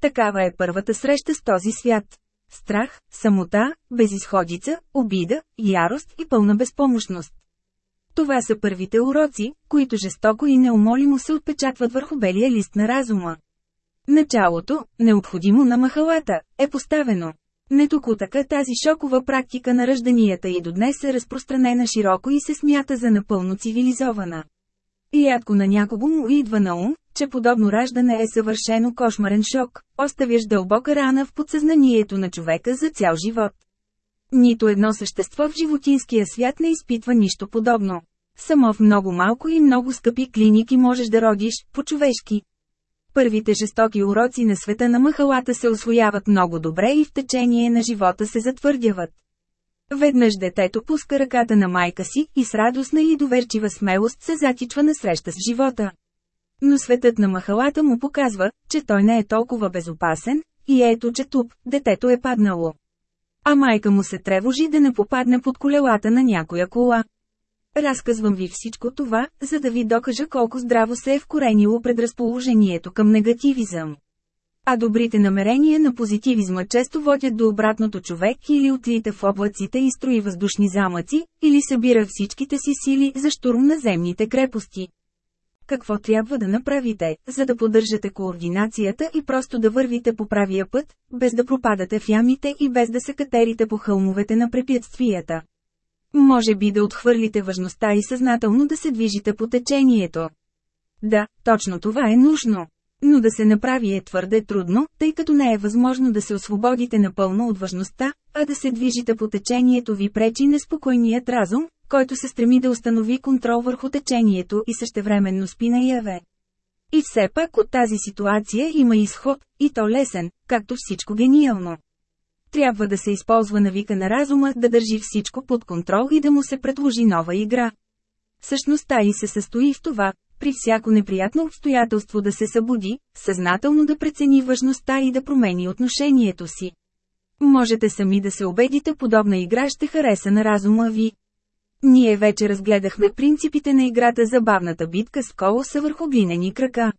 Такава е първата среща с този свят. Страх, самота, безисходица, обида, ярост и пълна безпомощност. Това са първите уроци, които жестоко и неумолимо се отпечатват върху белия лист на разума. Началото, необходимо на махалата, е поставено. Не така тази шокова практика на ръжданията и до днес е разпространена широко и се смята за напълно цивилизована. И рядко на някого му идва на ум, че подобно раждане е съвършено кошмарен шок, оставяш дълбока рана в подсъзнанието на човека за цял живот. Нито едно същество в животинския свят не изпитва нищо подобно. Само в много малко и много скъпи клиники можеш да родиш, по-човешки. Първите жестоки уроци на света на махалата се освояват много добре и в течение на живота се затвърдяват. Веднъж детето пуска ръката на майка си и с радостна и доверчива смелост се затичва на среща с живота. Но светът на махалата му показва, че той не е толкова безопасен, и ето че тук, детето е паднало. А майка му се тревожи да не попадне под колелата на някоя кола. Разказвам ви всичко това, за да ви докажа колко здраво се е вкоренило предразположението към негативизъм. А добрите намерения на позитивизма често водят до обратното човек или отлита в облаците и строи въздушни замъци, или събира всичките си сили за штурм на земните крепости. Какво трябва да направите, за да поддържате координацията и просто да вървите по правия път, без да пропадате в ямите и без да се катерите по хълмовете на препятствията? Може би да отхвърлите важността и съзнателно да се движите по течението. Да, точно това е нужно. Но да се направи е твърде трудно, тъй като не е възможно да се освободите напълно от важността, а да се движите по течението ви пречи неспокойният разум, който се стреми да установи контрол върху течението и същевременно спи яве. И все пак от тази ситуация има изход, и то лесен, както всичко гениално. Трябва да се използва навика на разума да държи всичко под контрол и да му се предложи нова игра. Същността и се състои в това, при всяко неприятно обстоятелство да се събуди, съзнателно да прецени важността и да промени отношението си. Можете сами да се убедите подобна игра ще хареса на разума ви. Ние вече разгледахме принципите на играта за бавната битка с колоса върху глинени крака.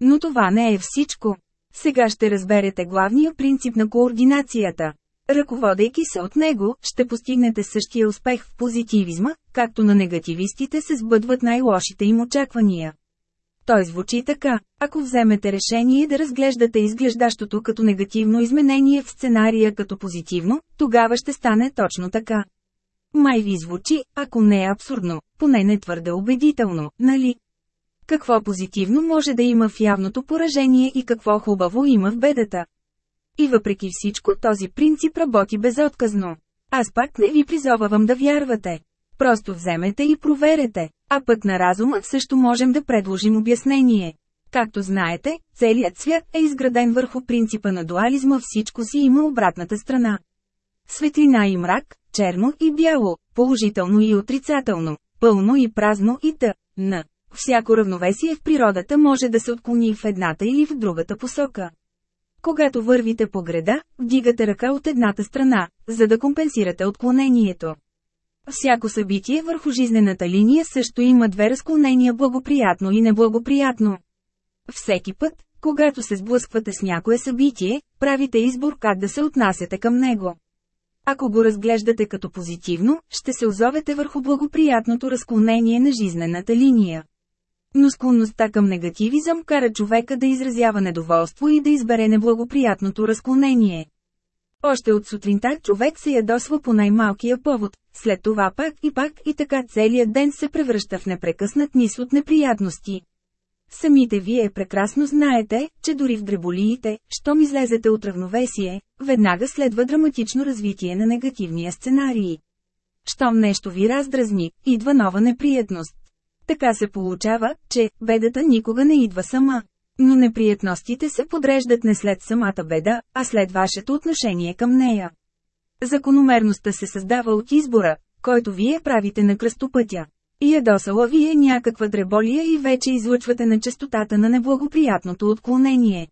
Но това не е всичко. Сега ще разберете главния принцип на координацията. Ръководейки се от него, ще постигнете същия успех в позитивизма, както на негативистите се сбъдват най-лошите им очаквания. Той звучи така, ако вземете решение да разглеждате изглеждащото като негативно изменение в сценария като позитивно, тогава ще стане точно така. Май ви звучи, ако не е абсурдно, поне не твърде убедително, нали? Какво позитивно може да има в явното поражение и какво хубаво има в бедата? И въпреки всичко този принцип работи безотказно. Аз пак не ви призовавам да вярвате. Просто вземете и проверете, а пък на разума също можем да предложим обяснение. Както знаете, целият свят е изграден върху принципа на дуализма всичко си има обратната страна. Светлина и мрак, черно и бяло, положително и отрицателно, пълно и празно и т.н. Всяко равновесие в природата може да се отклони в едната или в другата посока. Когато вървите по града, вдигате ръка от едната страна, за да компенсирате отклонението. Всяко събитие върху жизнената линия също има две разклонения благоприятно и неблагоприятно. Всеки път, когато се сблъсквате с някое събитие, правите избор как да се отнасяте към него. Ако го разглеждате като позитивно, ще се озовете върху благоприятното разклонение на жизнената линия. Но склонността към негативизъм кара човека да изразява недоволство и да избере неблагоприятното разклонение. Още от сутринта човек се ядосва по най-малкия повод, след това пак и пак и така целият ден се превръща в непрекъснат низ от неприятности. Самите вие прекрасно знаете, че дори в дреболиите, щом излезете от равновесие, веднага следва драматично развитие на негативния сценарий. Щом нещо ви раздразни, идва нова неприятност. Така се получава, че бедата никога не идва сама. Но неприятностите се подреждат не след самата беда, а след вашето отношение към нея. Закономерността се създава от избора, който вие правите на кръстопътя. Ядосала ви е някаква дреболия и вече излъчвате на частотата на неблагоприятното отклонение.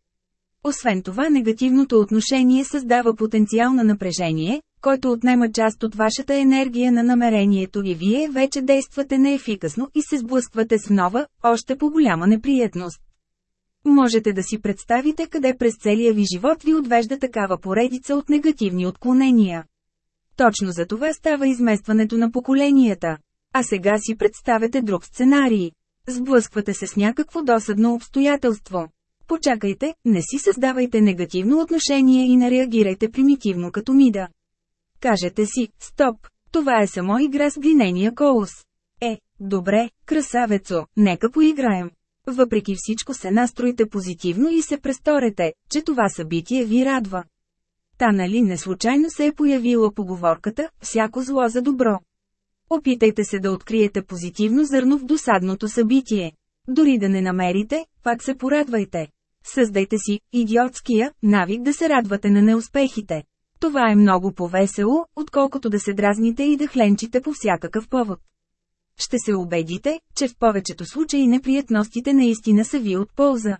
Освен това негативното отношение създава потенциал на напрежение, който отнема част от вашата енергия на намерението и вие вече действате неефикасно и се сблъсквате с нова, още по-голяма неприятност. Можете да си представите къде през целия ви живот ви отвежда такава поредица от негативни отклонения. Точно за това става изместването на поколенията. А сега си представете друг сценарий. Сблъсквате се с някакво досадно обстоятелство. Почакайте, не си създавайте негативно отношение и не реагирайте примитивно като мида. Кажете си, стоп, това е само игра с глинения колос. Е, добре, красавецо, нека поиграем. Въпреки всичко се настроите позитивно и се престорете, че това събитие ви радва. Та нали не случайно се е появила поговорката «Всяко зло за добро». Опитайте се да откриете позитивно зърно в досадното събитие. Дори да не намерите, пак се порадвайте. Създайте си идиотския навик да се радвате на неуспехите. Това е много по-весело, отколкото да се дразните и да хленчите по всякакъв повод. Ще се убедите, че в повечето случаи неприятностите наистина са ви от полза.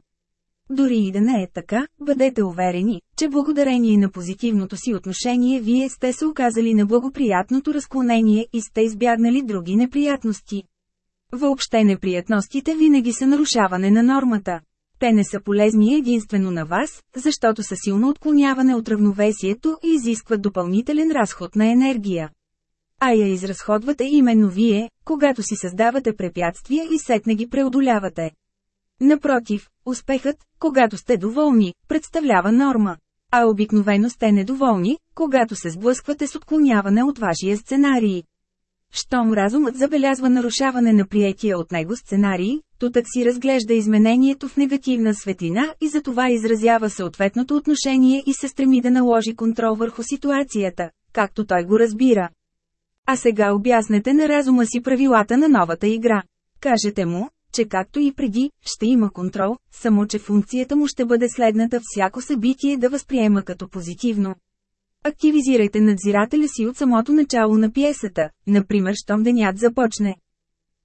Дори и да не е така, бъдете уверени, че благодарение на позитивното си отношение вие сте се оказали на благоприятното разклонение и сте избягнали други неприятности. Въобще неприятностите винаги са нарушаване на нормата. Те не са полезни единствено на вас, защото са силно отклоняване от равновесието и изискват допълнителен разход на енергия. А я изразходвате именно вие, когато си създавате препятствия и сетне ги преодолявате. Напротив, успехът, когато сте доволни, представлява норма. А обикновено сте недоволни, когато се сблъсквате с отклоняване от вашия сценарий. Щом разумът забелязва нарушаване на приятия от него сценарии, то так си разглежда изменението в негативна светлина и затова изразява съответното отношение и се стреми да наложи контрол върху ситуацията, както той го разбира. А сега обяснете на разума си правилата на новата игра. Кажете му, че както и преди, ще има контрол, само че функцията му ще бъде следната всяко събитие да възприема като позитивно. Активизирайте надзирателя си от самото начало на пиесата, например щом денят започне.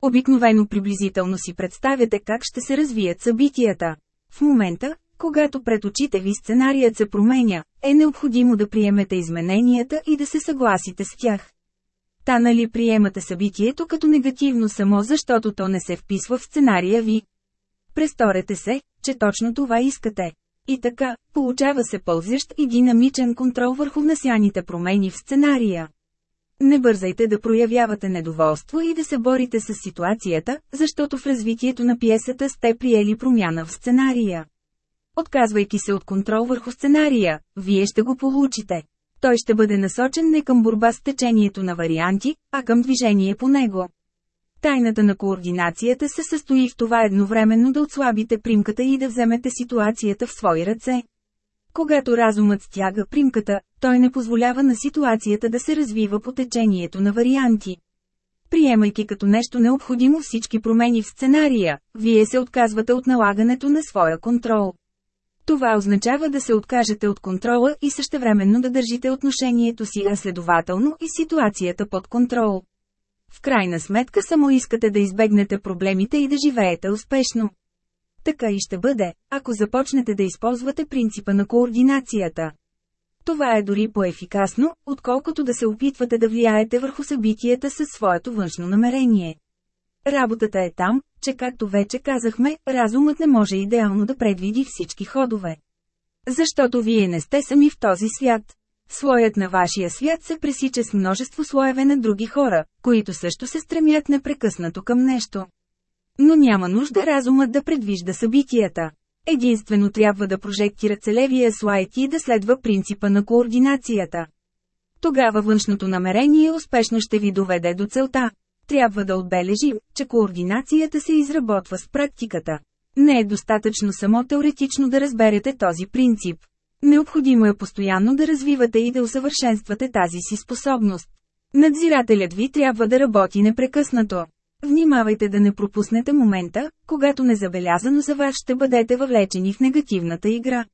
Обикновено приблизително си представяте как ще се развият събитията. В момента, когато пред очите ви сценарият се променя, е необходимо да приемете измененията и да се съгласите с тях. Та нали приемате събитието като негативно само защото то не се вписва в сценария ви. Престорете се, че точно това искате. И така, получава се пълзящ и динамичен контрол върху внасяните промени в сценария. Не бързайте да проявявате недоволство и да се борите с ситуацията, защото в развитието на пиесата сте приели промяна в сценария. Отказвайки се от контрол върху сценария, вие ще го получите. Той ще бъде насочен не към борба с течението на варианти, а към движение по него. Тайната на координацията се състои в това едновременно да отслабите примката и да вземете ситуацията в свои ръце. Когато разумът стяга примката, той не позволява на ситуацията да се развива по течението на варианти. Приемайки като нещо необходимо всички промени в сценария, вие се отказвате от налагането на своя контрол. Това означава да се откажете от контрола и същевременно да държите отношението си, а следователно и ситуацията под контрол. В крайна сметка само искате да избегнете проблемите и да живеете успешно. Така и ще бъде, ако започнете да използвате принципа на координацията. Това е дори по-ефикасно, отколкото да се опитвате да влияете върху събитията със своето външно намерение. Работата е там, че както вече казахме, разумът не може идеално да предвиди всички ходове. Защото вие не сте сами в този свят. Слоят на вашия свят се пресича с множество слоеве на други хора, които също се стремят непрекъснато към нещо. Но няма нужда разумът да предвижда събитията. Единствено трябва да прожектира целевия слайд и да следва принципа на координацията. Тогава външното намерение успешно ще ви доведе до целта. Трябва да отбележим, че координацията се изработва с практиката. Не е достатъчно само теоретично да разберете този принцип. Необходимо е постоянно да развивате и да усъвършенствате тази си способност. Надзирателят ви трябва да работи непрекъснато. Внимавайте да не пропуснете момента, когато незабелязано за вас ще бъдете въвлечени в негативната игра.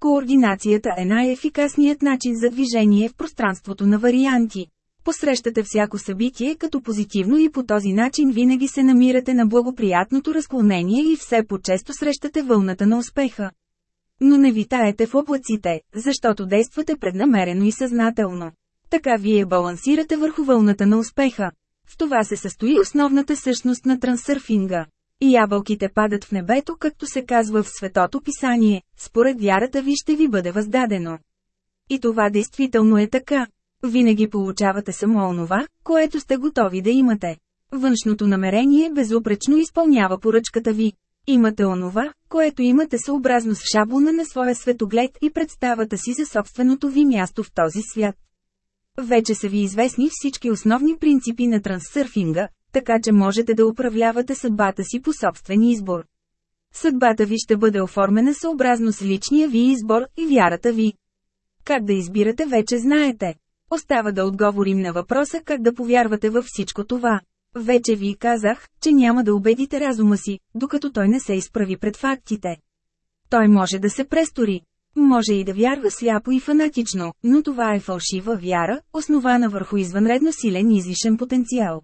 Координацията е най-ефикасният начин за движение в пространството на варианти. Посрещате всяко събитие като позитивно и по този начин винаги се намирате на благоприятното разклонение и все по-често срещате вълната на успеха. Но не витаете в облаците, защото действате преднамерено и съзнателно. Така вие балансирате върху вълната на успеха. В това се състои основната същност на трансърфинга. И ябълките падат в небето, както се казва в Светото Писание, според вярата ви ще ви бъде въздадено. И това действително е така. Винаги получавате само онова, което сте готови да имате. Външното намерение безупречно изпълнява поръчката ви. Имате онова, което имате съобразно с шаблона на своя светоглед и представата си за собственото ви място в този свят. Вече са ви известни всички основни принципи на трансърфинга, така че можете да управлявате съдбата си по собствен избор. Съдбата ви ще бъде оформена съобразно с личния ви избор и вярата ви. Как да избирате вече знаете. Остава да отговорим на въпроса как да повярвате във всичко това. Вече ви казах, че няма да убедите разума си, докато той не се изправи пред фактите. Той може да се престори. Може и да вярва сляпо и фанатично, но това е фалшива вяра, основана върху извънредно силен излишен потенциал.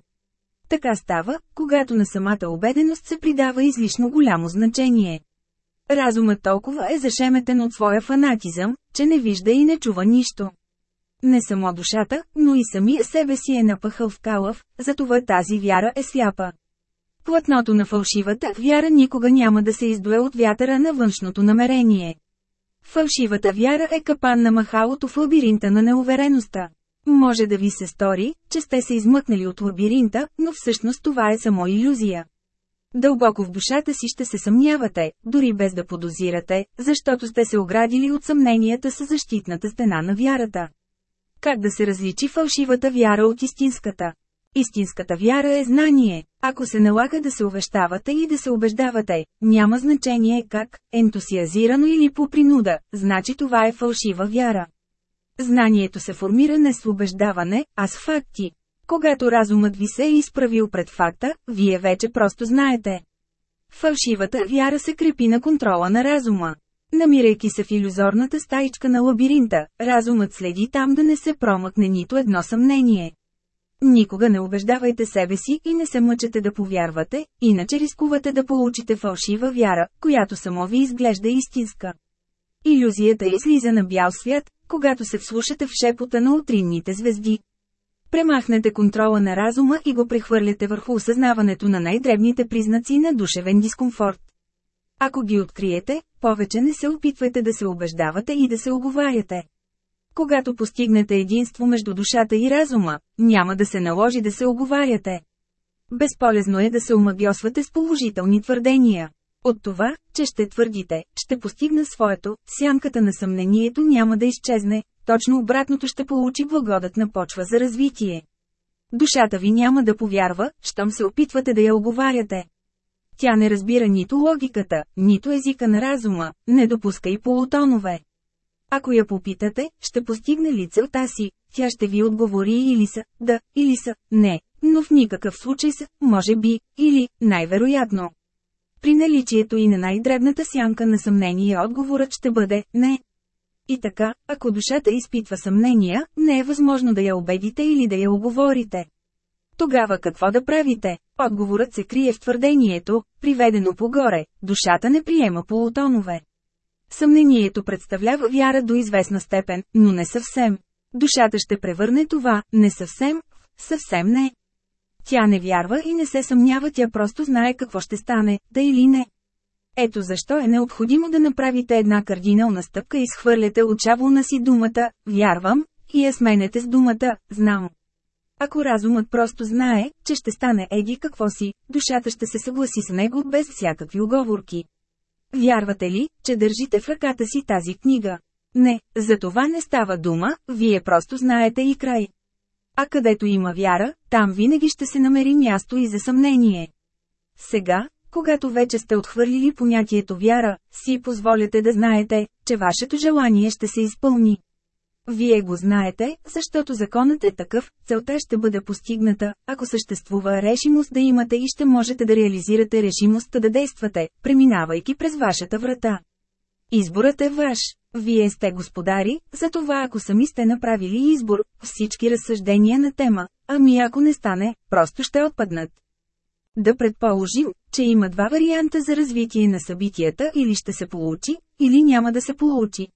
Така става, когато на самата убеденост се придава излишно голямо значение. Разумът толкова е зашеметен от своя фанатизъм, че не вижда и не чува нищо. Не само душата, но и самия себе си е напъхал в калъв, затова тази вяра е сляпа. Платното на фалшивата вяра никога няма да се издуе от вятъра на външното намерение. Фалшивата вяра е капан на махалото в лабиринта на неувереността. Може да ви се стори, че сте се измъкнали от лабиринта, но всъщност това е само иллюзия. Дълбоко в душата си ще се съмнявате, дори без да подозирате, защото сте се оградили от съмненията с защитната стена на вярата. Как да се различи фалшивата вяра от истинската? Истинската вяра е знание. Ако се налага да се увещавате и да се убеждавате, няма значение как, ентусиазирано или по принуда, значи това е фалшива вяра. Знанието се формира не с убеждаване, а с факти. Когато разумът ви се е изправил пред факта, вие вече просто знаете. Фалшивата вяра се крепи на контрола на разума. Намирайки се в иллюзорната стаичка на лабиринта, разумът следи там да не се промъкне нито едно съмнение. Никога не убеждавайте себе си и не се мъчете да повярвате, иначе рискувате да получите фалшива вяра, която само ви изглежда истинска. Иллюзията излиза на бял свят, когато се вслушате в шепота на утринните звезди. Премахнете контрола на разума и го прехвърляте върху осъзнаването на най-дребните признаци на душевен дискомфорт. Ако ги откриете, повече не се опитвайте да се убеждавате и да се оговаряте. Когато постигнете единство между душата и разума, няма да се наложи да се оговаряте. Безполезно е да се омагиосвате с положителни твърдения. От това, че ще твърдите, ще постигна своето, сянката на съмнението няма да изчезне, точно обратното ще получи благодатна почва за развитие. Душата ви няма да повярва, щом се опитвате да я оговаряте. Тя не разбира нито логиката, нито езика на разума, не допуска и полутонове. Ако я попитате, ще постигне ли целта си, тя ще ви отговори или са, да, или са, не, но в никакъв случай са, може би, или, най-вероятно. При наличието и на най-дребната сянка на съмнение отговорът ще бъде «не». И така, ако душата изпитва съмнения, не е възможно да я убедите или да я оговорите. Тогава какво да правите? Отговорът се крие в твърдението, приведено погоре, душата не приема полутонове. Съмнението представлява вяра до известна степен, но не съвсем. Душата ще превърне това, не съвсем, съвсем не. Тя не вярва и не се съмнява, тя просто знае какво ще стане, да или не. Ето защо е необходимо да направите една кардинална стъпка и схвърляте от на си думата «вярвам» и я сменете с думата «знам». Ако разумът просто знае, че ще стане еди какво си, душата ще се съгласи с него без всякакви оговорки. Вярвате ли, че държите в ръката си тази книга? Не, за това не става дума, вие просто знаете и край. А където има вяра, там винаги ще се намери място и за съмнение. Сега, когато вече сте отхвърлили понятието вяра, си позволяте да знаете, че вашето желание ще се изпълни. Вие го знаете, защото законът е такъв, целта ще бъде постигната, ако съществува решимост да имате и ще можете да реализирате решимостта да действате, преминавайки през вашата врата. Изборът е ваш. Вие сте господари, затова ако сами сте направили избор, всички разсъждения на тема, ами ако не стане, просто ще отпаднат. Да предположим, че има два варианта за развитие на събитията или ще се получи, или няма да се получи.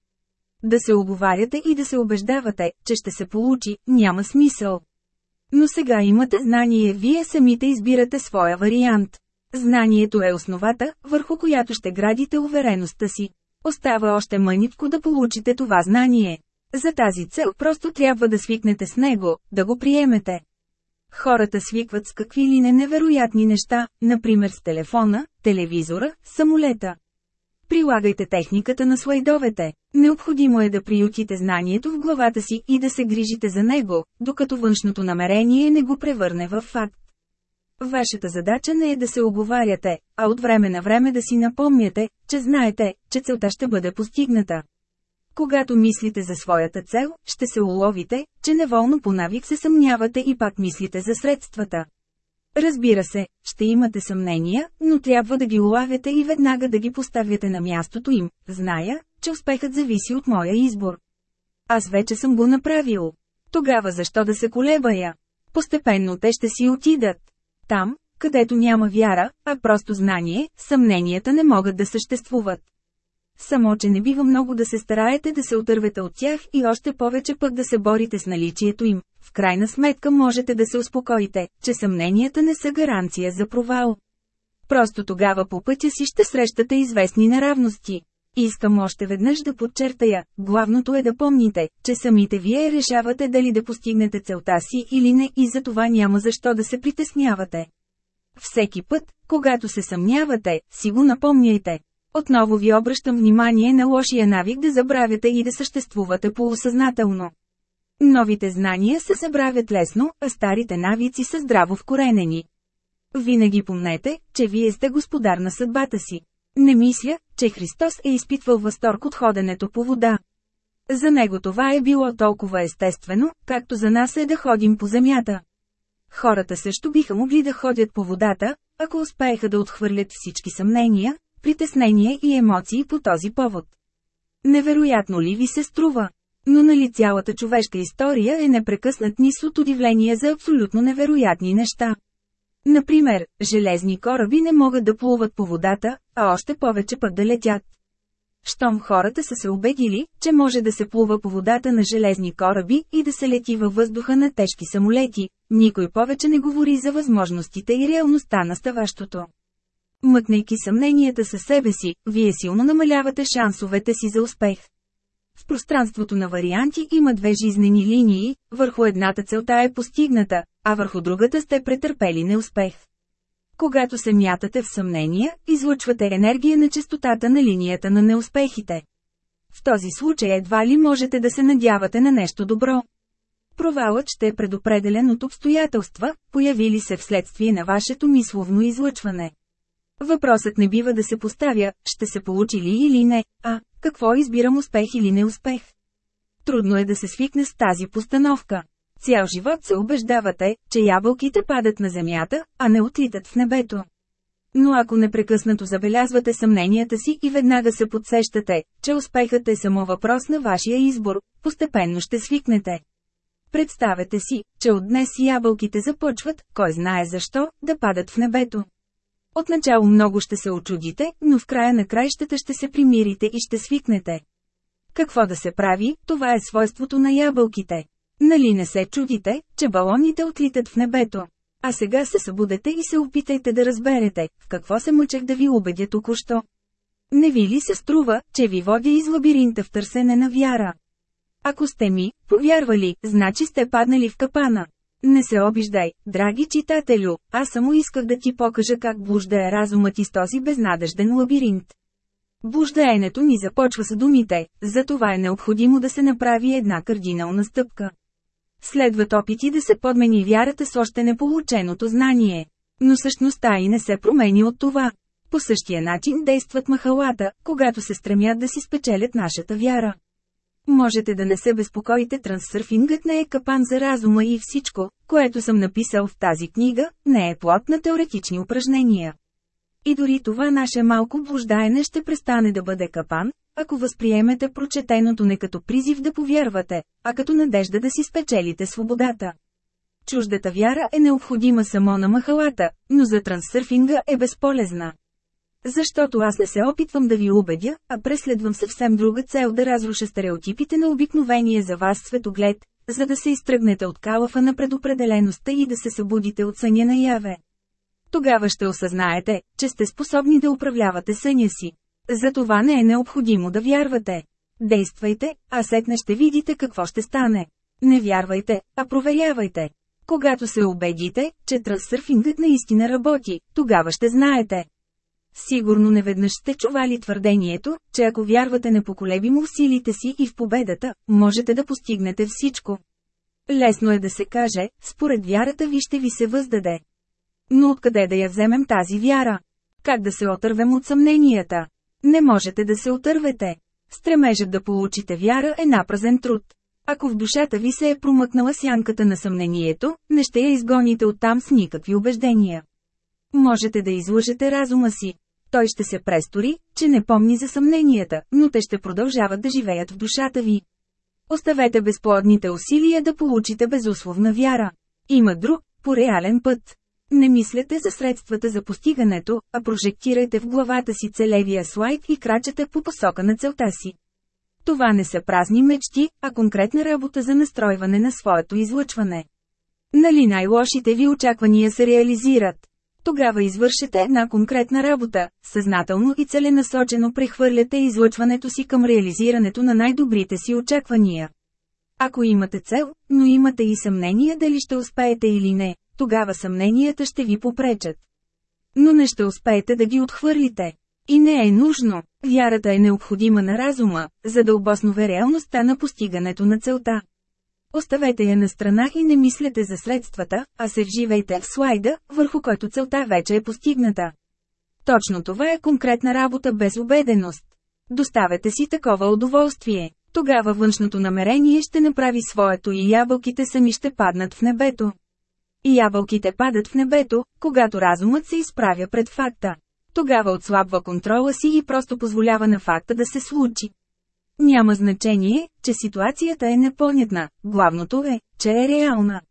Да се оговаряте и да се убеждавате, че ще се получи, няма смисъл. Но сега имате знание, вие самите избирате своя вариант. Знанието е основата, върху която ще градите увереността си. Остава още мънитко да получите това знание. За тази цел просто трябва да свикнете с него, да го приемете. Хората свикват с какви ли не невероятни неща, например с телефона, телевизора, самолета. Прилагайте техниката на слайдовете. Необходимо е да приютите знанието в главата си и да се грижите за него, докато външното намерение не го превърне в факт. Вашата задача не е да се оговаряте, а от време на време да си напомняте, че знаете, че целта ще бъде постигната. Когато мислите за своята цел, ще се уловите, че неволно по навик се съмнявате и пак мислите за средствата. Разбира се, ще имате съмнения, но трябва да ги улавяте и веднага да ги поставяте на мястото им. Зная, че успехът зависи от моя избор. Аз вече съм го направил. Тогава защо да се колебая? Постепенно те ще си отидат. Там, където няма вяра, а просто знание, съмненията не могат да съществуват. Само, че не бива много да се стараете да се отървете от тях и още повече пък да се борите с наличието им. В крайна сметка можете да се успокоите, че съмненията не са гаранция за провал. Просто тогава по пътя си ще срещате известни неравности. Искам още веднъж да подчертая, главното е да помните, че самите вие решавате дали да постигнете целта си или не и за това няма защо да се притеснявате. Всеки път, когато се съмнявате, си го напомняйте. Отново ви обръщам внимание на лошия навик да забравяте и да съществувате полусъзнателно. Новите знания се забравят лесно, а старите навици са здраво вкоренени. Винаги помнете, че вие сте господар на съдбата си. Не мисля, че Христос е изпитвал възторг от ходенето по вода. За него това е било толкова естествено, както за нас е да ходим по земята. Хората също биха могли да ходят по водата, ако успееха да отхвърлят всички съмнения, притеснения и емоции по този повод. Невероятно ли ви се струва? Но нали цялата човешка история е непрекъснат низ от удивление за абсолютно невероятни неща. Например, железни кораби не могат да плуват по водата, а още повече пък да летят. Щом хората са се убедили, че може да се плува по водата на железни кораби и да се лети във въздуха на тежки самолети, никой повече не говори за възможностите и реалността на ставащото. Мъкнайки съмненията със себе си, вие силно намалявате шансовете си за успех. В пространството на варианти има две жизнени линии, върху едната целта е постигната, а върху другата сте претърпели неуспех. Когато се мятате в съмнения, излъчвате енергия на частотата на линията на неуспехите. В този случай едва ли можете да се надявате на нещо добро. Провалът ще е предопределен от обстоятелства, появили се вследствие на вашето мисловно излъчване. Въпросът не бива да се поставя, ще се получи ли или не, а какво избирам успех или неуспех. Трудно е да се свикне с тази постановка. Цял живот се убеждавате, че ябълките падат на земята, а не отлитат в небето. Но ако непрекъснато забелязвате съмненията си и веднага се подсещате, че успехът е само въпрос на вашия избор, постепенно ще свикнете. Представете си, че от днес ябълките започват, кой знае защо, да падат в небето. Отначало много ще се очудите, но в края на краищата ще се примирите и ще свикнете. Какво да се прави, това е свойството на ябълките. Нали не се чудите, че балоните отлитат в небето? А сега се събудете и се опитайте да разберете, в какво се мъчех да ви убедя току-що. Не ви ли се струва, че ви водя из лабиринта в търсене на вяра? Ако сте ми, повярвали, значи сте паднали в капана. Не се обиждай, драги читателю, аз само исках да ти покажа как блуждае разумът из този безнадежден лабиринт. Блуждаенето ни започва с думите, затова е необходимо да се направи една кардинална стъпка. Следват опити да се подмени вярата с още неполученото знание. Но същността и не се промени от това. По същия начин действат махалата, когато се стремят да си спечелят нашата вяра. Можете да не се безпокоите, трансърфингът не е капан за разума и всичко, което съм написал в тази книга, не е плод на теоретични упражнения. И дори това наше малко блуждаене ще престане да бъде капан, ако възприемете прочетеното не като призив да повярвате, а като надежда да си спечелите свободата. Чуждата вяра е необходима само на махалата, но за трансърфинга е безполезна. Защото аз не се опитвам да ви убедя, а преследвам съвсем друга цел да разруша стереотипите на обикновение за вас светоглед, за да се изтръгнете от калафа на предопределеността и да се събудите от съня наяве. Тогава ще осъзнаете, че сте способни да управлявате съня си. За това не е необходимо да вярвате. Действайте, а сетне ще видите какво ще стане. Не вярвайте, а проверявайте. Когато се убедите, че трансърфингът наистина работи, тогава ще знаете. Сигурно неведнъж сте чували твърдението, че ако вярвате непоколебимо в силите си и в победата, можете да постигнете всичко. Лесно е да се каже, според вярата ви ще ви се въздаде. Но откъде да я вземем тази вяра? Как да се отървем от съмненията? Не можете да се отървете. Стремежът да получите вяра е напразен труд. Ако в душата ви се е промъкнала сянката на съмнението, не ще я изгоните оттам с никакви убеждения. Можете да излъжете разума си. Той ще се престори, че не помни за съмненията, но те ще продължават да живеят в душата ви. Оставете безплодните усилия да получите безусловна вяра. Има друг, по реален път. Не мислете за средствата за постигането, а прожектирайте в главата си целевия слайд и крачете по посока на целта си. Това не са празни мечти, а конкретна работа за настройване на своето излъчване. Нали най-лошите ви очаквания се реализират? Тогава извършете една конкретна работа, съзнателно и целенасочено прехвърляте излъчването си към реализирането на най-добрите си очаквания. Ако имате цел, но имате и съмнения дали ще успеете или не, тогава съмненията ще ви попречат. Но не ще успеете да ги отхвърлите. И не е нужно. Вярата е необходима на разума, за да обоснове реалността на постигането на целта. Оставете я на страна и не мислете за средствата, а се вживайте в слайда, върху който целта вече е постигната. Точно това е конкретна работа без убеденост. Доставете си такова удоволствие. Тогава външното намерение ще направи своето и ябълките сами ще паднат в небето. И ябълките падат в небето, когато разумът се изправя пред факта. Тогава отслабва контрола си и просто позволява на факта да се случи. Няма значение, че ситуацията е непонятна, главното е, че е реална.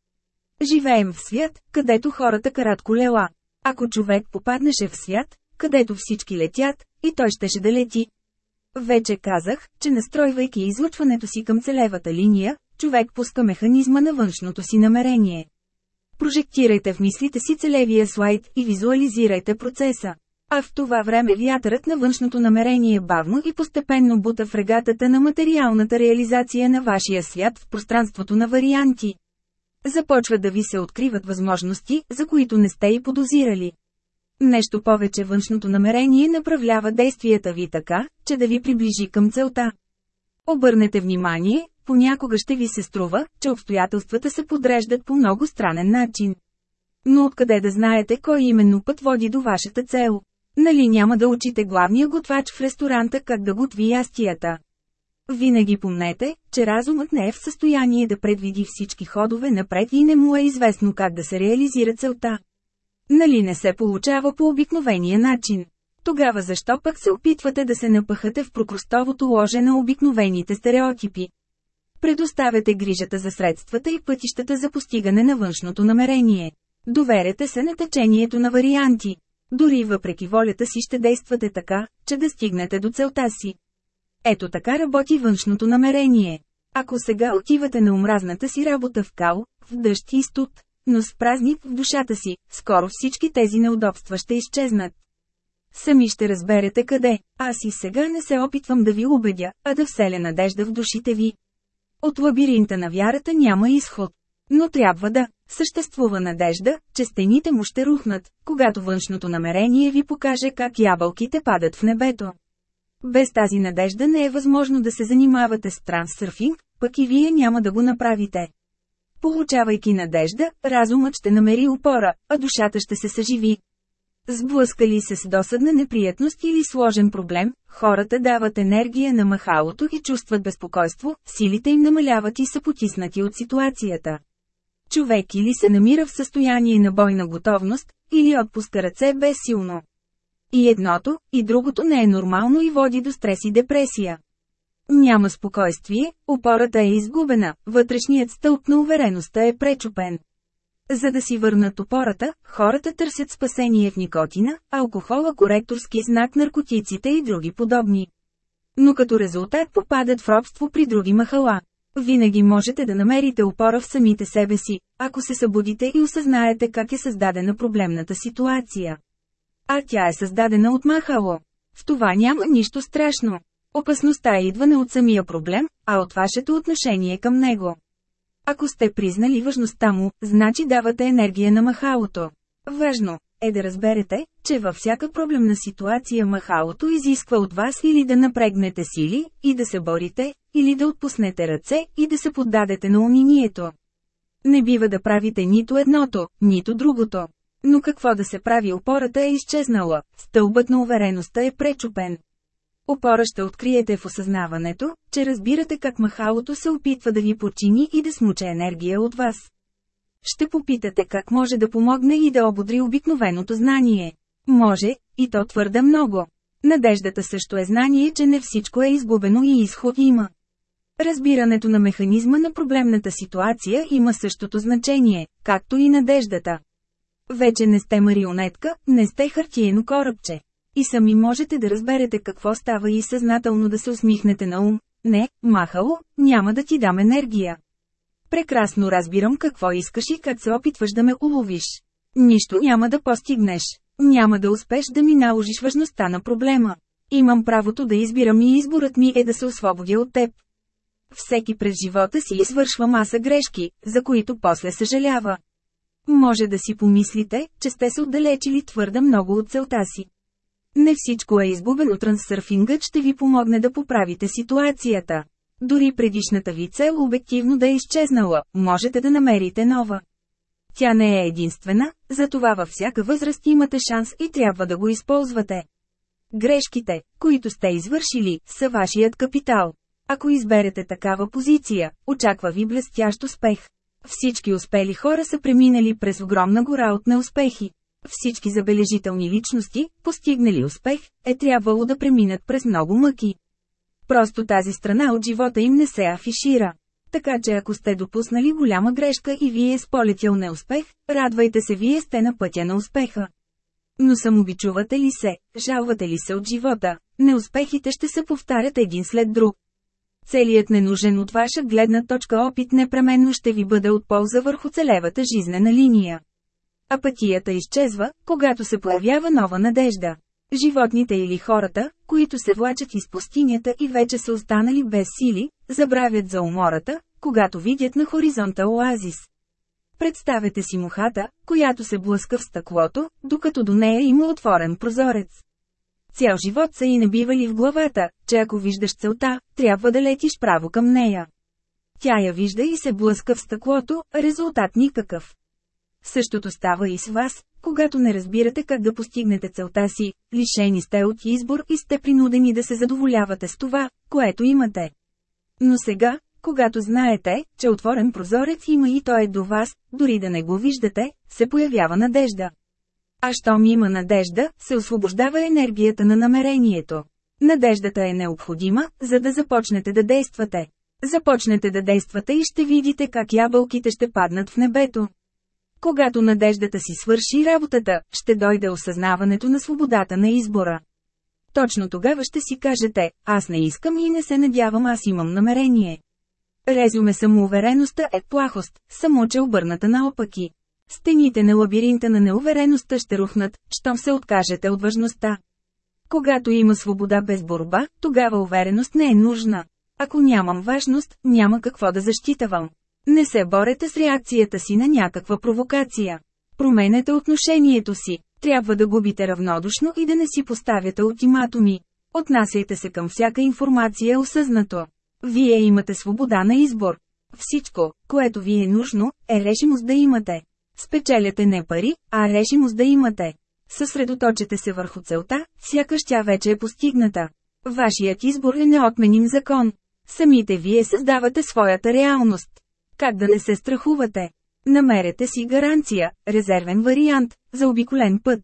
Живеем в свят, където хората карат колела. Ако човек попаднеше в свят, където всички летят, и той щеше да лети. Вече казах, че настройвайки излъчването си към целевата линия, човек пуска механизма на външното си намерение. Прожектирайте в мислите си целевия слайд и визуализирайте процеса. А в това време вятърът на външното намерение бавно и постепенно бута в регатата на материалната реализация на вашия свят в пространството на варианти. Започва да ви се откриват възможности, за които не сте и подозирали. Нещо повече външното намерение направлява действията ви така, че да ви приближи към целта. Обърнете внимание, понякога ще ви се струва, че обстоятелствата се подреждат по много странен начин. Но откъде да знаете кой именно път води до вашата цел? Нали няма да учите главния готвач в ресторанта как да готви ястията? Винаги помнете, че разумът не е в състояние да предвиди всички ходове напред и не му е известно как да се реализира целта. Нали не се получава по обикновения начин? Тогава защо пък се опитвате да се напъхате в прокрустовото ложе на обикновените стереотипи? Предоставяте грижата за средствата и пътищата за постигане на външното намерение. Доверете се на течението на варианти. Дори въпреки волята си ще действате така, че да стигнете до целта си. Ето така работи външното намерение. Ако сега отивате на омразната си работа в кал, в дъжд и студ, но с празник в душата си, скоро всички тези неудобства ще изчезнат. Сами ще разберете къде. Аз и сега не се опитвам да ви убедя, а да вселя надежда в душите ви. От лабиринта на вярата няма изход. Но трябва да съществува надежда, че стените му ще рухнат, когато външното намерение ви покаже как ябълките падат в небето. Без тази надежда не е възможно да се занимавате с трансърфинг, пък и вие няма да го направите. Получавайки надежда, разумът ще намери опора, а душата ще се съживи. Сблъскали се с досадна неприятност или сложен проблем, хората дават енергия на махалото и чувстват безпокойство, силите им намаляват и са потиснати от ситуацията. Човек или се намира в състояние на бойна готовност, или отпуска ръце безсилно. И едното, и другото не е нормално и води до стрес и депресия. Няма спокойствие, опората е изгубена, вътрешният стълб на увереността е пречупен. За да си върнат опората, хората търсят спасение в никотина, алкохола, коректорски знак, наркотиците и други подобни. Но като резултат попадат в робство при други махала. Винаги можете да намерите опора в самите себе си, ако се събудите и осъзнаете как е създадена проблемната ситуация. А тя е създадена от махало. В това няма нищо страшно. Опасността идва не от самия проблем, а от вашето отношение към него. Ако сте признали важността му, значи давате енергия на махалото. Важно е да разберете, че във всяка проблемна ситуация махалото изисква от вас или да напрегнете сили, и да се борите, или да отпуснете ръце, и да се поддадете на унинието. Не бива да правите нито едното, нито другото. Но какво да се прави опората е изчезнала, стълбът на увереността е пречупен. Опора ще откриете в осъзнаването, че разбирате как махалото се опитва да ви подчини и да смуче енергия от вас. Ще попитате как може да помогне и да ободри обикновеното знание. Може, и то твърде много. Надеждата също е знание, че не всичко е изгубено и изход има. Разбирането на механизма на проблемната ситуация има същото значение, както и надеждата. Вече не сте марионетка, не сте хартиено корабче. И сами можете да разберете какво става и съзнателно да се усмихнете на ум. Не, махало, няма да ти дам енергия. Прекрасно разбирам какво искаш и как се опитваш да ме уловиш. Нищо няма да постигнеш. Няма да успеш да ми наложиш важността на проблема. Имам правото да избирам и изборът ми е да се освободя от теб. Всеки през живота си извършва маса грешки, за които после съжалява. Може да си помислите, че сте се отдалечили твърде много от целта си. Не всичко е изгубено, трансърфингът ще ви помогне да поправите ситуацията. Дори предишната ви цел обективно да е изчезнала, можете да намерите нова. Тя не е единствена, затова във всяка възраст имате шанс и трябва да го използвате. Грешките, които сте извършили, са вашият капитал. Ако изберете такава позиция, очаква ви блестящ успех. Всички успели хора са преминали през огромна гора от неуспехи. Всички забележителни личности, постигнали успех, е трябвало да преминат през много мъки. Просто тази страна от живота им не се афишира. Така че ако сте допуснали голяма грешка и вие е сполетял неуспех, радвайте се вие сте на пътя на успеха. Но самобичувате ли се, жалвате ли се от живота, неуспехите ще се повтарят един след друг. Целият ненужен от ваша гледна точка опит непременно ще ви бъде от полза върху целевата жизнена линия. Апатията изчезва, когато се появява нова надежда. Животните или хората, които се влачат из пустинята и вече са останали без сили, забравят за умората, когато видят на хоризонта оазис. Представете си мухата, която се блъска в стъклото, докато до нея има отворен прозорец. Цял живот са и набивали в главата, че ако виждаш целта, трябва да летиш право към нея. Тя я вижда и се блъска в стъклото, резултат никакъв. Същото става и с вас, когато не разбирате как да постигнете целта си, лишени сте от избор и сте принудени да се задоволявате с това, което имате. Но сега, когато знаете, че отворен прозорец има и той е до вас, дори да не го виждате, се появява надежда. А щом има надежда, се освобождава енергията на намерението. Надеждата е необходима, за да започнете да действате. Започнете да действате и ще видите как ябълките ще паднат в небето. Когато надеждата си свърши работата, ще дойде осъзнаването на свободата на избора. Точно тогава ще си кажете, аз не искам и не се надявам, аз имам намерение. Резюме самоувереността е плахост, само че обърната наопаки. Стените на лабиринта на неувереността ще рухнат, щом се откажете от важността. Когато има свобода без борба, тогава увереност не е нужна. Ако нямам важност, няма какво да защитавам. Не се борете с реакцията си на някаква провокация. Променете отношението си. Трябва да губите равнодушно и да не си поставяте ултиматуми. Отнасяйте се към всяка информация осъзнато. Вие имате свобода на избор. Всичко, което ви е нужно, е решимост да имате. Спечеляте не пари, а решимост да имате. Съсредоточете се върху целта, сякаш тя вече е постигната. Вашият избор е неотменим закон. Самите вие създавате своята реалност. Как да не се страхувате? Намерете си гаранция, резервен вариант, за обиколен път.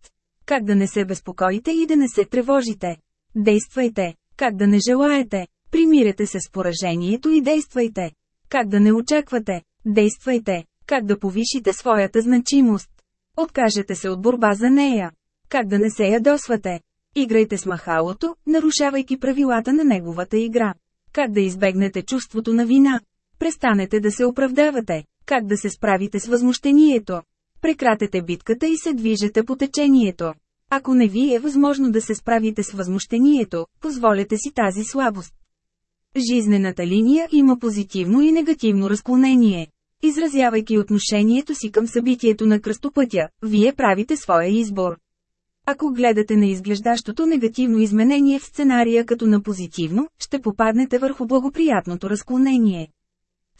Как да не се безпокоите и да не се тревожите? Действайте. Как да не желаете? Примирете се с поражението и действайте. Как да не очаквате? Действайте. Как да повишите своята значимост? Откажете се от борба за нея. Как да не се ядосвате? Играйте с махалото, нарушавайки правилата на неговата игра. Как да избегнете чувството на вина? Престанете да се оправдавате. Как да се справите с възмущението? Прекратете битката и се движете по течението. Ако не ви е възможно да се справите с възмущението, позволете си тази слабост. Жизнената линия има позитивно и негативно разклонение. Изразявайки отношението си към събитието на кръстопътя, вие правите своя избор. Ако гледате на изглеждащото негативно изменение в сценария като на позитивно, ще попаднете върху благоприятното разклонение.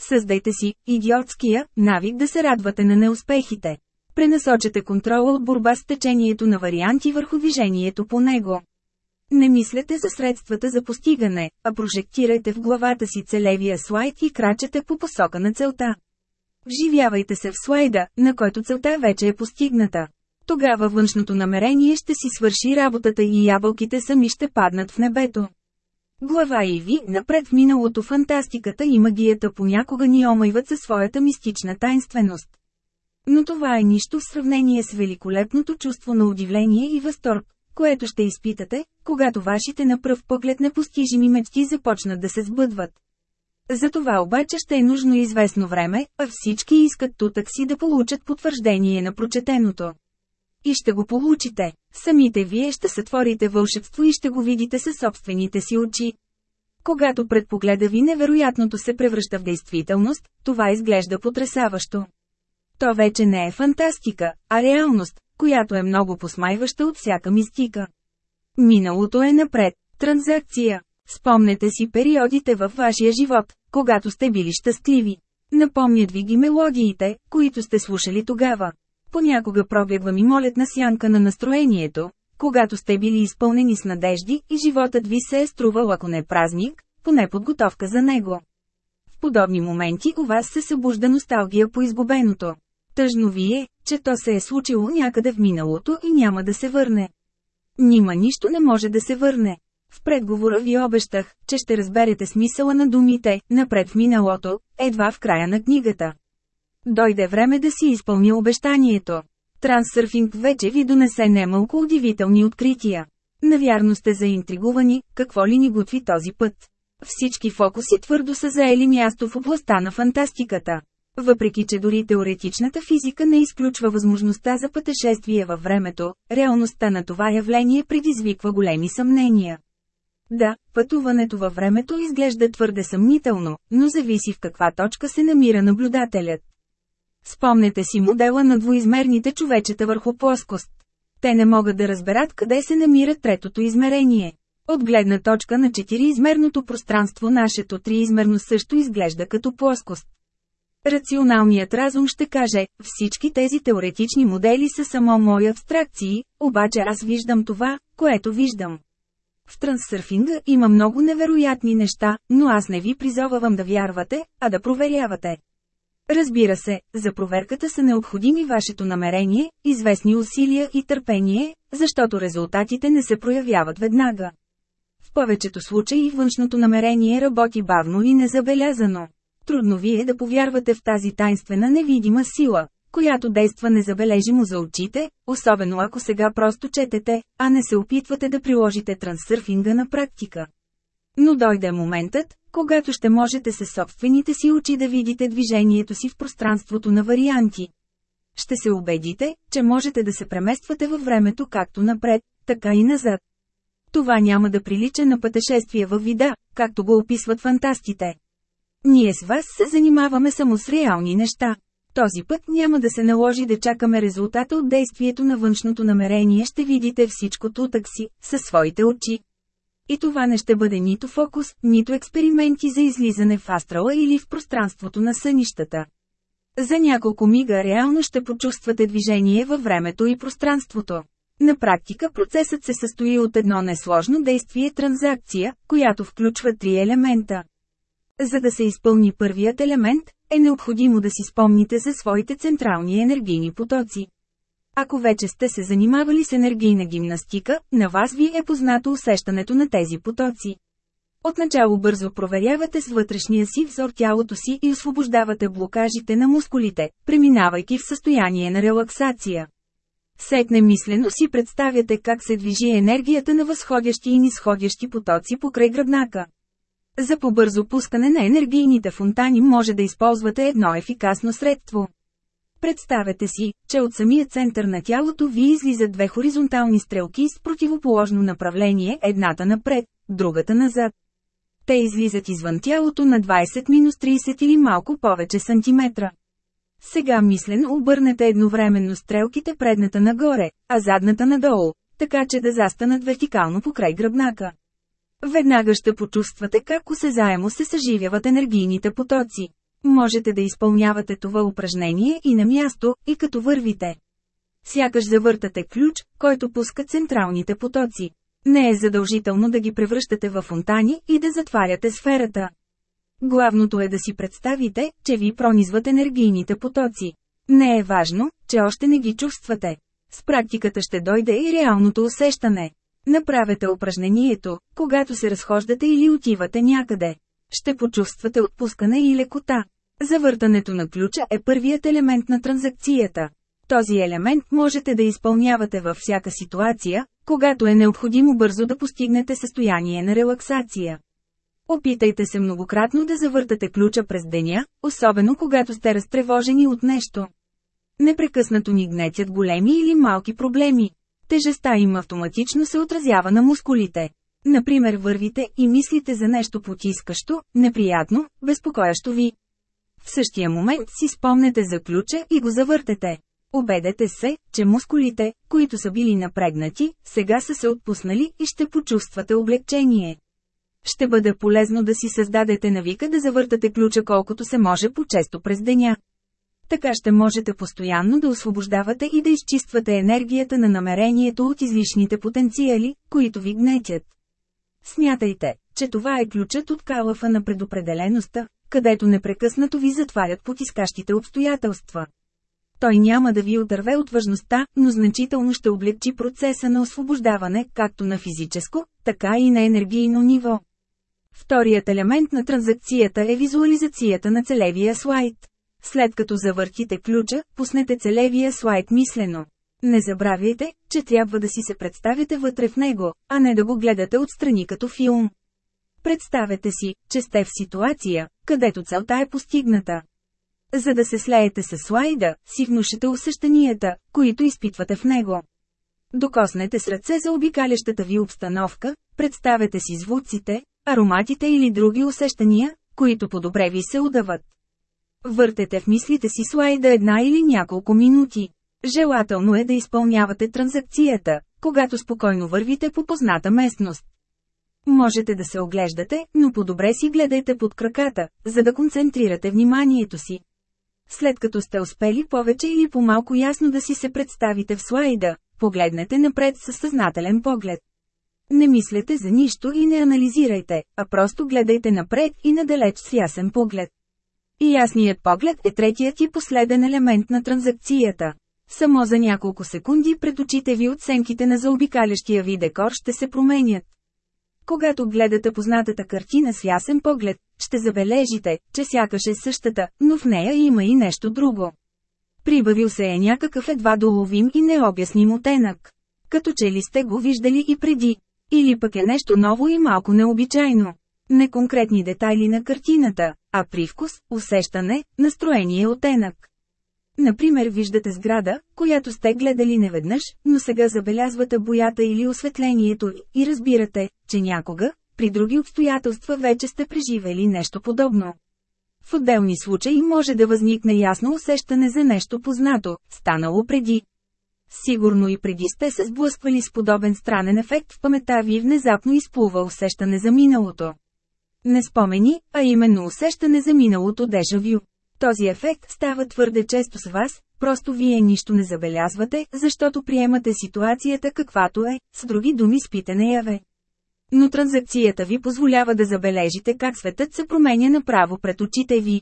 Създайте си идиотския навик да се радвате на неуспехите. Пренасочете контрола от борба с течението на варианти върху движението по него. Не мислете за средствата за постигане, а прожектирайте в главата си целевия слайд и крачете по посока на целта. Вживявайте се в слайда, на който целта вече е постигната. Тогава външното намерение ще си свърши работата и ябълките сами ще паднат в небето. Глава и ви, напред в миналото фантастиката и магията понякога ни омайват със своята мистична тайнственост. Но това е нищо в сравнение с великолепното чувство на удивление и възторг, което ще изпитате, когато вашите на пръв поглед непостижими мечти започнат да се сбъдват. За това обаче ще е нужно известно време, а всички искат тутък си да получат потвърждение на прочетеното. И ще го получите. Самите вие ще сътворите вълшебство и ще го видите със собствените си очи. Когато пред погледа ви невероятното се превръща в действителност, това изглежда потрясаващо. То вече не е фантастика, а реалност, която е много посмайваща от всяка мистика. Миналото е напред. Транзакция. Спомнете си периодите във вашия живот, когато сте били щастливи. Напомнят ви ги мелодиите, които сте слушали тогава. Понякога пробягва на сянка на настроението, когато сте били изпълнени с надежди и животът ви се е струвал ако не празник, поне подготовка за него. В подобни моменти у вас се събужда носталгия по изгубеното. Тъжно ви е, че то се е случило някъде в миналото и няма да се върне. Нима нищо не може да се върне. В предговора ви обещах, че ще разберете смисъла на думите, напред в миналото, едва в края на книгата. Дойде време да си изпълни обещанието. Трансърфинг вече ви донесе немалко удивителни открития. Навярно сте заинтригувани, какво ли ни готви този път. Всички фокуси твърдо са заели място в областта на фантастиката. Въпреки че дори теоретичната физика не изключва възможността за пътешествие във времето, реалността на това явление предизвиква големи съмнения. Да, пътуването във времето изглежда твърде съмнително, но зависи в каква точка се намира наблюдателят. Спомнете си модела на двоизмерните човечета върху плоскост. Те не могат да разберат къде се намира третото измерение. От гледна точка на четириизмерното пространство нашето триизмерно също изглежда като плоскост. Рационалният разум ще каже, всички тези теоретични модели са само мои абстракции, обаче аз виждам това, което виждам. В трансърфинга има много невероятни неща, но аз не ви призовавам да вярвате, а да проверявате. Разбира се, за проверката са необходими вашето намерение, известни усилия и търпение, защото резултатите не се проявяват веднага. В повечето случаи външното намерение работи бавно и незабелязано. Трудно ви е да повярвате в тази тайнствена невидима сила, която действа незабележимо за очите, особено ако сега просто четете, а не се опитвате да приложите трансърфинга на практика. Но дойде моментът, когато ще можете със собствените си очи да видите движението си в пространството на варианти. Ще се убедите, че можете да се премествате във времето както напред, така и назад. Това няма да прилича на пътешествие във вида, както го описват фантастите. Ние с вас се занимаваме само с реални неща. Този път няма да се наложи да чакаме резултата от действието на външното намерение, ще видите всичко тутък си, със своите очи. И това не ще бъде нито фокус, нито експерименти за излизане в астрала или в пространството на сънищата. За няколко мига реално ще почувствате движение във времето и пространството. На практика процесът се състои от едно несложно действие транзакция, която включва три елемента. За да се изпълни първият елемент, е необходимо да си спомните за своите централни енергийни потоци. Ако вече сте се занимавали с енергийна гимнастика, на вас ви е познато усещането на тези потоци. Отначало бързо проверявате с вътрешния си взор тялото си и освобождавате блокажите на мускулите, преминавайки в състояние на релаксация. Сетне мислено си представяте как се движи енергията на възходящи и нисходящи потоци покрай гръбнака. За по-бързо пускане на енергийните фонтани може да използвате едно ефикасно средство. Представете си, че от самия център на тялото ви излизат две хоризонтални стрелки с противоположно направление, едната напред, другата назад. Те излизат извън тялото на 20-30 или малко повече сантиметра. Сега мислено обърнете едновременно стрелките предната нагоре, а задната надолу, така че да застанат вертикално покрай гръбнака. Веднага ще почувствате как заемо се съживяват енергийните потоци. Можете да изпълнявате това упражнение и на място, и като вървите. Сякаш завъртате ключ, който пуска централните потоци. Не е задължително да ги превръщате в фонтани и да затваряте сферата. Главното е да си представите, че ви пронизват енергийните потоци. Не е важно, че още не ги чувствате. С практиката ще дойде и реалното усещане. Направете упражнението, когато се разхождате или отивате някъде. Ще почувствате отпускане и лекота. Завъртането на ключа е първият елемент на транзакцията. Този елемент можете да изпълнявате във всяка ситуация, когато е необходимо бързо да постигнете състояние на релаксация. Опитайте се многократно да завъртате ключа през деня, особено когато сте разтревожени от нещо. Непрекъснато ни гнетят големи или малки проблеми. Тежестта им автоматично се отразява на мускулите. Например вървите и мислите за нещо потискащо, неприятно, безпокоящо ви. В същия момент си спомнете за ключа и го завъртете. Обедете се, че мускулите, които са били напрегнати, сега са се отпуснали и ще почувствате облегчение. Ще бъде полезно да си създадете навика да завъртате ключа колкото се може по-често през деня. Така ще можете постоянно да освобождавате и да изчиствате енергията на намерението от излишните потенциали, които ви гнетят. Смятайте, че това е ключът от калафа на предопределеността, където непрекъснато ви затварят потискащите обстоятелства. Той няма да ви отърве от важността, но значително ще облегчи процеса на освобождаване, както на физическо, така и на енергийно ниво. Вторият елемент на транзакцията е визуализацията на целевия слайд. След като завъртите ключа, пуснете целевия слайд мислено. Не забравяйте, че трябва да си се представите вътре в него, а не да го гледате отстрани като филм. Представете си, че сте в ситуация, където целта е постигната. За да се слеете с слайда, си внушите усещанията, които изпитвате в него. Докоснете с ръце за обикалящата ви обстановка, представете си звуците, ароматите или други усещания, които по-добре ви се удават. Въртете в мислите си слайда една или няколко минути. Желателно е да изпълнявате транзакцията, когато спокойно вървите по позната местност. Можете да се оглеждате, но по-добре си гледайте под краката, за да концентрирате вниманието си. След като сте успели повече или по-малко ясно да си се представите в слайда, погледнете напред със съзнателен поглед. Не мислете за нищо и не анализирайте, а просто гледайте напред и надалеч с ясен поглед. И ясният поглед е третият и последен елемент на транзакцията. Само за няколко секунди пред очите ви оценките на заобикалящия ви декор ще се променят. Когато гледате познатата картина с ясен поглед, ще забележите, че сякаш е същата, но в нея има и нещо друго. Прибавил се е някакъв едва доловим и необясним оттенък. Като че ли сте го виждали и преди. Или пък е нещо ново и малко необичайно. Не конкретни детайли на картината, а привкус, усещане, настроение оттенък. Например виждате сграда, която сте гледали неведнъж, но сега забелязвате боята или осветлението и разбирате, че някога, при други обстоятелства вече сте преживели нещо подобно. В отделни случаи може да възникне ясно усещане за нещо познато, станало преди. Сигурно и преди сте се сблъсквали с подобен странен ефект в памета ви внезапно изплува усещане за миналото. Не спомени, а именно усещане за миналото дежавю. Този ефект става твърде често с вас, просто вие нищо не забелязвате, защото приемате ситуацията каквато е, с други думи спите неяве. Но транзакцията ви позволява да забележите как светът се променя направо пред очите ви.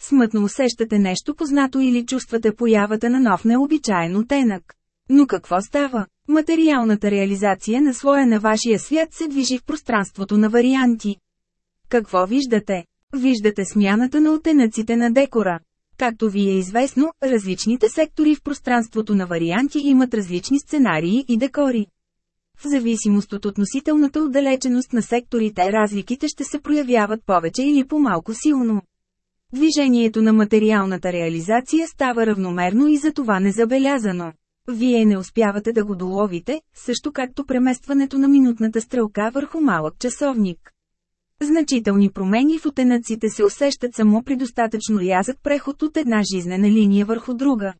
Смътно усещате нещо познато или чувствате появата на нов необичаен оттенък. Но какво става? Материалната реализация на слоя на вашия свят се движи в пространството на варианти. Какво виждате? Виждате смяната на оттенъците на декора. Както ви е известно, различните сектори в пространството на варианти имат различни сценарии и декори. В зависимост от относителната отдалеченост на секторите разликите ще се проявяват повече или по-малко силно. Движението на материалната реализация става равномерно и за това незабелязано. Вие не успявате да го доловите, също както преместването на минутната стрелка върху малък часовник. Значителни промени в отенъците се усещат само при достатъчно рязък преход от една жизнена линия върху друга.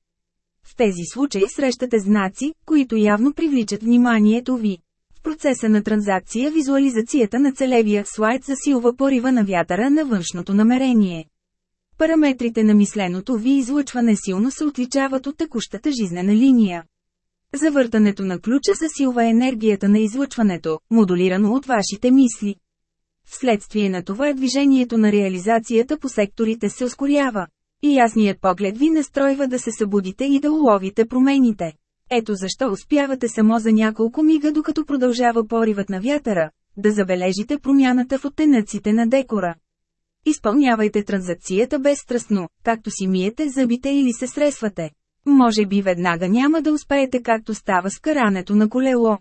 В тези случаи срещате знаци, които явно привличат вниманието ви. В процеса на транзакция визуализацията на целевия слайд засилва порива на вятъра на външното намерение. Параметрите на мисленото ви излъчване силно се отличават от текущата жизнена линия. Завъртането на ключа засилва енергията на излъчването, модулирано от вашите мисли. Вследствие на това движението на реализацията по секторите се ускорява. И ясният поглед ви настройва да се събудите и да уловите промените. Ето защо успявате само за няколко мига докато продължава поривът на вятъра, да забележите промяната в оттенъците на декора. Изпълнявайте транзакцията безстрастно, както си миете зъбите или се сресвате. Може би веднага няма да успеете както става с карането на колело.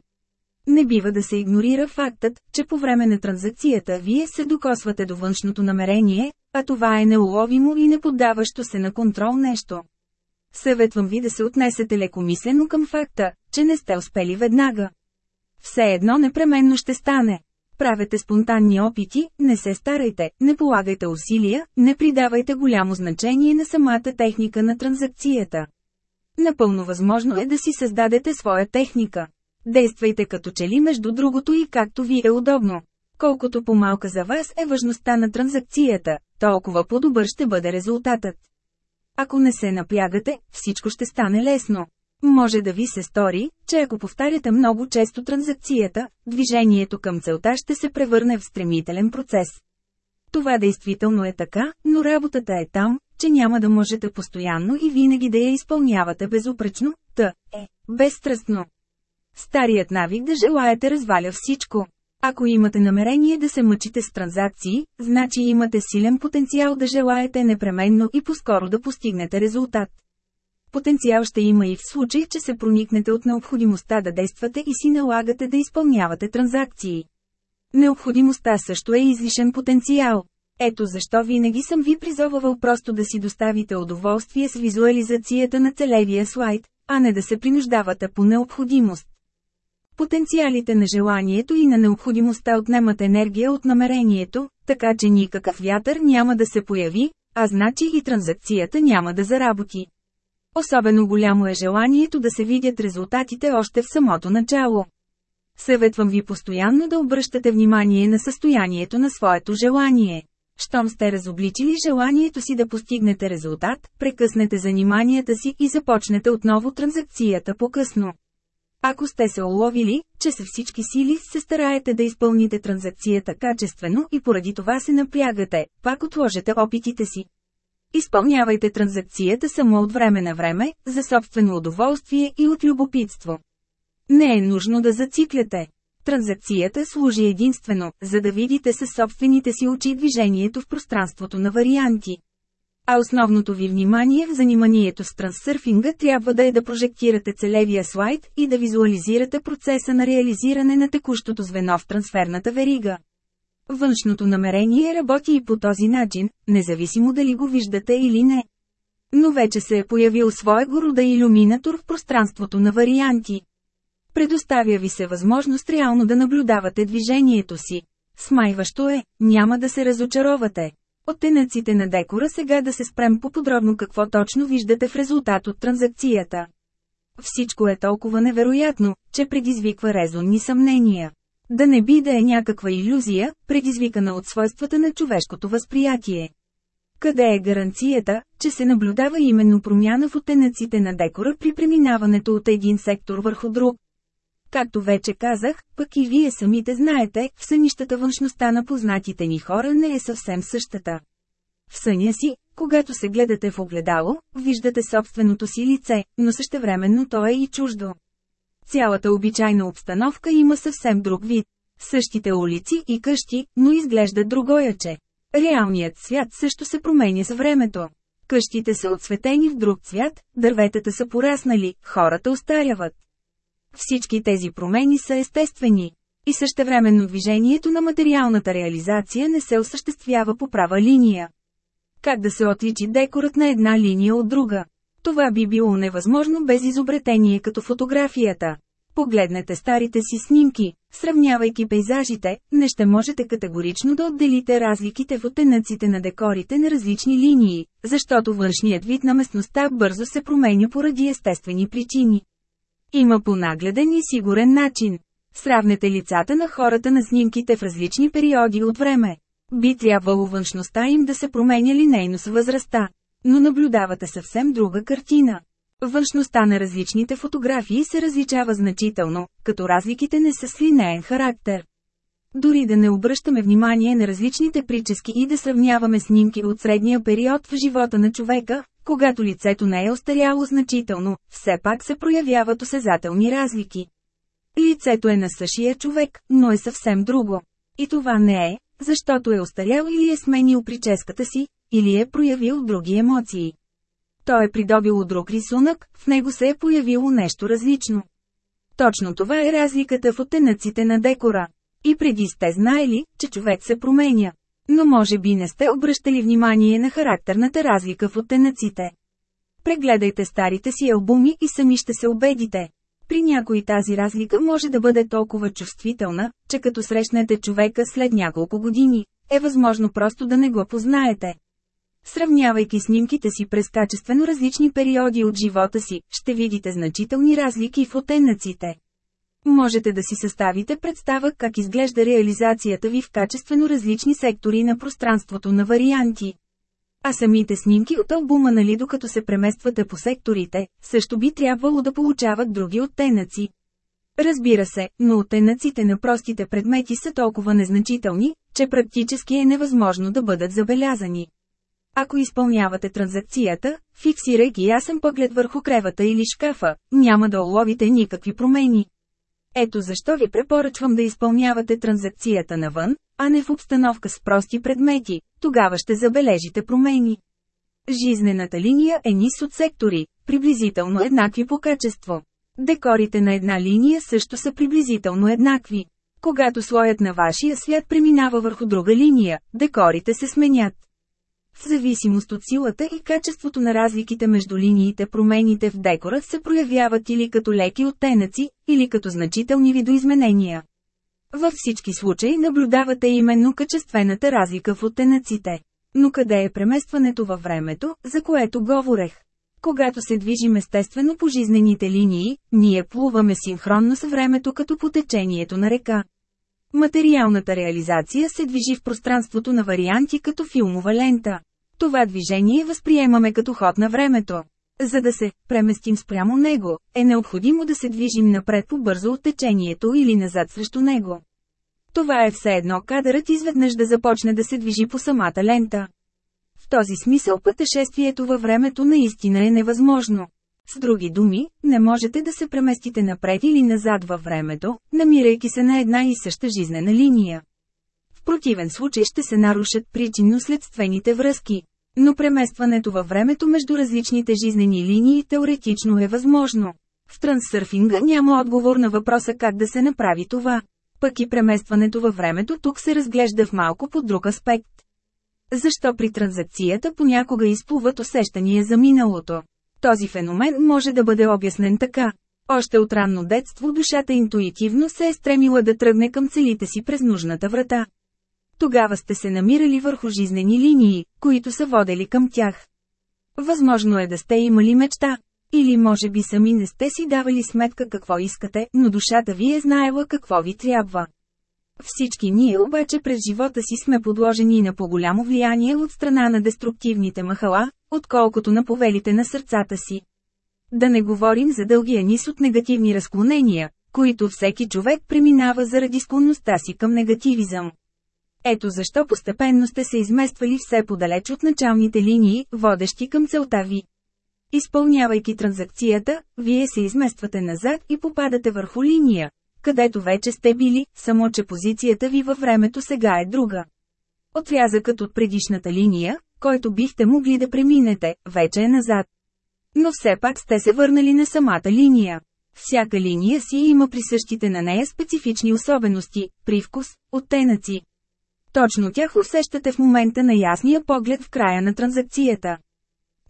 Не бива да се игнорира фактът, че по време на транзакцията вие се докосвате до външното намерение, а това е неуловимо и неподдаващо се на контрол нещо. Съветвам ви да се отнесете лекомислено към факта, че не сте успели веднага. Все едно непременно ще стане. Правете спонтанни опити, не се старайте, не полагайте усилия, не придавайте голямо значение на самата техника на транзакцията. Напълно възможно е да си създадете своя техника. Действайте като че ли между другото и както ви е удобно. Колкото по-малка за вас е важността на транзакцията, толкова по-добър ще бъде резултатът. Ако не се напрягате, всичко ще стане лесно. Може да ви се стори, че ако повтаряте много често транзакцията, движението към целта ще се превърне в стремителен процес. Това действително е така, но работата е там, че няма да можете постоянно и винаги да я изпълнявате безупречно, т. е, безстрастно. Старият навик да желаете разваля всичко. Ако имате намерение да се мъчите с транзакции, значи имате силен потенциал да желаете непременно и по-скоро да постигнете резултат. Потенциал ще има и в случай, че се проникнете от необходимостта да действате и си налагате да изпълнявате транзакции. Необходимостта също е излишен потенциал. Ето защо винаги съм ви призовавал просто да си доставите удоволствие с визуализацията на целевия слайд, а не да се принуждавате по необходимост. Потенциалите на желанието и на необходимостта отнемат енергия от намерението, така че никакъв вятър няма да се появи, а значи и транзакцията няма да заработи. Особено голямо е желанието да се видят резултатите още в самото начало. Съветвам ви постоянно да обръщате внимание на състоянието на своето желание. Щом сте разобличили желанието си да постигнете резултат, прекъснете заниманията си и започнете отново транзакцията по-късно. Ако сте се уловили, че със всички сили се стараете да изпълните транзакцията качествено и поради това се напрягате, пак отложете опитите си. Изпълнявайте транзакцията само от време на време, за собствено удоволствие и от любопитство. Не е нужно да зацикляте. Транзакцията служи единствено, за да видите със собствените си очи движението в пространството на варианти. А основното ви внимание в заниманието с трансърфинга трябва да е да прожектирате целевия слайд и да визуализирате процеса на реализиране на текущото звено в трансферната верига. Външното намерение работи и по този начин, независимо дали го виждате или не. Но вече се е появил своего рода иллюминатор в пространството на варианти. Предоставя ви се възможност реално да наблюдавате движението си. Смайващо е, няма да се разочаровате. Оттенъците на декора сега да се спрем по-подробно какво точно виждате в резултат от транзакцията. Всичко е толкова невероятно, че предизвиква резонни съмнения. Да не би да е някаква иллюзия, предизвикана от свойствата на човешкото възприятие. Къде е гаранцията, че се наблюдава именно промяна в оттенъците на декора при преминаването от един сектор върху друг? Както вече казах, пък и вие самите знаете, в сънищата външността на познатите ни хора не е съвсем същата. В съня си, когато се гледате в огледало, виждате собственото си лице, но същевременно то е и чуждо. Цялата обичайна обстановка има съвсем друг вид. Същите улици и къщи, но изглеждат другояче. Реалният свят също се променя с времето. Къщите са отсветени в друг цвят, дърветата са пораснали, хората остаряват. Всички тези промени са естествени. И същевременно движението на материалната реализация не се осъществява по права линия. Как да се отличи декорът на една линия от друга? Това би било невъзможно без изобретение като фотографията. Погледнете старите си снимки, сравнявайки пейзажите, не ще можете категорично да отделите разликите в оттенъците на декорите на различни линии, защото външният вид на местността бързо се променя поради естествени причини. Има понагледен и сигурен начин. Сравнете лицата на хората на снимките в различни периоди от време. би трябвало външността им да се променя линейно с възрастта. Но наблюдавате съвсем друга картина. Външността на различните фотографии се различава значително, като разликите не са с линеен характер. Дори да не обръщаме внимание на различните прически и да сравняваме снимки от средния период в живота на човека, когато лицето не е остаряло значително, все пак се проявяват осезателни разлики. Лицето е на същия човек, но е съвсем друго. И това не е, защото е остарял или е сменил прическата си, или е проявил други емоции. Той е придобило друг рисунък, в него се е появило нещо различно. Точно това е разликата в оттенъците на декора. И преди сте знаели, че човек се променя. Но може би не сте обръщали внимание на характерната разлика в оттенъците. Прегледайте старите си албуми и сами ще се убедите. При някои тази разлика може да бъде толкова чувствителна, че като срещнете човека след няколко години, е възможно просто да не го познаете. Сравнявайки снимките си през качествено различни периоди от живота си, ще видите значителни разлики в оттенъците. Можете да си съставите представа как изглежда реализацията ви в качествено различни сектори на пространството на варианти. А самите снимки от албума нали докато се премествате по секторите, също би трябвало да получават други оттенъци. Разбира се, но оттенъците на простите предмети са толкова незначителни, че практически е невъзможно да бъдат забелязани. Ако изпълнявате транзакцията, фиксирайки ясен поглед върху кревата или шкафа, няма да уловите никакви промени. Ето защо ви препоръчвам да изпълнявате транзакцията навън, а не в обстановка с прости предмети, тогава ще забележите промени. Жизнената линия е низ от сектори, приблизително еднакви по качество. Декорите на една линия също са приблизително еднакви. Когато слоят на вашия свят преминава върху друга линия, декорите се сменят. В зависимост от силата и качеството на разликите между линиите промените в декора се проявяват или като леки оттенъци, или като значителни видоизменения. Във всички случаи наблюдавате именно качествената разлика в оттенъците. Но къде е преместването във времето, за което говорех? Когато се движим естествено по жизнените линии, ние плуваме синхронно с времето като по течението на река. Материалната реализация се движи в пространството на варианти като филмова лента. Това движение възприемаме като ход на времето. За да се преместим спрямо него, е необходимо да се движим напред по-бързо от течението или назад срещу него. Това е все едно кадърът изведнъж да започне да се движи по самата лента. В този смисъл пътешествието във времето наистина е невъзможно. С други думи, не можете да се преместите напред или назад във времето, намирайки се на една и съща жизнена линия. В противен случай ще се нарушат причинно-следствените връзки. Но преместването във времето между различните жизнени линии теоретично е възможно. В трансърфинга няма отговор на въпроса как да се направи това. Пък и преместването във времето тук се разглежда в малко по друг аспект. Защо при транзакцията понякога изплуват усещания за миналото? Този феномен може да бъде обяснен така. Още от ранно детство душата интуитивно се е стремила да тръгне към целите си през нужната врата. Тогава сте се намирали върху жизнени линии, които са водели към тях. Възможно е да сте имали мечта. Или може би сами не сте си давали сметка какво искате, но душата ви е знаела какво ви трябва. Всички ние обаче през живота си сме подложени на по-голямо влияние от страна на деструктивните махала, отколкото на повелите на сърцата си. Да не говорим за дългия нис от негативни разклонения, които всеки човек преминава заради склонността си към негативизъм. Ето защо постепенно сте се измествали все подалеч от началните линии, водещи към целта ви. Изпълнявайки транзакцията, вие се измествате назад и попадате върху линия, където вече сте били, само че позицията ви във времето сега е друга. Отрязъкът от предишната линия, който бихте могли да преминете, вече е назад. Но все пак сте се върнали на самата линия. Всяка линия си има присъщите на нея специфични особености, привкус, оттенъци. Точно тях усещате в момента на ясния поглед в края на транзакцията.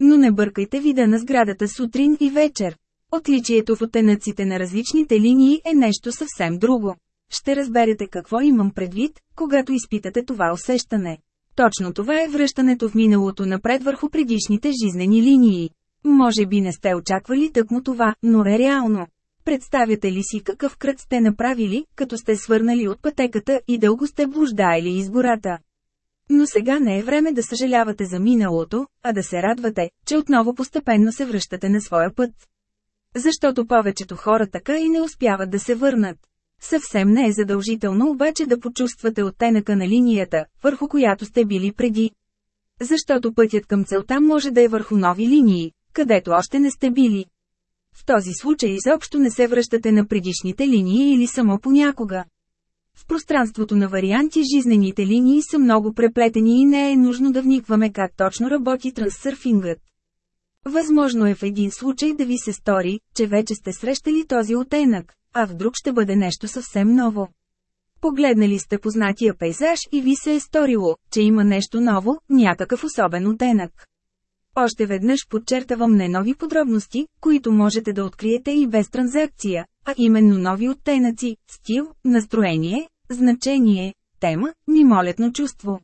Но не бъркайте вида на сградата сутрин и вечер. Отличието в оттенъците на различните линии е нещо съвсем друго. Ще разберете какво имам предвид, когато изпитате това усещане. Точно това е връщането в миналото напред върху предишните жизнени линии. Може би не сте очаквали тъкмо това, но е реално. Представяте ли си какъв кръг сте направили, като сте свърнали от пътеката и дълго сте блуждаели из гората? Но сега не е време да съжалявате за миналото, а да се радвате, че отново постепенно се връщате на своя път. Защото повечето хора така и не успяват да се върнат. Съвсем не е задължително обаче да почувствате оттенъка на линията, върху която сте били преди. Защото пътят към целта може да е върху нови линии, където още не сте били. В този случай изобщо не се връщате на предишните линии или само понякога. В пространството на варианти жизнените линии са много преплетени и не е нужно да вникваме как точно работи трансърфингът. Възможно е в един случай да ви се стори, че вече сте срещали този оттенък, а в друг ще бъде нещо съвсем ново. Погледнали сте познатия пейзаж и ви се е сторило, че има нещо ново, някакъв особен оттенък. Още веднъж подчертавам не нови подробности, които можете да откриете и без транзакция, а именно нови оттенъци, стил, настроение, значение, тема, мимолетно чувство.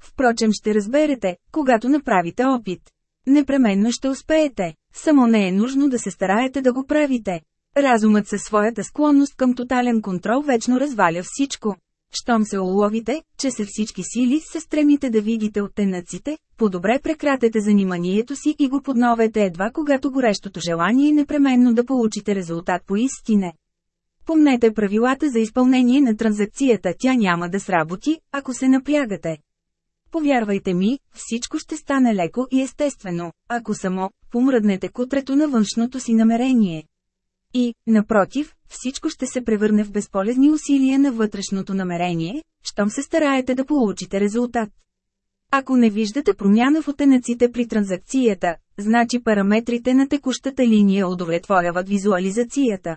Впрочем ще разберете, когато направите опит. Непременно ще успеете, само не е нужно да се стараете да го правите. Разумът със своята склонност към тотален контрол вечно разваля всичко. Щом се уловите, че се всички сили се стремите да видите оттенъците, по-добре прекратете заниманието си и го подновете едва когато горещото желание е непременно да получите резултат по истине. Помнете правилата за изпълнение на транзакцията, тя няма да сработи, ако се напрягате. Повярвайте ми, всичко ще стане леко и естествено, ако само помръднете кутрето на външното си намерение. И, напротив, всичко ще се превърне в безполезни усилия на вътрешното намерение, щом се стараете да получите резултат. Ако не виждате промяна в отенъците при транзакцията, значи параметрите на текущата линия удовлетворяват визуализацията.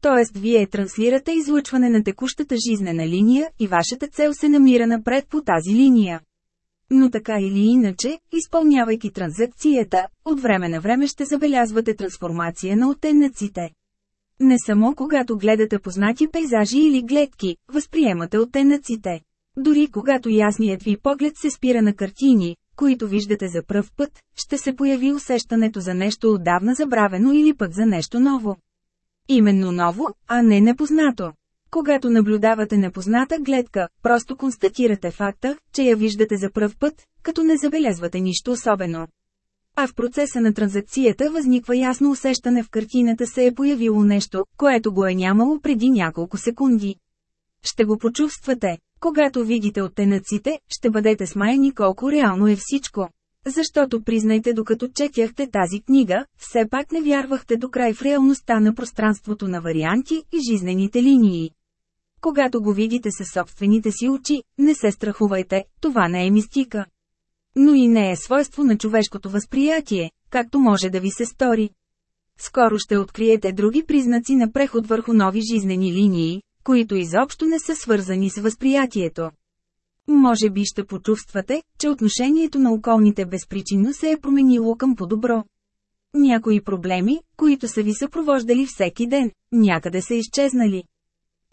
Тоест вие транслирате излъчване на текущата жизнена линия и вашата цел се намира напред по тази линия. Но така или иначе, изпълнявайки транзакцията, от време на време ще забелязвате трансформация на оттенъците. Не само когато гледате познати пейзажи или гледки, възприемате оттенъците. Дори когато ясният ви поглед се спира на картини, които виждате за пръв път, ще се появи усещането за нещо отдавна забравено или пък за нещо ново. Именно ново, а не непознато. Когато наблюдавате непозната гледка, просто констатирате факта, че я виждате за пръв път, като не забелязвате нищо особено. А в процеса на транзакцията възниква ясно усещане в картината се е появило нещо, което го е нямало преди няколко секунди. Ще го почувствате. Когато видите оттенъците, ще бъдете смаяни колко реално е всичко. Защото признайте докато четяхте тази книга, все пак не вярвахте до край в реалността на пространството на варианти и жизнените линии. Когато го видите със собствените си очи, не се страхувайте, това не е мистика. Но и не е свойство на човешкото възприятие, както може да ви се стори. Скоро ще откриете други признаци на преход върху нови жизнени линии, които изобщо не са свързани с възприятието. Може би ще почувствате, че отношението на околните безпричинно се е променило към по-добро. Някои проблеми, които са ви съпровождали всеки ден, някъде са изчезнали.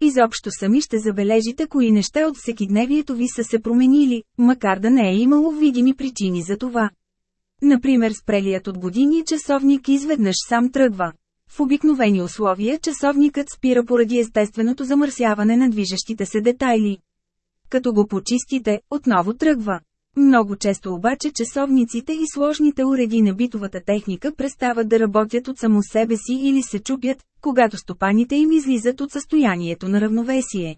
Изобщо сами ще забележите кои неща от всекидневието ви са се променили, макар да не е имало видими причини за това. Например спрелият от години часовник изведнъж сам тръгва. В обикновени условия часовникът спира поради естественото замърсяване на движещите се детайли. Като го почистите, отново тръгва. Много често обаче часовниците и сложните уреди на битовата техника престават да работят от само себе си или се чупят, когато стопаните им излизат от състоянието на равновесие.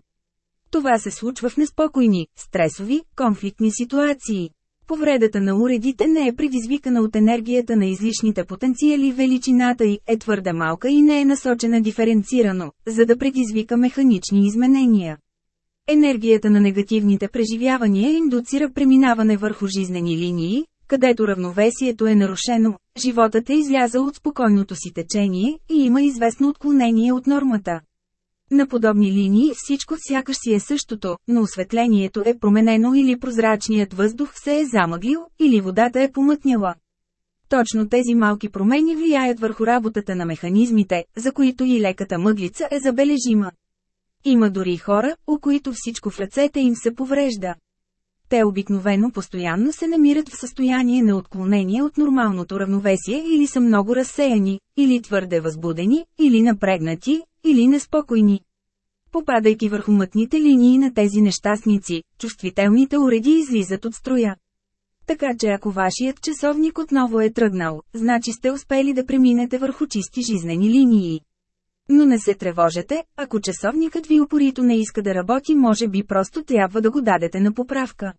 Това се случва в неспокойни, стресови, конфликтни ситуации. Повредата на уредите не е предизвикана от енергията на излишните потенциали, величината й е твърде малка и не е насочена диференцирано, за да предизвика механични изменения. Енергията на негативните преживявания индуцира преминаване върху жизнени линии, където равновесието е нарушено, животът е излязъл от спокойното си течение и има известно отклонение от нормата. На подобни линии всичко сякаш си е същото, но осветлението е променено или прозрачният въздух се е замъглил, или водата е помътняла. Точно тези малки промени влияят върху работата на механизмите, за които и леката мъглица е забележима. Има дори хора, у които всичко в ръцете им се поврежда. Те обикновено постоянно се намират в състояние на отклонение от нормалното равновесие или са много разсеяни, или твърде възбудени, или напрегнати, или неспокойни. Попадайки върху мътните линии на тези нещастници, чувствителните уреди излизат от строя. Така че ако вашият часовник отново е тръгнал, значи сте успели да преминете върху чисти жизнени линии. Но не се тревожете, ако часовникът ви упорито не иска да работи може би просто трябва да го дадете на поправка.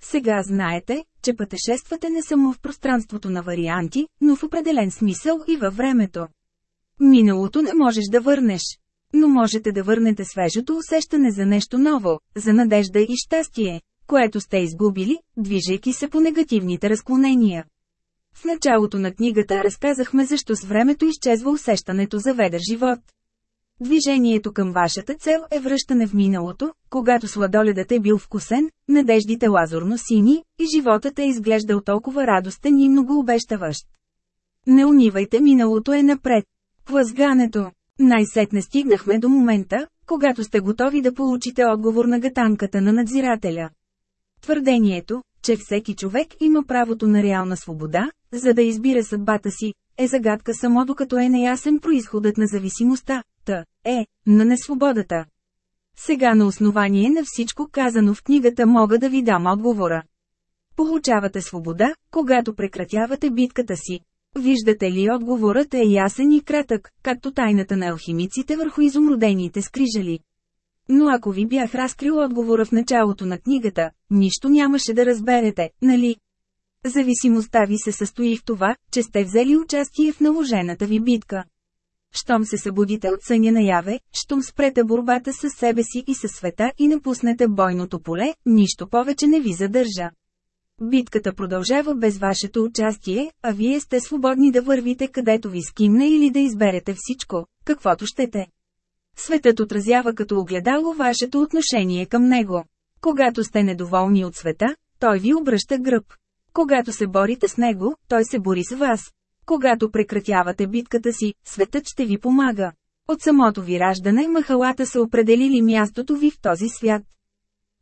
Сега знаете, че пътешествате не само в пространството на варианти, но в определен смисъл и във времето. Миналото не можеш да върнеш. Но можете да върнете свежото усещане за нещо ново, за надежда и щастие, което сте изгубили, движейки се по негативните разклонения. В началото на книгата разказахме защо с времето изчезва усещането за ведър живот. Движението към вашата цел е връщане в миналото, когато сладоледът е бил вкусен, надеждите лазурно сини, и животът е изглеждал толкова радостен и многообещаващ. Не унивайте миналото е напред. Плъзгането. Най-сетне стигнахме до момента, когато сте готови да получите отговор на гатанката на надзирателя. Твърдението, че всеки човек има правото на реална свобода, за да избира съдбата си, е загадка само докато е неясен происходът на зависимостта, т. е, на несвободата. Сега на основание на всичко казано в книгата мога да ви дам отговора. Получавате свобода, когато прекратявате битката си. Виждате ли отговорът е ясен и кратък, както тайната на алхимиците върху изумрудените скрижали. Но ако ви бях разкрил отговора в началото на книгата, нищо нямаше да разберете, нали? Зависимостта ви се състои в това, че сте взели участие в наложената ви битка. Щом се събудите от съня наяве, щом спрете борбата с себе си и със света и напуснете бойното поле, нищо повече не ви задържа. Битката продължава без вашето участие, а вие сте свободни да вървите където ви скимне или да изберете всичко, каквото щете. Светът отразява като огледало вашето отношение към него. Когато сте недоволни от света, той ви обръща гръб. Когато се борите с него, той се бори с вас. Когато прекратявате битката си, светът ще ви помага. От самото ви раждане махалата са определили мястото ви в този свят.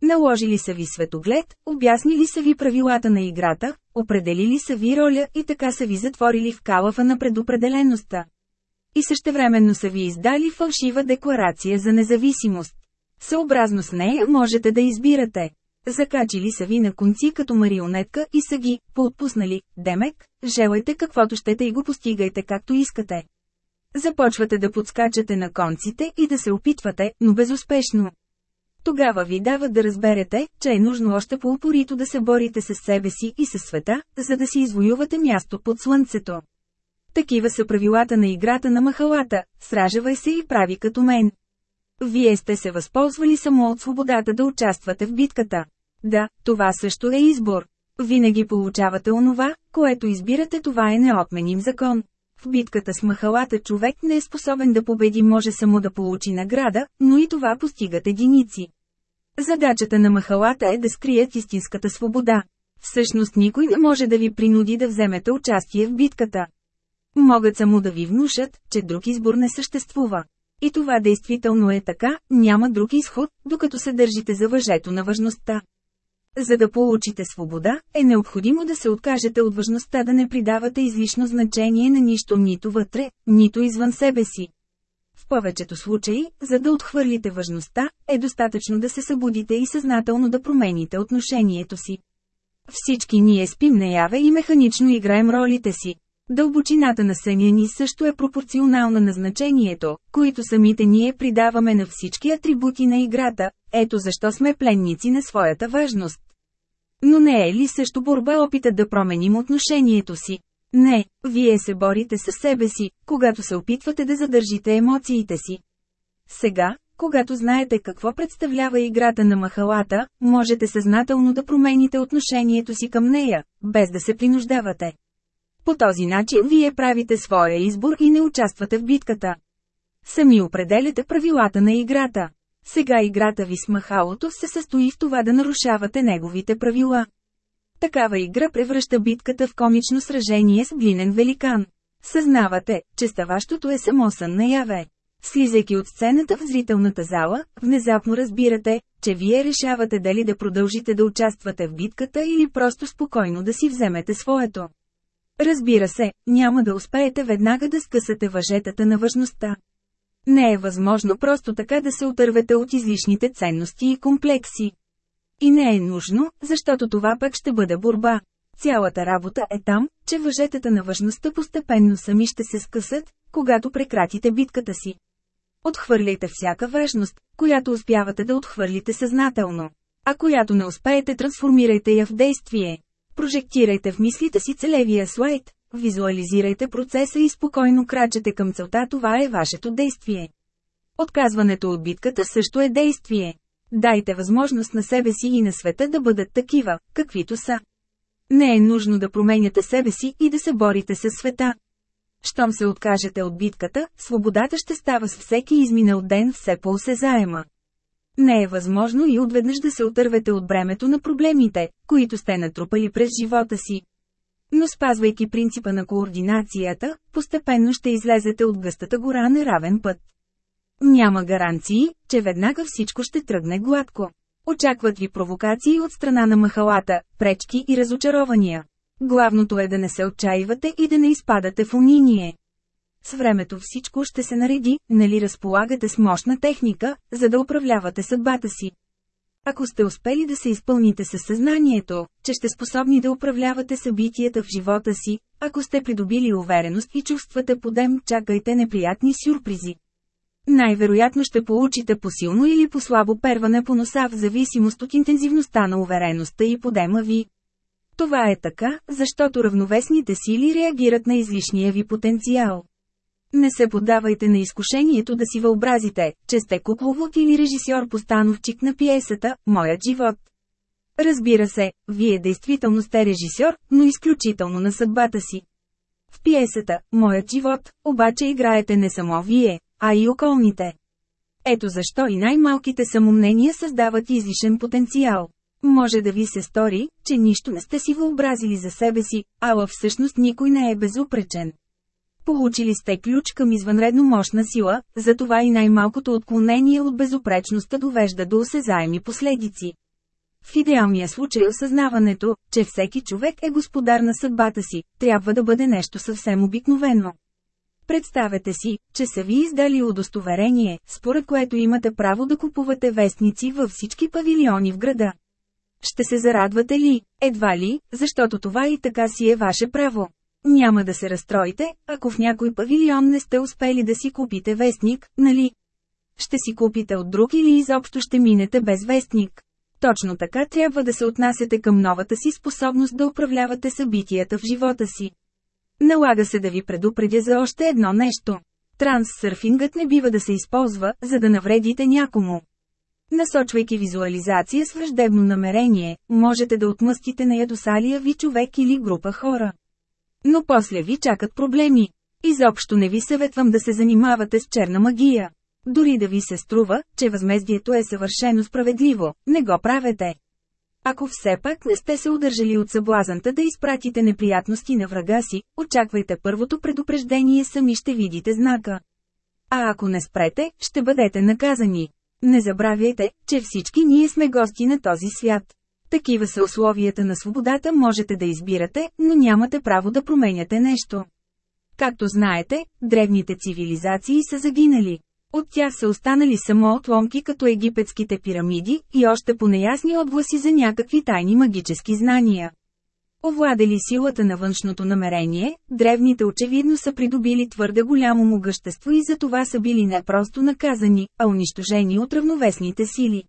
Наложили са ви светоглед, обяснили са ви правилата на играта, определили са ви роля и така са ви затворили в калафа на предопределеността. И същевременно са ви издали фалшива декларация за независимост. Съобразно с нея можете да избирате. Закачили са ви на конци като марионетка и са ги поотпуснали. Демек, желайте каквото щете и го постигайте както искате. Започвате да подскачате на конците и да се опитвате, но безуспешно. Тогава ви дава да разберете, че е нужно още по-упорито да се борите с себе си и със света, за да си извоювате място под слънцето. Такива са правилата на играта на махалата, сражавай се и прави като мен. Вие сте се възползвали само от свободата да участвате в битката. Да, това също е избор. Винаги получавате онова, което избирате това е неотменим закон. В битката с махалата човек не е способен да победи може само да получи награда, но и това постигат единици. Задачата на махалата е да скрият истинската свобода. Всъщност никой не може да ви принуди да вземете участие в битката. Могат само да ви внушат, че друг избор не съществува. И това действително е така, няма друг изход, докато се държите за въжето на важността. За да получите свобода, е необходимо да се откажете от важността да не придавате излишно значение на нищо нито вътре, нито извън себе си. В повечето случаи, за да отхвърлите важността, е достатъчно да се събудите и съзнателно да промените отношението си. Всички ние спим наяве и механично играем ролите си. Дълбочината на съня ни също е пропорционална на значението, които самите ние придаваме на всички атрибути на играта, ето защо сме пленници на своята важност. Но не е ли също борба опитът да променим отношението си? Не, вие се борите със себе си, когато се опитвате да задържите емоциите си. Сега, когато знаете какво представлява играта на махалата, можете съзнателно да промените отношението си към нея, без да се принуждавате. По този начин вие правите своя избор и не участвате в битката. Сами определяте правилата на играта. Сега играта ви с махалото се състои в това да нарушавате неговите правила. Такава игра превръща битката в комично сражение с глинен великан. Съзнавате, че ставащото е само сън наяве. Слизайки от сцената в зрителната зала, внезапно разбирате, че вие решавате дали да продължите да участвате в битката или просто спокойно да си вземете своето. Разбира се, няма да успеете веднага да скъсате въжетата на важността. Не е възможно просто така да се отървете от излишните ценности и комплекси. И не е нужно, защото това пък ще бъде борба. Цялата работа е там, че въжетата на важността постепенно сами ще се скъсат, когато прекратите битката си. Отхвърляйте всяка важност, която успявате да отхвърлите съзнателно. А която не успеете трансформирайте я в действие. Прожектирайте в мислите си целевия слайд, визуализирайте процеса и спокойно крачете към целта това е вашето действие. Отказването от битката също е действие. Дайте възможност на себе си и на света да бъдат такива, каквито са. Не е нужно да променяте себе си и да се борите с света. Щом се откажете от битката, свободата ще става с всеки изминал ден все по-осезаема. Не е възможно и отведнъж да се отървете от бремето на проблемите, които сте натрупали през живота си. Но спазвайки принципа на координацията, постепенно ще излезете от гъстата гора на равен път. Няма гаранции, че веднага всичко ще тръгне гладко. Очакват ви провокации от страна на махалата, пречки и разочарования. Главното е да не се отчаивате и да не изпадате в униние. С времето всичко ще се нареди, нали разполагате с мощна техника, за да управлявате съдбата си. Ако сте успели да се изпълните със съзнанието, че сте способни да управлявате събитията в живота си, ако сте придобили увереност и чувствате подем, чакайте неприятни сюрпризи. Най-вероятно ще получите по-силно или по-слабо перване по носа в зависимост от интензивността на увереността и подема ви. Това е така, защото равновесните сили реагират на излишния ви потенциал. Не се поддавайте на изкушението да си въобразите, че сте кукловод или режисьор-постановчик на пиесата «Моят живот». Разбира се, вие действително сте режисьор, но изключително на съдбата си. В пиесата «Моят живот» обаче играете не само вие, а и околните. Ето защо и най-малките самомнения създават излишен потенциал. Може да ви се стори, че нищо не сте си въобразили за себе си, ала всъщност никой не е безупречен. Получили сте ключ към извънредно мощна сила, затова и най-малкото отклонение от безупречността довежда до осезаеми последици. В идеалния случай осъзнаването, че всеки човек е господар на съдбата си, трябва да бъде нещо съвсем обикновено. Представете си, че са ви издали удостоверение, според което имате право да купувате вестници във всички павилиони в града. Ще се зарадвате ли? Едва ли, защото това и така си е ваше право. Няма да се разстроите, ако в някой павилион не сте успели да си купите вестник, нали? Ще си купите от друг или изобщо ще минете без вестник. Точно така трябва да се отнасяте към новата си способност да управлявате събитията в живота си. Налага се да ви предупредя за още едно нещо. Транссърфингът не бива да се използва, за да навредите някому. Насочвайки визуализация с враждебно намерение, можете да отмъстите на ядосалия ви човек или група хора. Но после ви чакат проблеми. Изобщо не ви съветвам да се занимавате с черна магия. Дори да ви се струва, че възмездието е съвършено справедливо, не го правете. Ако все пак не сте се удържали от съблазанта да изпратите неприятности на врага си, очаквайте първото предупреждение сами ще видите знака. А ако не спрете, ще бъдете наказани. Не забравяйте, че всички ние сме гости на този свят. Такива са условията на свободата можете да избирате, но нямате право да променяте нещо. Както знаете, древните цивилизации са загинали. От тях са останали само отломки като египетските пирамиди и още по неясни отгласи за някакви тайни магически знания. Овладели силата на външното намерение, древните очевидно са придобили твърде голямо могъщество и за това са били не просто наказани, а унищожени от равновесните сили.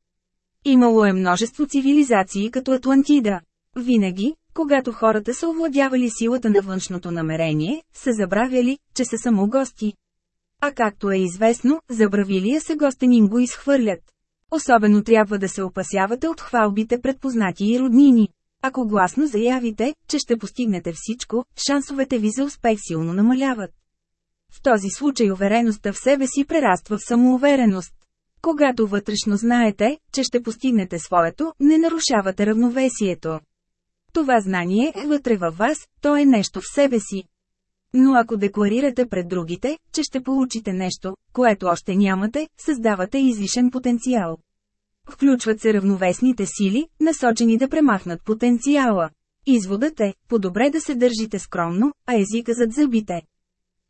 Имало е множество цивилизации като Атлантида. Винаги, когато хората са овладявали силата на външното намерение, са забравяли, че са само гости. А както е известно, забравилия се гостенин го изхвърлят. Особено трябва да се опасявате от хвалбите пред познати и роднини. Ако гласно заявите, че ще постигнете всичко, шансовете ви за успех силно намаляват. В този случай увереността в себе си прераства в самоувереност. Когато вътрешно знаете, че ще постигнете своето, не нарушавате равновесието. Това знание е вътре във вас, то е нещо в себе си. Но ако декларирате пред другите, че ще получите нещо, което още нямате, създавате излишен потенциал. Включват се равновесните сили, насочени да премахнат потенциала. Изводът е, по-добре да се държите скромно, а езика зад зъбите.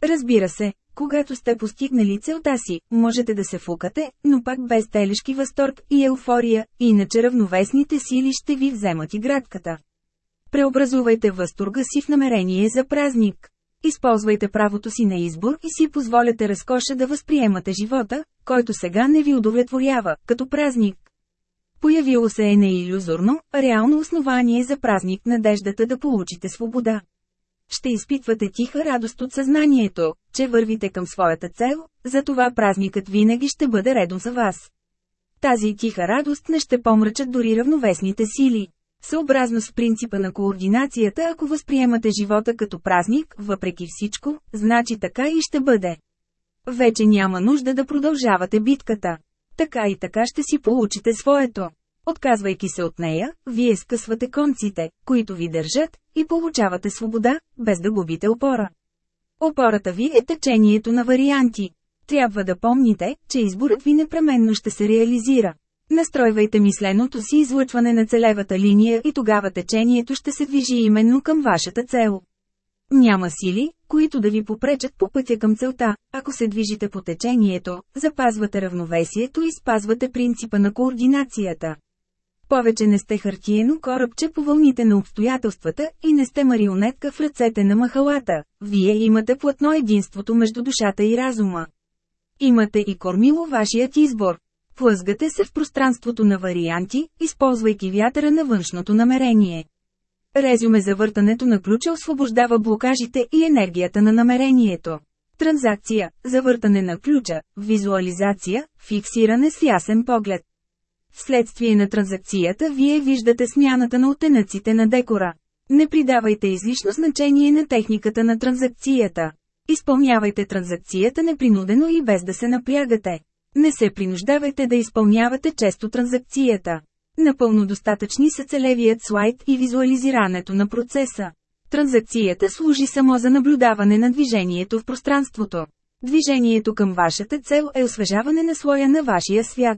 Разбира се, когато сте постигнали целта си, можете да се фукате, но пак без телешки възторг и еуфория, иначе равновесните сили ще ви вземат игратката. Преобразувайте възторга си в намерение за празник. Използвайте правото си на избор и си позволяте разкоша да възприемате живота, който сега не ви удовлетворява, като празник. Появило се е неиллюзорно, реално основание за празник надеждата да получите свобода. Ще изпитвате тиха радост от съзнанието, че вървите към своята цел, затова празникът винаги ще бъде редом за вас. Тази тиха радост не ще помрачат дори равновесните сили. Съобразно с принципа на координацията, ако възприемате живота като празник, въпреки всичко, значи така и ще бъде. Вече няма нужда да продължавате битката. Така и така ще си получите своето. Отказвайки се от нея, вие скъсвате конците, които ви държат, и получавате свобода, без да губите опора. Опората ви е течението на варианти. Трябва да помните, че изборът ви непременно ще се реализира. Настройвайте мисленото си излъчване на целевата линия и тогава течението ще се движи именно към вашата цел. Няма сили, които да ви попречат по пътя към целта, ако се движите по течението, запазвате равновесието и спазвате принципа на координацията. Повече не сте хартиено корабче по вълните на обстоятелствата и не сте марионетка в ръцете на махалата, вие имате плътно единството между душата и разума. Имате и кормило вашият избор. Плъзгате се в пространството на варианти, използвайки вятъра на външното намерение. Резюме за въртането на ключа освобождава блокажите и енергията на намерението. Транзакция, завъртане на ключа, визуализация, фиксиране с ясен поглед. Вследствие на транзакцията вие виждате смяната на оттенъците на декора. Не придавайте излишно значение на техниката на транзакцията. Изпълнявайте транзакцията непринудено и без да се напрягате. Не се принуждавайте да изпълнявате често транзакцията. Напълно достатъчни са целевият слайд и визуализирането на процеса. Транзакцията служи само за наблюдаване на движението в пространството. Движението към вашата цел е освежаване на слоя на вашия свят.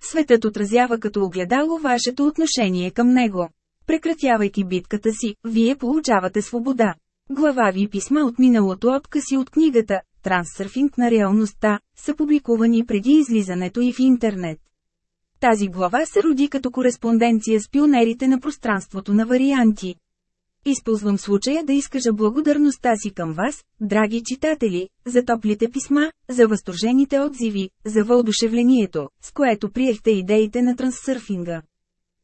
Светът отразява като огледало вашето отношение към него. Прекратявайки битката си, вие получавате свобода. Главави писма от миналото откъси от книгата «Трансърфинг на реалността» са публикувани преди излизането и в интернет. Тази глава се роди като кореспонденция с пионерите на пространството на варианти. Използвам случая да изкажа благодарността си към вас, драги читатели, за топлите писма, за възторжените отзиви, за въодушевлението, с което приехте идеите на трансърфинга.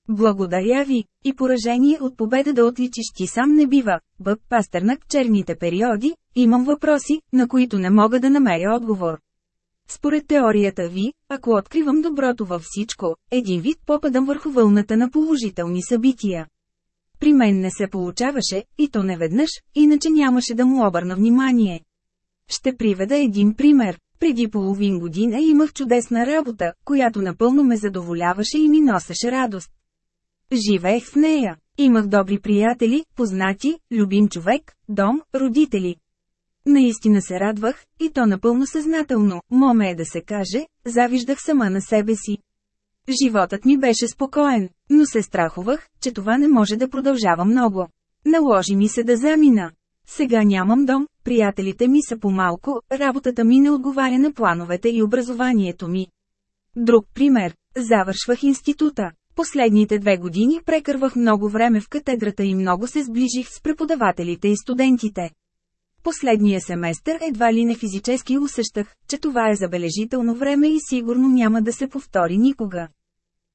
Благодаря ви, и поражение от победа да отличиш ти сам не бива, бъб пастърнак черните периоди, имам въпроси, на които не мога да намеря отговор. Според теорията ви, ако откривам доброто във всичко, един вид попадам върху вълната на положителни събития. При мен не се получаваше, и то не веднъж, иначе нямаше да му обърна внимание. Ще приведа един пример. Преди половин година имах чудесна работа, която напълно ме задоволяваше и ми носеше радост. Живеех в нея. Имах добри приятели, познати, любим човек, дом, родители. Наистина се радвах, и то напълно съзнателно, моме е да се каже, завиждах сама на себе си. Животът ми беше спокоен, но се страхувах, че това не може да продължава много. Наложи ми се да замина. Сега нямам дом, приятелите ми са по-малко, работата ми не отговаря на плановете и образованието ми. Друг пример. Завършвах института. Последните две години прекървах много време в катедрата и много се сближих с преподавателите и студентите. Последния семестър едва ли не физически усещах, че това е забележително време и сигурно няма да се повтори никога.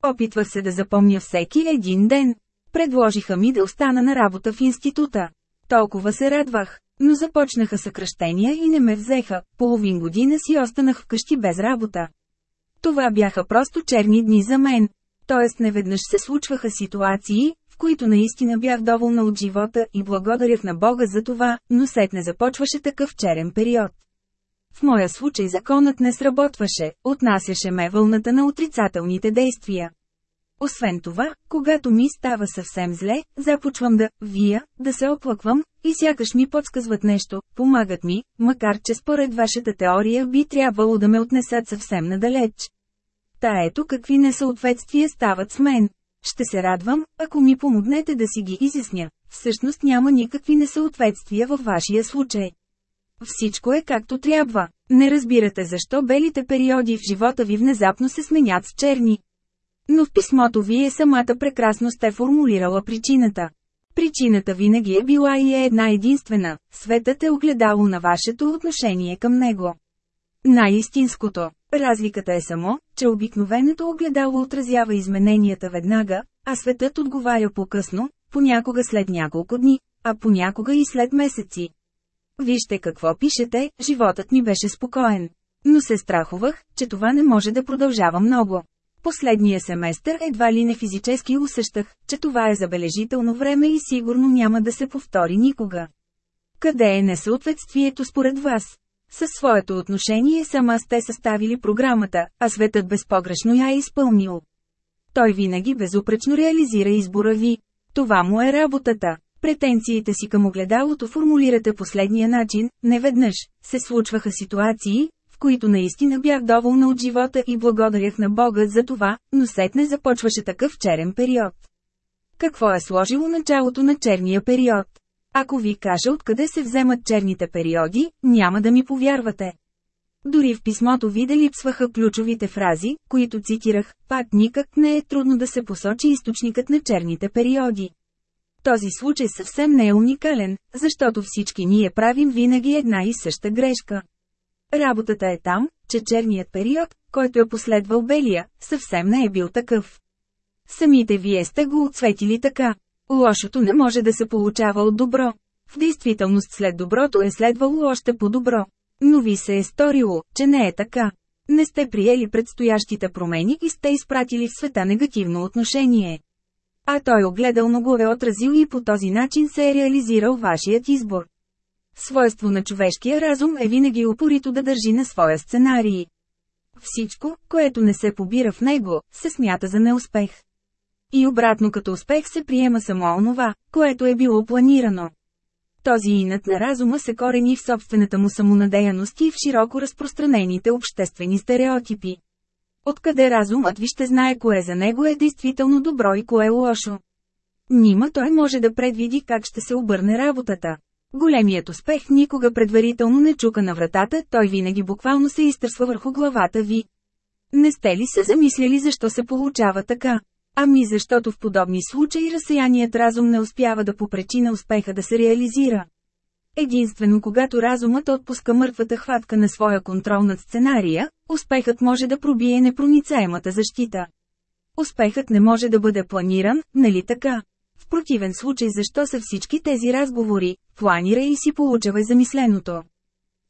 Опитвах се да запомня всеки един ден. Предложиха ми да остана на работа в института. Толкова се радвах, но започнаха съкръщения и не ме взеха, половин година си останах вкъщи без работа. Това бяха просто черни дни за мен. Тоест неведнъж се случваха ситуации, които наистина бях доволна от живота и благодарях на Бога за това, но сетне започваше такъв черен период. В моя случай законът не сработваше, отнасяше ме вълната на отрицателните действия. Освен това, когато ми става съвсем зле, започвам да вия, да се оплаквам, и сякаш ми подсказват нещо, помагат ми, макар че според вашата теория би трябвало да ме отнесат съвсем надалеч. Та ето какви несъответствия стават с мен. Ще се радвам, ако ми помогнете да си ги изясня. Всъщност няма никакви несъответствия във вашия случай. Всичко е както трябва. Не разбирате защо белите периоди в живота ви внезапно се сменят с черни. Но в писмото вие самата прекрасно сте формулирала причината. Причината винаги е била и е една единствена – светът е огледало на вашето отношение към него. Най-истинското. Разликата е само, че обикновеното огледало отразява измененията веднага, а светът отговаря по-късно, понякога след няколко дни, а понякога и след месеци. Вижте какво пишете, животът ми беше спокоен. Но се страхувах, че това не може да продължава много. Последния семестър едва ли не физически усещах, че това е забележително време и сигурно няма да се повтори никога. Къде е несъответствието според вас? Със своето отношение сама сте съставили програмата, а светът безпогрешно я е изпълнил. Той винаги безупречно реализира избора ви. Това му е работата. Претенциите си към огледалото формулирате последния начин, неведнъж, се случваха ситуации, в които наистина бях доволна от живота и благодарях на Бога за това, но сетне започваше такъв черен период. Какво е сложило началото на черния период? Ако ви кажа откъде се вземат черните периоди, няма да ми повярвате. Дори в писмото ви да липсваха ключовите фрази, които цитирах, пак никак не е трудно да се посочи източникът на черните периоди. Този случай съвсем не е уникален, защото всички ние правим винаги една и съща грешка. Работата е там, че черният период, който е последвал белия, съвсем не е бил такъв. Самите вие сте го отсветили така. Лошото не може да се получава от добро. В действителност след доброто е следвало още по-добро. Но ви се е сторило, че не е така. Не сте приели предстоящите промени и сте изпратили в света негативно отношение. А той огледално го е отразил и по този начин се е реализирал вашият избор. Свойство на човешкия разум е винаги упорито да държи на своя сценарий. Всичко, което не се побира в него, се смята за неуспех. И обратно като успех се приема само онова, което е било планирано. Този инът на разума се корени в собствената му самонадеяност и в широко разпространените обществени стереотипи. Откъде разумът ви ще знае кое за него е действително добро и кое е лошо. Нима той може да предвиди как ще се обърне работата. Големият успех никога предварително не чука на вратата, той винаги буквално се изтърсва върху главата ви. Не сте ли се замисляли защо се получава така? Ами защото в подобни случаи разсеяният разум не успява да попречи на успеха да се реализира. Единствено когато разумът отпуска мъртвата хватка на своя контрол над сценария, успехът може да пробие непроницаемата защита. Успехът не може да бъде планиран, нали така? В противен случай защо са всички тези разговори, планира и си получавай замисленото.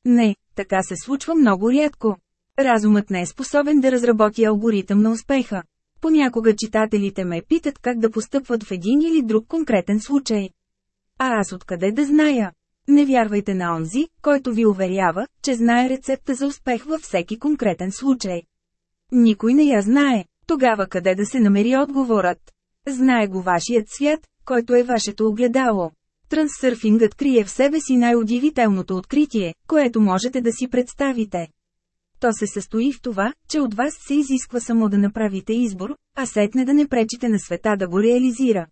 Не, така се случва много рядко. Разумът не е способен да разработи алгоритъм на успеха. Понякога читателите ме питат как да постъпват в един или друг конкретен случай. А аз откъде да зная? Не вярвайте на онзи, който ви уверява, че знае рецепта за успех във всеки конкретен случай. Никой не я знае. Тогава къде да се намери отговорът? Знае го вашият свят, който е вашето огледало. Трансърфингът крие в себе си най-удивителното откритие, което можете да си представите. То се състои в това, че от вас се изисква само да направите избор, а сетне да не пречите на света да го реализира.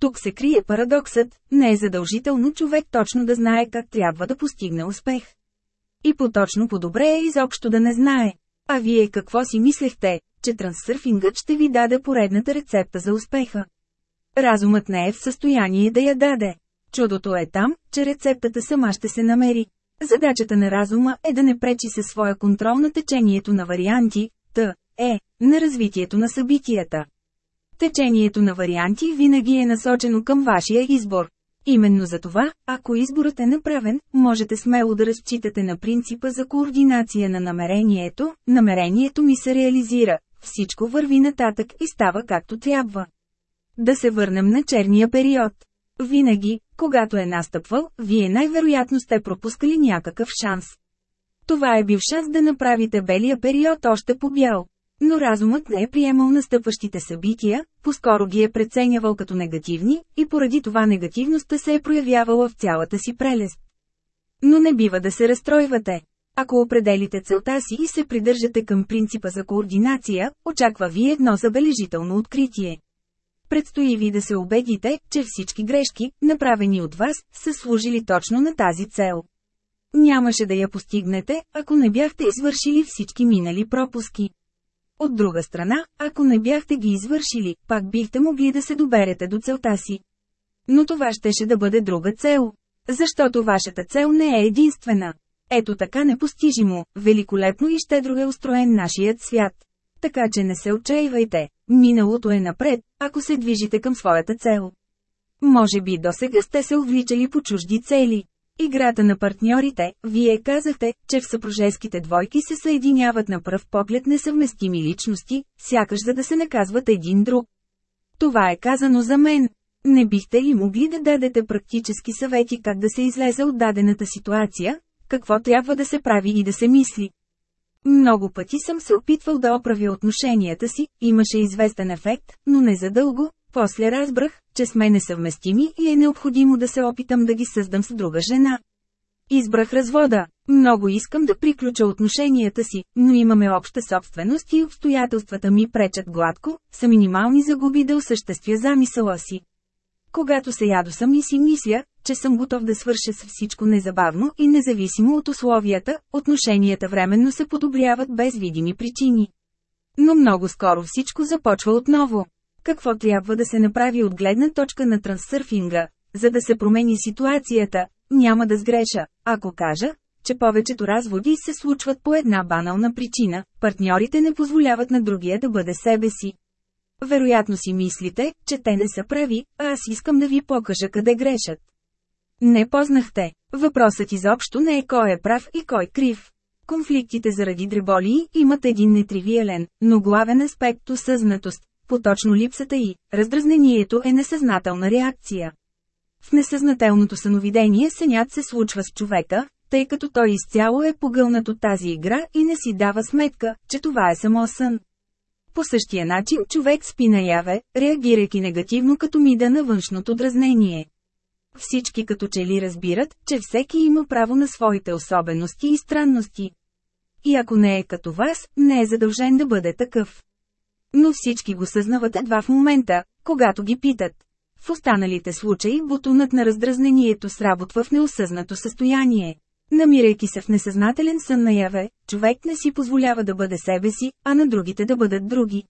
Тук се крие парадоксът, не е задължително човек точно да знае как трябва да постигне успех. И поточно по-добре е изобщо да не знае. А вие какво си мислехте, че трансърфингът ще ви даде поредната рецепта за успеха? Разумът не е в състояние да я даде. Чудото е там, че рецептата сама ще се намери. Задачата на разума е да не пречи със своя контрол на течението на варианти, т. е, на развитието на събитията. Течението на варианти винаги е насочено към вашия избор. Именно за това, ако изборът е направен, можете смело да разчитате на принципа за координация на намерението, намерението ми се реализира, всичко върви нататък и става както трябва. Да се върнем на черния период. Винаги, когато е настъпвал, вие най-вероятно сте пропускали някакъв шанс. Това е бил шанс да направите белия период още по-бял. Но разумът не е приемал настъпващите събития, по-скоро ги е преценявал като негативни, и поради това негативността се е проявявала в цялата си прелест. Но не бива да се разстройвате. Ако определите целта си и се придържате към принципа за координация, очаква ви едно забележително откритие. Предстои ви да се убедите, че всички грешки, направени от вас, са служили точно на тази цел. нямаше да я постигнете, ако не бяхте извършили всички минали пропуски. От друга страна, ако не бяхте ги извършили, пак бихте могли да се доберете до целта си. Но това щеше да бъде друга цел. Защото вашата цел не е единствена. Ето така непостижимо, великолепно и щедро е устроен нашият свят. Така че не се отчаивайте, миналото е напред, ако се движите към своята цел. Може би досега сте се увличали по чужди цели. Играта на партньорите, вие казахте, че в съпружеските двойки се съединяват на пръв поглед несъвместими личности, сякаш за да се наказват един друг. Това е казано за мен. Не бихте ли могли да дадете практически съвети как да се излезе от дадената ситуация, какво трябва да се прави и да се мисли? Много пъти съм се опитвал да оправя отношенията си, имаше известен ефект, но не задълго, после разбрах, че сме несъвместими и е необходимо да се опитам да ги създам с друга жена. Избрах развода. Много искам да приключа отношенията си, но имаме обща собственост и обстоятелствата ми пречат гладко, са минимални загуби да осъществя замисъла си. Когато се ядосам и си мисля, че съм готов да свърша с всичко незабавно и независимо от условията, отношенията временно се подобряват без видими причини. Но много скоро всичко започва отново. Какво трябва да се направи от гледна точка на трансърфинга, за да се промени ситуацията, няма да сгреша, ако кажа, че повечето разводи се случват по една банална причина – партньорите не позволяват на другия да бъде себе си. Вероятно си мислите, че те не са прави, а аз искам да ви покажа къде грешат. Не познахте. Въпросът изобщо не е кой е прав и кой крив. Конфликтите заради дреболии имат един нетривиален, но главен аспект – осъзнатост, поточно липсата и раздразнението е несъзнателна реакция. В несъзнателното съновидение сънят се случва с човека, тъй като той изцяло е погълнат от тази игра и не си дава сметка, че това е само сън. По същия начин човек спи наяве, реагирайки негативно като мида на външното дразнение. Всички като че ли разбират, че всеки има право на своите особености и странности. И ако не е като вас, не е задължен да бъде такъв. Но всички го съзнават едва в момента, когато ги питат. В останалите случаи бутонът на раздразнението сработва в неосъзнато състояние. Намирайки се в несъзнателен сън наяве, човек не си позволява да бъде себе си, а на другите да бъдат други.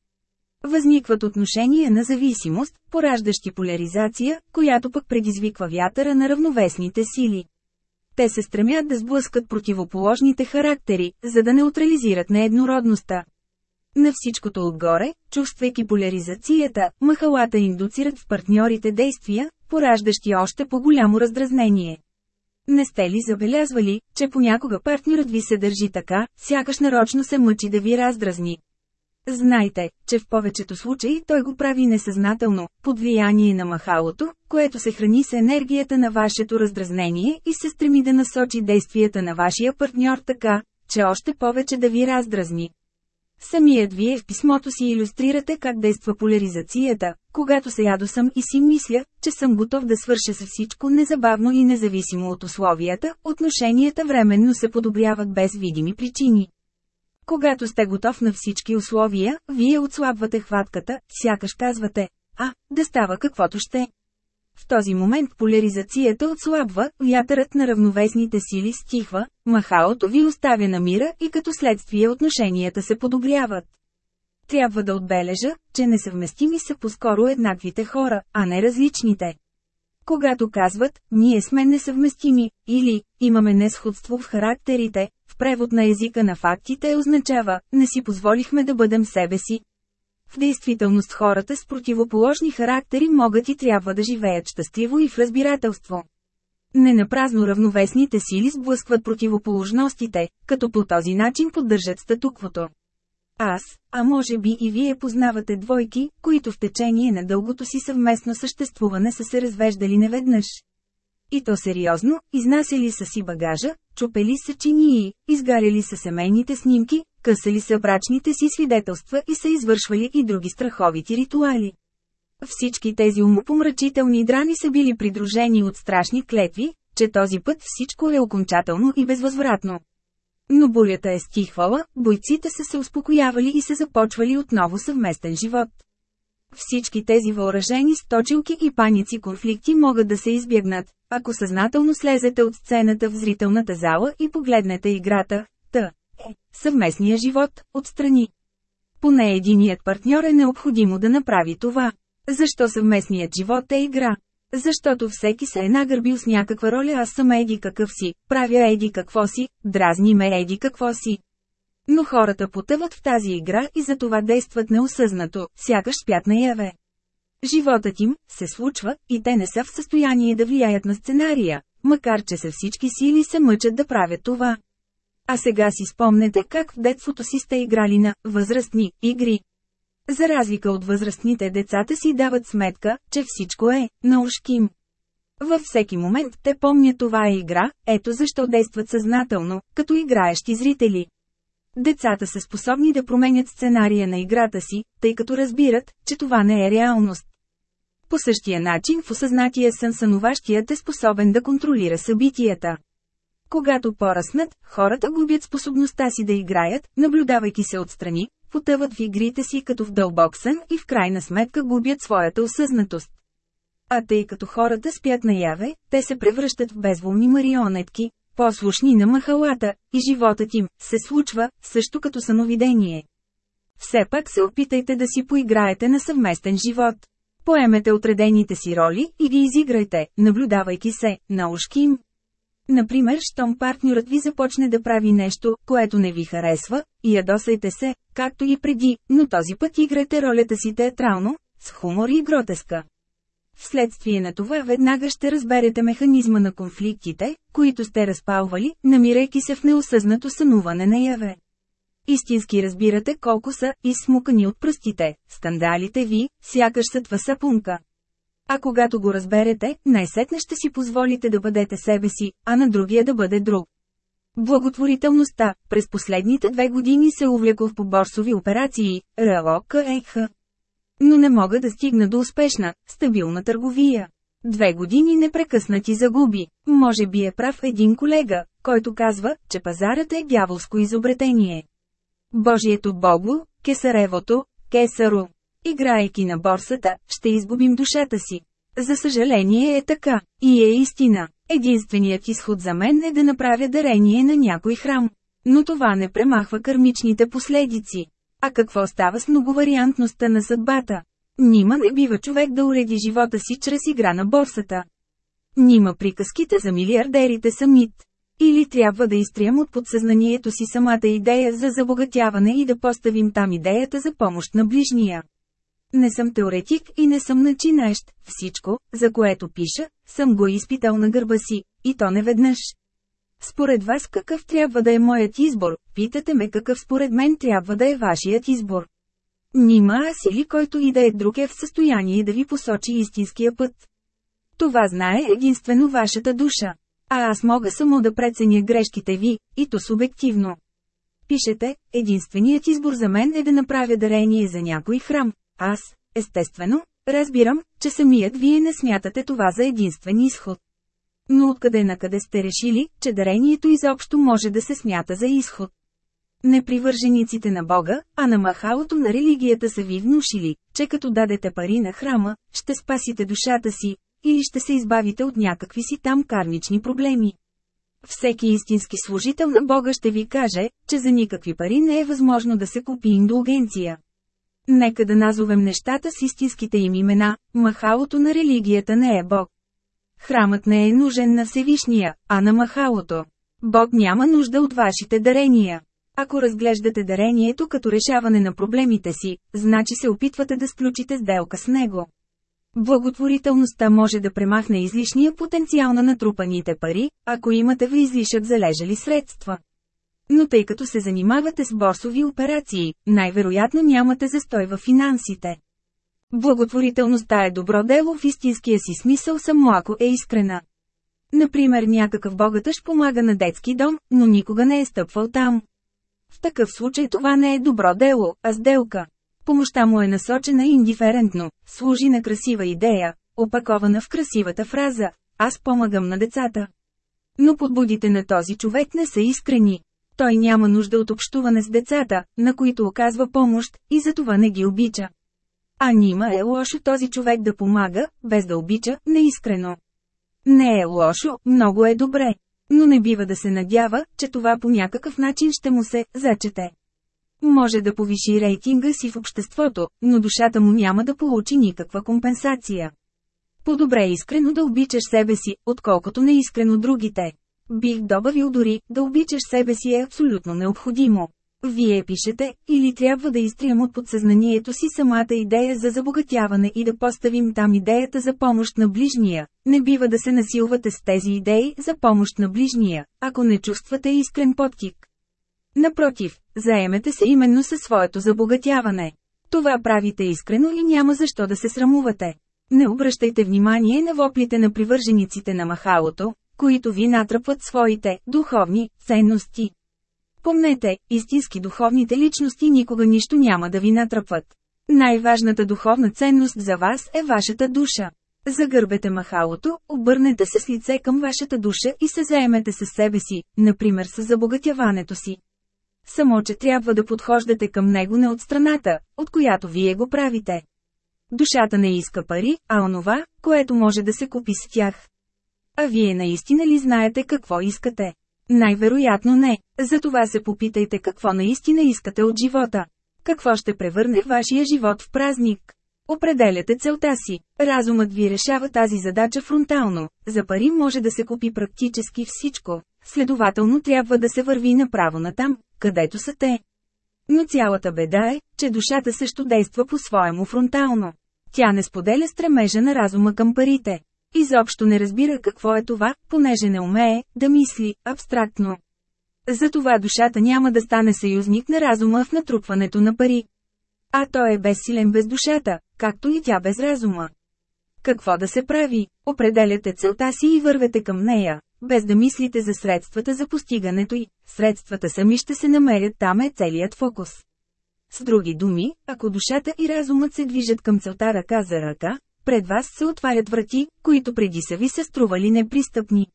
Възникват отношения на зависимост, пораждащи поляризация, която пък предизвиква вятъра на равновесните сили. Те се стремят да сблъскат противоположните характери, за да неутрализират нееднородността. На всичкото отгоре, чувствайки поляризацията, махалата индуцират в партньорите действия, пораждащи още по-голямо раздразнение. Не сте ли забелязвали, че понякога партньорът ви се държи така, сякаш нарочно се мъчи да ви раздразни? Знайте, че в повечето случаи той го прави несъзнателно, под влияние на махалото, което се храни с енергията на вашето раздразнение и се стреми да насочи действията на вашия партньор така, че още повече да ви раздразни. Самият вие в писмото си иллюстрирате как действа поляризацията, когато се ядосам и си мисля, че съм готов да свърша с всичко незабавно и независимо от условията, отношенията временно се подобряват без видими причини. Когато сте готов на всички условия, вие отслабвате хватката, сякаш казвате, а, да става каквото ще. В този момент поляризацията отслабва, вятърът на равновесните сили стихва, махалото ви оставя на мира и като следствие отношенията се подобряват. Трябва да отбележа, че несъвместими са по-скоро еднаквите хора, а не различните. Когато казват, ние сме несъвместими, или, имаме несходство в характерите, в превод на езика на фактите означава, не си позволихме да бъдем себе си, в действителност хората с противоположни характери могат и трябва да живеят щастливо и в разбирателство. Ненапразно равновесните сили сблъскват противоположностите, като по този начин поддържат статуквото. Аз, а може би и вие познавате двойки, които в течение на дългото си съвместно съществуване са се развеждали неведнъж. И то сериозно, изнасяли са си багажа, чупели са чинии, изгаряли са семейните снимки, късали са брачните си свидетелства и са извършвали и други страховити ритуали. Всички тези умопомрачителни драни са били придружени от страшни клетви, че този път всичко е окончателно и безвъзвратно. Но бурята е стихвала, бойците са се успокоявали и се започвали отново съвместен живот. Всички тези въоръжени сточилки и паници конфликти могат да се избегнат, ако съзнателно слезете от сцената в зрителната зала и погледнете играта, т. е, съвместния живот, отстрани. Поне единият партньор е необходимо да направи това. Защо съвместният живот е игра? Защото всеки се е нагърбил с някаква роля аз съм еди какъв си, правя еди какво си, дразни ме еди какво си. Но хората потъват в тази игра и затова действат неосъзнато, сякаш спят наяве. Животът им се случва и те не са в състояние да влияят на сценария, макар че със всички сили се мъчат да правят това. А сега си спомнете как в детството си сте играли на възрастни игри. За разлика от възрастните децата си дават сметка, че всичко е на ушким. Във всеки момент те помнят това е игра, ето защо действат съзнателно, като играещи зрители. Децата са способни да променят сценария на играта си, тъй като разбират, че това не е реалност. По същия начин в осъзнатия сън сънуващият е способен да контролира събитията. Когато поръснат, хората губят способността си да играят, наблюдавайки се отстрани, потъват в игрите си като в дълбок сън и в крайна сметка губят своята осъзнатост. А тъй като хората спят наяве, те се превръщат в безволни марионетки, послушни на махалата, и животът им се случва, също като съновидение. Все пак се опитайте да си поиграете на съвместен живот. Поемете отредените си роли и ги изиграйте, наблюдавайки се, на ушки им. Например, щом партньорът ви започне да прави нещо, което не ви харесва, и ядосайте се, както и преди, но този път играйте ролята си театрално, с хумор и гротеска. Вследствие на това веднага ще разберете механизма на конфликтите, които сте разпалвали, намирайки се в неосъзнато сънуване наяве. Истински разбирате колко са изсмукани от пръстите, скандалите ви, сякаш сътва сапунка. А когато го разберете, най-сетне ще си позволите да бъдете себе си, а на другия да бъде друг. Благотворителността през последните две години се увлекох по борсови операции, РЛОКЕХ. Но не мога да стигна до успешна, стабилна търговия. Две години непрекъснати загуби. Може би е прав един колега, който казва, че пазарът е дяволско изобретение. Божието Богу, Кесаревото, Кесаро. Играйки на борсата, ще изгубим душата си. За съжаление е така, и е истина. Единственият изход за мен е да направя дарение на някой храм. Но това не премахва кърмичните последици. А какво става с многовариантността на съдбата? Нима не бива човек да уреди живота си чрез игра на борсата. Нима приказките за милиардерите са мит. Или трябва да изтрием от подсъзнанието си самата идея за забогатяване и да поставим там идеята за помощ на ближния. Не съм теоретик и не съм начинаещ, всичко, за което пиша, съм го изпитал на гърба си, и то не веднъж. Според вас какъв трябва да е моят избор, питате ме какъв според мен трябва да е вашият избор. Нима аз или който и да е друг е в състояние да ви посочи истинския път. Това знае единствено вашата душа. А аз мога само да преценя грешките ви, и то субективно. Пишете, единственият избор за мен е да направя дарение за някой храм. Аз, естествено, разбирам, че самият вие не смятате това за единствен изход. Но откъде накъде сте решили, че дарението изобщо може да се смята за изход? Непривържениците на Бога, а на махалото на религията са ви внушили, че като дадете пари на храма, ще спасите душата си, или ще се избавите от някакви си там кармични проблеми. Всеки истински служител на Бога ще ви каже, че за никакви пари не е възможно да се купи индулгенция. Нека да назовем нещата с истинските им имена, махалото на религията не е Бог. Храмът не е нужен на Всевишния, а на махалото. Бог няма нужда от вашите дарения. Ако разглеждате дарението като решаване на проблемите си, значи се опитвате да сключите сделка с него. Благотворителността може да премахне излишния потенциал на натрупаните пари, ако имате в излишък залежали средства. Но тъй като се занимавате с борсови операции, най-вероятно нямате застой в финансите. Благотворителността е добро дело в истинския си смисъл само ако е искрена. Например някакъв богатъж помага на детски дом, но никога не е стъпвал там. В такъв случай това не е добро дело, а сделка. Помощта му е насочена индиферентно, служи на красива идея, опакована в красивата фраза «Аз помагам на децата». Но подбудите на този човек не са искрени. Той няма нужда от общуване с децата, на които оказва помощ, и затова не ги обича. А нима е лошо този човек да помага, без да обича, неискрено. Не е лошо, много е добре. Но не бива да се надява, че това по някакъв начин ще му се зачете. Може да повиши рейтинга си в обществото, но душата му няма да получи никаква компенсация. По-добре искрено да обичаш себе си, отколкото неискрено другите. Бих добавил дори, да обичаш себе си е абсолютно необходимо. Вие пишете, или трябва да изтрием от подсъзнанието си самата идея за забогатяване и да поставим там идеята за помощ на ближния. Не бива да се насилвате с тези идеи за помощ на ближния, ако не чувствате искрен подтик. Напротив, заемете се именно със своето забогатяване. Това правите искрено и няма защо да се срамувате. Не обръщайте внимание на воплите на привържениците на махалото, които ви натръпват своите духовни ценности. Помнете, истински духовните личности никога нищо няма да ви натръпват. Най-важната духовна ценност за вас е вашата душа. Загърбете махалото, обърнете се с лице към вашата душа и се заемете със себе си, например с забогатяването си. Само, че трябва да подхождате към него не от страната, от която вие го правите. Душата не иска пари, а онова, което може да се купи с тях. А вие наистина ли знаете какво искате? Най-вероятно не, затова се попитайте какво наистина искате от живота. Какво ще превърне вашия живот в празник? Определяте целта си. Разумът ви решава тази задача фронтално. За пари може да се купи практически всичко. Следователно трябва да се върви направо натам, където са те. Но цялата беда е, че душата също действа по-своему фронтално. Тя не споделя стремежа на разума към парите. Изобщо не разбира какво е това, понеже не умее да мисли абстрактно. Затова душата няма да стане съюзник на разума в натрупването на пари. А той е безсилен без душата, както и тя без разума. Какво да се прави? Определяте целта си и вървете към нея, без да мислите за средствата за постигането й. Средствата сами ще се намерят там е целият фокус. С други думи, ако душата и разумът се движат към целта ръка за ръка, пред вас се отварят врати, които преди са ви се стрували непристъпни.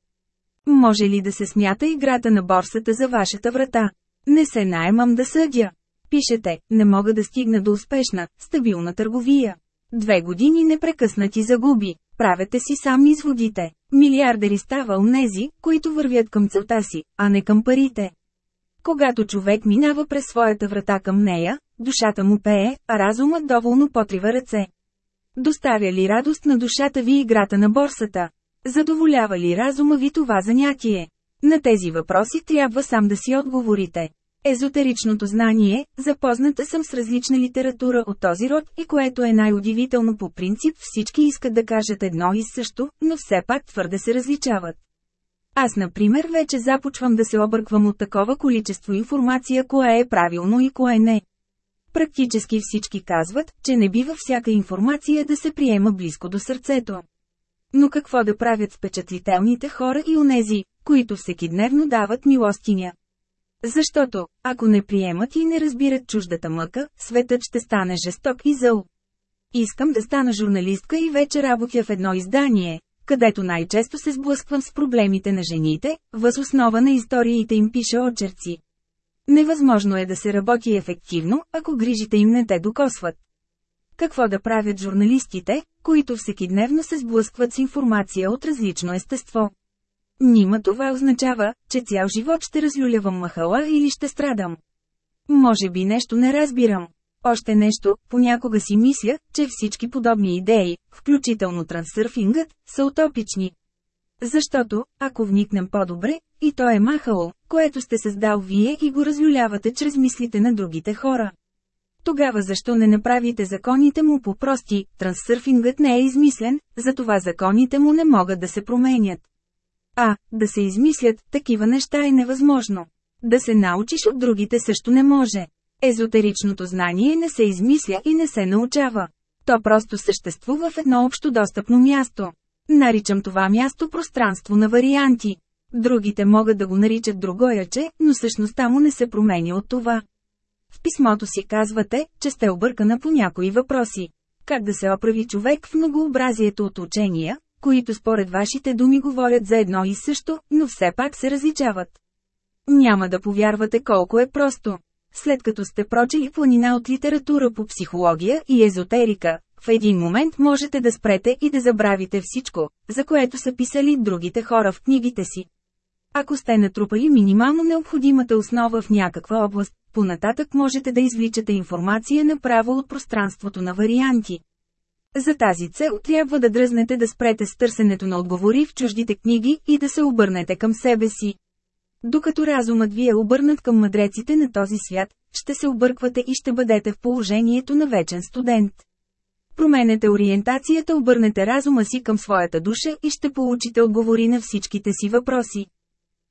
Може ли да се смята играта на борсата за вашата врата? Не се наемам да съдя. Пишете, не мога да стигна до успешна, стабилна търговия. Две години непрекъснати загуби. Правете си сам изводите. Милиардери става унези, които вървят към целта си, а не към парите. Когато човек минава през своята врата към нея, душата му пее, а разумът доволно потрива ръце. Доставя ли радост на душата ви играта на борсата? Задоволява ли разума ви това занятие? На тези въпроси трябва сам да си отговорите. Езотеричното знание, запозната съм с различна литература от този род и което е най-удивително по принцип всички искат да кажат едно и също, но все пак твърде се различават. Аз например вече започвам да се обърквам от такова количество информация кое е правилно и кое не. Практически всички казват, че не бива всяка информация да се приема близко до сърцето. Но какво да правят впечатлителните хора и онези, които всеки дневно дават милостиня? Защото, ако не приемат и не разбират чуждата мъка, светът ще стане жесток и зъл. Искам да стана журналистка и вече работя в едно издание, където най-често се сблъсквам с проблемите на жените, въз основа на историите им пиша очерци. Невъзможно е да се работи ефективно, ако грижите им не те докосват. Какво да правят журналистите, които всекидневно се сблъскват с информация от различно естество? Нима това означава, че цял живот ще разлюлявам махала или ще страдам. Може би нещо не разбирам. Още нещо, понякога си мисля, че всички подобни идеи, включително трансърфингът, са утопични. Защото, ако вникнем по-добре, и то е махало, което сте създал вие и го разлюлявате чрез мислите на другите хора. Тогава защо не направите законите му по-прости, трансърфингът не е измислен, затова законите му не могат да се променят. А, да се измислят, такива неща е невъзможно. Да се научиш от другите също не може. Езотеричното знание не се измисля и не се научава. То просто съществува в едно общо достъпно място. Наричам това място пространство на варианти. Другите могат да го наричат другояче, но същността му не се променя от това. В писмото си казвате, че сте объркана по някои въпроси. Как да се оправи човек в многообразието от учения, които според вашите думи говорят за едно и също, но все пак се различават. Няма да повярвате колко е просто. след като сте прочели планина от литература по психология и езотерика, в един момент можете да спрете и да забравите всичко, за което са писали другите хора в книгите си. Ако сте натрупали минимално необходимата основа в някаква област, понататък можете да извличате информация направо от пространството на варианти. За тази цел трябва да дръзнете да спрете с търсенето на отговори в чуждите книги и да се обърнете към себе си. Докато разумът ви е обърнат към мъдреците на този свят, ще се обърквате и ще бъдете в положението на вечен студент. Променете ориентацията, обърнете разума си към своята душа и ще получите отговори на всичките си въпроси.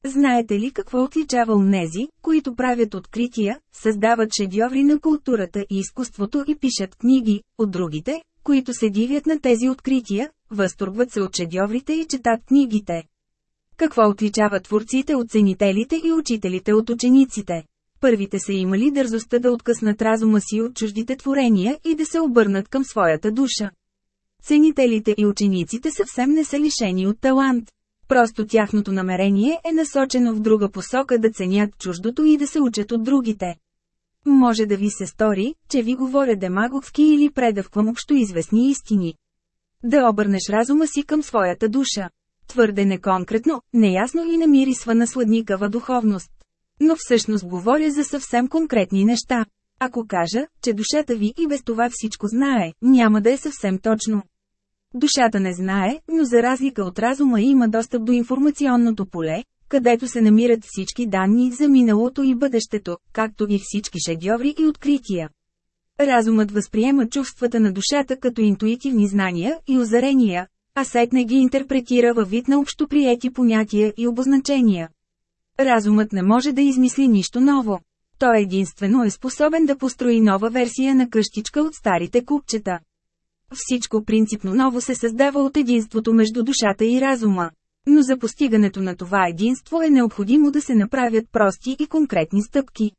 Знаете ли какво отличава онези, които правят открития, създават шедьоври на културата и изкуството и пишат книги, от другите, които се дивят на тези открития, възторгват се от шедьоврите и четат книгите? Какво отличава творците от ценителите и учителите от учениците? Първите са имали дързостта да откъснат разума си от чуждите творения и да се обърнат към своята душа. Ценителите и учениците съвсем не са лишени от талант. Просто тяхното намерение е насочено в друга посока да ценят чуждото и да се учат от другите. Може да ви се стори, че ви говоря демагогски или предавквам общоизвестни истини. Да обърнеш разума си към своята душа. Твърде неконкретно, неясно и намирисва на сладникава духовност. Но всъщност говоря за съвсем конкретни неща. Ако кажа, че душата ви и без това всичко знае, няма да е съвсем точно. Душата не знае, но за разлика от разума има достъп до информационното поле, където се намират всички данни за миналото и бъдещето, както и всички шедьоври и открития. Разумът възприема чувствата на душата като интуитивни знания и озарения, а сетне ги интерпретира във вид на общоприети понятия и обозначения. Разумът не може да измисли нищо ново. Той единствено е способен да построи нова версия на къщичка от старите купчета. Всичко принципно ново се създава от единството между душата и разума. Но за постигането на това единство е необходимо да се направят прости и конкретни стъпки.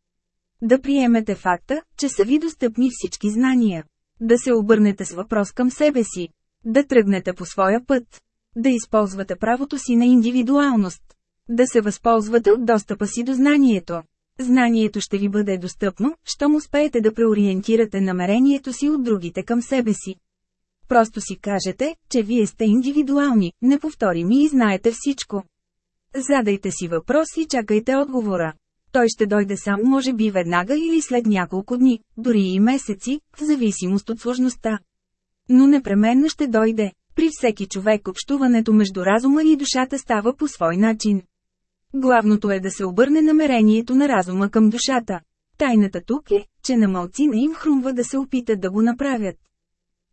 Да приемете факта, че са ви достъпни всички знания. Да се обърнете с въпрос към себе си. Да тръгнете по своя път. Да използвате правото си на индивидуалност. Да се възползвате от достъпа си до знанието. Знанието ще ви бъде достъпно, щом успеете да преориентирате намерението си от другите към себе си. Просто си кажете, че вие сте индивидуални, неповторими и знаете всичко. Задайте си въпрос и чакайте отговора. Той ще дойде сам може би веднага или след няколко дни, дори и месеци, в зависимост от сложността. Но непременно ще дойде. При всеки човек общуването между разума и душата става по свой начин. Главното е да се обърне намерението на разума към душата. Тайната тук е, че на малцина им хрумва да се опитат да го направят.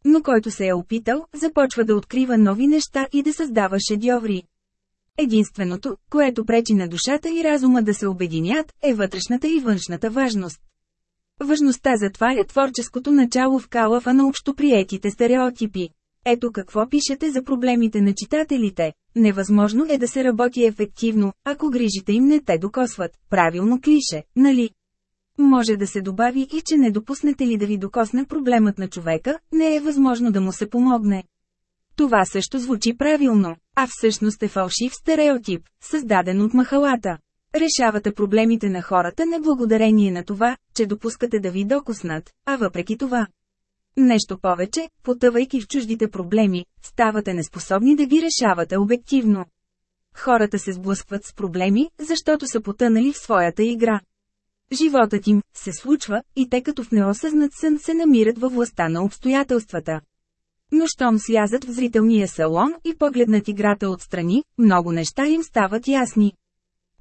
Но който се е опитал, започва да открива нови неща и да създава шедьоври. Единственото, което пречи на душата и разума да се обединят, е вътрешната и външната важност. Важността затваря творческото начало в калафа на общоприетите стереотипи. Ето какво пишете за проблемите на читателите. Невъзможно е да се работи ефективно, ако грижите им не те докосват. Правилно клише, нали? Може да се добави и че не допуснете ли да ви докосне проблемът на човека, не е възможно да му се помогне. Това също звучи правилно, а всъщност е фалшив стереотип, създаден от махалата. Решавате проблемите на хората не благодарение на това, че допускате да ви докоснат, а въпреки това. Нещо повече, потъвайки в чуждите проблеми, ставате неспособни да ги решавате обективно. Хората се сблъскват с проблеми, защото са потънали в своята игра. Животът им се случва, и те като в неосъзнат сън се намират във властта на обстоятелствата. Но щом слязат в зрителния салон и погледнат играта отстрани, много неща им стават ясни.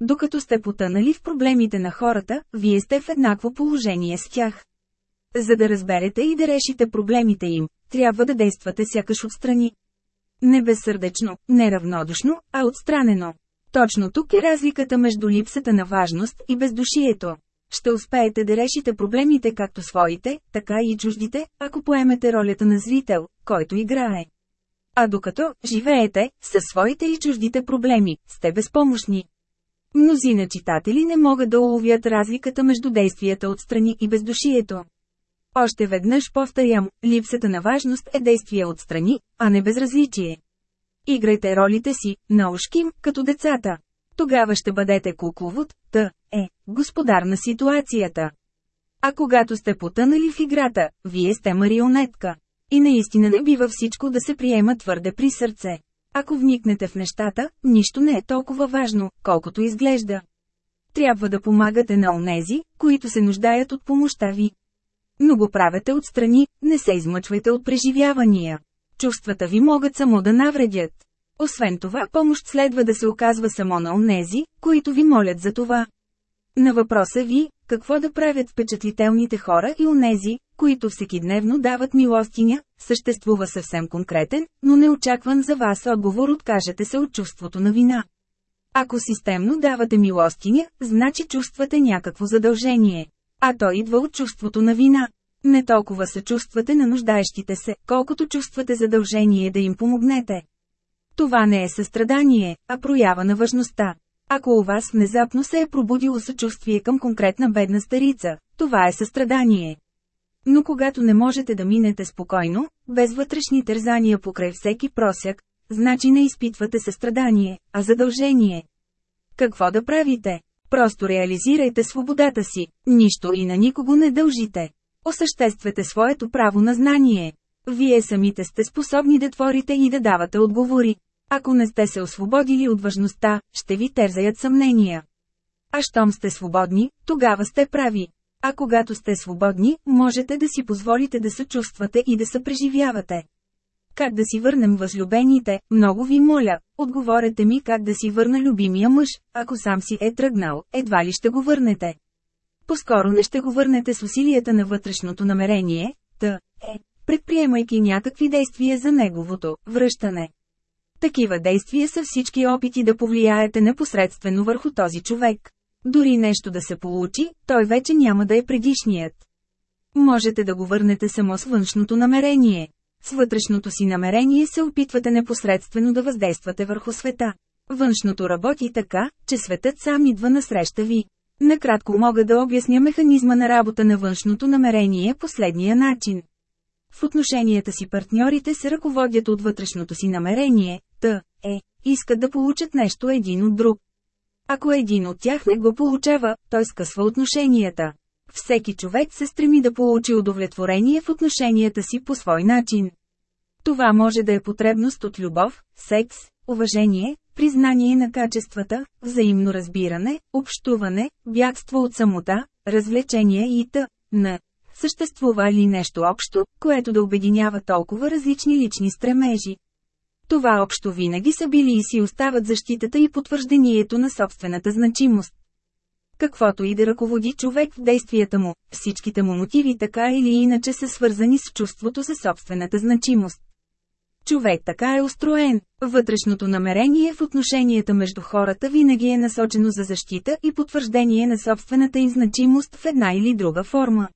Докато сте потънали в проблемите на хората, вие сте в еднакво положение с тях. За да разберете и да решите проблемите им, трябва да действате сякаш отстрани. Не безсърдечно, не равнодушно, а отстранено. Точно тук е разликата между липсата на важност и бездушието. Ще успеете да решите проблемите както своите, така и чуждите, ако поемете ролята на зрител, който играе. А докато живеете със своите и чуждите проблеми, сте безпомощни. Мнозина читатели не могат да уловят разликата между действията от страни и бездушието. Още веднъж повторям, липсата на важност е действие от страни, а не безразличие. Играйте ролите си, наушким, като децата. Тогава ще бъдете кукловод, т. е, господар на ситуацията. А когато сте потънали в играта, вие сте марионетка. И наистина не бива всичко да се приема твърде при сърце. Ако вникнете в нещата, нищо не е толкова важно, колкото изглежда. Трябва да помагате на онези, които се нуждаят от помощта ви. Но го правете отстрани, не се измъчвайте от преживявания. Чувствата ви могат само да навредят. Освен това, помощ следва да се оказва само на онези, които ви молят за това. На въпроса ви, какво да правят впечатлителните хора и онези, които всекидневно дават милостиня, съществува съвсем конкретен, но неочакван за вас отговор откажете се от чувството на вина. Ако системно давате милостиня, значи чувствате някакво задължение. А то идва от чувството на вина. Не толкова се чувствате на нуждаещите се, колкото чувствате задължение да им помогнете. Това не е състрадание, а проява на важността. Ако у вас внезапно се е пробудило съчувствие към конкретна бедна старица, това е състрадание. Но когато не можете да минете спокойно, без вътрешни тързания покрай всеки просяк, значи не изпитвате състрадание, а задължение. Какво да правите? Просто реализирайте свободата си, нищо и на никого не дължите. Осъществете своето право на знание. Вие самите сте способни да творите и да давате отговори. Ако не сте се освободили от важността, ще ви терзаят съмнения. А щом сте свободни, тогава сте прави. А когато сте свободни, можете да си позволите да се чувствате и да се преживявате. Как да си върнем възлюбените, много ви моля, отговорете ми как да си върна любимия мъж, ако сам си е тръгнал, едва ли ще го върнете. По-скоро не ще го върнете с усилията на вътрешното намерение, т. е, предприемайки някакви действия за неговото връщане. Такива действия са всички опити да повлияете непосредствено върху този човек. Дори нещо да се получи, той вече няма да е предишният. Можете да го върнете само с външното намерение. С вътрешното си намерение се опитвате непосредствено да въздействате върху света. Външното работи така, че светът сам идва насреща ви. Накратко мога да обясня механизма на работа на външното намерение последния начин. В отношенията си партньорите се ръководят от вътрешното си намерение, т. е, искат да получат нещо един от друг. Ако един от тях не го получава, той скъсва отношенията. Всеки човек се стреми да получи удовлетворение в отношенията си по свой начин. Това може да е потребност от любов, секс, уважение, признание на качествата, взаимно разбиране, общуване, бягство от самота, развлечение и т.н. Съществува ли нещо общо, което да обединява толкова различни лични стремежи? Това общо винаги са били и си остават защитата и потвърждението на собствената значимост. Каквото и да ръководи човек в действията му, всичките му мотиви така или иначе са свързани с чувството за собствената значимост. Човек така е устроен. Вътрешното намерение в отношенията между хората винаги е насочено за защита и потвърждение на собствената им значимост в една или друга форма.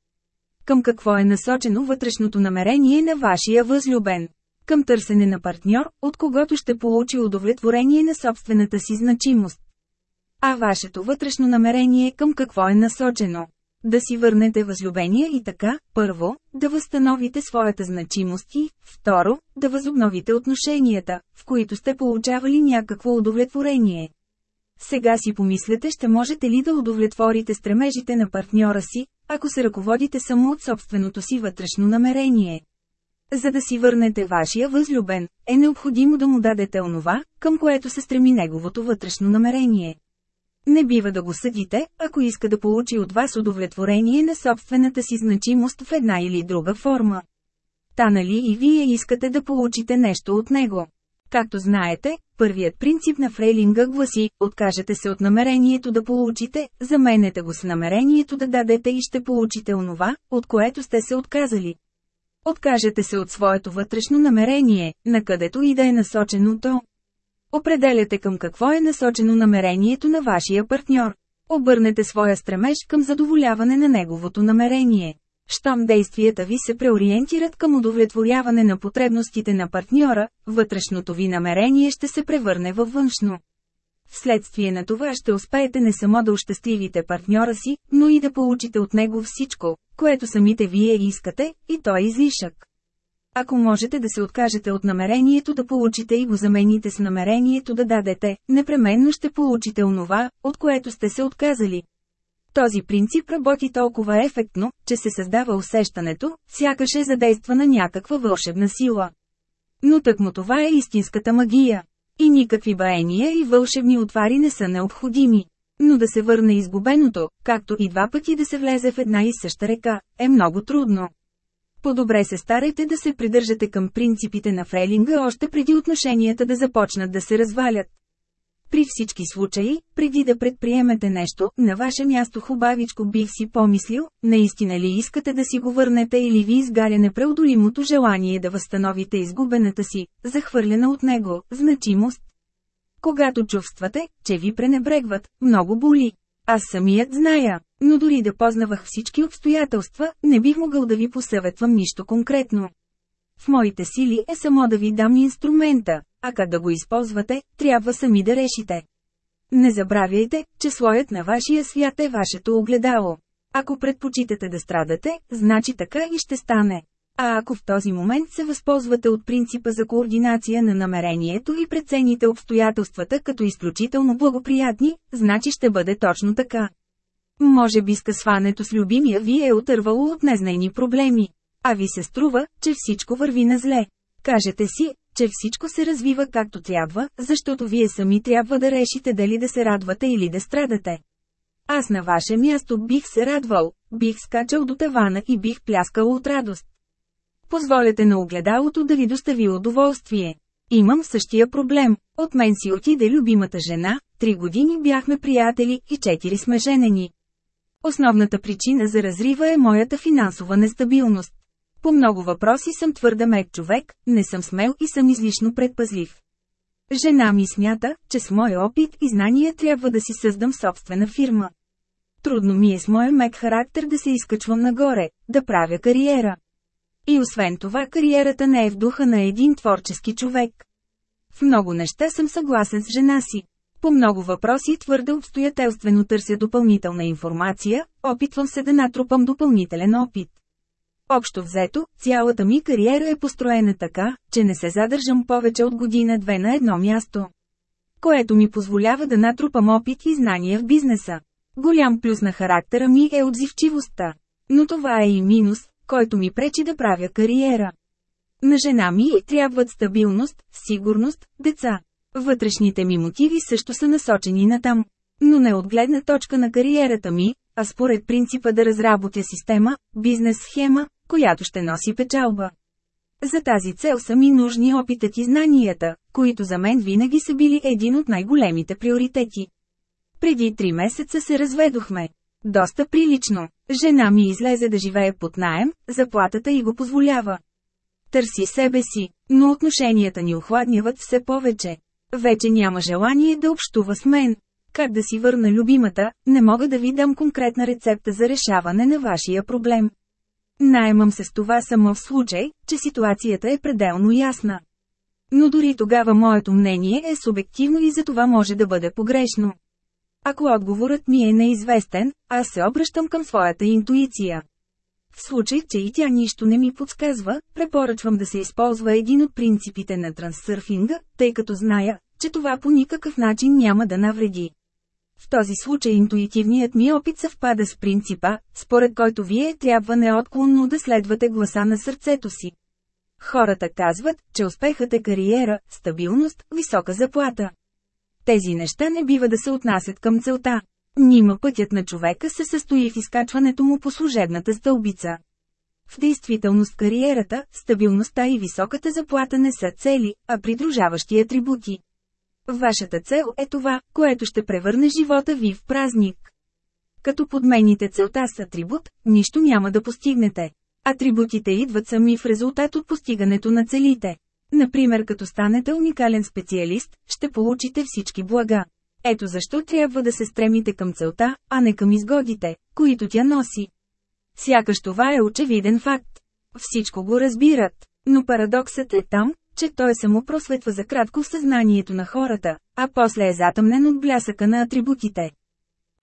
Към какво е насочено вътрешното намерение на вашия възлюбен? Към търсене на партньор, от когото ще получи удовлетворение на собствената си значимост. А вашето вътрешно намерение към какво е насочено? Да си върнете възлюбения и така, първо, да възстановите своята значимост и, второ, да възобновите отношенията, в които сте получавали някакво удовлетворение. Сега си помислете ще можете ли да удовлетворите стремежите на партньора си, ако се ръководите само от собственото си вътрешно намерение. За да си върнете вашия възлюбен, е необходимо да му дадете онова, към което се стреми неговото вътрешно намерение. Не бива да го съдите, ако иска да получи от вас удовлетворение на собствената си значимост в една или друга форма. Та нали и вие искате да получите нещо от него. Както знаете, първият принцип на фрейлинга гласи, откажете се от намерението да получите, заменете го с намерението да дадете и ще получите онова, от което сте се отказали. Откажете се от своето вътрешно намерение, на където и да е насочено то. Определяте към какво е насочено намерението на вашия партньор. Обърнете своя стремеж към задоволяване на неговото намерение. Щом действията ви се преориентират към удовлетворяване на потребностите на партньора, вътрешното ви намерение ще се превърне във външно. Вследствие на това ще успеете не само да ощастливите партньора си, но и да получите от него всичко, което самите вие искате, и то е излишък. Ако можете да се откажете от намерението да получите и го замените с намерението да дадете, непременно ще получите онова, от което сте се отказали. Този принцип работи толкова ефектно, че се създава усещането, сякаш е задействана някаква вълшебна сила. Но тъкмо това е истинската магия. И никакви баения и вълшебни отвари не са необходими. Но да се върне изгубеното, както и два пъти да се влезе в една и съща река, е много трудно. По-добре се старайте да се придържате към принципите на фрейлинга още преди отношенията да започнат да се развалят. При всички случаи, преди да предприемете нещо, на ваше място хубавичко бих си помислил, наистина ли искате да си го върнете или ви изгаря непреодолимото желание да възстановите изгубената си, захвърлена от него, значимост. Когато чувствате, че ви пренебрегват, много боли. Аз самият зная, но дори да познавах всички обстоятелства, не бих могъл да ви посъветвам нищо конкретно. В моите сили е само да ви дам инструмента, а как да го използвате, трябва сами да решите. Не забравяйте, че слоят на вашия свят е вашето огледало. Ако предпочитате да страдате, значи така и ще стане. А ако в този момент се възползвате от принципа за координация на намерението и прецените обстоятелствата като изключително благоприятни, значи ще бъде точно така. Може би скъсването с любимия ви е отървало от незнайни проблеми. А ви се струва, че всичко върви на зле. Кажете си, че всичко се развива както трябва, защото вие сами трябва да решите дали да се радвате или да страдате. Аз на ваше място бих се радвал, бих скачал до тавана и бих пляскал от радост. Позволете на огледалото да ви достави удоволствие. Имам същия проблем. От мен си отиде любимата жена, три години бяхме приятели и четири сме женени. Основната причина за разрива е моята финансова нестабилност. По много въпроси съм твърда мек човек, не съм смел и съм излишно предпазлив. Жена ми смята, че с моя опит и знания трябва да си създам собствена фирма. Трудно ми е с моя мек характер да се изкачвам нагоре, да правя кариера. И освен това кариерата не е в духа на един творчески човек. В много неща съм съгласен с жена си. По много въпроси твърде обстоятелствено търся допълнителна информация, опитвам се да натрупам допълнителен опит. Общо взето, цялата ми кариера е построена така, че не се задържам повече от година-две на едно място. Което ми позволява да натрупам опит и знания в бизнеса. Голям плюс на характера ми е отзивчивостта. Но това е и минус, който ми пречи да правя кариера. На жена ми трябват стабилност, сигурност, деца. Вътрешните ми мотиви също са насочени на там. Но не от гледна точка на кариерата ми, а според принципа да разработя система, бизнес схема, която ще носи печалба. За тази цел са ми нужни опитът и знанията, които за мен винаги са били един от най-големите приоритети. Преди три месеца се разведохме. Доста прилично. Жена ми излезе да живее под наем, заплатата и го позволява. Търси себе си, но отношенията ни охладняват все повече. Вече няма желание да общува с мен. Как да си върна любимата, не мога да ви дам конкретна рецепта за решаване на вашия проблем. Найемам се с това само в случай, че ситуацията е пределно ясна. Но дори тогава моето мнение е субективно и за това може да бъде погрешно. Ако отговорът ми е неизвестен, аз се обръщам към своята интуиция. В случай, че и тя нищо не ми подсказва, препоръчвам да се използва един от принципите на трансърфинга, тъй като зная, че това по никакъв начин няма да навреди. В този случай интуитивният ми опит съвпада с принципа, според който вие трябва неотклонно да следвате гласа на сърцето си. Хората казват, че успехът е кариера, стабилност, висока заплата. Тези неща не бива да се отнасят към целта. Нима пътят на човека се състои в изкачването му по служебната стълбица. В действителност кариерата, стабилността и високата заплата не са цели, а придружаващи атрибути. Вашата цел е това, което ще превърне живота ви в празник. Като подмените целта с атрибут, нищо няма да постигнете. Атрибутите идват сами в резултат от постигането на целите. Например като станете уникален специалист, ще получите всички блага. Ето защо трябва да се стремите към целта, а не към изгодите, които тя носи. Сякаш това е очевиден факт. Всичко го разбират, но парадоксът е там, че той само просветва за кратко в съзнанието на хората, а после е затъмнен от блясъка на атрибутите.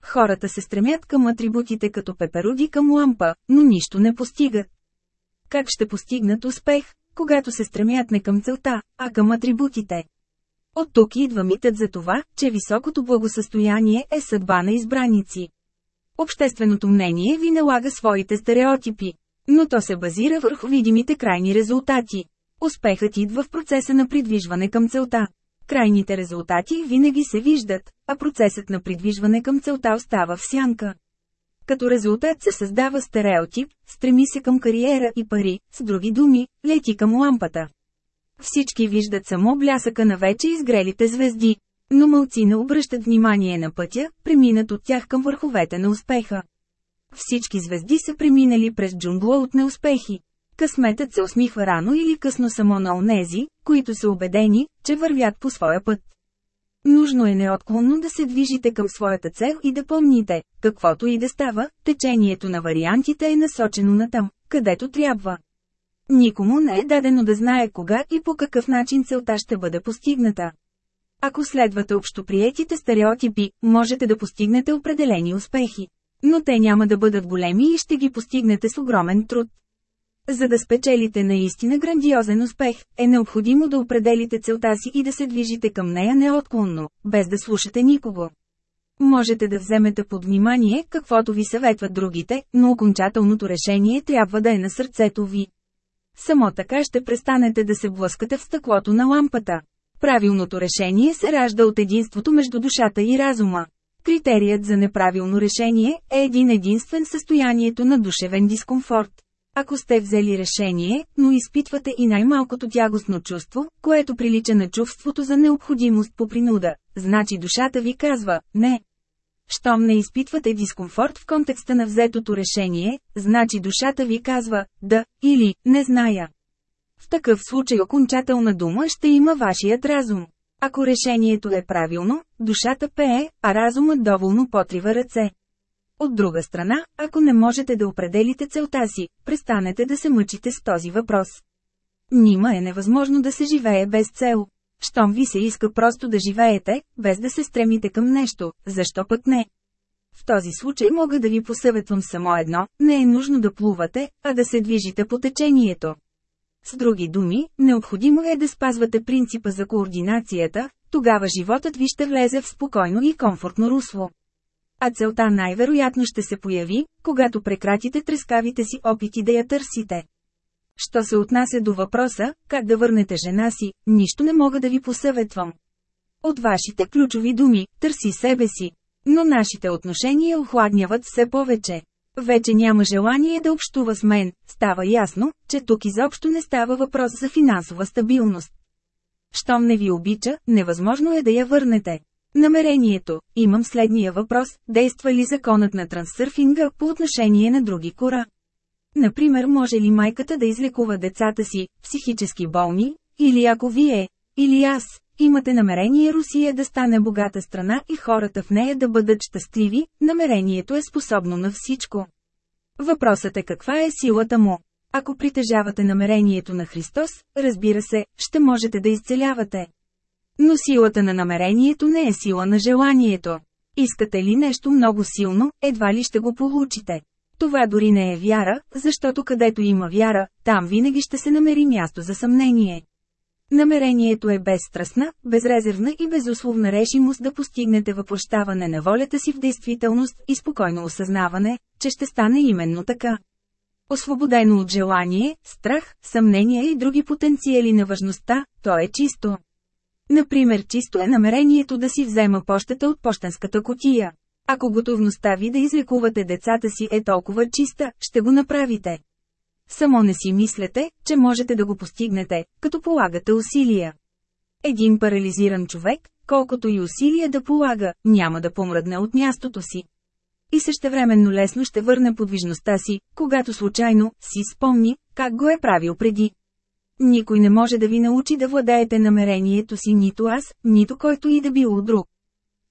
Хората се стремят към атрибутите като пеперуди към лампа, но нищо не постигат. Как ще постигнат успех, когато се стремят не към целта, а към атрибутите? От тук идва митът за това, че високото благосъстояние е съдба на избраници. Общественото мнение ви налага своите стереотипи. Но то се базира върху видимите крайни резултати. Успехът идва в процеса на придвижване към целта. Крайните резултати винаги се виждат, а процесът на придвижване към целта остава в сянка. Като резултат се създава стереотип, стреми се към кариера и пари, с други думи, лети към лампата. Всички виждат само блясъка на вече изгрелите звезди, но мълци не обръщат внимание на пътя, преминат от тях към върховете на успеха. Всички звезди са преминали през джунгла от неуспехи. Късметът се усмихва рано или късно само на онези, които са убедени, че вървят по своя път. Нужно е неотклонно да се движите към своята цел и да помните, каквото и да става, течението на вариантите е насочено на там, където трябва. Никому не е дадено да знае кога и по какъв начин целта ще бъде постигната. Ако следвате общоприетите стереотипи, можете да постигнете определени успехи. Но те няма да бъдат големи и ще ги постигнете с огромен труд. За да спечелите наистина грандиозен успех, е необходимо да определите целта си и да се движите към нея неотклонно, без да слушате никого. Можете да вземете под внимание каквото ви съветват другите, но окончателното решение трябва да е на сърцето ви. Само така ще престанете да се блъскате в стъклото на лампата. Правилното решение се ражда от единството между душата и разума. Критерият за неправилно решение е един единствен състоянието на душевен дискомфорт. Ако сте взели решение, но изпитвате и най-малкото тягостно чувство, което прилича на чувството за необходимост по принуда, значи душата ви казва «не». Щом не изпитвате дискомфорт в контекста на взетото решение, значи душата ви казва «да» или «не зная». В такъв случай окончателна дума ще има вашият разум. Ако решението е правилно, душата пее, а разумът доволно потрива ръце. От друга страна, ако не можете да определите целта си, престанете да се мъчите с този въпрос. Нима е невъзможно да се живее без цел. Щом ви се иска просто да живеете, без да се стремите към нещо, защо пък не? В този случай мога да ви посъветвам само едно, не е нужно да плувате, а да се движите по течението. С други думи, необходимо е да спазвате принципа за координацията, тогава животът ви ще влезе в спокойно и комфортно русло. А целта най-вероятно ще се появи, когато прекратите трескавите си опити да я търсите. Що се отнася до въпроса, как да върнете жена си, нищо не мога да ви посъветвам. От вашите ключови думи, търси себе си. Но нашите отношения охладняват все повече. Вече няма желание да общува с мен, става ясно, че тук изобщо не става въпрос за финансова стабилност. Щом не ви обича, невъзможно е да я върнете. Намерението – имам следния въпрос – действа ли законът на трансърфинга по отношение на други кора? Например може ли майката да излекува децата си, психически болни, или ако вие, или аз, имате намерение Русия да стане богата страна и хората в нея да бъдат щастливи, намерението е способно на всичко. Въпросът е каква е силата му. Ако притежавате намерението на Христос, разбира се, ще можете да изцелявате. Но силата на намерението не е сила на желанието. Искате ли нещо много силно, едва ли ще го получите. Това дори не е вяра, защото където има вяра, там винаги ще се намери място за съмнение. Намерението е безстрастна, безрезервна и безусловна решимост да постигнете въплащаване на волята си в действителност и спокойно осъзнаване, че ще стане именно така. Освободено от желание, страх, съмнения и други потенциали на важността, то е чисто. Например, чисто е намерението да си взема пощата от почтенската котия. Ако готовността ви да излекувате децата си е толкова чиста, ще го направите. Само не си мислете, че можете да го постигнете, като полагате усилия. Един парализиран човек, колкото и усилия да полага, няма да помръдне от мястото си. И същевременно лесно ще върне подвижността си, когато случайно си спомни, как го е правил преди. Никой не може да ви научи да владеете намерението си нито аз, нито който и да било друг.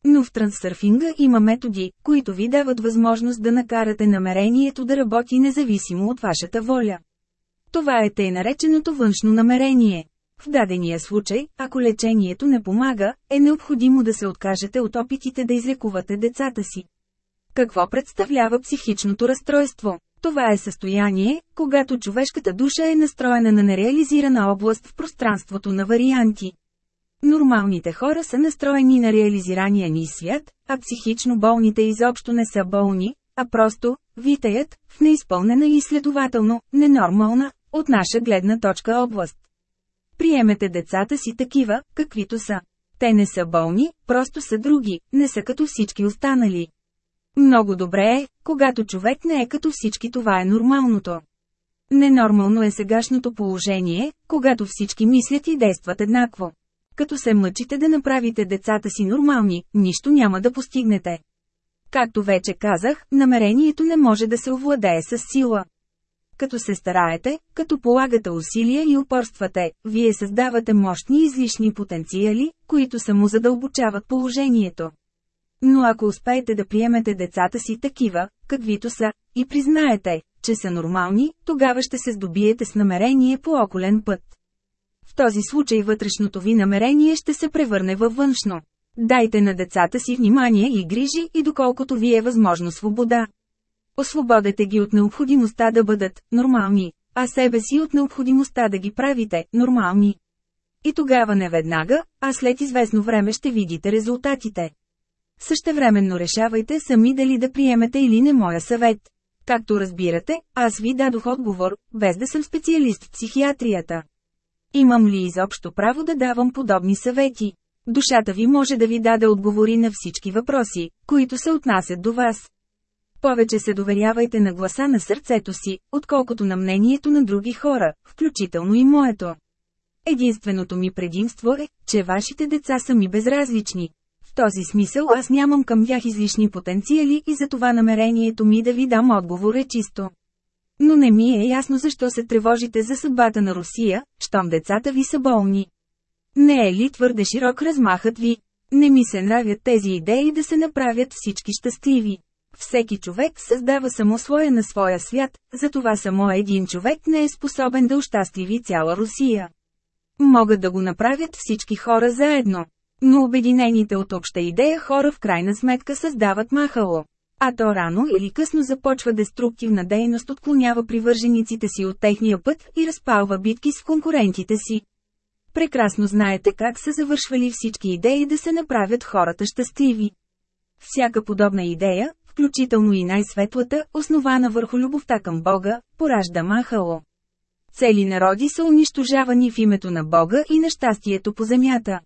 Но в трансърфинга има методи, които ви дават възможност да накарате намерението да работи независимо от вашата воля. Това е тъй нареченото външно намерение. В дадения случай, ако лечението не помага, е необходимо да се откажете от опитите да излекувате децата си. Какво представлява психичното разстройство? Това е състояние, когато човешката душа е настроена на нереализирана област в пространството на варианти. Нормалните хора са настроени на реализирания ни свят, а психично болните изобщо не са болни, а просто витаят в неизпълнена и следователно ненормална, от наша гледна точка област. Приемете децата си такива, каквито са. Те не са болни, просто са други, не са като всички останали. Много добре е, когато човек не е като всички това е нормалното. Ненормално е сегашното положение, когато всички мислят и действат еднакво. Като се мъчите да направите децата си нормални, нищо няма да постигнете. Както вече казах, намерението не може да се овладее с сила. Като се стараете, като полагате усилия и упорствате, вие създавате мощни излишни потенциали, които само задълбочават положението. Но ако успеете да приемете децата си такива, каквито са, и признаете, че са нормални, тогава ще се здобиете с намерение по околен път. В този случай вътрешното ви намерение ще се превърне във външно. Дайте на децата си внимание и грижи и доколкото ви е възможно свобода. Освободете ги от необходимостта да бъдат нормални, а себе си от необходимостта да ги правите нормални. И тогава не веднага, а след известно време ще видите резултатите. Същевременно решавайте сами дали да приемете или не моя съвет. Както разбирате, аз ви дадох отговор, без да съм специалист в психиатрията. Имам ли изобщо право да давам подобни съвети? Душата ви може да ви даде отговори на всички въпроси, които се отнасят до вас. Повече се доверявайте на гласа на сърцето си, отколкото на мнението на други хора, включително и моето. Единственото ми предимство е, че вашите деца са ми безразлични. В този смисъл аз нямам към тях излишни потенциали и за това намерението ми да ви дам отговор е чисто. Но не ми е ясно защо се тревожите за съдбата на Русия, щом децата ви са болни. Не е ли твърде широк размахът ви? Не ми се нравят тези идеи да се направят всички щастливи. Всеки човек създава само своя на своя свят, затова само един човек не е способен да ощастливи цяла Русия. Могат да го направят всички хора заедно. Но обединените от обща идея хора в крайна сметка създават махало. А то рано или късно започва деструктивна дейност отклонява привържениците си от техния път и разпалва битки с конкурентите си. Прекрасно знаете как са завършвали всички идеи да се направят хората щастливи. Всяка подобна идея, включително и най-светлата, основана върху любовта към Бога, поражда махало. Цели народи са унищожавани в името на Бога и на щастието по земята.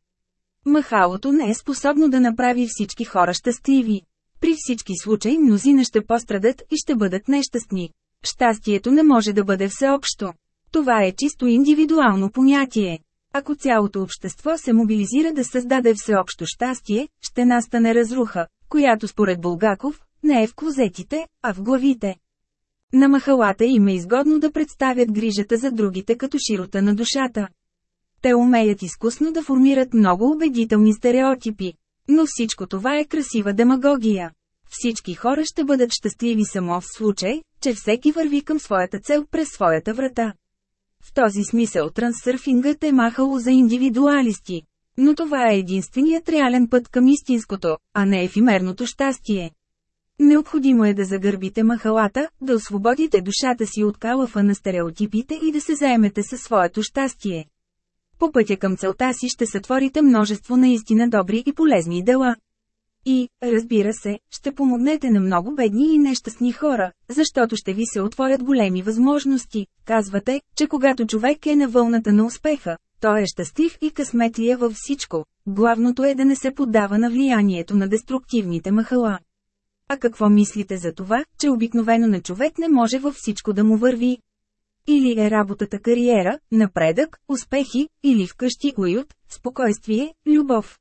Махалото не е способно да направи всички хора щастливи. При всички случаи мнозина ще пострадат и ще бъдат нещастни. Щастието не може да бъде всеобщо. Това е чисто индивидуално понятие. Ако цялото общество се мобилизира да създаде всеобщо щастие, ще настане разруха, която според Булгаков, не е в клозетите, а в главите. На махалата им е изгодно да представят грижата за другите като широта на душата. Те умеят изкусно да формират много убедителни стереотипи. Но всичко това е красива демагогия. Всички хора ще бъдат щастливи само в случай, че всеки върви към своята цел през своята врата. В този смисъл трансърфингът е махало за индивидуалисти. Но това е единственият реален път към истинското, а не ефимерното щастие. Необходимо е да загърбите махалата, да освободите душата си от калафа на стереотипите и да се заемете със своето щастие. По пътя към целта си ще сътворите множество наистина добри и полезни дела. И, разбира се, ще помогнете на много бедни и нещастни хора, защото ще ви се отворят големи възможности. Казвате, че когато човек е на вълната на успеха, той е щастлив и късметлия във всичко. Главното е да не се поддава на влиянието на деструктивните махала. А какво мислите за това, че обикновено на човек не може във всичко да му върви? Или е работата кариера, напредък, успехи, или вкъщи уют, спокойствие, любов.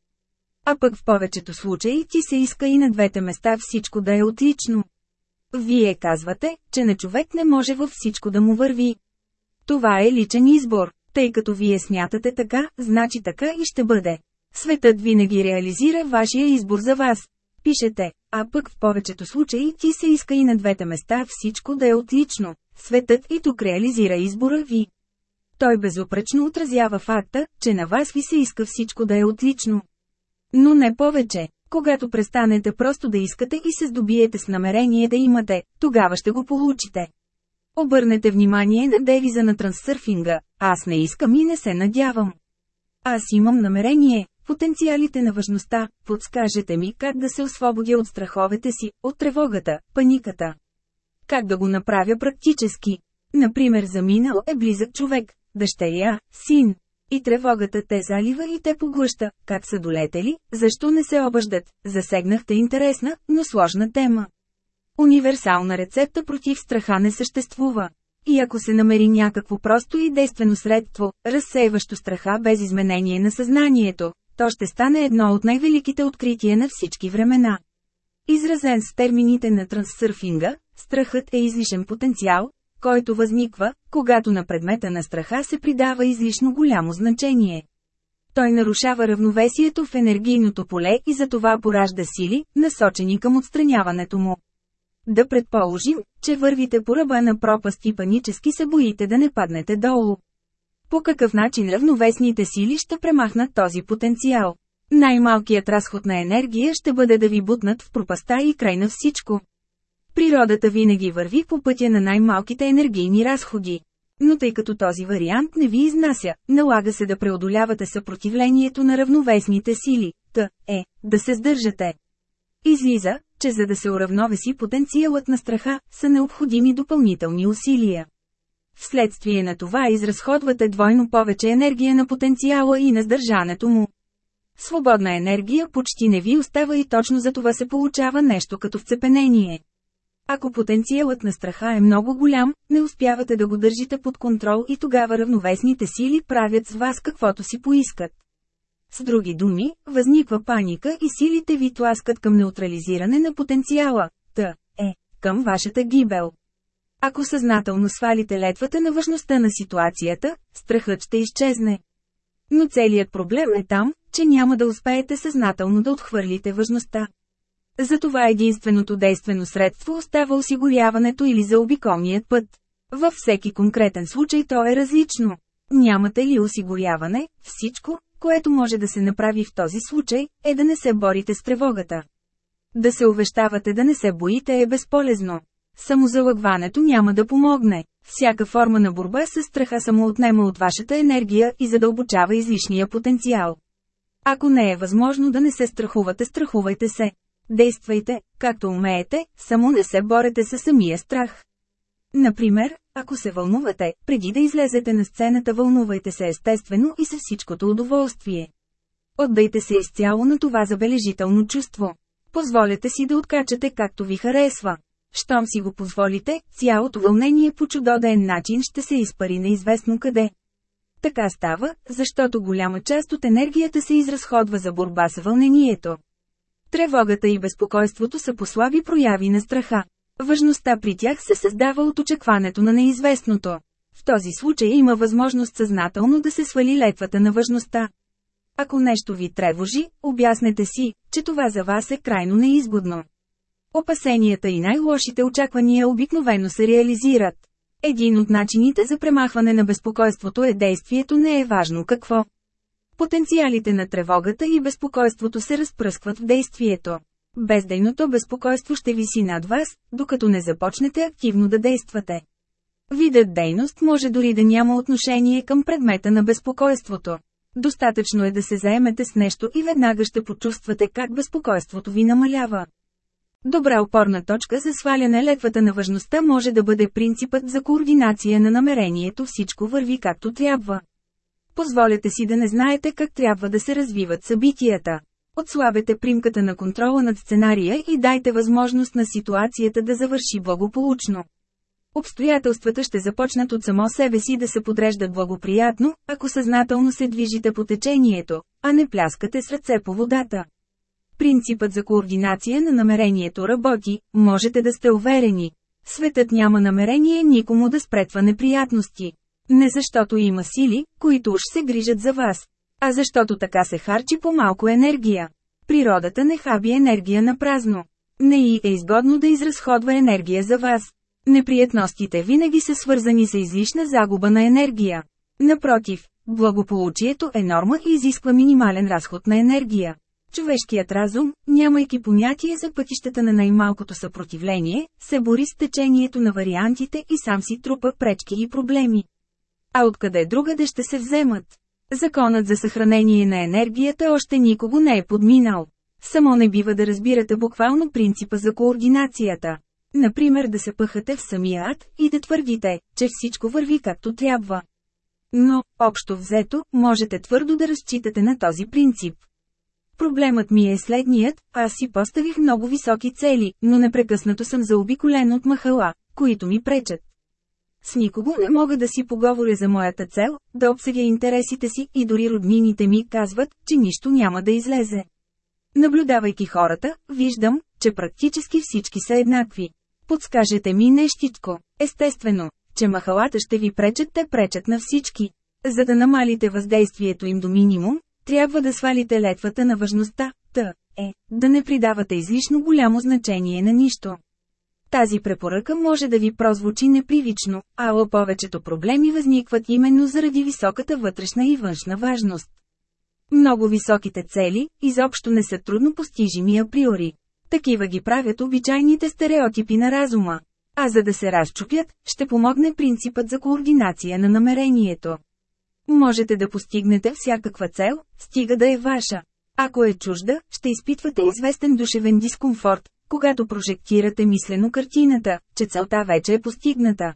А пък в повечето случаи ти се иска и на двете места всичко да е отлично. Вие казвате, че на човек не може във всичко да му върви. Това е личен избор, тъй като вие смятате така, значи така и ще бъде. Светът винаги реализира вашия избор за вас. Пишете, а пък в повечето случаи ти се иска и на двете места всичко да е отлично. Светът и тук реализира избора ви. Той безупречно отразява факта, че на вас ви се иска всичко да е отлично. Но не повече. Когато престанете просто да искате и се здобиете с намерение да имате, тогава ще го получите. Обърнете внимание на девиза на трансърфинга, аз не искам и не се надявам. Аз имам намерение, потенциалите на важността, подскажете ми как да се освободя от страховете си, от тревогата, паниката. Как да го направя практически? Например заминал е близък човек, дъщеря, син. И тревогата те залива и те поглъща, как са долетели, защо не се обаждат, засегнахте интересна, но сложна тема. Универсална рецепта против страха не съществува. И ако се намери някакво просто и действено средство, разсейващо страха без изменение на съзнанието, то ще стане едно от най-великите открития на всички времена. Изразен с термините на трансърфинга, страхът е излишен потенциал, който възниква, когато на предмета на страха се придава излишно голямо значение. Той нарушава равновесието в енергийното поле и затова поражда сили, насочени към отстраняването му. Да предположим, че вървите по ръба на пропаст и панически се боите да не паднете долу. По какъв начин равновесните сили ще премахнат този потенциал? Най-малкият разход на енергия ще бъде да ви бутнат в пропаста и край на всичко. Природата винаги върви по пътя на най-малките енергийни разходи. Но тъй като този вариант не ви изнася, налага се да преодолявате съпротивлението на равновесните сили, т. е, да се сдържате. Излиза, че за да се уравновеси потенциалът на страха, са необходими допълнителни усилия. Вследствие на това изразходвате двойно повече енергия на потенциала и на сдържането му. Свободна енергия почти не ви остава и точно за това се получава нещо като вцепенение. Ако потенциалът на страха е много голям, не успявате да го държите под контрол и тогава равновесните сили правят с вас каквото си поискат. С други думи, възниква паника и силите ви тласкат към неутрализиране на потенциала, т. е, към вашата гибел. Ако съзнателно свалите летвата на важността на ситуацията, страхът ще изчезне. Но целият проблем е там, че няма да успеете съзнателно да отхвърлите важността. Затова единственото действено средство остава осигуряването или заобиколният път. Във всеки конкретен случай то е различно. Нямате ли осигуряване, всичко, което може да се направи в този случай, е да не се борите с тревогата. Да се увещавате да не се боите е безполезно. Самозалъгването няма да помогне. Всяка форма на борба с страха само отнема от вашата енергия и задълбочава излишния потенциал. Ако не е възможно да не се страхувате, страхувайте се. Действайте, както умеете, само не се борете с самия страх. Например, ако се вълнувате, преди да излезете на сцената вълнувайте се естествено и със всичкото удоволствие. Отдайте се изцяло на това забележително чувство. Позволете си да откачате както ви харесва. Щом си го позволите, цялото вълнение по чудоден начин ще се изпари неизвестно къде. Така става, защото голяма част от енергията се изразходва за борба с вълнението. Тревогата и безпокойството са послаби прояви на страха. Важността при тях се създава от очакването на неизвестното. В този случай има възможност съзнателно да се свали летвата на важността. Ако нещо ви тревожи, обяснете си, че това за вас е крайно неизгодно. Опасенията и най-лошите очаквания обикновено се реализират. Един от начините за премахване на безпокойството е действието не е важно какво. Потенциалите на тревогата и безпокойството се разпръскват в действието. Бездейното безпокойство ще виси над вас, докато не започнете активно да действате. Видът дейност може дори да няма отношение към предмета на безпокойството. Достатъчно е да се заемете с нещо и веднага ще почувствате как безпокойството ви намалява. Добра опорна точка за сваляне летвата на важността може да бъде принципът за координация на намерението всичко върви както трябва. Позволете си да не знаете как трябва да се развиват събитията. Отслабете примката на контрола над сценария и дайте възможност на ситуацията да завърши благополучно. Обстоятелствата ще започнат от само себе си да се подреждат благоприятно, ако съзнателно се движите по течението, а не пляскате с ръце по водата. Принципът за координация на намерението работи, можете да сте уверени. Светът няма намерение никому да спретва неприятности. Не защото има сили, които уж се грижат за вас, а защото така се харчи по малко енергия. Природата не хаби енергия на празно. Не и е изгодно да изразходва енергия за вас. Неприятностите винаги са свързани с излишна загуба на енергия. Напротив, благополучието е норма и изисква минимален разход на енергия. Човешкият разум, нямайки понятие за пътищата на най-малкото съпротивление, се бори с течението на вариантите и сам си трупа пречки и проблеми. А откъде другаде ще се вземат? Законът за съхранение на енергията още никого не е подминал. Само не бива да разбирате буквално принципа за координацията. Например да се пъхате в самия ад и да твърдите, че всичко върви както трябва. Но, общо взето, можете твърдо да разчитате на този принцип. Проблемът ми е следният, аз си поставих много високи цели, но непрекъснато съм заобиколен от махала, които ми пречат. С никого не мога да си поговоря за моята цел, да обсъдя интересите си и дори роднините ми казват, че нищо няма да излезе. Наблюдавайки хората, виждам, че практически всички са еднакви. Подскажете ми нещичко. Естествено, че махалата ще ви пречат, те пречат на всички. За да намалите въздействието им до минимум, трябва да свалите летвата на важността, т. е, да не придавате излишно голямо значение на нищо. Тази препоръка може да ви прозвучи непривично, ало повечето проблеми възникват именно заради високата вътрешна и външна важност. Много високите цели, изобщо не са трудно постижими априори. Такива ги правят обичайните стереотипи на разума. А за да се разчупят, ще помогне принципът за координация на намерението. Можете да постигнете всякаква цел, стига да е ваша. Ако е чужда, ще изпитвате известен душевен дискомфорт, когато прожектирате мислено картината, че целта вече е постигната.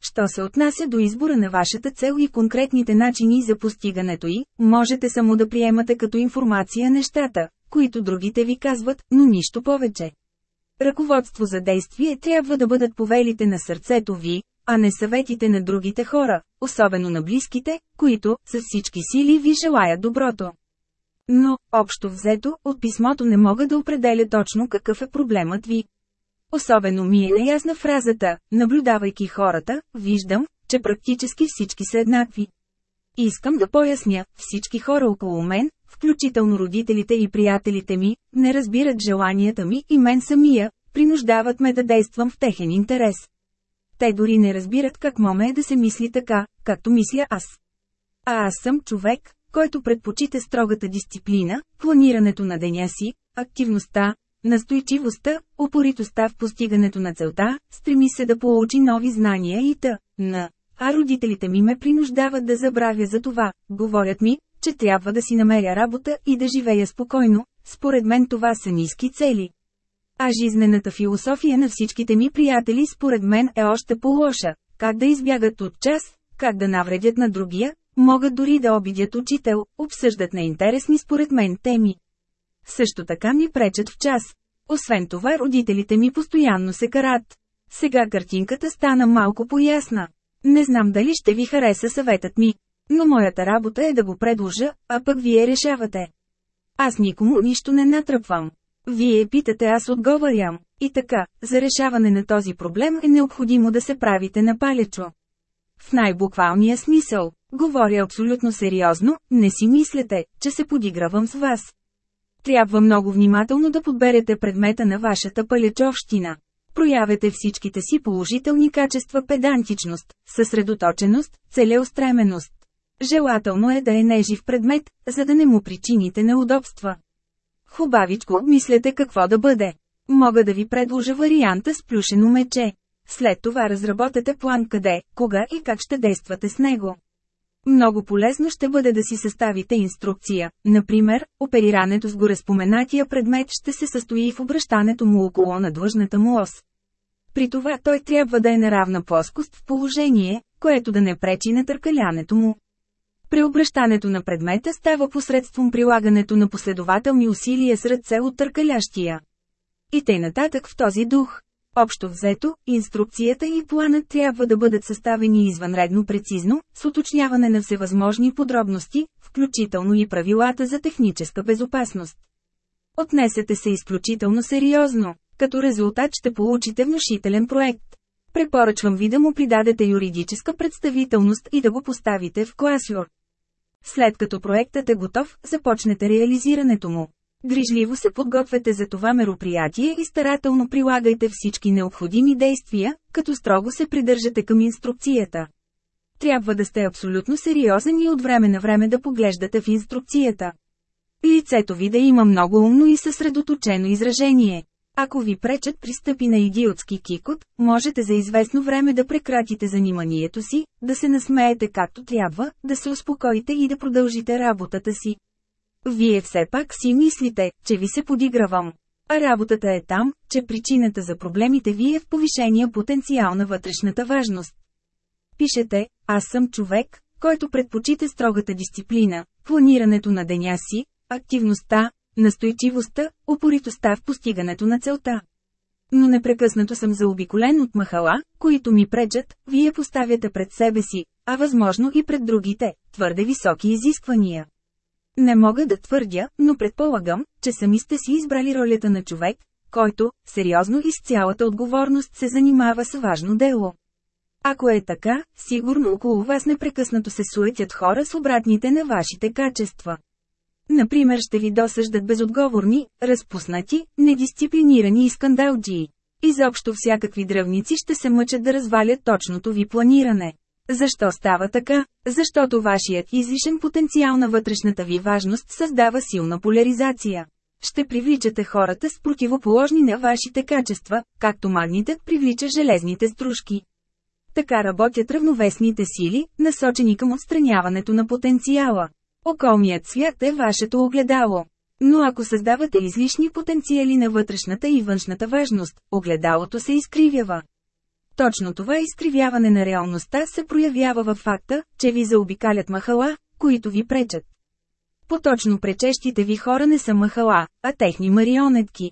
Що се отнася до избора на вашата цел и конкретните начини за постигането й, можете само да приемате като информация нещата, които другите ви казват, но нищо повече. Ръководство за действие трябва да бъдат повелите на сърцето ви, а не съветите на другите хора, особено на близките, които, с всички сили ви желаят доброто. Но, общо взето, от писмото не мога да определя точно какъв е проблемът ви. Особено ми е неясна фразата, наблюдавайки хората, виждам, че практически всички са еднакви. Искам да поясня, всички хора около мен, включително родителите и приятелите ми, не разбират желанията ми и мен самия, принуждават ме да действам в техен интерес. Те дори не разбират как моме е да се мисли така, както мисля аз. А аз съм човек, който предпочита строгата дисциплина, планирането на деня си, активността, настойчивостта, упоритостта в постигането на целта, стреми се да получи нови знания и т.н. А родителите ми ме принуждават да забравя за това, говорят ми, че трябва да си намеря работа и да живея спокойно, според мен това са ниски цели. А жизнената философия на всичките ми приятели според мен е още по-лоша. Как да избягат от час, как да навредят на другия, могат дори да обидят учител, обсъждат неинтересни според мен теми. Също така ми пречат в час. Освен това родителите ми постоянно се карат. Сега картинката стана малко поясна. Не знам дали ще ви хареса съветът ми. Но моята работа е да го предложа, а пък вие решавате. Аз никому нищо не натръпвам. Вие питате, аз отговарям. И така, за решаване на този проблем е необходимо да се правите на палечо. В най-буквалния смисъл, говоря абсолютно сериозно, не си мислете, че се подигравам с вас. Трябва много внимателно да подберете предмета на вашата палечовщина. Проявете всичките си положителни качества педантичност, съсредоточеност, целеустременост. Желателно е да е нежив предмет, за да не му причините неудобства. Хубавичко мислете какво да бъде. Мога да ви предложа варианта с плюшено мече. След това разработете план къде, кога и как ще действате с него. Много полезно ще бъде да си съставите инструкция. Например, оперирането с гореспоменатия предмет ще се състои в обращането му около на длъжната му ос. При това той трябва да е на равна плоскост в положение, което да не пречи на търкалянето му. Преобращането на предмета става посредством прилагането на последователни усилия с ръце от търкалящия. И тъй нататък в този дух. Общо взето, инструкцията и планът трябва да бъдат съставени извънредно прецизно, с уточняване на всевъзможни подробности, включително и правилата за техническа безопасност. Отнесете се изключително сериозно, като резултат ще получите внушителен проект. Препоръчвам ви да му придадете юридическа представителност и да го поставите в класюр. След като проектът е готов, започнете реализирането му. Грижливо се подгответе за това мероприятие и старателно прилагайте всички необходими действия, като строго се придържате към инструкцията. Трябва да сте абсолютно сериозен и от време на време да поглеждате в инструкцията. Лицето ви да има много умно и съсредоточено изражение. Ако ви пречат пристъпи на идиотски кикот, можете за известно време да прекратите заниманието си, да се насмеете както трябва, да се успокоите и да продължите работата си. Вие все пак си мислите, че ви се подигравам. А работата е там, че причината за проблемите ви е в повишения потенциал на вътрешната важност. Пишете, аз съм човек, който предпочита строгата дисциплина, планирането на деня си, активността, настойчивостта, упоритостта в постигането на целта. Но непрекъснато съм заобиколен от махала, които ми пречат, вие поставяте пред себе си, а възможно и пред другите, твърде високи изисквания. Не мога да твърдя, но предполагам, че сами сте си избрали ролята на човек, който, сериозно и с цялата отговорност се занимава с важно дело. Ако е така, сигурно около вас непрекъснато се суетят хора с обратните на вашите качества. Например ще ви досъждат безотговорни, разпуснати, недисциплинирани и скандалджии. Изобщо всякакви дръвници ще се мъчат да развалят точното ви планиране. Защо става така? Защото вашият излишен потенциал на вътрешната ви важност създава силна поляризация. Ще привличате хората с противоположни на вашите качества, както магнитът привлича железните стружки. Така работят равновесните сили, насочени към отстраняването на потенциала. Околният свят е вашето огледало. Но ако създавате излишни потенциали на вътрешната и външната важност, огледалото се изкривява. Точно това изкривяване на реалността се проявява във факта, че ви заобикалят махала, които ви пречат. Поточно пречещите ви хора не са махала, а техни марионетки.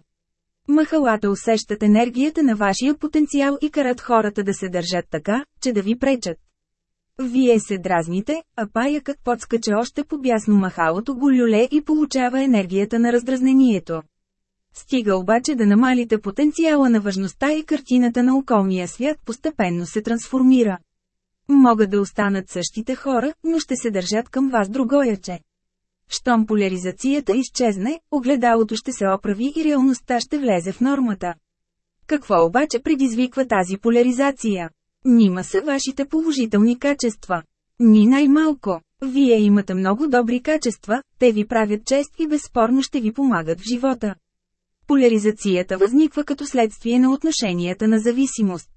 Махалата усещат енергията на вашия потенциал и карат хората да се държат така, че да ви пречат. Вие се дразните, а паякът подскача още по-бясно махалото го люле и получава енергията на раздразнението. Стига обаче да намалите потенциала на важността и картината на околния свят постепенно се трансформира. Могат да останат същите хора, но ще се държат към вас другояче. Щом поляризацията изчезне, огледалото ще се оправи и реалността ще влезе в нормата. Какво обаче предизвиква тази поляризация? Нима са вашите положителни качества. Ни най-малко. Вие имате много добри качества, те ви правят чест и безспорно ще ви помагат в живота. Поляризацията възниква като следствие на отношенията на зависимост.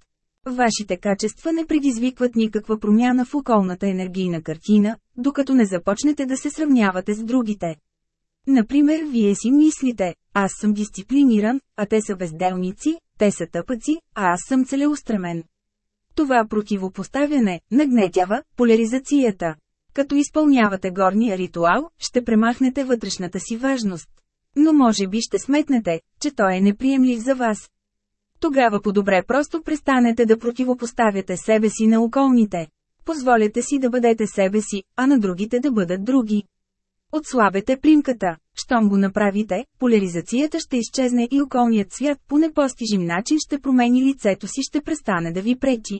Вашите качества не предизвикват никаква промяна в околната енергийна картина, докато не започнете да се сравнявате с другите. Например, вие си мислите, аз съм дисциплиниран, а те са безделници, те са тъпъци, а аз съм целеустремен. Това противопоставяне нагнетява поляризацията. Като изпълнявате горния ритуал, ще премахнете вътрешната си важност. Но може би ще сметнете, че той е неприемлив за вас. Тогава по-добре просто престанете да противопоставяте себе си на околните. Позволете си да бъдете себе си, а на другите да бъдат други. Отслабете примката. Щом го направите, поляризацията ще изчезне и околният свят по непостижим начин ще промени лицето си ще престане да ви пречи.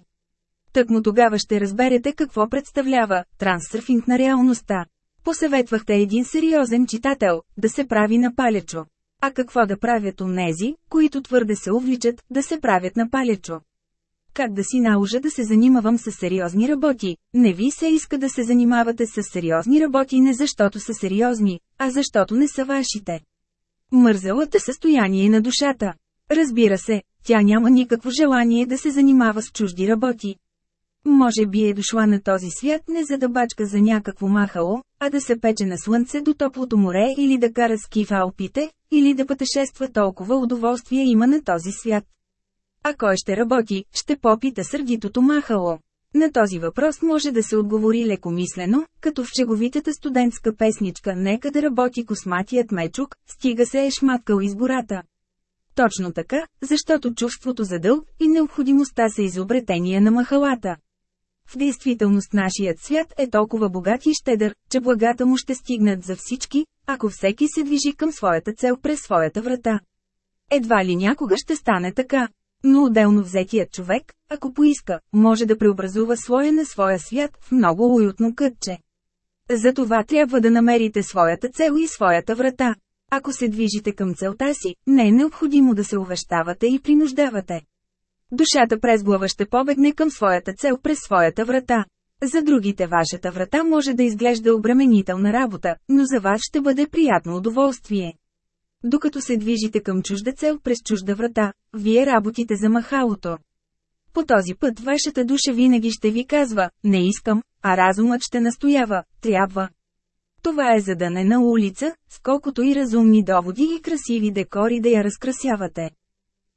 Тъкмо тогава ще разберете какво представлява трансърфинг на реалността. Посъветвахте един сериозен читател, да се прави на палечо. А какво да правят онези, които твърде се увличат, да се правят на палечо? Как да си наложа да се занимавам с сериозни работи? Не ви се иска да се занимавате с сериозни работи не защото са сериозни, а защото не са вашите. Мързелата състояние на душата. Разбира се, тя няма никакво желание да се занимава с чужди работи. Може би е дошла на този свят не за да бачка за някакво махало, а да се пече на слънце до топлото море или да кара ски в Алпите, или да пътешества толкова удоволствие има на този свят. А кой ще работи, ще попита сърдитото махало. На този въпрос може да се отговори лекомислено, като в чеговитата студентска песничка «Нека да работи косматият мечук», стига се е шматкал избората. Точно така, защото чувството за дълг и необходимостта са изобретения на махалата. В действителност нашият свят е толкова богат и щедър, че благата му ще стигнат за всички, ако всеки се движи към своята цел през своята врата. Едва ли някога ще стане така. Но отделно взетият човек, ако поиска, може да преобразува своя на своя свят в много уютно кътче. Затова трябва да намерите своята цел и своята врата. Ако се движите към целта си, не е необходимо да се увещавате и принуждавате. Душата през глава ще побегне към своята цел през своята врата. За другите вашата врата може да изглежда обременителна работа, но за вас ще бъде приятно удоволствие. Докато се движите към чужда цел през чужда врата, вие работите за махалото. По този път вашата душа винаги ще ви казва, не искам, а разумът ще настоява, трябва. Това е задънена улица, с колкото и разумни доводи и красиви декори да я разкрасявате.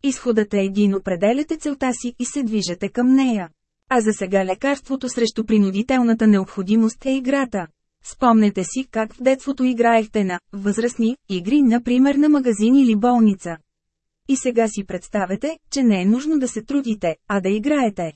Изходът е един определяте целта си и се движете към нея. А за сега лекарството срещу принудителната необходимост е играта. Спомнете си как в детството играехте на възрастни игри, например на магазин или болница. И сега си представете, че не е нужно да се трудите, а да играете.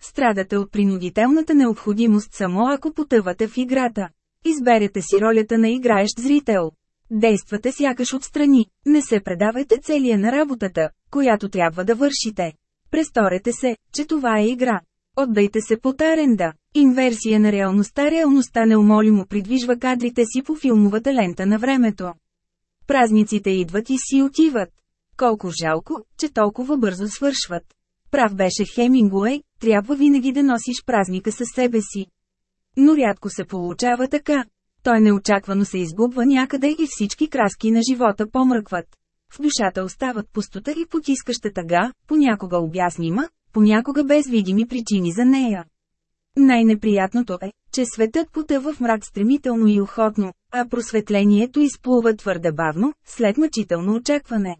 Страдате от принудителната необходимост само ако потъвате в играта. Изберете си ролята на играещ зрител. Действате сякаш отстрани, не се предавайте целия на работата, която трябва да вършите. Престорете се, че това е игра. Отдайте се по таренда. Инверсия на реалността Реалността неумолимо придвижва кадрите си по филмовата лента на времето. Празниците идват и си отиват. Колко жалко, че толкова бързо свършват. Прав беше Хемингуей, трябва винаги да носиш празника със себе си. Но рядко се получава така. Той неочаквано се изгубва някъде и всички краски на живота помръкват. В душата остават пустота и потискаща тъга, понякога обяснима, понякога без видими причини за нея. Най-неприятното е, че светът потъва в мрак стремително и охотно, а просветлението изплува твърде бавно, след мъчително очакване.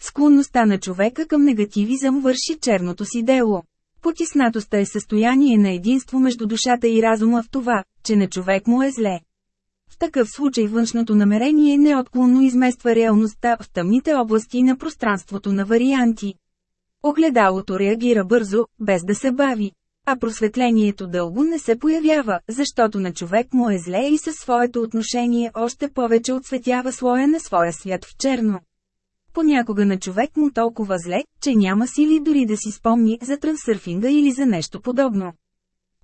Склонността на човека към негативизъм върши черното си дело. Потиснатостта е състояние на единство между душата и разума в това, че на човек му е зле. В такъв случай външното намерение неотклонно измества реалността в тъмните области на пространството на варианти. Огледалото реагира бързо, без да се бави. А просветлението дълго не се появява, защото на човек му е зле и със своето отношение още повече отсветява слоя на своя свят в черно. Понякога на човек му толкова зле, че няма сили дори да си спомни за трансърфинга или за нещо подобно.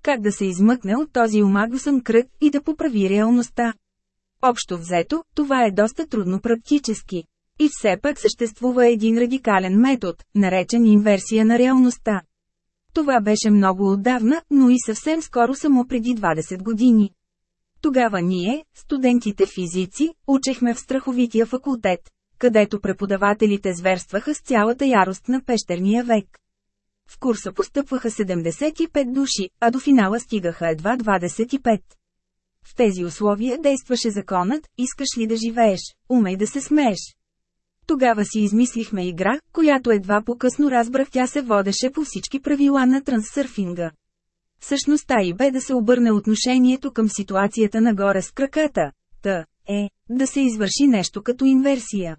Как да се измъкне от този омагосън кръг и да поправи реалността? Общо взето, това е доста трудно практически. И все пак съществува един радикален метод, наречен инверсия на реалността. Това беше много отдавна, но и съвсем скоро само преди 20 години. Тогава ние, студентите физици, учехме в страховития факултет, където преподавателите зверстваха с цялата ярост на пещерния век. В курса постъпваха 75 души, а до финала стигаха едва 25. В тези условия действаше законът, искаш ли да живееш, умей да се смееш. Тогава си измислихме игра, която едва по-късно разбрах тя се водеше по всички правила на трансърфинга. Същността и бе да се обърне отношението към ситуацията нагоре с краката. Та, е, да се извърши нещо като инверсия.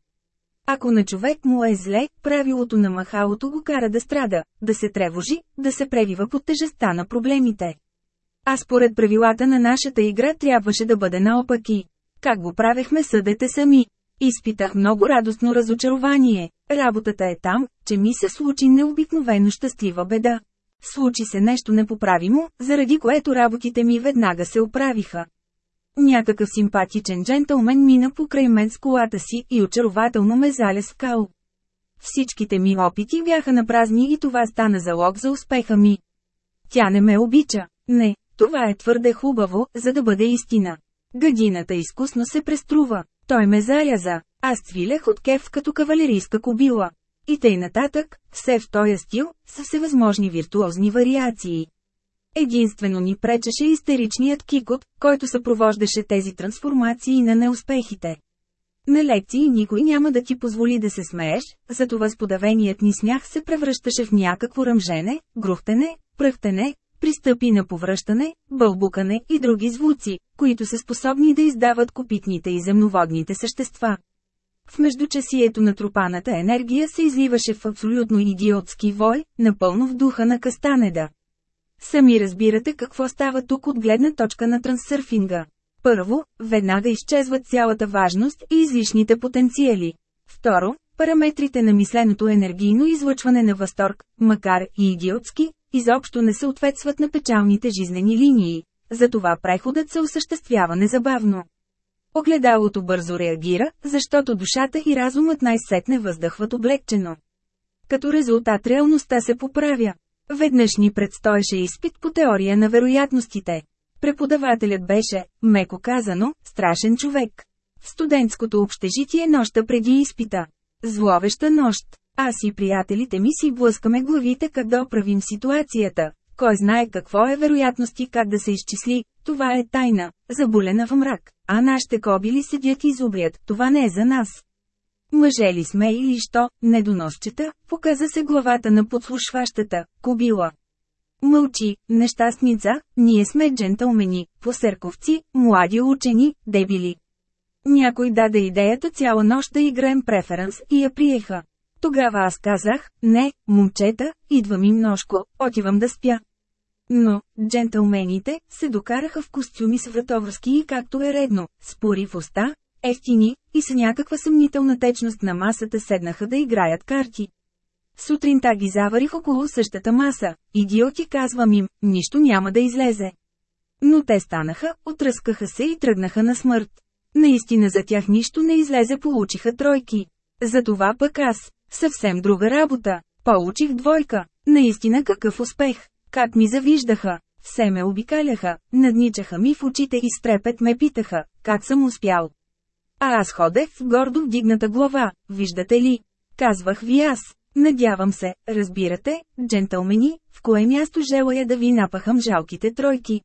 Ако на човек му е зле, правилото на махалото го кара да страда, да се тревожи, да се превива под тежестта на проблемите. А според правилата на нашата игра трябваше да бъде наопаки. Как го правехме съдете сами. Изпитах много радостно разочарование. Работата е там, че ми се случи необикновено щастлива беда. Случи се нещо непоправимо, заради което работите ми веднага се оправиха. Някакъв симпатичен джентълмен мина покрай мен с колата си и очарователно ме залез в кал. Всичките ми опити бяха на празни и това стана залог за успеха ми. Тя не ме обича. Не, това е твърде хубаво, за да бъде истина. Гадината изкусно се преструва. Той ме заряза. Аз цвилях от кеф като кавалерийска кобила. И тъй нататък, все в този стил, са всевъзможни виртуозни вариации. Единствено ни пречеше истеричният кикот, който съпровождаше тези трансформации на неуспехите. На лекции никой няма да ти позволи да се смееш, затова сподавеният ни смях се превръщаше в някакво ръмжене, грухтене, пръхтене, пристъпи на повръщане, бълбукане и други звуци, които са способни да издават копитните и земноводните същества. В междучасието на трупаната енергия се изливаше в абсолютно идиотски вой, напълно в духа на Кастанеда. Сами разбирате какво става тук от гледна точка на трансърфинга. Първо, веднага изчезват цялата важност и излишните потенциали. Второ, параметрите на мисленото енергийно излъчване на възторг, макар и идиотски, изобщо не съответстват на печалните жизнени линии. Затова преходът се осъществява незабавно. Огледалото бързо реагира, защото душата и разумът най-сетне въздъхват облегчено. Като резултат реалността се поправя. Веднъж ни предстоеше изпит по теория на вероятностите. Преподавателят беше, меко казано, страшен човек. В студентското общежитие нощта преди изпита. Зловеща нощ. Аз и приятелите ми си блъскаме главите как да оправим ситуацията. Кой знае какво е вероятност и как да се изчисли, това е тайна, заболена в мрак, а нашите кобили седят и зубрят, това не е за нас. Мъже ли сме или що, недоносчета, показа се главата на подслушващата, кобила. Мълчи, нещастница, ние сме джентълмени, посерковци, млади учени, дебили. Някой даде идеята цяла нощ да играем преферанс и я приеха. Тогава аз казах, не, момчета, идва ми множко, отивам да спя. Но, джентълмените, се докараха в костюми с вратовръзки и както е редно, спори в уста, ефтини, и с някаква съмнителна течност на масата седнаха да играят карти. Сутринта ги заварих около същата маса. Идиоти казвам им, нищо няма да излезе. Но те станаха, отръскаха се и тръгнаха на смърт. Наистина за тях нищо не излезе, получиха тройки. Затова пък аз, съвсем друга работа, получих двойка. Наистина какъв успех, как ми завиждаха. Все ме обикаляха, надничаха ми в очите и с трепет ме питаха, как съм успял. А аз ходех с гордо вдигната глава, виждате ли? Казвах ви аз. Надявам се, разбирате, джентълмени, в кое място желая да ви напахам жалките тройки.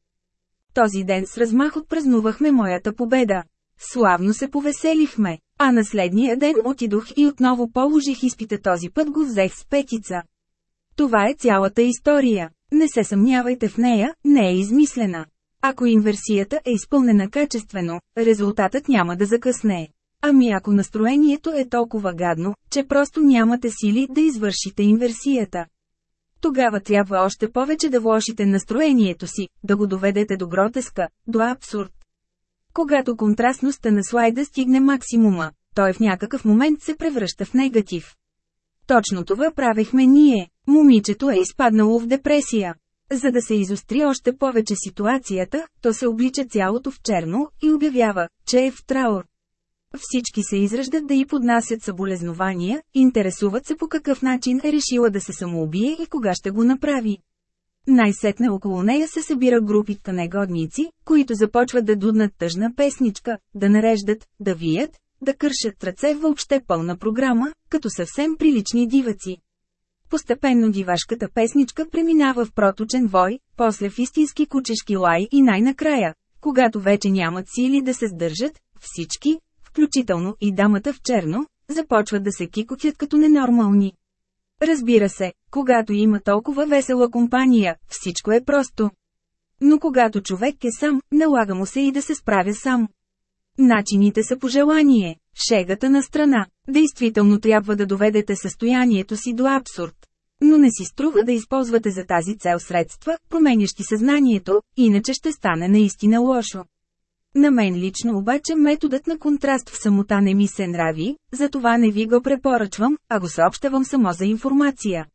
Този ден с размах отпразнувахме моята победа. Славно се повеселихме, а на следния ден отидох и отново положих изпита този път го взех с петица. Това е цялата история. Не се съмнявайте в нея, не е измислена. Ако инверсията е изпълнена качествено, резултатът няма да закъсне. Ами ако настроението е толкова гадно, че просто нямате сили да извършите инверсията. Тогава трябва още повече да вложите настроението си, да го доведете до гротеска, до абсурд. Когато контрастността на слайда стигне максимума, той в някакъв момент се превръща в негатив. Точно това правехме ние. Момичето е изпаднало в депресия. За да се изостри още повече ситуацията, то се облича цялото в черно и обявява, че е в траур. Всички се израждат да й поднасят съболезнования, интересуват се по какъв начин е решила да се самоубие и кога ще го направи. Най-сетне около нея се събира групитка негодници, които започват да дуднат тъжна песничка, да нареждат, да вият, да кършат ръце въобще пълна програма, като съвсем прилични диваци. Постепенно дивашката песничка преминава в проточен вой, после в истински кучешки лай и най-накрая, когато вече нямат сили да се сдържат, всички, включително и дамата в черно, започват да се кикотят като ненормални. Разбира се, когато има толкова весела компания, всичко е просто. Но когато човек е сам, налага му се и да се справя сам. Начините са по желание, шегата на страна. Действително трябва да доведете състоянието си до абсурд. Но не си струва да използвате за тази цел средства, променящи съзнанието, иначе ще стане наистина лошо. На мен лично обаче методът на контраст в самота не ми се нрави, затова не ви го препоръчвам, а го съобщавам само за информация.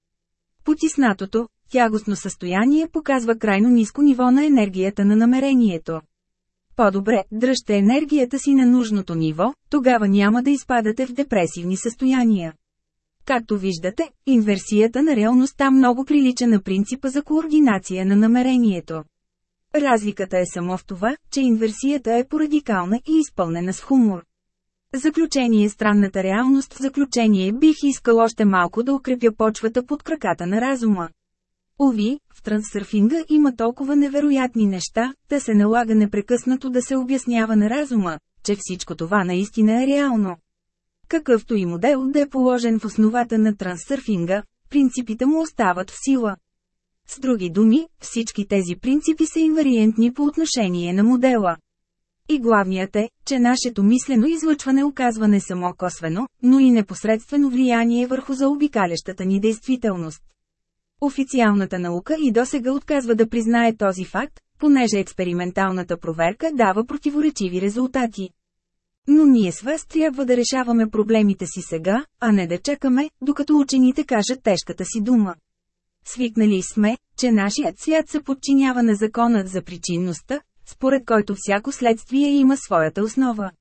Потиснатото, тягостно състояние показва крайно ниско ниво на енергията на намерението. По-добре, дръжте енергията си на нужното ниво, тогава няма да изпадате в депресивни състояния. Както виждате, инверсията на реалността много прилича на принципа за координация на намерението. Разликата е само в това, че инверсията е порадикална и изпълнена с хумор. Заключение Странната реалност В заключение бих искал още малко да укрепя почвата под краката на разума. Ови, в трансърфинга има толкова невероятни неща, да се налага непрекъснато да се обяснява на разума, че всичко това наистина е реално. Какъвто и модел да е положен в основата на трансърфинга, принципите му остават в сила. С други думи, всички тези принципи са инвариентни по отношение на модела. И главният е, че нашето мислено излъчване оказва не само косвено, но и непосредствено влияние върху заобикалящата ни действителност. Официалната наука и досега отказва да признае този факт, понеже експерименталната проверка дава противоречиви резултати. Но ние с вас трябва да решаваме проблемите си сега, а не да чакаме, докато учените кажат тежката си дума. Свикнали сме, че нашият свят се подчинява на законът за причинността, според който всяко следствие има своята основа.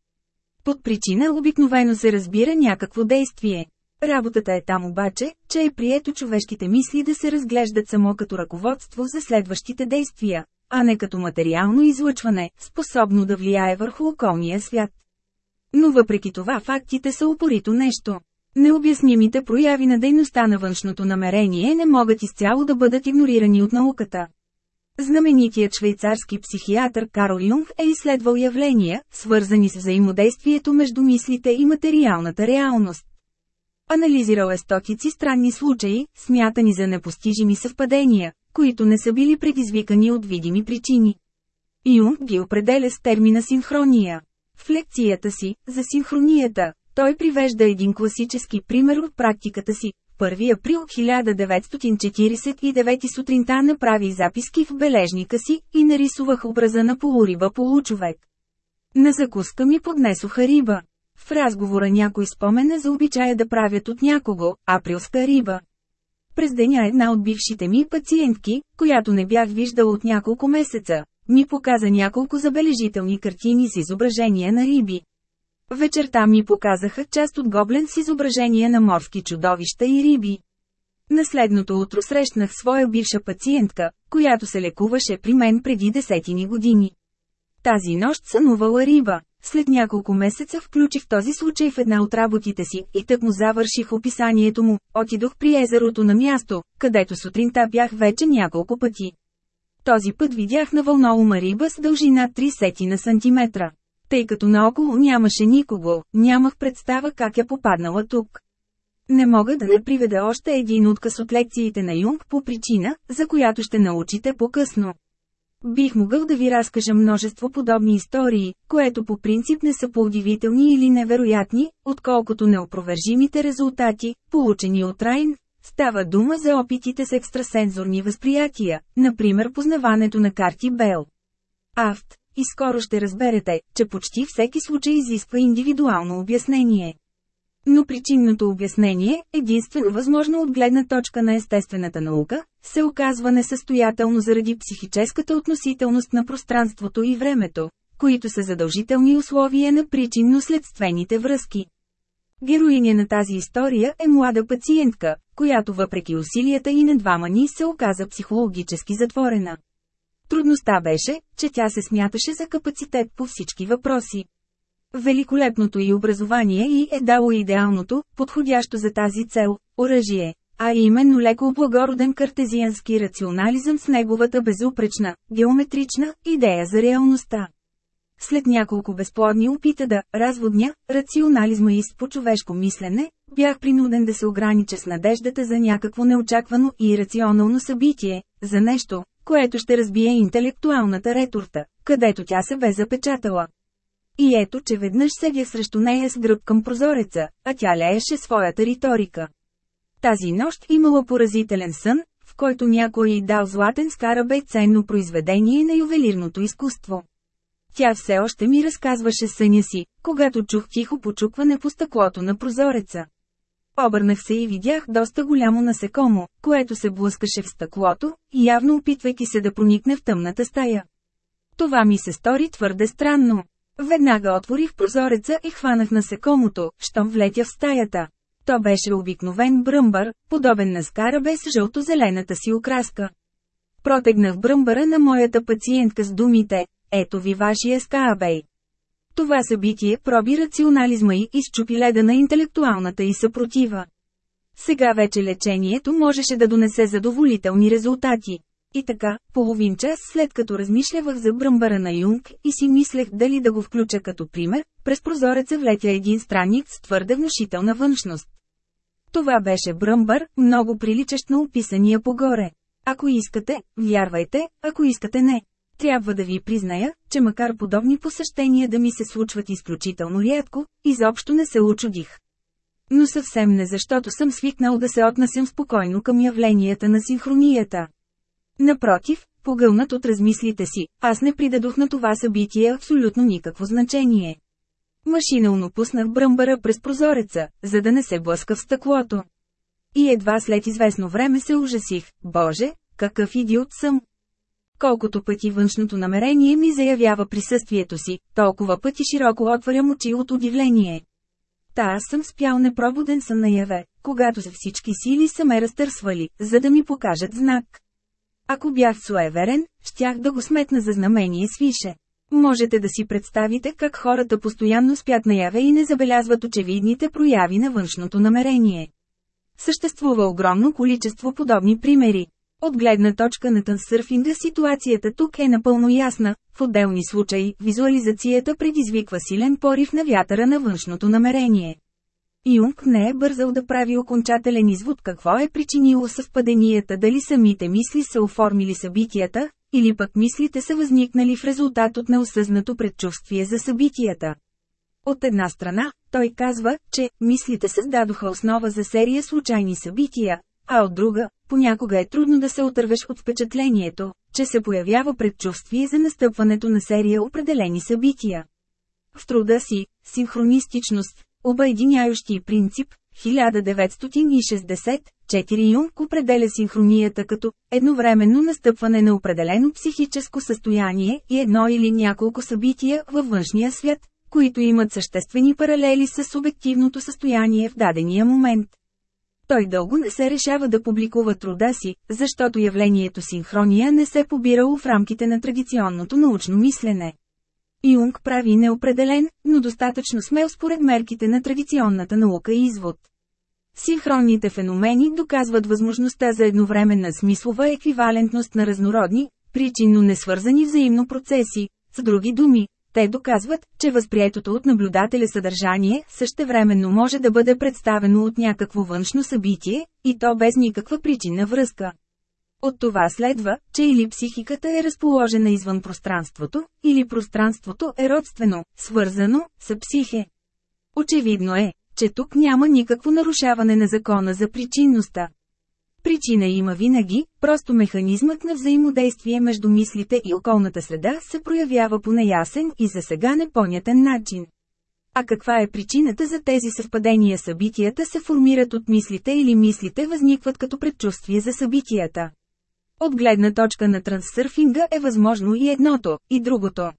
Под причина обикновено се разбира някакво действие. Работата е там обаче, че е прието човешките мисли да се разглеждат само като ръководство за следващите действия, а не като материално излъчване, способно да влияе върху околния свят. Но въпреки това фактите са упорито нещо. Необяснимите прояви на дейността на външното намерение не могат изцяло да бъдат игнорирани от науката. Знаменитият швейцарски психиатър Карл Юнг е изследвал явления, свързани с взаимодействието между мислите и материалната реалност. Анализирал е стотици странни случаи, смятани за непостижими съвпадения, които не са били предизвикани от видими причини. Юнг ги определя с термина синхрония. В лекцията си, за синхронията, той привежда един класически пример от практиката си. 1 април 1949 сутринта направи записки в бележника си и нарисувах образа на полуриба получовек. На закуска ми поднесоха риба. В разговора някой спомене за обичая да правят от някого, априлска риба. През деня една от бившите ми пациентки, която не бях виждал от няколко месеца, ми показа няколко забележителни картини с изображения на риби. Вечерта ми показаха част от гоблен с изображение на морски чудовища и риби. На следното утро срещнах своя бивша пациентка, която се лекуваше при мен преди десетини години. Тази нощ сънувала риба. След няколко месеца включих този случай в една от работите си и тък му завърших описанието му. Отидох при езерото на място, където сутринта бях вече няколко пъти. Този път видях на вълнолума риба с дължина 3 сети на сантиметра. Тъй като наоколо нямаше никого, нямах представа как е попаднала тук. Не мога да не приведа още един отказ от лекциите на Юнг по причина, за която ще научите по-късно. Бих могъл да ви разкажа множество подобни истории, което по принцип не са по-удивителни или невероятни, отколкото неопровержимите резултати, получени от Райн. Става дума за опитите с екстрасензорни възприятия, например познаването на карти Бел. Афт, и скоро ще разберете, че почти всеки случай изисква индивидуално обяснение. Но причинното обяснение, единствено възможно от гледна точка на естествената наука, се оказва несъстоятелно заради психическата относителност на пространството и времето, които са задължителни условия на причинно-следствените връзки. Героиня на тази история е млада пациентка, която въпреки усилията и на двама ни се оказа психологически затворена. Трудността беше, че тя се смяташе за капацитет по всички въпроси. Великолепното й образование и е дало идеалното, подходящо за тази цел, оръжие, а именно леко благороден картезиански рационализъм с неговата безупречна, геометрична идея за реалността. След няколко безплодни опита да разводня рационализма и с по-човешко мислене, бях принуден да се огранича с надеждата за някакво неочаквано и рационално събитие, за нещо, което ще разбие интелектуалната ретурта, където тя се бе запечатала. И ето, че веднъж седя срещу нея с гръб към прозореца, а тя лееше своята риторика. Тази нощ имала поразителен сън, в който някой дал златен скарабей ценно произведение на ювелирното изкуство. Тя все още ми разказваше съня си, когато чух тихо почукване по стъклото на прозореца. Обърнах се и видях доста голямо насекомо, което се блъскаше в стъклото, явно опитвайки се да проникне в тъмната стая. Това ми се стори твърде странно. Веднага отворих прозореца и хванах насекомото, щом влетя в стаята. То беше обикновен бръмбър, подобен на скарабе с жълто-зелената си окраска. Протегнах бръмбъра на моята пациентка с думите, ето ви вашия скарабей. Това събитие проби рационализма и изчупи леда на интелектуалната и съпротива. Сега вече лечението можеше да донесе задоволителни резултати. И така, половин час след като размишлявах за бръмбара на Юнг и си мислех дали да го включа като пример, през прозореца влетя един странник с твърде внушителна външност. Това беше бръмбар, много приличащ на описания погоре. Ако искате, вярвайте, ако искате не. Трябва да ви призная, че макар подобни посещения да ми се случват изключително рядко, изобщо не се очудих. Но съвсем не защото съм свикнал да се отнасям спокойно към явленията на синхронията. Напротив, погълнат от размислите си, аз не придадох на това събитие абсолютно никакво значение. Машинално пуснах бръмбара през прозореца, за да не се блъска в стъклото. И едва след известно време се ужасих, боже, какъв идиот съм. Колкото пъти външното намерение ми заявява присъствието си, толкова пъти широко отварям очи от удивление. Та аз съм спял непробуден сън наяве, когато се всички сили са ме разтърсвали, за да ми покажат знак. Ако бях суеверен, щях да го сметна за знамение свише. Можете да си представите как хората постоянно спят наяве и не забелязват очевидните прояви на външното намерение. Съществува огромно количество подобни примери. От гледна точка на тансърфинга ситуацията тук е напълно ясна, в отделни случаи визуализацията предизвиква силен порив на вятъра на външното намерение. Юнг не е бързал да прави окончателен извод какво е причинило съвпаденията дали самите мисли са оформили събитията, или пък мислите са възникнали в резултат от неосъзнато предчувствие за събитията. От една страна, той казва, че мислите създадоха основа за серия случайни събития, а от друга, понякога е трудно да се отървеш от впечатлението, че се появява предчувствие за настъпването на серия определени събития. В труда си, синхронистичност, обединяющи принцип, 1960, 4 Юнг определя синхронията като едновременно настъпване на определено психическо състояние и едно или няколко събития във външния свят, които имат съществени паралели с субективното състояние в дадения момент. Той дълго не се решава да публикува труда си, защото явлението синхрония не се побирало в рамките на традиционното научно мислене. Юнг прави неопределен, но достатъчно смел според мерките на традиционната наука и извод. Синхронните феномени доказват възможността за едновременна смислова еквивалентност на разнородни, причинно несвързани взаимно процеси, с други думи, те доказват, че възприетото от наблюдателя съдържание същевременно може да бъде представено от някакво външно събитие, и то без никаква причинна връзка. От това следва, че или психиката е разположена извън пространството, или пространството е родствено, свързано, с психе. Очевидно е, че тук няма никакво нарушаване на закона за причинността. Причина има винаги, просто механизмът на взаимодействие между мислите и околната среда се проявява по неясен и за сега непонятен начин. А каква е причината за тези съвпадения събитията се формират от мислите или мислите възникват като предчувствие за събитията? От гледна точка на трансърфинга е възможно и едното, и другото.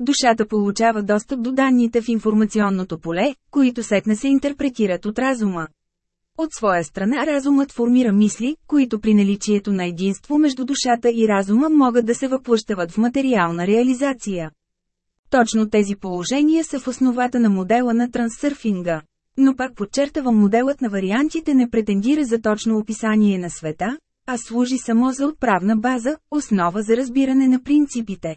Душата получава достъп до данните в информационното поле, които сетне се интерпретират от разума. От своя страна разумът формира мисли, които при наличието на единство между душата и разума могат да се въплъщават в материална реализация. Точно тези положения са в основата на модела на трансърфинга. Но пак подчертавам моделът на вариантите не претендира за точно описание на света, а служи само за отправна база, основа за разбиране на принципите.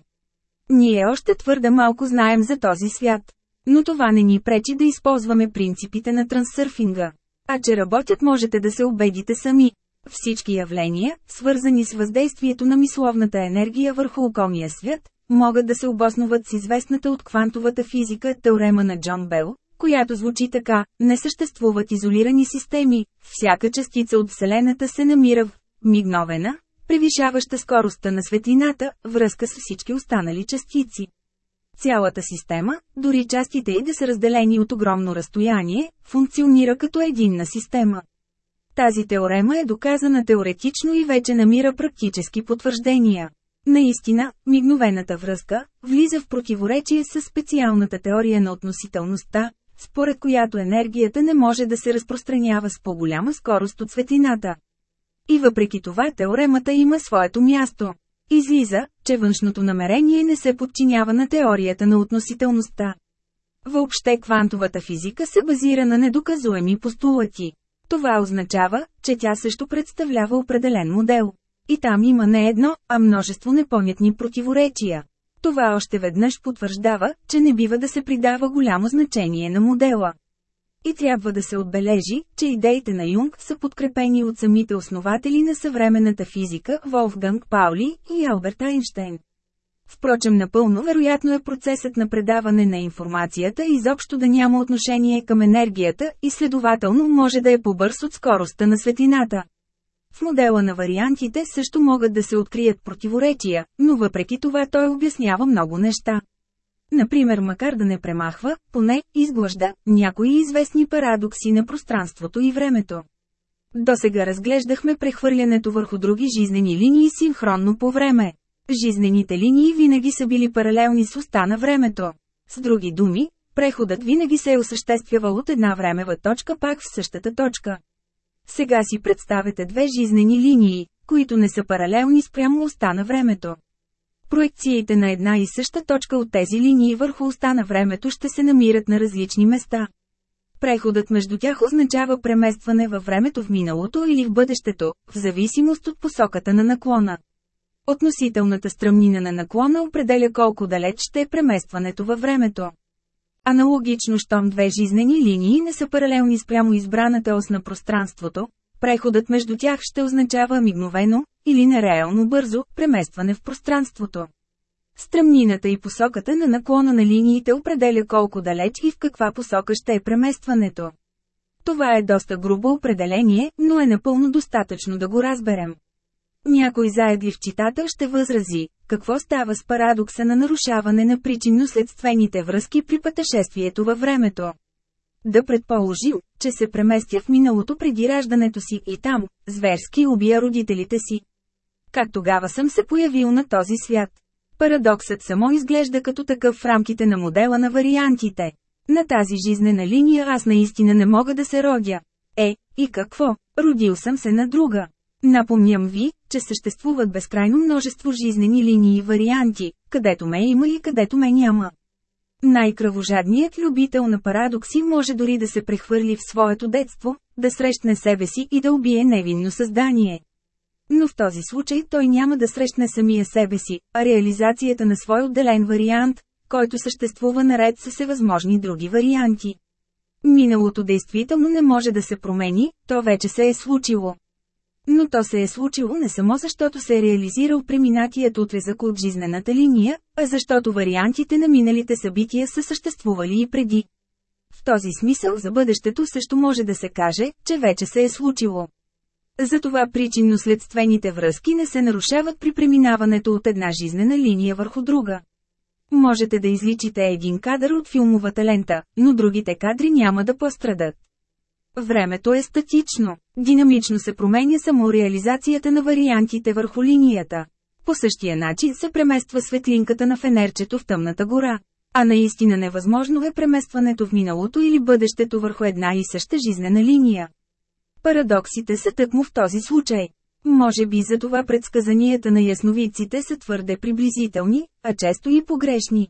Ние още твърде малко знаем за този свят. Но това не ни пречи да използваме принципите на трансърфинга. А че работят можете да се убедите сами. Всички явления, свързани с въздействието на мисловната енергия върху околния свят, могат да се обосноват с известната от квантовата физика теорема на Джон Бел, която звучи така – не съществуват изолирани системи, всяка частица от Вселената се намира в мигновена, превишаваща скоростта на светлината, връзка с всички останали частици. Цялата система, дори частите й да са разделени от огромно разстояние, функционира като единна система. Тази теорема е доказана теоретично и вече намира практически потвърждения. Наистина, мигновената връзка влиза в противоречие с специалната теория на относителността, според която енергията не може да се разпространява с по-голяма скорост от светлината. И въпреки това теоремата има своето място. Излиза, че външното намерение не се подчинява на теорията на относителността. Въобще квантовата физика се базира на недоказуеми постулати. Това означава, че тя също представлява определен модел. И там има не едно, а множество непонятни противоречия. Това още веднъж потвърждава, че не бива да се придава голямо значение на модела. И трябва да се отбележи, че идеите на Юнг са подкрепени от самите основатели на съвременната физика Волфганг Паули и Алберт Айнштейн. Впрочем напълно вероятно е процесът на предаване на информацията изобщо да няма отношение към енергията и следователно може да е по-бърз от скоростта на светлината. В модела на вариантите също могат да се открият противоречия, но въпреки това той обяснява много неща. Например макар да не премахва, поне, изглъжда, някои известни парадокси на пространството и времето. До сега разглеждахме прехвърлянето върху други жизнени линии синхронно по време. Жизнените линии винаги са били паралелни с оста на времето. С други думи, преходът винаги се е осъществявал от една времева точка пак в същата точка. Сега си представете две жизнени линии, които не са паралелни спрямо оста на времето. Проекциите на една и съща точка от тези линии върху оста на времето ще се намират на различни места. Преходът между тях означава преместване във времето в миналото или в бъдещето, в зависимост от посоката на наклона. Относителната стръмнина на наклона определя колко далеч ще е преместването във времето. Аналогично, щом две жизнени линии не са паралелни спрямо избраната ос на пространството, преходът между тях ще означава мигновено, или нереално бързо, преместване в пространството. Стръмнината и посоката на наклона на линиите определя колко далеч и в каква посока ще е преместването. Това е доста грубо определение, но е напълно достатъчно да го разберем. Някой заедлив читател ще възрази, какво става с парадокса на нарушаване на причинно-следствените връзки при пътешествието във времето. Да предположим, че се преместя в миналото преди раждането си и там, зверски убия родителите си. Как тогава съм се появил на този свят? Парадоксът само изглежда като такъв в рамките на модела на вариантите. На тази жизнена линия аз наистина не мога да се родя. Е, и какво? Родил съм се на друга. Напомням ви, че съществуват безкрайно множество жизнени линии и варианти, където ме има и където ме няма. Най-кръвожадният любител на парадокси може дори да се прехвърли в своето детство, да срещне себе си и да убие невинно създание. Но в този случай той няма да срещне самия себе си, а реализацията на свой отделен вариант, който съществува наред с всевъзможни други варианти. Миналото действително не може да се промени, то вече се е случило. Но то се е случило не само защото се е реализирал преминатият отрезък от жизнената линия, а защото вариантите на миналите събития са съществували и преди. В този смисъл за бъдещето също може да се каже, че вече се е случило. Затова причинно-следствените връзки не се нарушават при преминаването от една жизнена линия върху друга. Можете да изличите един кадър от филмовата лента, но другите кадри няма да пострадат. Времето е статично. Динамично се променя само реализацията на вариантите върху линията. По същия начин се премества светлинката на фенерчето в тъмната гора. А наистина невъзможно е преместването в миналото или бъдещето върху една и съща жизнена линия. Парадоксите са тъкмо в този случай. Може би за това предсказанията на ясновидците са твърде приблизителни, а често и погрешни.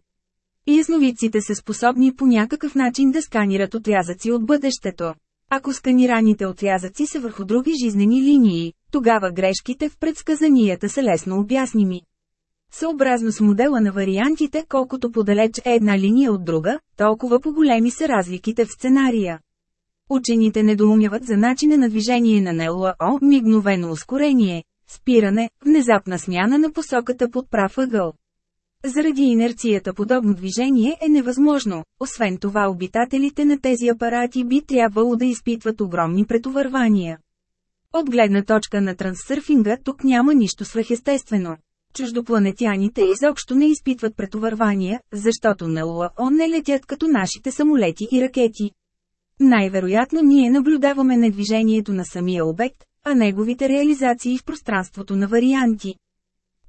Ясновидците са способни по някакъв начин да сканират отрязъци от бъдещето. Ако сканираните отрязъци са върху други жизнени линии, тогава грешките в предсказанията са лесно обясними. Съобразно с модела на вариантите, колкото подалеч е една линия от друга, толкова по-големи са разликите в сценария. Учените недоумяват за начина на движение на НЛО, мигновено ускорение, спиране, внезапна смяна на посоката под прав ъгъл. Заради инерцията подобно движение е невъзможно, освен това обитателите на тези апарати би трябвало да изпитват огромни претовървания. От гледна точка на трансърфинга тук няма нищо свръхестествено. Чуждопланетяните изобщо не изпитват претовървания, защото на ЛО не летят като нашите самолети и ракети. Най-вероятно ние наблюдаваме недвижението на самия обект, а неговите реализации в пространството на варианти.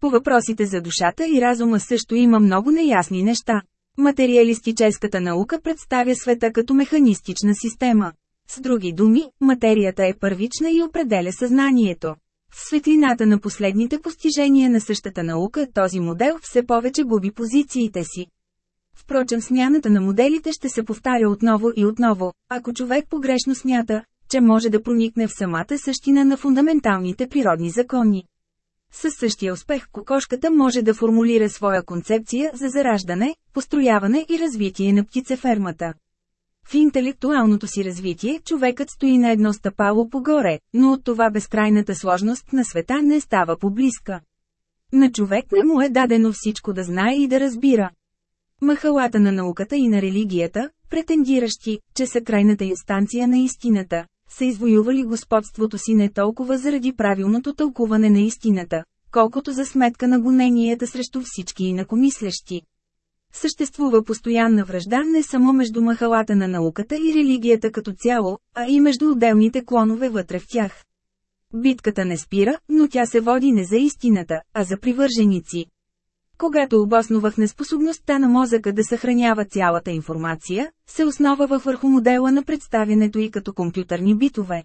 По въпросите за душата и разума също има много неясни неща. Материалистическата наука представя света като механистична система. С други думи, материята е първична и определя съзнанието. В светлината на последните постижения на същата наука този модел все повече губи позициите си. Впрочем смяната на моделите ще се повтаря отново и отново, ако човек погрешно смята, че може да проникне в самата същина на фундаменталните природни закони. Със същия успех кокошката може да формулира своя концепция за зараждане, построяване и развитие на птицефермата. В интелектуалното си развитие човекът стои на едно стъпало погоре, но от това безкрайната сложност на света не става поблизка. На човек не му е дадено всичко да знае и да разбира. Махалата на науката и на религията, претендиращи, че са крайната инстанция на истината, са извоювали господството си не толкова заради правилното тълкуване на истината, колкото за сметка на гоненията срещу всички инакомислещи. Съществува постоянна връжда не само между махалата на науката и религията като цяло, а и между отделните клонове вътре в тях. Битката не спира, но тя се води не за истината, а за привърженици. Когато обосновах неспособността на мозъка да съхранява цялата информация, се основава върху модела на представянето и като компютърни битове.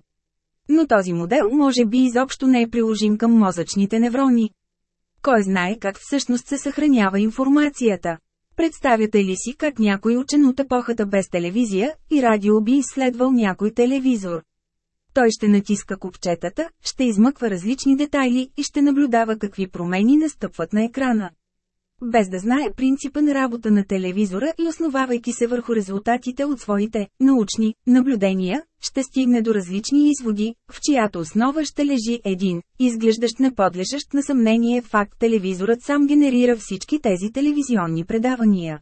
Но този модел може би изобщо не е приложим към мозъчните неврони. Кой знае как всъщност се съхранява информацията? Представяте ли си как някой учен от епохата без телевизия и радио би изследвал някой телевизор? Той ще натиска копчетата, ще измъква различни детайли и ще наблюдава какви промени настъпват на екрана без да знае принципа на работа на телевизора и основавайки се върху резултатите от своите научни наблюдения, ще стигне до различни изводи, в чиято основа ще лежи един, изглеждащ неподлежащ на съмнение факт телевизорът сам генерира всички тези телевизионни предавания.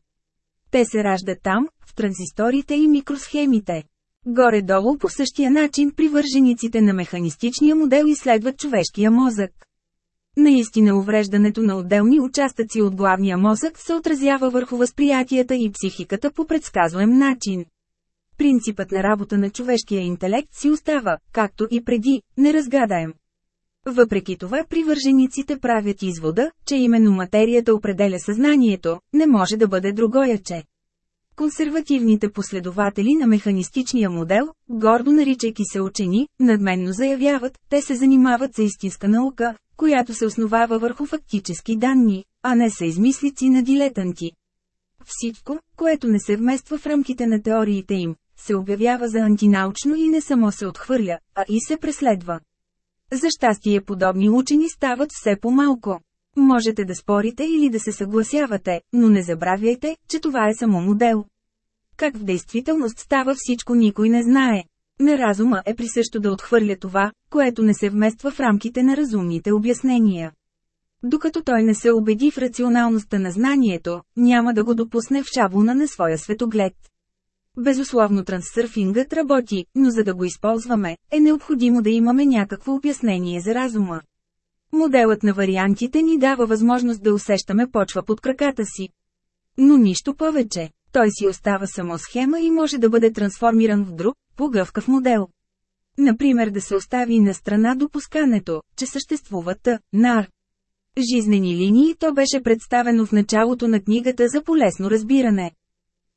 Те се раждат там, в транзисторите и микросхемите. Горе-долу по същия начин привържениците на механистичния модел изследват човешкия мозък. Наистина увреждането на отделни участъци от главния мозък се отразява върху възприятията и психиката по предсказуем начин. Принципът на работа на човешкия интелект си остава, както и преди, неразгадаем. Въпреки това привържениците правят извода, че именно материята определя съзнанието, не може да бъде другояче. Консервативните последователи на механистичния модел, гордо наричайки се учени, надменно заявяват, те се занимават за истинска наука, която се основава върху фактически данни, а не са измислици на дилетанти. Всичко, което не се вмества в рамките на теориите им, се обявява за антинаучно и не само се отхвърля, а и се преследва. За щастие подобни учени стават все по-малко. Можете да спорите или да се съгласявате, но не забравяйте, че това е само модел. Как в действителност става всичко никой не знае. Неразума е присъщо да отхвърля това, което не се вмества в рамките на разумните обяснения. Докато той не се убеди в рационалността на знанието, няма да го допусне в шаблона на своя светоглед. Безусловно трансърфингът работи, но за да го използваме, е необходимо да имаме някакво обяснение за разума. Моделът на вариантите ни дава възможност да усещаме почва под краката си. Но нищо повече. Той си остава само схема и може да бъде трансформиран в друг, по-гъвкав модел. Например да се остави на страна допускането, че съществува Т, НАР. Жизнени линии то беше представено в началото на книгата за полезно разбиране.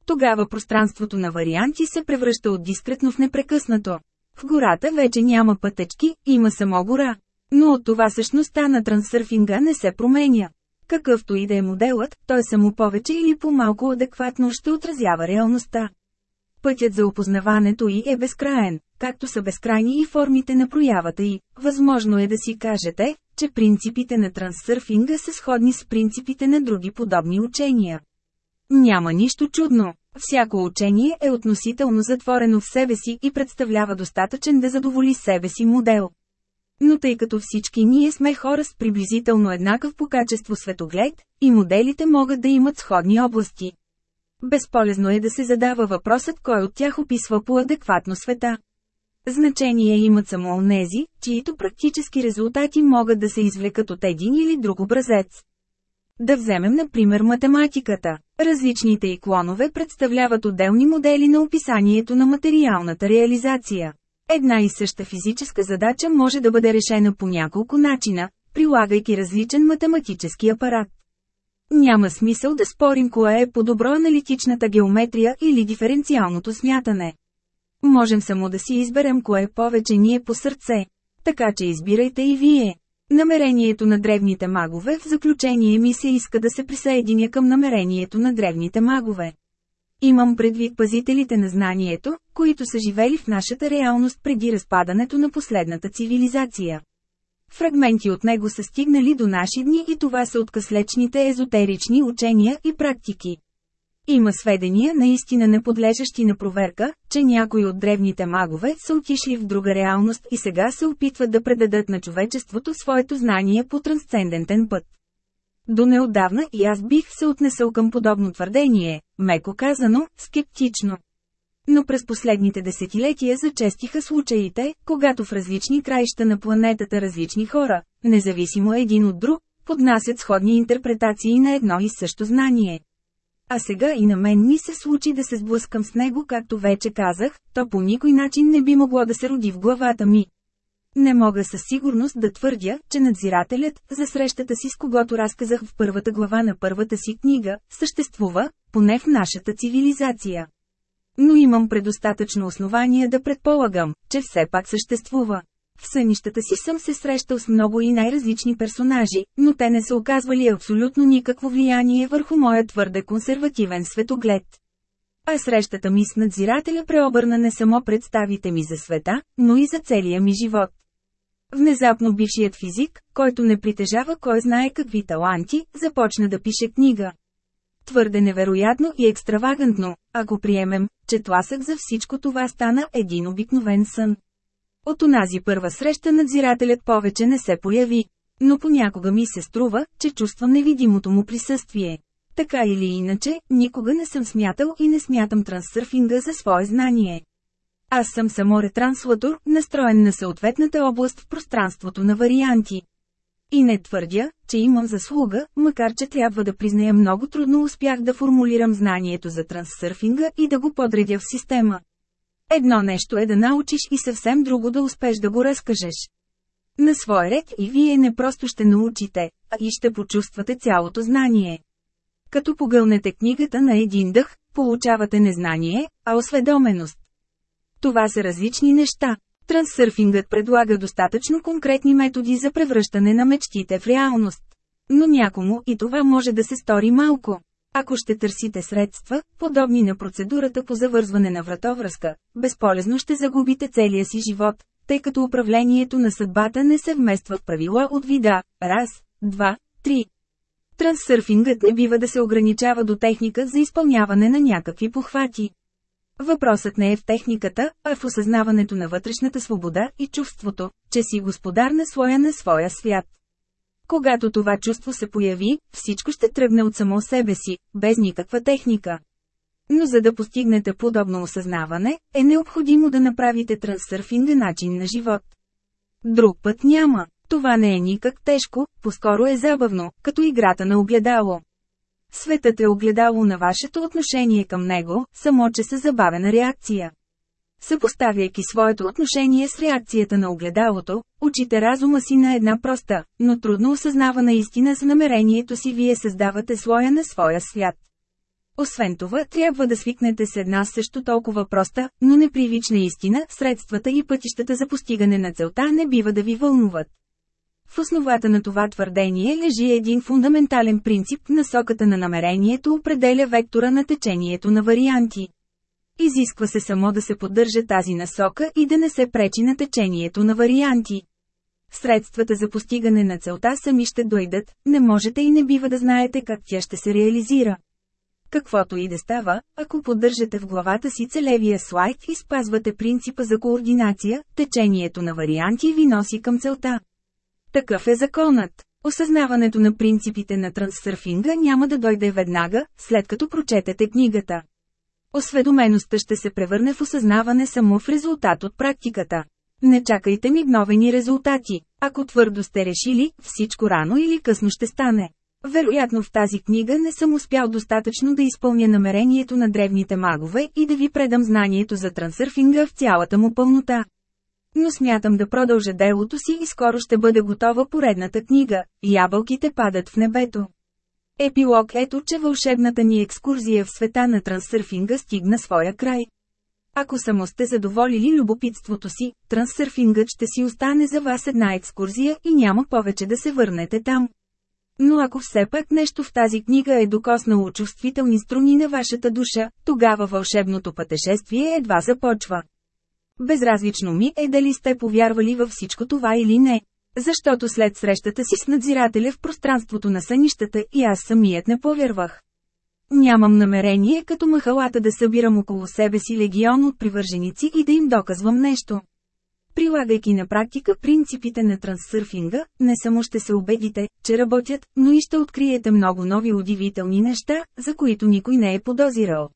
Тогава пространството на варианти се превръща от дискретно в непрекъснато. В гората вече няма пътечки, има само гора. Но от това същността на трансърфинга не се променя. Какъвто и да е моделът, той само повече или по-малко адекватно ще отразява реалността. Пътят за опознаването й е безкраен, както са безкрайни и формите на проявата й. Възможно е да си кажете, че принципите на трансърфинга са сходни с принципите на други подобни учения. Няма нищо чудно. Всяко учение е относително затворено в себе си и представлява достатъчен да задоволи себе си модел. Но тъй като всички ние сме хора с приблизително еднакъв по качество светоглед, и моделите могат да имат сходни области. Безполезно е да се задава въпросът кой от тях описва по-адекватно света. Значение имат само онези, чието практически резултати могат да се извлекат от един или друг образец. Да вземем например математиката. Различните и клонове представляват отделни модели на описанието на материалната реализация. Една и съща физическа задача може да бъде решена по няколко начина, прилагайки различен математически апарат. Няма смисъл да спорим кое е по-добро аналитичната геометрия или диференциалното смятане. Можем само да си изберем кое повече ни е по сърце. Така че избирайте и вие. Намерението на древните магове в заключение ми се иска да се присъединя към намерението на древните магове. Имам предвид пазителите на знанието, които са живели в нашата реалност преди разпадането на последната цивилизация. Фрагменти от него са стигнали до наши дни и това са откъслечните езотерични учения и практики. Има сведения наистина неподлежащи на проверка, че някои от древните магове са отишли в друга реалност и сега се опитват да предадат на човечеството своето знание по трансцендентен път. До неотдавна и аз бих се отнесъл към подобно твърдение, меко казано, скептично. Но през последните десетилетия зачестиха случаите, когато в различни краища на планетата различни хора, независимо един от друг, поднасят сходни интерпретации на едно и също знание. А сега и на мен ми се случи да се сблъскам с него, както вече казах, то по никой начин не би могло да се роди в главата ми. Не мога със сигурност да твърдя, че надзирателят, за срещата си с когото разказах в първата глава на първата си книга, съществува, поне в нашата цивилизация. Но имам предостатъчно основание да предполагам, че все пак съществува. В сънищата си съм се срещал с много и най-различни персонажи, но те не са оказвали абсолютно никакво влияние върху моя твърде консервативен светоглед. А срещата ми с надзирателя преобърна не само представите ми за света, но и за целия ми живот. Внезапно бившият физик, който не притежава кой знае какви таланти, започна да пише книга. Твърде невероятно и екстравагантно, ако приемем, че тласък за всичко това стана един обикновен сън. От онази първа среща надзирателят повече не се появи. Но понякога ми се струва, че чувствам невидимото му присъствие. Така или иначе, никога не съм смятал и не смятам трансърфинга за свое знание. Аз съм само ретранслатор, настроен на съответната област в пространството на варианти. И не твърдя, че имам заслуга, макар че трябва да призная много трудно успях да формулирам знанието за трансърфинга и да го подредя в система. Едно нещо е да научиш и съвсем друго да успеш да го разкажеш. На свой ред и вие не просто ще научите, а и ще почувствате цялото знание. Като погълнете книгата на един дъх, получавате не знание, а осведоменост. Това са различни неща. Трансърфингът предлага достатъчно конкретни методи за превръщане на мечтите в реалност. Но някому и това може да се стори малко. Ако ще търсите средства, подобни на процедурата по завързване на вратовръзка, безполезно ще загубите целия си живот, тъй като управлението на съдбата не се вмества в правила от вида раз, два, три. Трансърфингът не бива да се ограничава до техника за изпълняване на някакви похвати. Въпросът не е в техниката, а в осъзнаването на вътрешната свобода и чувството, че си господар на своя на своя свят. Когато това чувство се появи, всичко ще тръгне от само себе си, без никаква техника. Но за да постигнете подобно осъзнаване, е необходимо да направите трансърфинга начин на живот. Друг път няма. Това не е никак тежко, по-скоро е забавно, като играта на огледало. Светът е огледало на вашето отношение към него, само че са забавена реакция. Съпоставяйки своето отношение с реакцията на огледалото, учите разума си на една проста, но трудно осъзнавана истина за намерението си вие създавате слоя на своя свят. Освен това, трябва да свикнете с една също толкова проста, но непривична истина, средствата и пътищата за постигане на целта не бива да ви вълнуват. В основата на това твърдение лежи един фундаментален принцип – насоката на намерението определя вектора на течението на варианти. Изисква се само да се поддържа тази насока и да не се пречи на течението на варианти. Средствата за постигане на целта сами ще дойдат, не можете и не бива да знаете как тя ще се реализира. Каквото и да става, ако поддържате в главата си целевия слайд и спазвате принципа за координация, течението на варианти ви носи към целта. Такъв е законът. Осъзнаването на принципите на трансърфинга няма да дойде веднага, след като прочетете книгата. Осведомеността ще се превърне в осъзнаване само в резултат от практиката. Не чакайте мигновени резултати. Ако твърдо сте решили, всичко рано или късно ще стане. Вероятно в тази книга не съм успял достатъчно да изпълня намерението на древните магове и да ви предам знанието за трансърфинга в цялата му пълнота. Но смятам да продължа делото си и скоро ще бъде готова поредната книга – Ябълките падат в небето. Епилог ето, че вълшебната ни екскурзия в света на трансърфинга стигна своя край. Ако само сте задоволили любопитството си, трансърфингът ще си остане за вас една екскурзия и няма повече да се върнете там. Но ако все пак нещо в тази книга е докоснало чувствителни струни на вашата душа, тогава вълшебното пътешествие едва започва. Безразлично ми е дали сте повярвали във всичко това или не. Защото след срещата си с надзирателя в пространството на сънищата и аз самият не повярвах. Нямам намерение като махалата да събирам около себе си легион от привърженици и да им доказвам нещо. Прилагайки на практика принципите на трансърфинга, не само ще се убедите, че работят, но и ще откриете много нови удивителни неща, за които никой не е подозирал.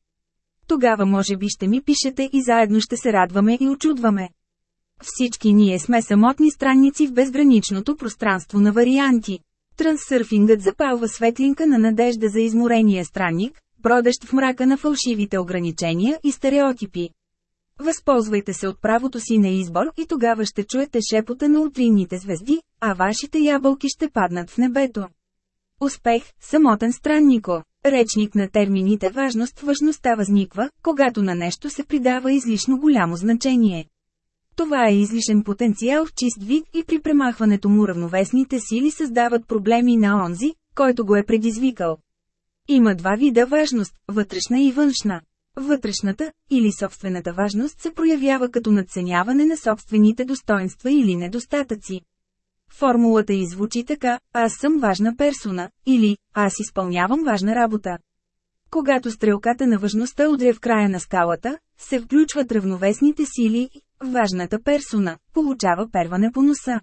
Тогава може би ще ми пишете и заедно ще се радваме и очудваме. Всички ние сме самотни странници в безграничното пространство на варианти. Трансърфингът запалва светлинка на надежда за изморения странник, продещ в мрака на фалшивите ограничения и стереотипи. Възползвайте се от правото си на избор и тогава ще чуете шепота на утринните звезди, а вашите ябълки ще паднат в небето. Успех, самотен страннико. Речник на термините важност важността възниква, когато на нещо се придава излишно голямо значение. Това е излишен потенциал в чист вид и при премахването му равновесните сили създават проблеми на онзи, който го е предизвикал. Има два вида важност – вътрешна и външна. Вътрешната, или собствената важност се проявява като надценяване на собствените достоинства или недостатъци. Формулата извучи така – аз съм важна персона, или аз изпълнявам важна работа. Когато стрелката на важността удря в края на скалата, се включват равновесните сили и важната персона получава перване по носа.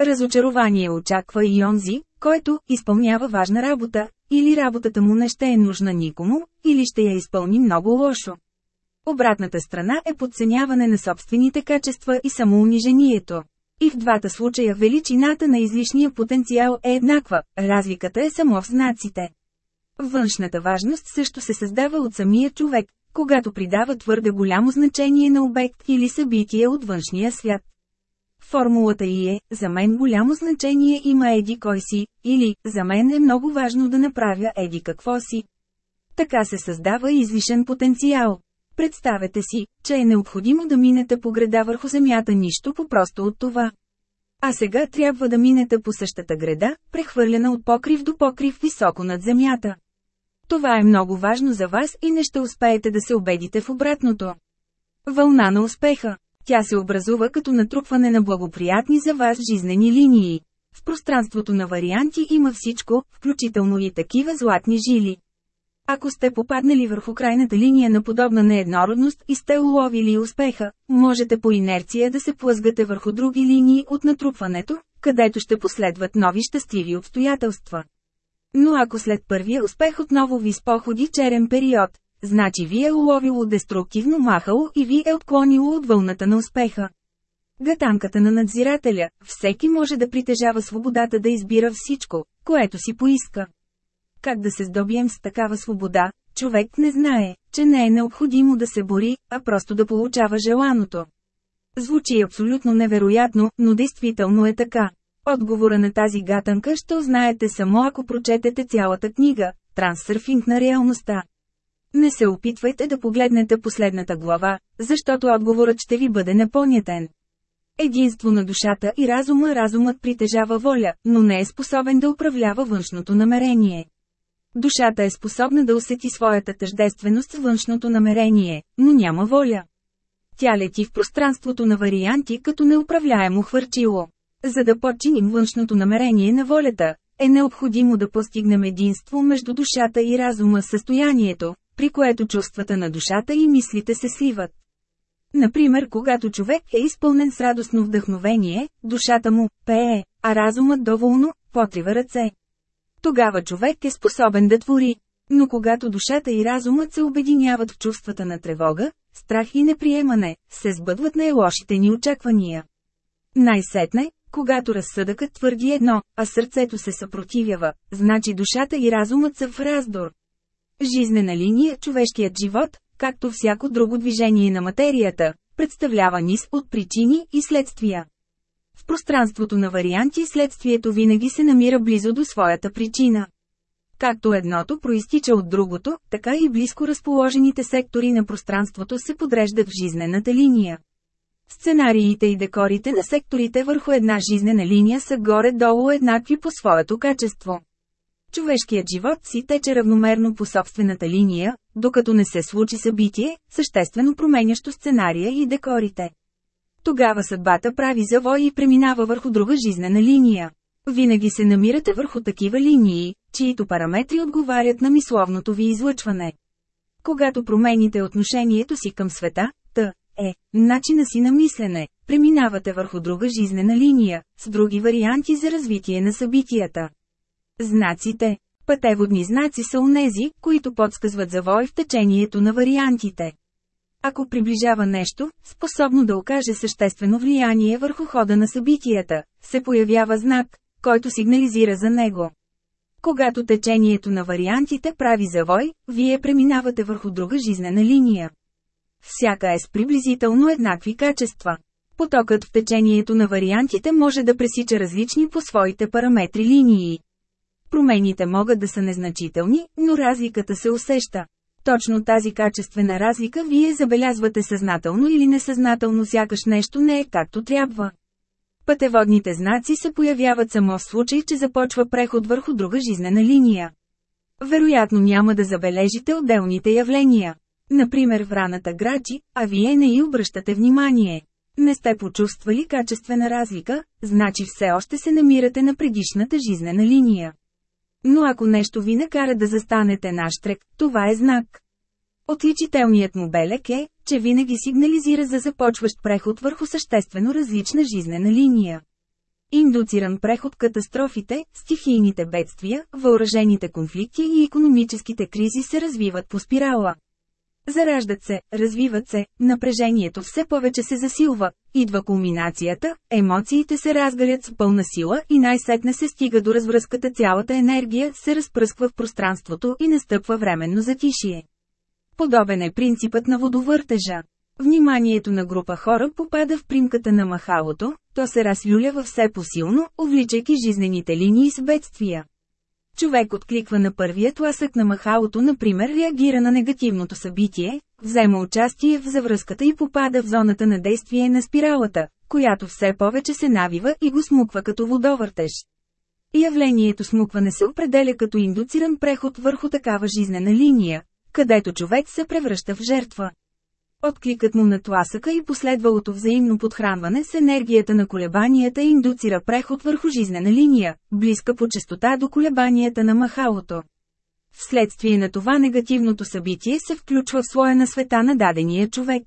Разочарование очаква и онзи, който изпълнява важна работа, или работата му не ще е нужна никому, или ще я изпълни много лошо. Обратната страна е подценяване на собствените качества и самоунижението. И в двата случая величината на излишния потенциал е еднаква, разликата е само в знаците. Външната важност също се създава от самия човек, когато придава твърде голямо значение на обект или събитие от външния свят. Формулата и е, за мен голямо значение има еди кой си, или, за мен е много важно да направя еди какво си. Така се създава излишен потенциал. Представете си, че е необходимо да минете по града върху земята нищо по-просто от това. А сега трябва да минете по същата града, прехвърлена от покрив до покрив високо над земята. Това е много важно за вас и не ще успеете да се убедите в обратното. Вълна на успеха. Тя се образува като натрупване на благоприятни за вас жизнени линии. В пространството на варианти има всичко, включително и такива златни жили. Ако сте попаднали върху крайната линия на подобна нееднородност и сте уловили успеха, можете по инерция да се плъзгате върху други линии от натрупването, където ще последват нови щастливи обстоятелства. Но ако след първия успех отново ви споходи черен период, значи ви е уловило деструктивно махало и ви е отклонило от вълната на успеха. Гатанката на надзирателя – всеки може да притежава свободата да избира всичко, което си поиска. Как да се здобием с такава свобода, човек не знае, че не е необходимо да се бори, а просто да получава желаното. Звучи абсолютно невероятно, но действително е така. Отговора на тази гатанка ще узнаете само ако прочетете цялата книга «Трансърфинг на реалността». Не се опитвайте да погледнете последната глава, защото отговорът ще ви бъде непонятен. Единство на душата и разума Разумът притежава воля, но не е способен да управлява външното намерение. Душата е способна да усети своята тъждественост с външното намерение, но няма воля. Тя лети в пространството на варианти като неуправляемо хвърчило. За да подчиним външното намерение на волята, е необходимо да постигнем единство между душата и разума състоянието, при което чувствата на душата и мислите се сливат. Например, когато човек е изпълнен с радостно вдъхновение, душата му пее, а разумът доволно потрива ръце. Тогава човек е способен да твори. Но когато душата и разумът се обединяват в чувствата на тревога, страх и неприемане, се сбъдват най-лошите ни очаквания. Най-сетне, когато разсъдъкът твърди едно, а сърцето се съпротивява, значи душата и разумът са в раздор. Жизнена линия човешкият живот, както всяко друго движение на материята, представлява низ от причини и следствия. В пространството на варианти следствието винаги се намира близо до своята причина. Както едното проистича от другото, така и близко разположените сектори на пространството се подреждат в жизнената линия. Сценариите и декорите на секторите върху една жизнена линия са горе-долу еднакви по своето качество. Човешкият живот си тече равномерно по собствената линия, докато не се случи събитие, съществено променящо сценария и декорите. Тогава съдбата прави завой и преминава върху друга жизнена линия. Винаги се намирате върху такива линии, чието параметри отговарят на мисловното ви излъчване. Когато промените отношението си към света, т. е, начина си на мислене, преминавате върху друга жизнена линия, с други варианти за развитие на събитията. Знаците Пътеводни знаци са унези, които подсказват завой в течението на вариантите. Ако приближава нещо, способно да окаже съществено влияние върху хода на събитията, се появява знак, който сигнализира за него. Когато течението на вариантите прави завой, вие преминавате върху друга жизнена линия. Всяка е с приблизително еднакви качества. Потокът в течението на вариантите може да пресича различни по своите параметри линии. Промените могат да са незначителни, но разликата се усеща. Точно тази качествена разлика вие забелязвате съзнателно или несъзнателно сякаш нещо не е както трябва. Пътеводните знаци се появяват само в случай, че започва преход върху друга жизнена линия. Вероятно няма да забележите отделните явления. Например в раната грачи, а вие не й обръщате внимание. Не сте почувствали качествена разлика, значи все още се намирате на предишната жизнена линия. Но ако нещо ви накара да застанете на штрек, това е знак. Отличителният му белек е, че винаги сигнализира за започващ преход върху съществено различна жизнена линия. Индуциран преход катастрофите, стихийните бедствия, въоръжените конфликти и економическите кризи се развиват по спирала. Зараждат се, развиват се, напрежението все повече се засилва, идва кулминацията, емоциите се разгарят с пълна сила и най-сетне се стига до развръзката цялата енергия се разпръсква в пространството и настъпва временно затишие. Подобен е принципът на водовъртежа. Вниманието на група хора попада в примката на махалото, то се разлюлява все посилно, увличайки жизнените линии с бедствия. Човек откликва на първият ласък на махалото, например реагира на негативното събитие, взема участие в завръзката и попада в зоната на действие на спиралата, която все повече се навива и го смуква като водовъртеж. Явлението смукване се определя като индуциран преход върху такава жизнена линия, където човек се превръща в жертва. Откликът му на тласъка и последвалото взаимно подхранване с енергията на колебанията индуцира преход върху жизнена линия, близка по частота до колебанията на махалото. Вследствие на това негативното събитие се включва в слоя на света на дадения човек.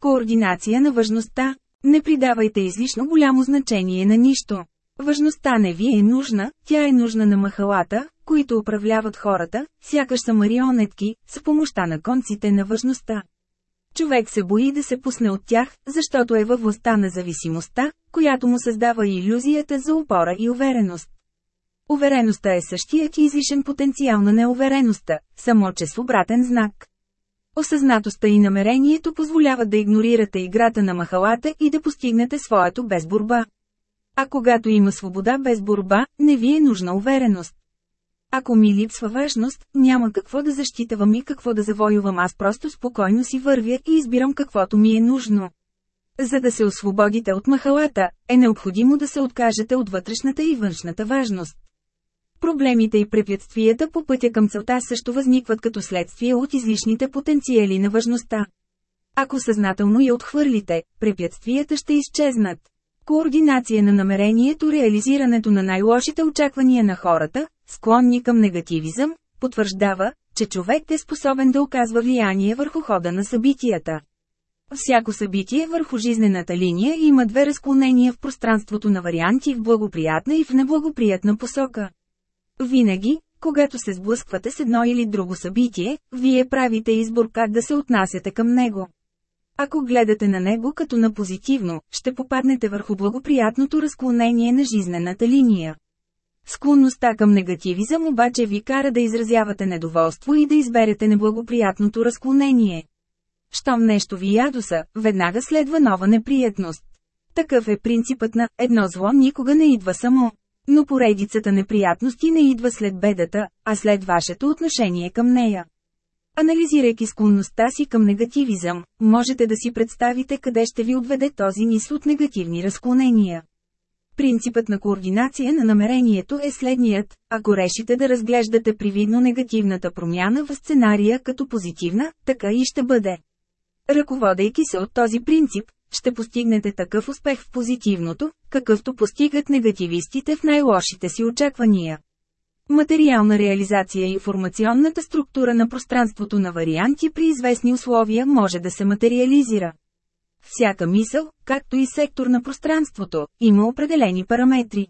Координация на важността. Не придавайте излишно голямо значение на нищо. Важността не ви е нужна, тя е нужна на махалата, които управляват хората, сякаш са марионетки, с помощта на конците на важността. Човек се бои да се пусне от тях, защото е във властта на зависимостта, която му създава иллюзията за опора и увереност. Увереността е същият излишен потенциал на неувереността, само че с обратен знак. Осъзнатостта и намерението позволяват да игнорирате играта на махалата и да постигнете своето без борба. А когато има свобода без борба, не ви е нужна увереност. Ако ми липсва важност, няма какво да защитавам и какво да завоювам, аз просто спокойно си вървя и избирам каквото ми е нужно. За да се освободите от махалата, е необходимо да се откажете от вътрешната и външната важност. Проблемите и препятствията по пътя към целта също възникват като следствие от излишните потенциали на важността. Ако съзнателно я отхвърлите, препятствията ще изчезнат. Координация на намерението Реализирането на най-лошите очаквания на хората, склонни към негативизъм, потвърждава, че човек е способен да оказва влияние върху хода на събитията. Всяко събитие върху жизнената линия има две разклонения в пространството на варианти в благоприятна и в неблагоприятна посока. Винаги, когато се сблъсквате с едно или друго събитие, вие правите избор как да се отнасяте към него. Ако гледате на него като на позитивно, ще попаднете върху благоприятното разклонение на жизнената линия. Склонността към негативизъм обаче ви кара да изразявате недоволство и да изберете неблагоприятното разклонение. Щом нещо ви ядоса, веднага следва нова неприятност. Такъв е принципът на «едно зло никога не идва само». Но поредицата неприятности не идва след бедата, а след вашето отношение към нея. Анализирайки склонността си към негативизъм, можете да си представите къде ще ви отведе този мисъл от негативни разклонения. Принципът на координация на намерението е следният, ако решите да разглеждате привидно негативната промяна в сценария като позитивна, така и ще бъде. Ръководейки се от този принцип, ще постигнете такъв успех в позитивното, какъвто постигат негативистите в най-лошите си очаквания. Материална реализация и информационната структура на пространството на варианти при известни условия може да се материализира. Всяка мисъл, както и сектор на пространството, има определени параметри.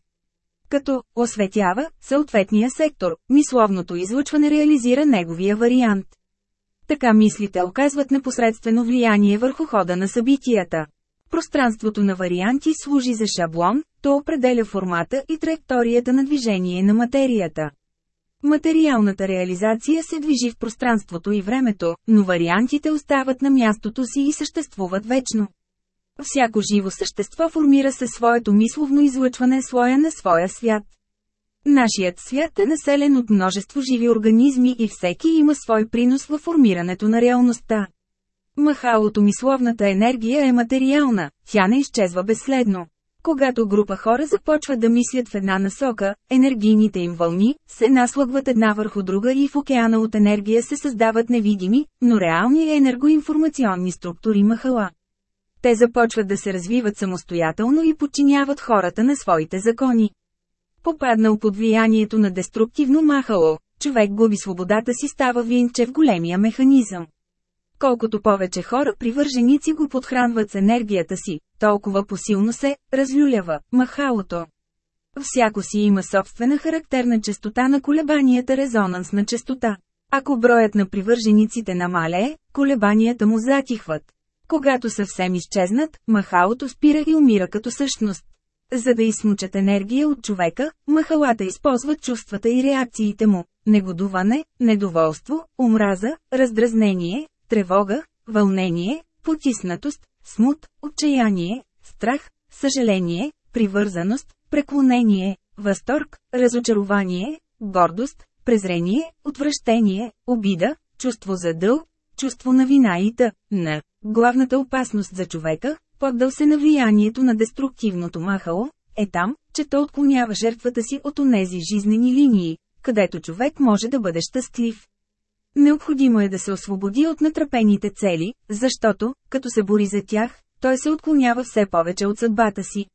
Като осветява съответния сектор, мисловното излъчване реализира неговия вариант. Така мислите оказват непосредствено влияние върху хода на събитията. Пространството на варианти служи за шаблон, то определя формата и траекторията на движение на материята. Материалната реализация се движи в пространството и времето, но вариантите остават на мястото си и съществуват вечно. Всяко живо същество формира със своето мисловно излъчване слоя на своя свят. Нашият свят е населен от множество живи организми и всеки има свой принос във формирането на реалността. Махалото мисловната енергия е материална, тя не изчезва безследно. Когато група хора започват да мислят в една насока, енергийните им вълни се наслъгват една върху друга и в океана от енергия се създават невидими, но реални енергоинформационни структури махала. Те започват да се развиват самостоятелно и подчиняват хората на своите закони. Попаднал под влиянието на деструктивно махало, човек губи свободата си става винче в големия механизъм. Колкото повече хора привърженици го подхранват с енергията си, толкова посилно се разлюлява махалото. Всяко си има собствена характерна частота на колебанията резонансна частота. Ако броят на привържениците намалее, колебанията му затихват. Когато съвсем изчезнат, махалото спира и умира като същност. За да изсмучат енергия от човека, махалата използват чувствата и реакциите му – негодуване, недоволство, омраза, раздразнение, тревога, вълнение, потиснатост, смут, отчаяние, страх, съжаление, привързаност, преклонение, възторг, разочарование, гордост, презрение, отвращение, обида, чувство за дъл, чувство на вина и т.н. Главната опасност за човека, поддал се на влиянието на деструктивното махало, е там, че то отклонява жертвата си от онези жизнени линии, където човек може да бъде щастлив. Необходимо е да се освободи от натрапените цели, защото, като се бори за тях, той се отклонява все повече от съдбата си.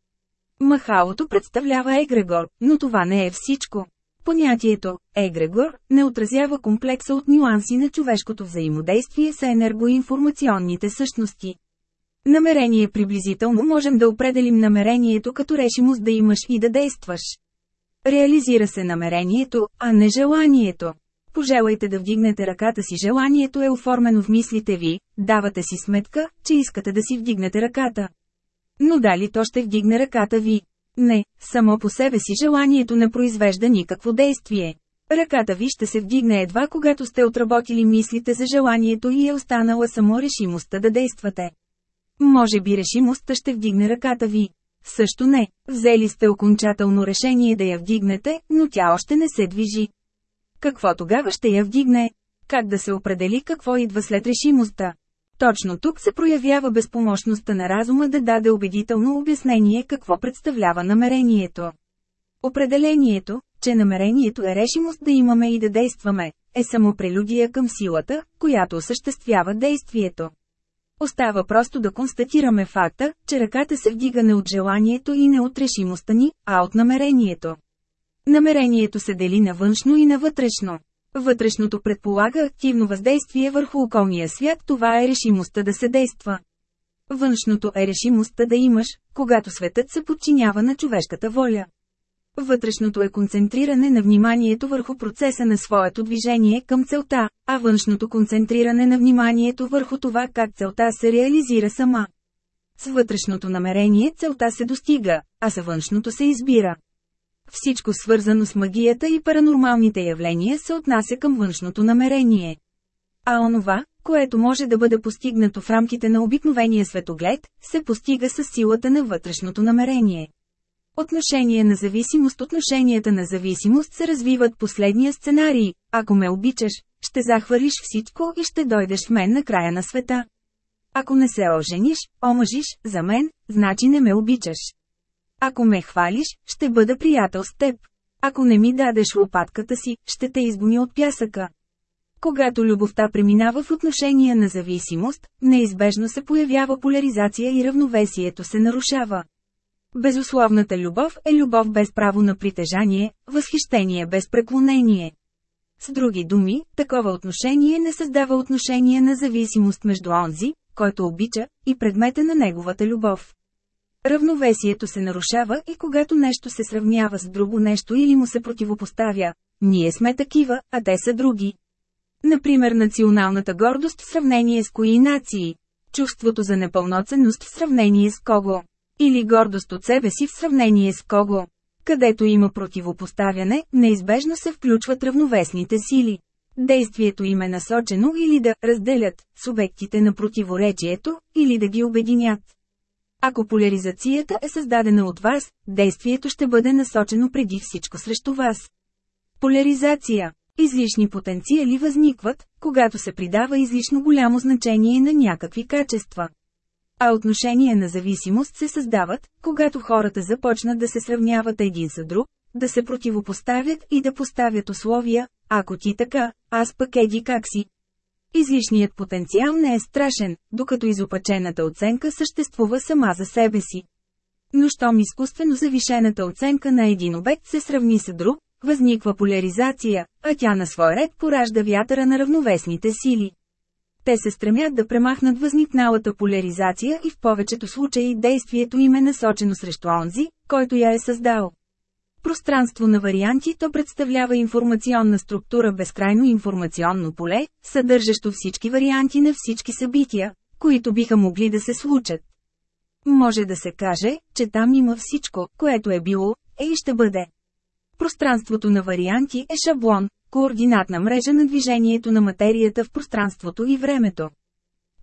Махалото представлява егрегор, но това не е всичко. Понятието «егрегор» не отразява комплекса от нюанси на човешкото взаимодействие с енергоинформационните същности. Намерение приблизително можем да определим намерението като решимост да имаш и да действаш. Реализира се намерението, а не желанието. Пожелайте да вдигнете ръката си желанието е оформено в мислите ви, давате си сметка, че искате да си вдигнете ръката. Но дали то ще вдигне ръката ви? Не, само по себе си желанието не произвежда никакво действие. Ръката ви ще се вдигне едва когато сте отработили мислите за желанието и е останала само решимостта да действате. Може би решимостта ще вдигне ръката ви. Също не, взели сте окончателно решение да я вдигнете, но тя още не се движи. Какво тогава ще я вдигне? Как да се определи какво идва след решимостта? Точно тук се проявява безпомощността на разума да даде убедително обяснение какво представлява намерението. Определението, че намерението е решимост да имаме и да действаме, е само прелюдия към силата, която осъществява действието. Остава просто да констатираме факта, че ръката се вдига не от желанието и не от решимостта ни, а от намерението. Намерението се дели на външно и на вътрешно. Вътрешното предполага активно въздействие върху околния свят, това е решимостта да се действа. Външното е решимостта да имаш, когато светът се подчинява на човешката воля. Вътрешното е концентриране на вниманието върху процеса на своето движение към целта, а външното концентриране на вниманието върху това как целта се реализира сама. С вътрешното намерение целта се достига, а с външното се избира. Всичко свързано с магията и паранормалните явления се отнася към външното намерение. А онова, което може да бъде постигнато в рамките на обикновения светоглед, се постига с силата на вътрешното намерение. Отношение на зависимост Отношенията на зависимост се развиват последния сценарий. Ако ме обичаш, ще захвърлиш всичко и ще дойдеш в мен на края на света. Ако не се ожениш, омъжиш, за мен, значи не ме обичаш. Ако ме хвалиш, ще бъда приятел с теб. Ако не ми дадеш лопатката си, ще те изгони от пясъка. Когато любовта преминава в отношения на зависимост, неизбежно се появява поляризация и равновесието се нарушава. Безусловната любов е любов без право на притежание, възхищение без преклонение. С други думи, такова отношение не създава отношение на зависимост между онзи, който обича, и предмета на неговата любов. Равновесието се нарушава и когато нещо се сравнява с друго нещо или му се противопоставя. Ние сме такива, а те са други. Например националната гордост в сравнение с кои нации. Чувството за непълноценност в сравнение с кого. Или гордост от себе си в сравнение с кого. Където има противопоставяне, неизбежно се включват равновесните сили. Действието им е насочено или да разделят субектите на противоречието, или да ги обединят. Ако поляризацията е създадена от вас, действието ще бъде насочено преди всичко срещу вас. Поляризация Излишни потенциали възникват, когато се придава излишно голямо значение на някакви качества. А отношения на зависимост се създават, когато хората започнат да се сравняват един с друг, да се противопоставят и да поставят условия, ако ти така, аз пък еди как си. Излишният потенциал не е страшен, докато изопачената оценка съществува сама за себе си. Но щом изкуствено завишената оценка на един обект се сравни с друг, възниква поляризация, а тя на свой ред поражда вятъра на равновесните сили. Те се стремят да премахнат възникналата поляризация и в повечето случаи действието им е насочено срещу онзи, който я е създал. Пространство на варианти то представлява информационна структура безкрайно информационно поле, съдържащо всички варианти на всички събития, които биха могли да се случат. Може да се каже, че там има всичко, което е било, е и ще бъде. Пространството на варианти е шаблон, координатна мрежа на движението на материята в пространството и времето.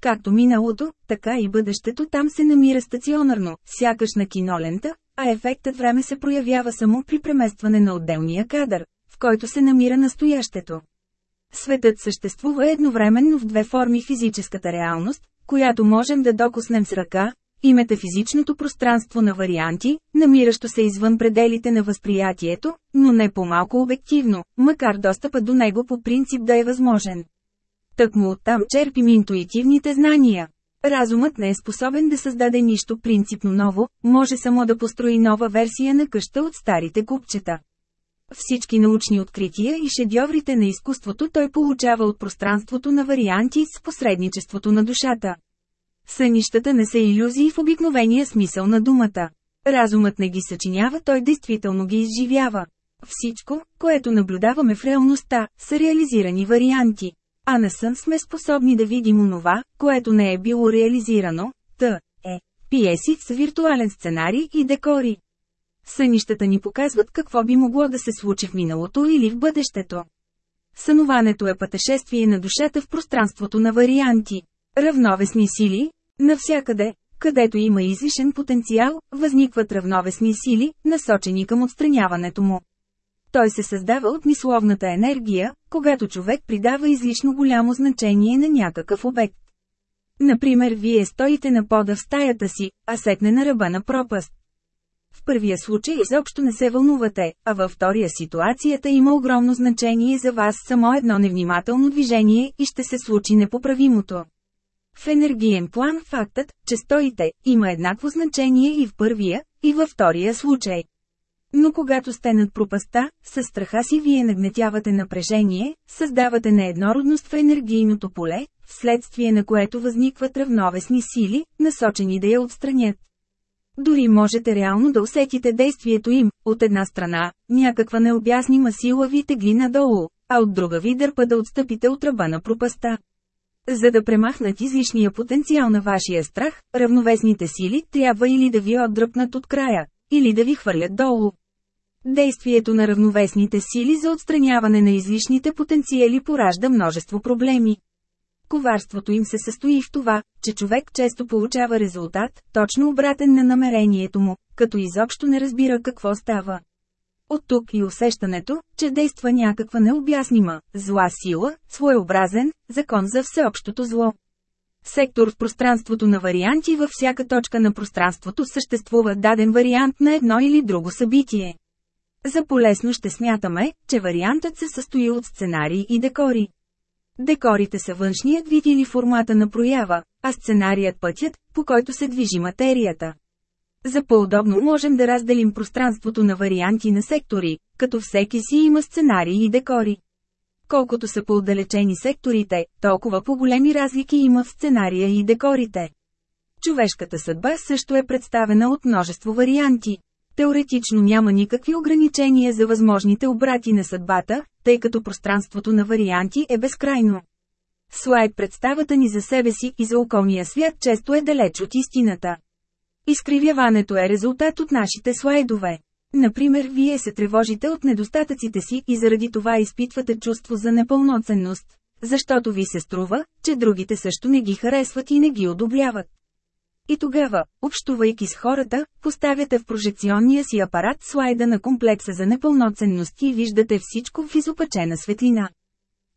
Както миналото, така и бъдещето там се намира стационарно, сякаш на кинолента, а ефектът време се проявява само при преместване на отделния кадър, в който се намира настоящето. Светът съществува едновременно в две форми физическата реалност, която можем да докоснем с ръка, и метафизичното пространство на варианти, намиращо се извън пределите на възприятието, но не по-малко обективно, макар достъпа до него по принцип да е възможен. Тъкмо оттам черпим интуитивните знания. Разумът не е способен да създаде нищо принципно ново, може само да построи нова версия на къща от старите купчета. Всички научни открития и шедьоврите на изкуството той получава от пространството на варианти с посредничеството на душата. Сънищата не са иллюзии в обикновения смисъл на думата. Разумът не ги съчинява, той действително ги изживява. Всичко, което наблюдаваме в реалността, са реализирани варианти. А на сън сме способни да видим онова, което не е било реализирано, т. е. Пиеси с виртуален сценарий и декори. Сънищата ни показват какво би могло да се случи в миналото или в бъдещето. Сънуването е пътешествие на душата в пространството на варианти. Равновесни сили – навсякъде, където има излишен потенциал, възникват равновесни сили, насочени към отстраняването му. Той се създава от мисловната енергия, когато човек придава излишно голямо значение на някакъв обект. Например, вие стоите на пода в стаята си, а сетне на ръба на пропаст. В първия случай изобщо не се вълнувате, а във втория ситуацията има огромно значение за вас само едно невнимателно движение и ще се случи непоправимото. В енергиен план фактът, че стоите, има еднакво значение и в първия, и във втория случай. Но когато сте над пропаста, със страха си вие нагнетявате напрежение, създавате нееднородност в енергийното поле, вследствие на което възникват равновесни сили, насочени да я отстранят. Дори можете реално да усетите действието им, от една страна, някаква необяснима сила ви тегли надолу, а от друга ви дърпа да отстъпите от ръба на пропаста. За да премахнат излишния потенциал на вашия страх, равновесните сили трябва или да ви отдръпнат от края, или да ви хвърлят долу. Действието на равновесните сили за отстраняване на излишните потенциали поражда множество проблеми. Коварството им се състои в това, че човек често получава резултат, точно обратен на намерението му, като изобщо не разбира какво става. От тук и усещането, че действа някаква необяснима, зла сила, своеобразен, закон за всеобщото зло. Сектор в пространството на варианти във всяка точка на пространството съществува даден вариант на едно или друго събитие. За полезно ще смятаме, че вариантът се състои от сценарии и декори. Декорите са външният вид или формата на проява, а сценарият пътят, по който се движи материята. За по-удобно можем да разделим пространството на варианти на сектори, като всеки си има сценарии и декори. Колкото са по-отдалечени секторите, толкова по-големи разлики има в сценария и декорите. Човешката съдба също е представена от множество варианти. Теоретично няма никакви ограничения за възможните обрати на съдбата, тъй като пространството на варианти е безкрайно. Слайд представата ни за себе си и за околния свят често е далеч от истината. Изкривяването е резултат от нашите слайдове. Например, вие се тревожите от недостатъците си и заради това изпитвате чувство за непълноценност, защото ви се струва, че другите също не ги харесват и не ги одобряват. И тогава, общувайки с хората, поставяте в прожекционния си апарат слайда на комплекса за непълноценности и виждате всичко в изопачена светлина.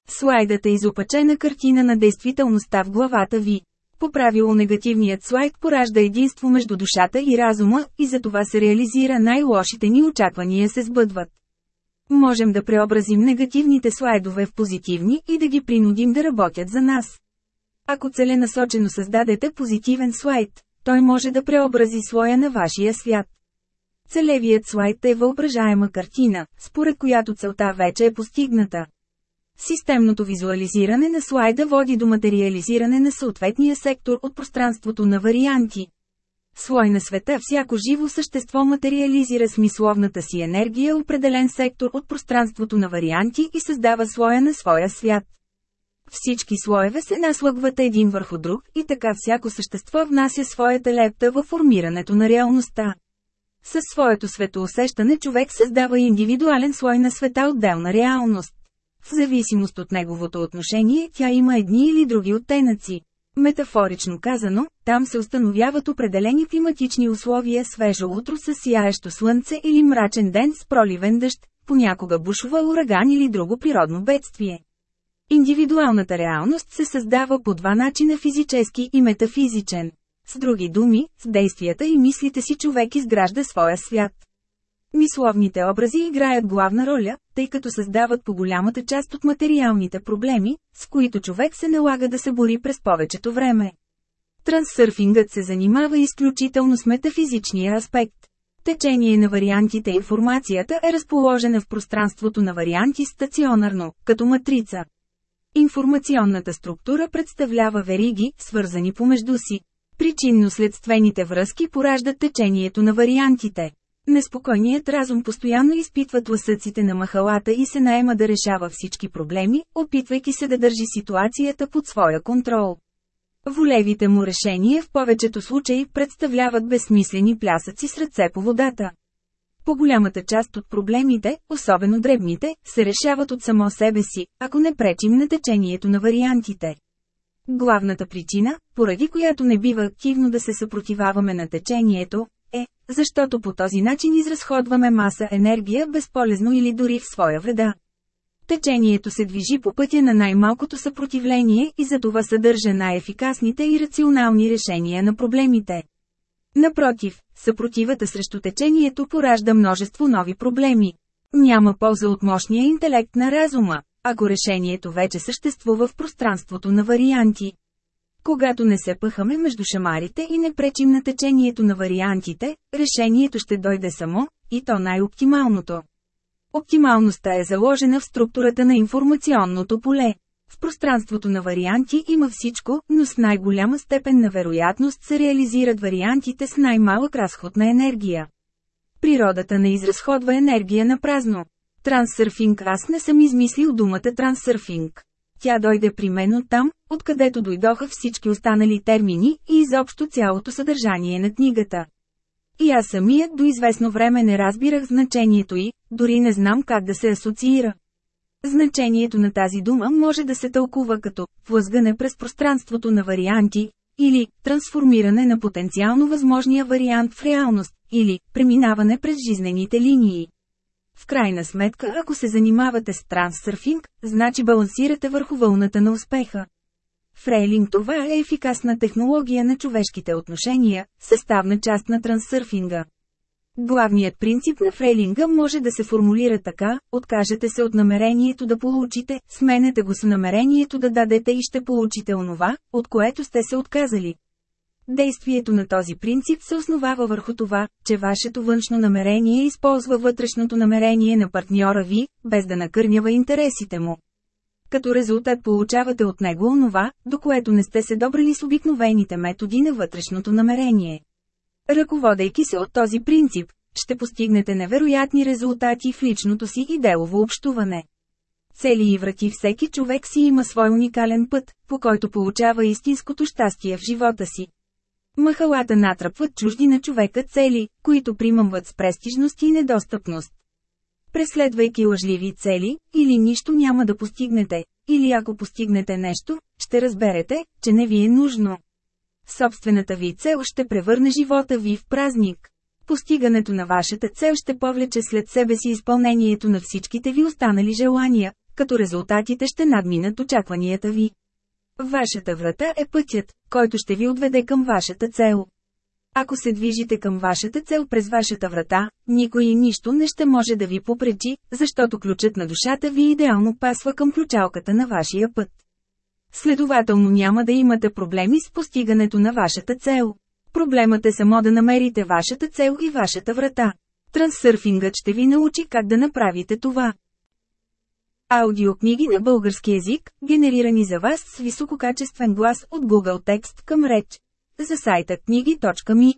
Слайдът е изопачена картина на действителността в главата ви. По правило негативният слайд поражда единство между душата и разума, и за това се реализира най-лошите ни очаквания се сбъдват. Можем да преобразим негативните слайдове в позитивни и да ги принудим да работят за нас. Ако целенасочено създадете позитивен слайд, той може да преобрази слоя на вашия свят. Целевият слайд е въображаема картина, според която целта вече е постигната. Системното визуализиране на слайда води до материализиране на съответния сектор от пространството на варианти. Слой на света всяко живо същество материализира смисловната си енергия определен сектор от пространството на варианти и създава слоя на своя свят. Всички слоеве се наслъгват един върху друг и така всяко същество внася своята лепта във формирането на реалността. Със своето светоусещане човек създава индивидуален слой на света отделна реалност. В зависимост от неговото отношение, тя има едни или други оттенъци. Метафорично казано, там се установяват определени климатични условия свежо утро с сияещо слънце или мрачен ден с проливен дъжд, понякога бушува ураган или друго природно бедствие. Индивидуалната реалност се създава по два начина физически и метафизичен. С други думи, с действията и мислите си човек изгражда своя свят. Мисловните образи играят главна роля, тъй като създават по голямата част от материалните проблеми, с които човек се налага да се бори през повечето време. Трансърфингът се занимава изключително с метафизичния аспект. Течение на вариантите информацията е разположена в пространството на варианти стационарно, като матрица. Информационната структура представлява вериги, свързани помежду си. Причинно-следствените връзки пораждат течението на вариантите. Неспокойният разум постоянно изпитва тласъците на махалата и се наема да решава всички проблеми, опитвайки се да държи ситуацията под своя контрол. Волевите му решения в повечето случаи представляват безсмислени плясъци с ръце по водата. По-голямата част от проблемите, особено дребните, се решават от само себе си, ако не пречим на течението на вариантите. Главната причина, поради която не бива активно да се съпротиваваме на течението, е, защото по този начин изразходваме маса енергия безполезно или дори в своя вреда. Течението се движи по пътя на най-малкото съпротивление и затова съдържа най-ефикасните и рационални решения на проблемите. Напротив, съпротивата срещу течението поражда множество нови проблеми. Няма полза от мощния интелект на разума, ако решението вече съществува в пространството на варианти. Когато не се пъхаме между шамарите и не пречим на течението на вариантите, решението ще дойде само, и то най-оптималното. Оптималността е заложена в структурата на информационното поле. В пространството на варианти има всичко, но с най-голяма степен на вероятност се реализират вариантите с най-малък разход на енергия. Природата не изразходва енергия на празно. Трансърфинг аз не съм измислил думата трансърфинг. Тя дойде при мен там, откъдето дойдоха всички останали термини и изобщо цялото съдържание на книгата. И аз самият до известно време не разбирах значението й, дори не знам как да се асоциира. Значението на тази дума може да се тълкува като «плъзгане през пространството на варианти» или «трансформиране на потенциално възможния вариант в реалност» или «преминаване през жизнените линии». В крайна сметка, ако се занимавате с трансърфинг, значи балансирате върху вълната на успеха. Фрейлинг това е ефикасна технология на човешките отношения, съставна част на трансърфинга. Главният принцип на фрейлинга може да се формулира така, откажете се от намерението да получите, сменете го с намерението да дадете и ще получите онова, от което сте се отказали. Действието на този принцип се основава върху това, че вашето външно намерение използва вътрешното намерение на партньора ви, без да накърнява интересите му. Като резултат получавате от него онова, до което не сте се добрали с обикновените методи на вътрешното намерение. Ръководейки се от този принцип, ще постигнете невероятни резултати в личното си и делово общуване. Цели и врати всеки човек си има свой уникален път, по който получава истинското щастие в живота си. Махалата натръпват чужди на човека цели, които примамват с престижност и недостъпност. Преследвайки лъжливи цели, или нищо няма да постигнете, или ако постигнете нещо, ще разберете, че не ви е нужно. Собствената ви цел ще превърне живота ви в празник. Постигането на вашата цел ще повлече след себе си изпълнението на всичките ви останали желания, като резултатите ще надминат очакванията ви. Вашата врата е пътят, който ще ви отведе към вашата цел. Ако се движите към вашата цел през вашата врата, никой и нищо не ще може да ви попречи, защото ключът на душата ви идеално пасва към ключалката на вашия път. Следователно няма да имате проблеми с постигането на вашата цел. Проблемът е само да намерите вашата цел и вашата врата. Трансърфингът ще ви научи как да направите това. Аудиокниги на български язик, генерирани за вас с висококачествен глас от Google Текст към реч. За сайта книги.ми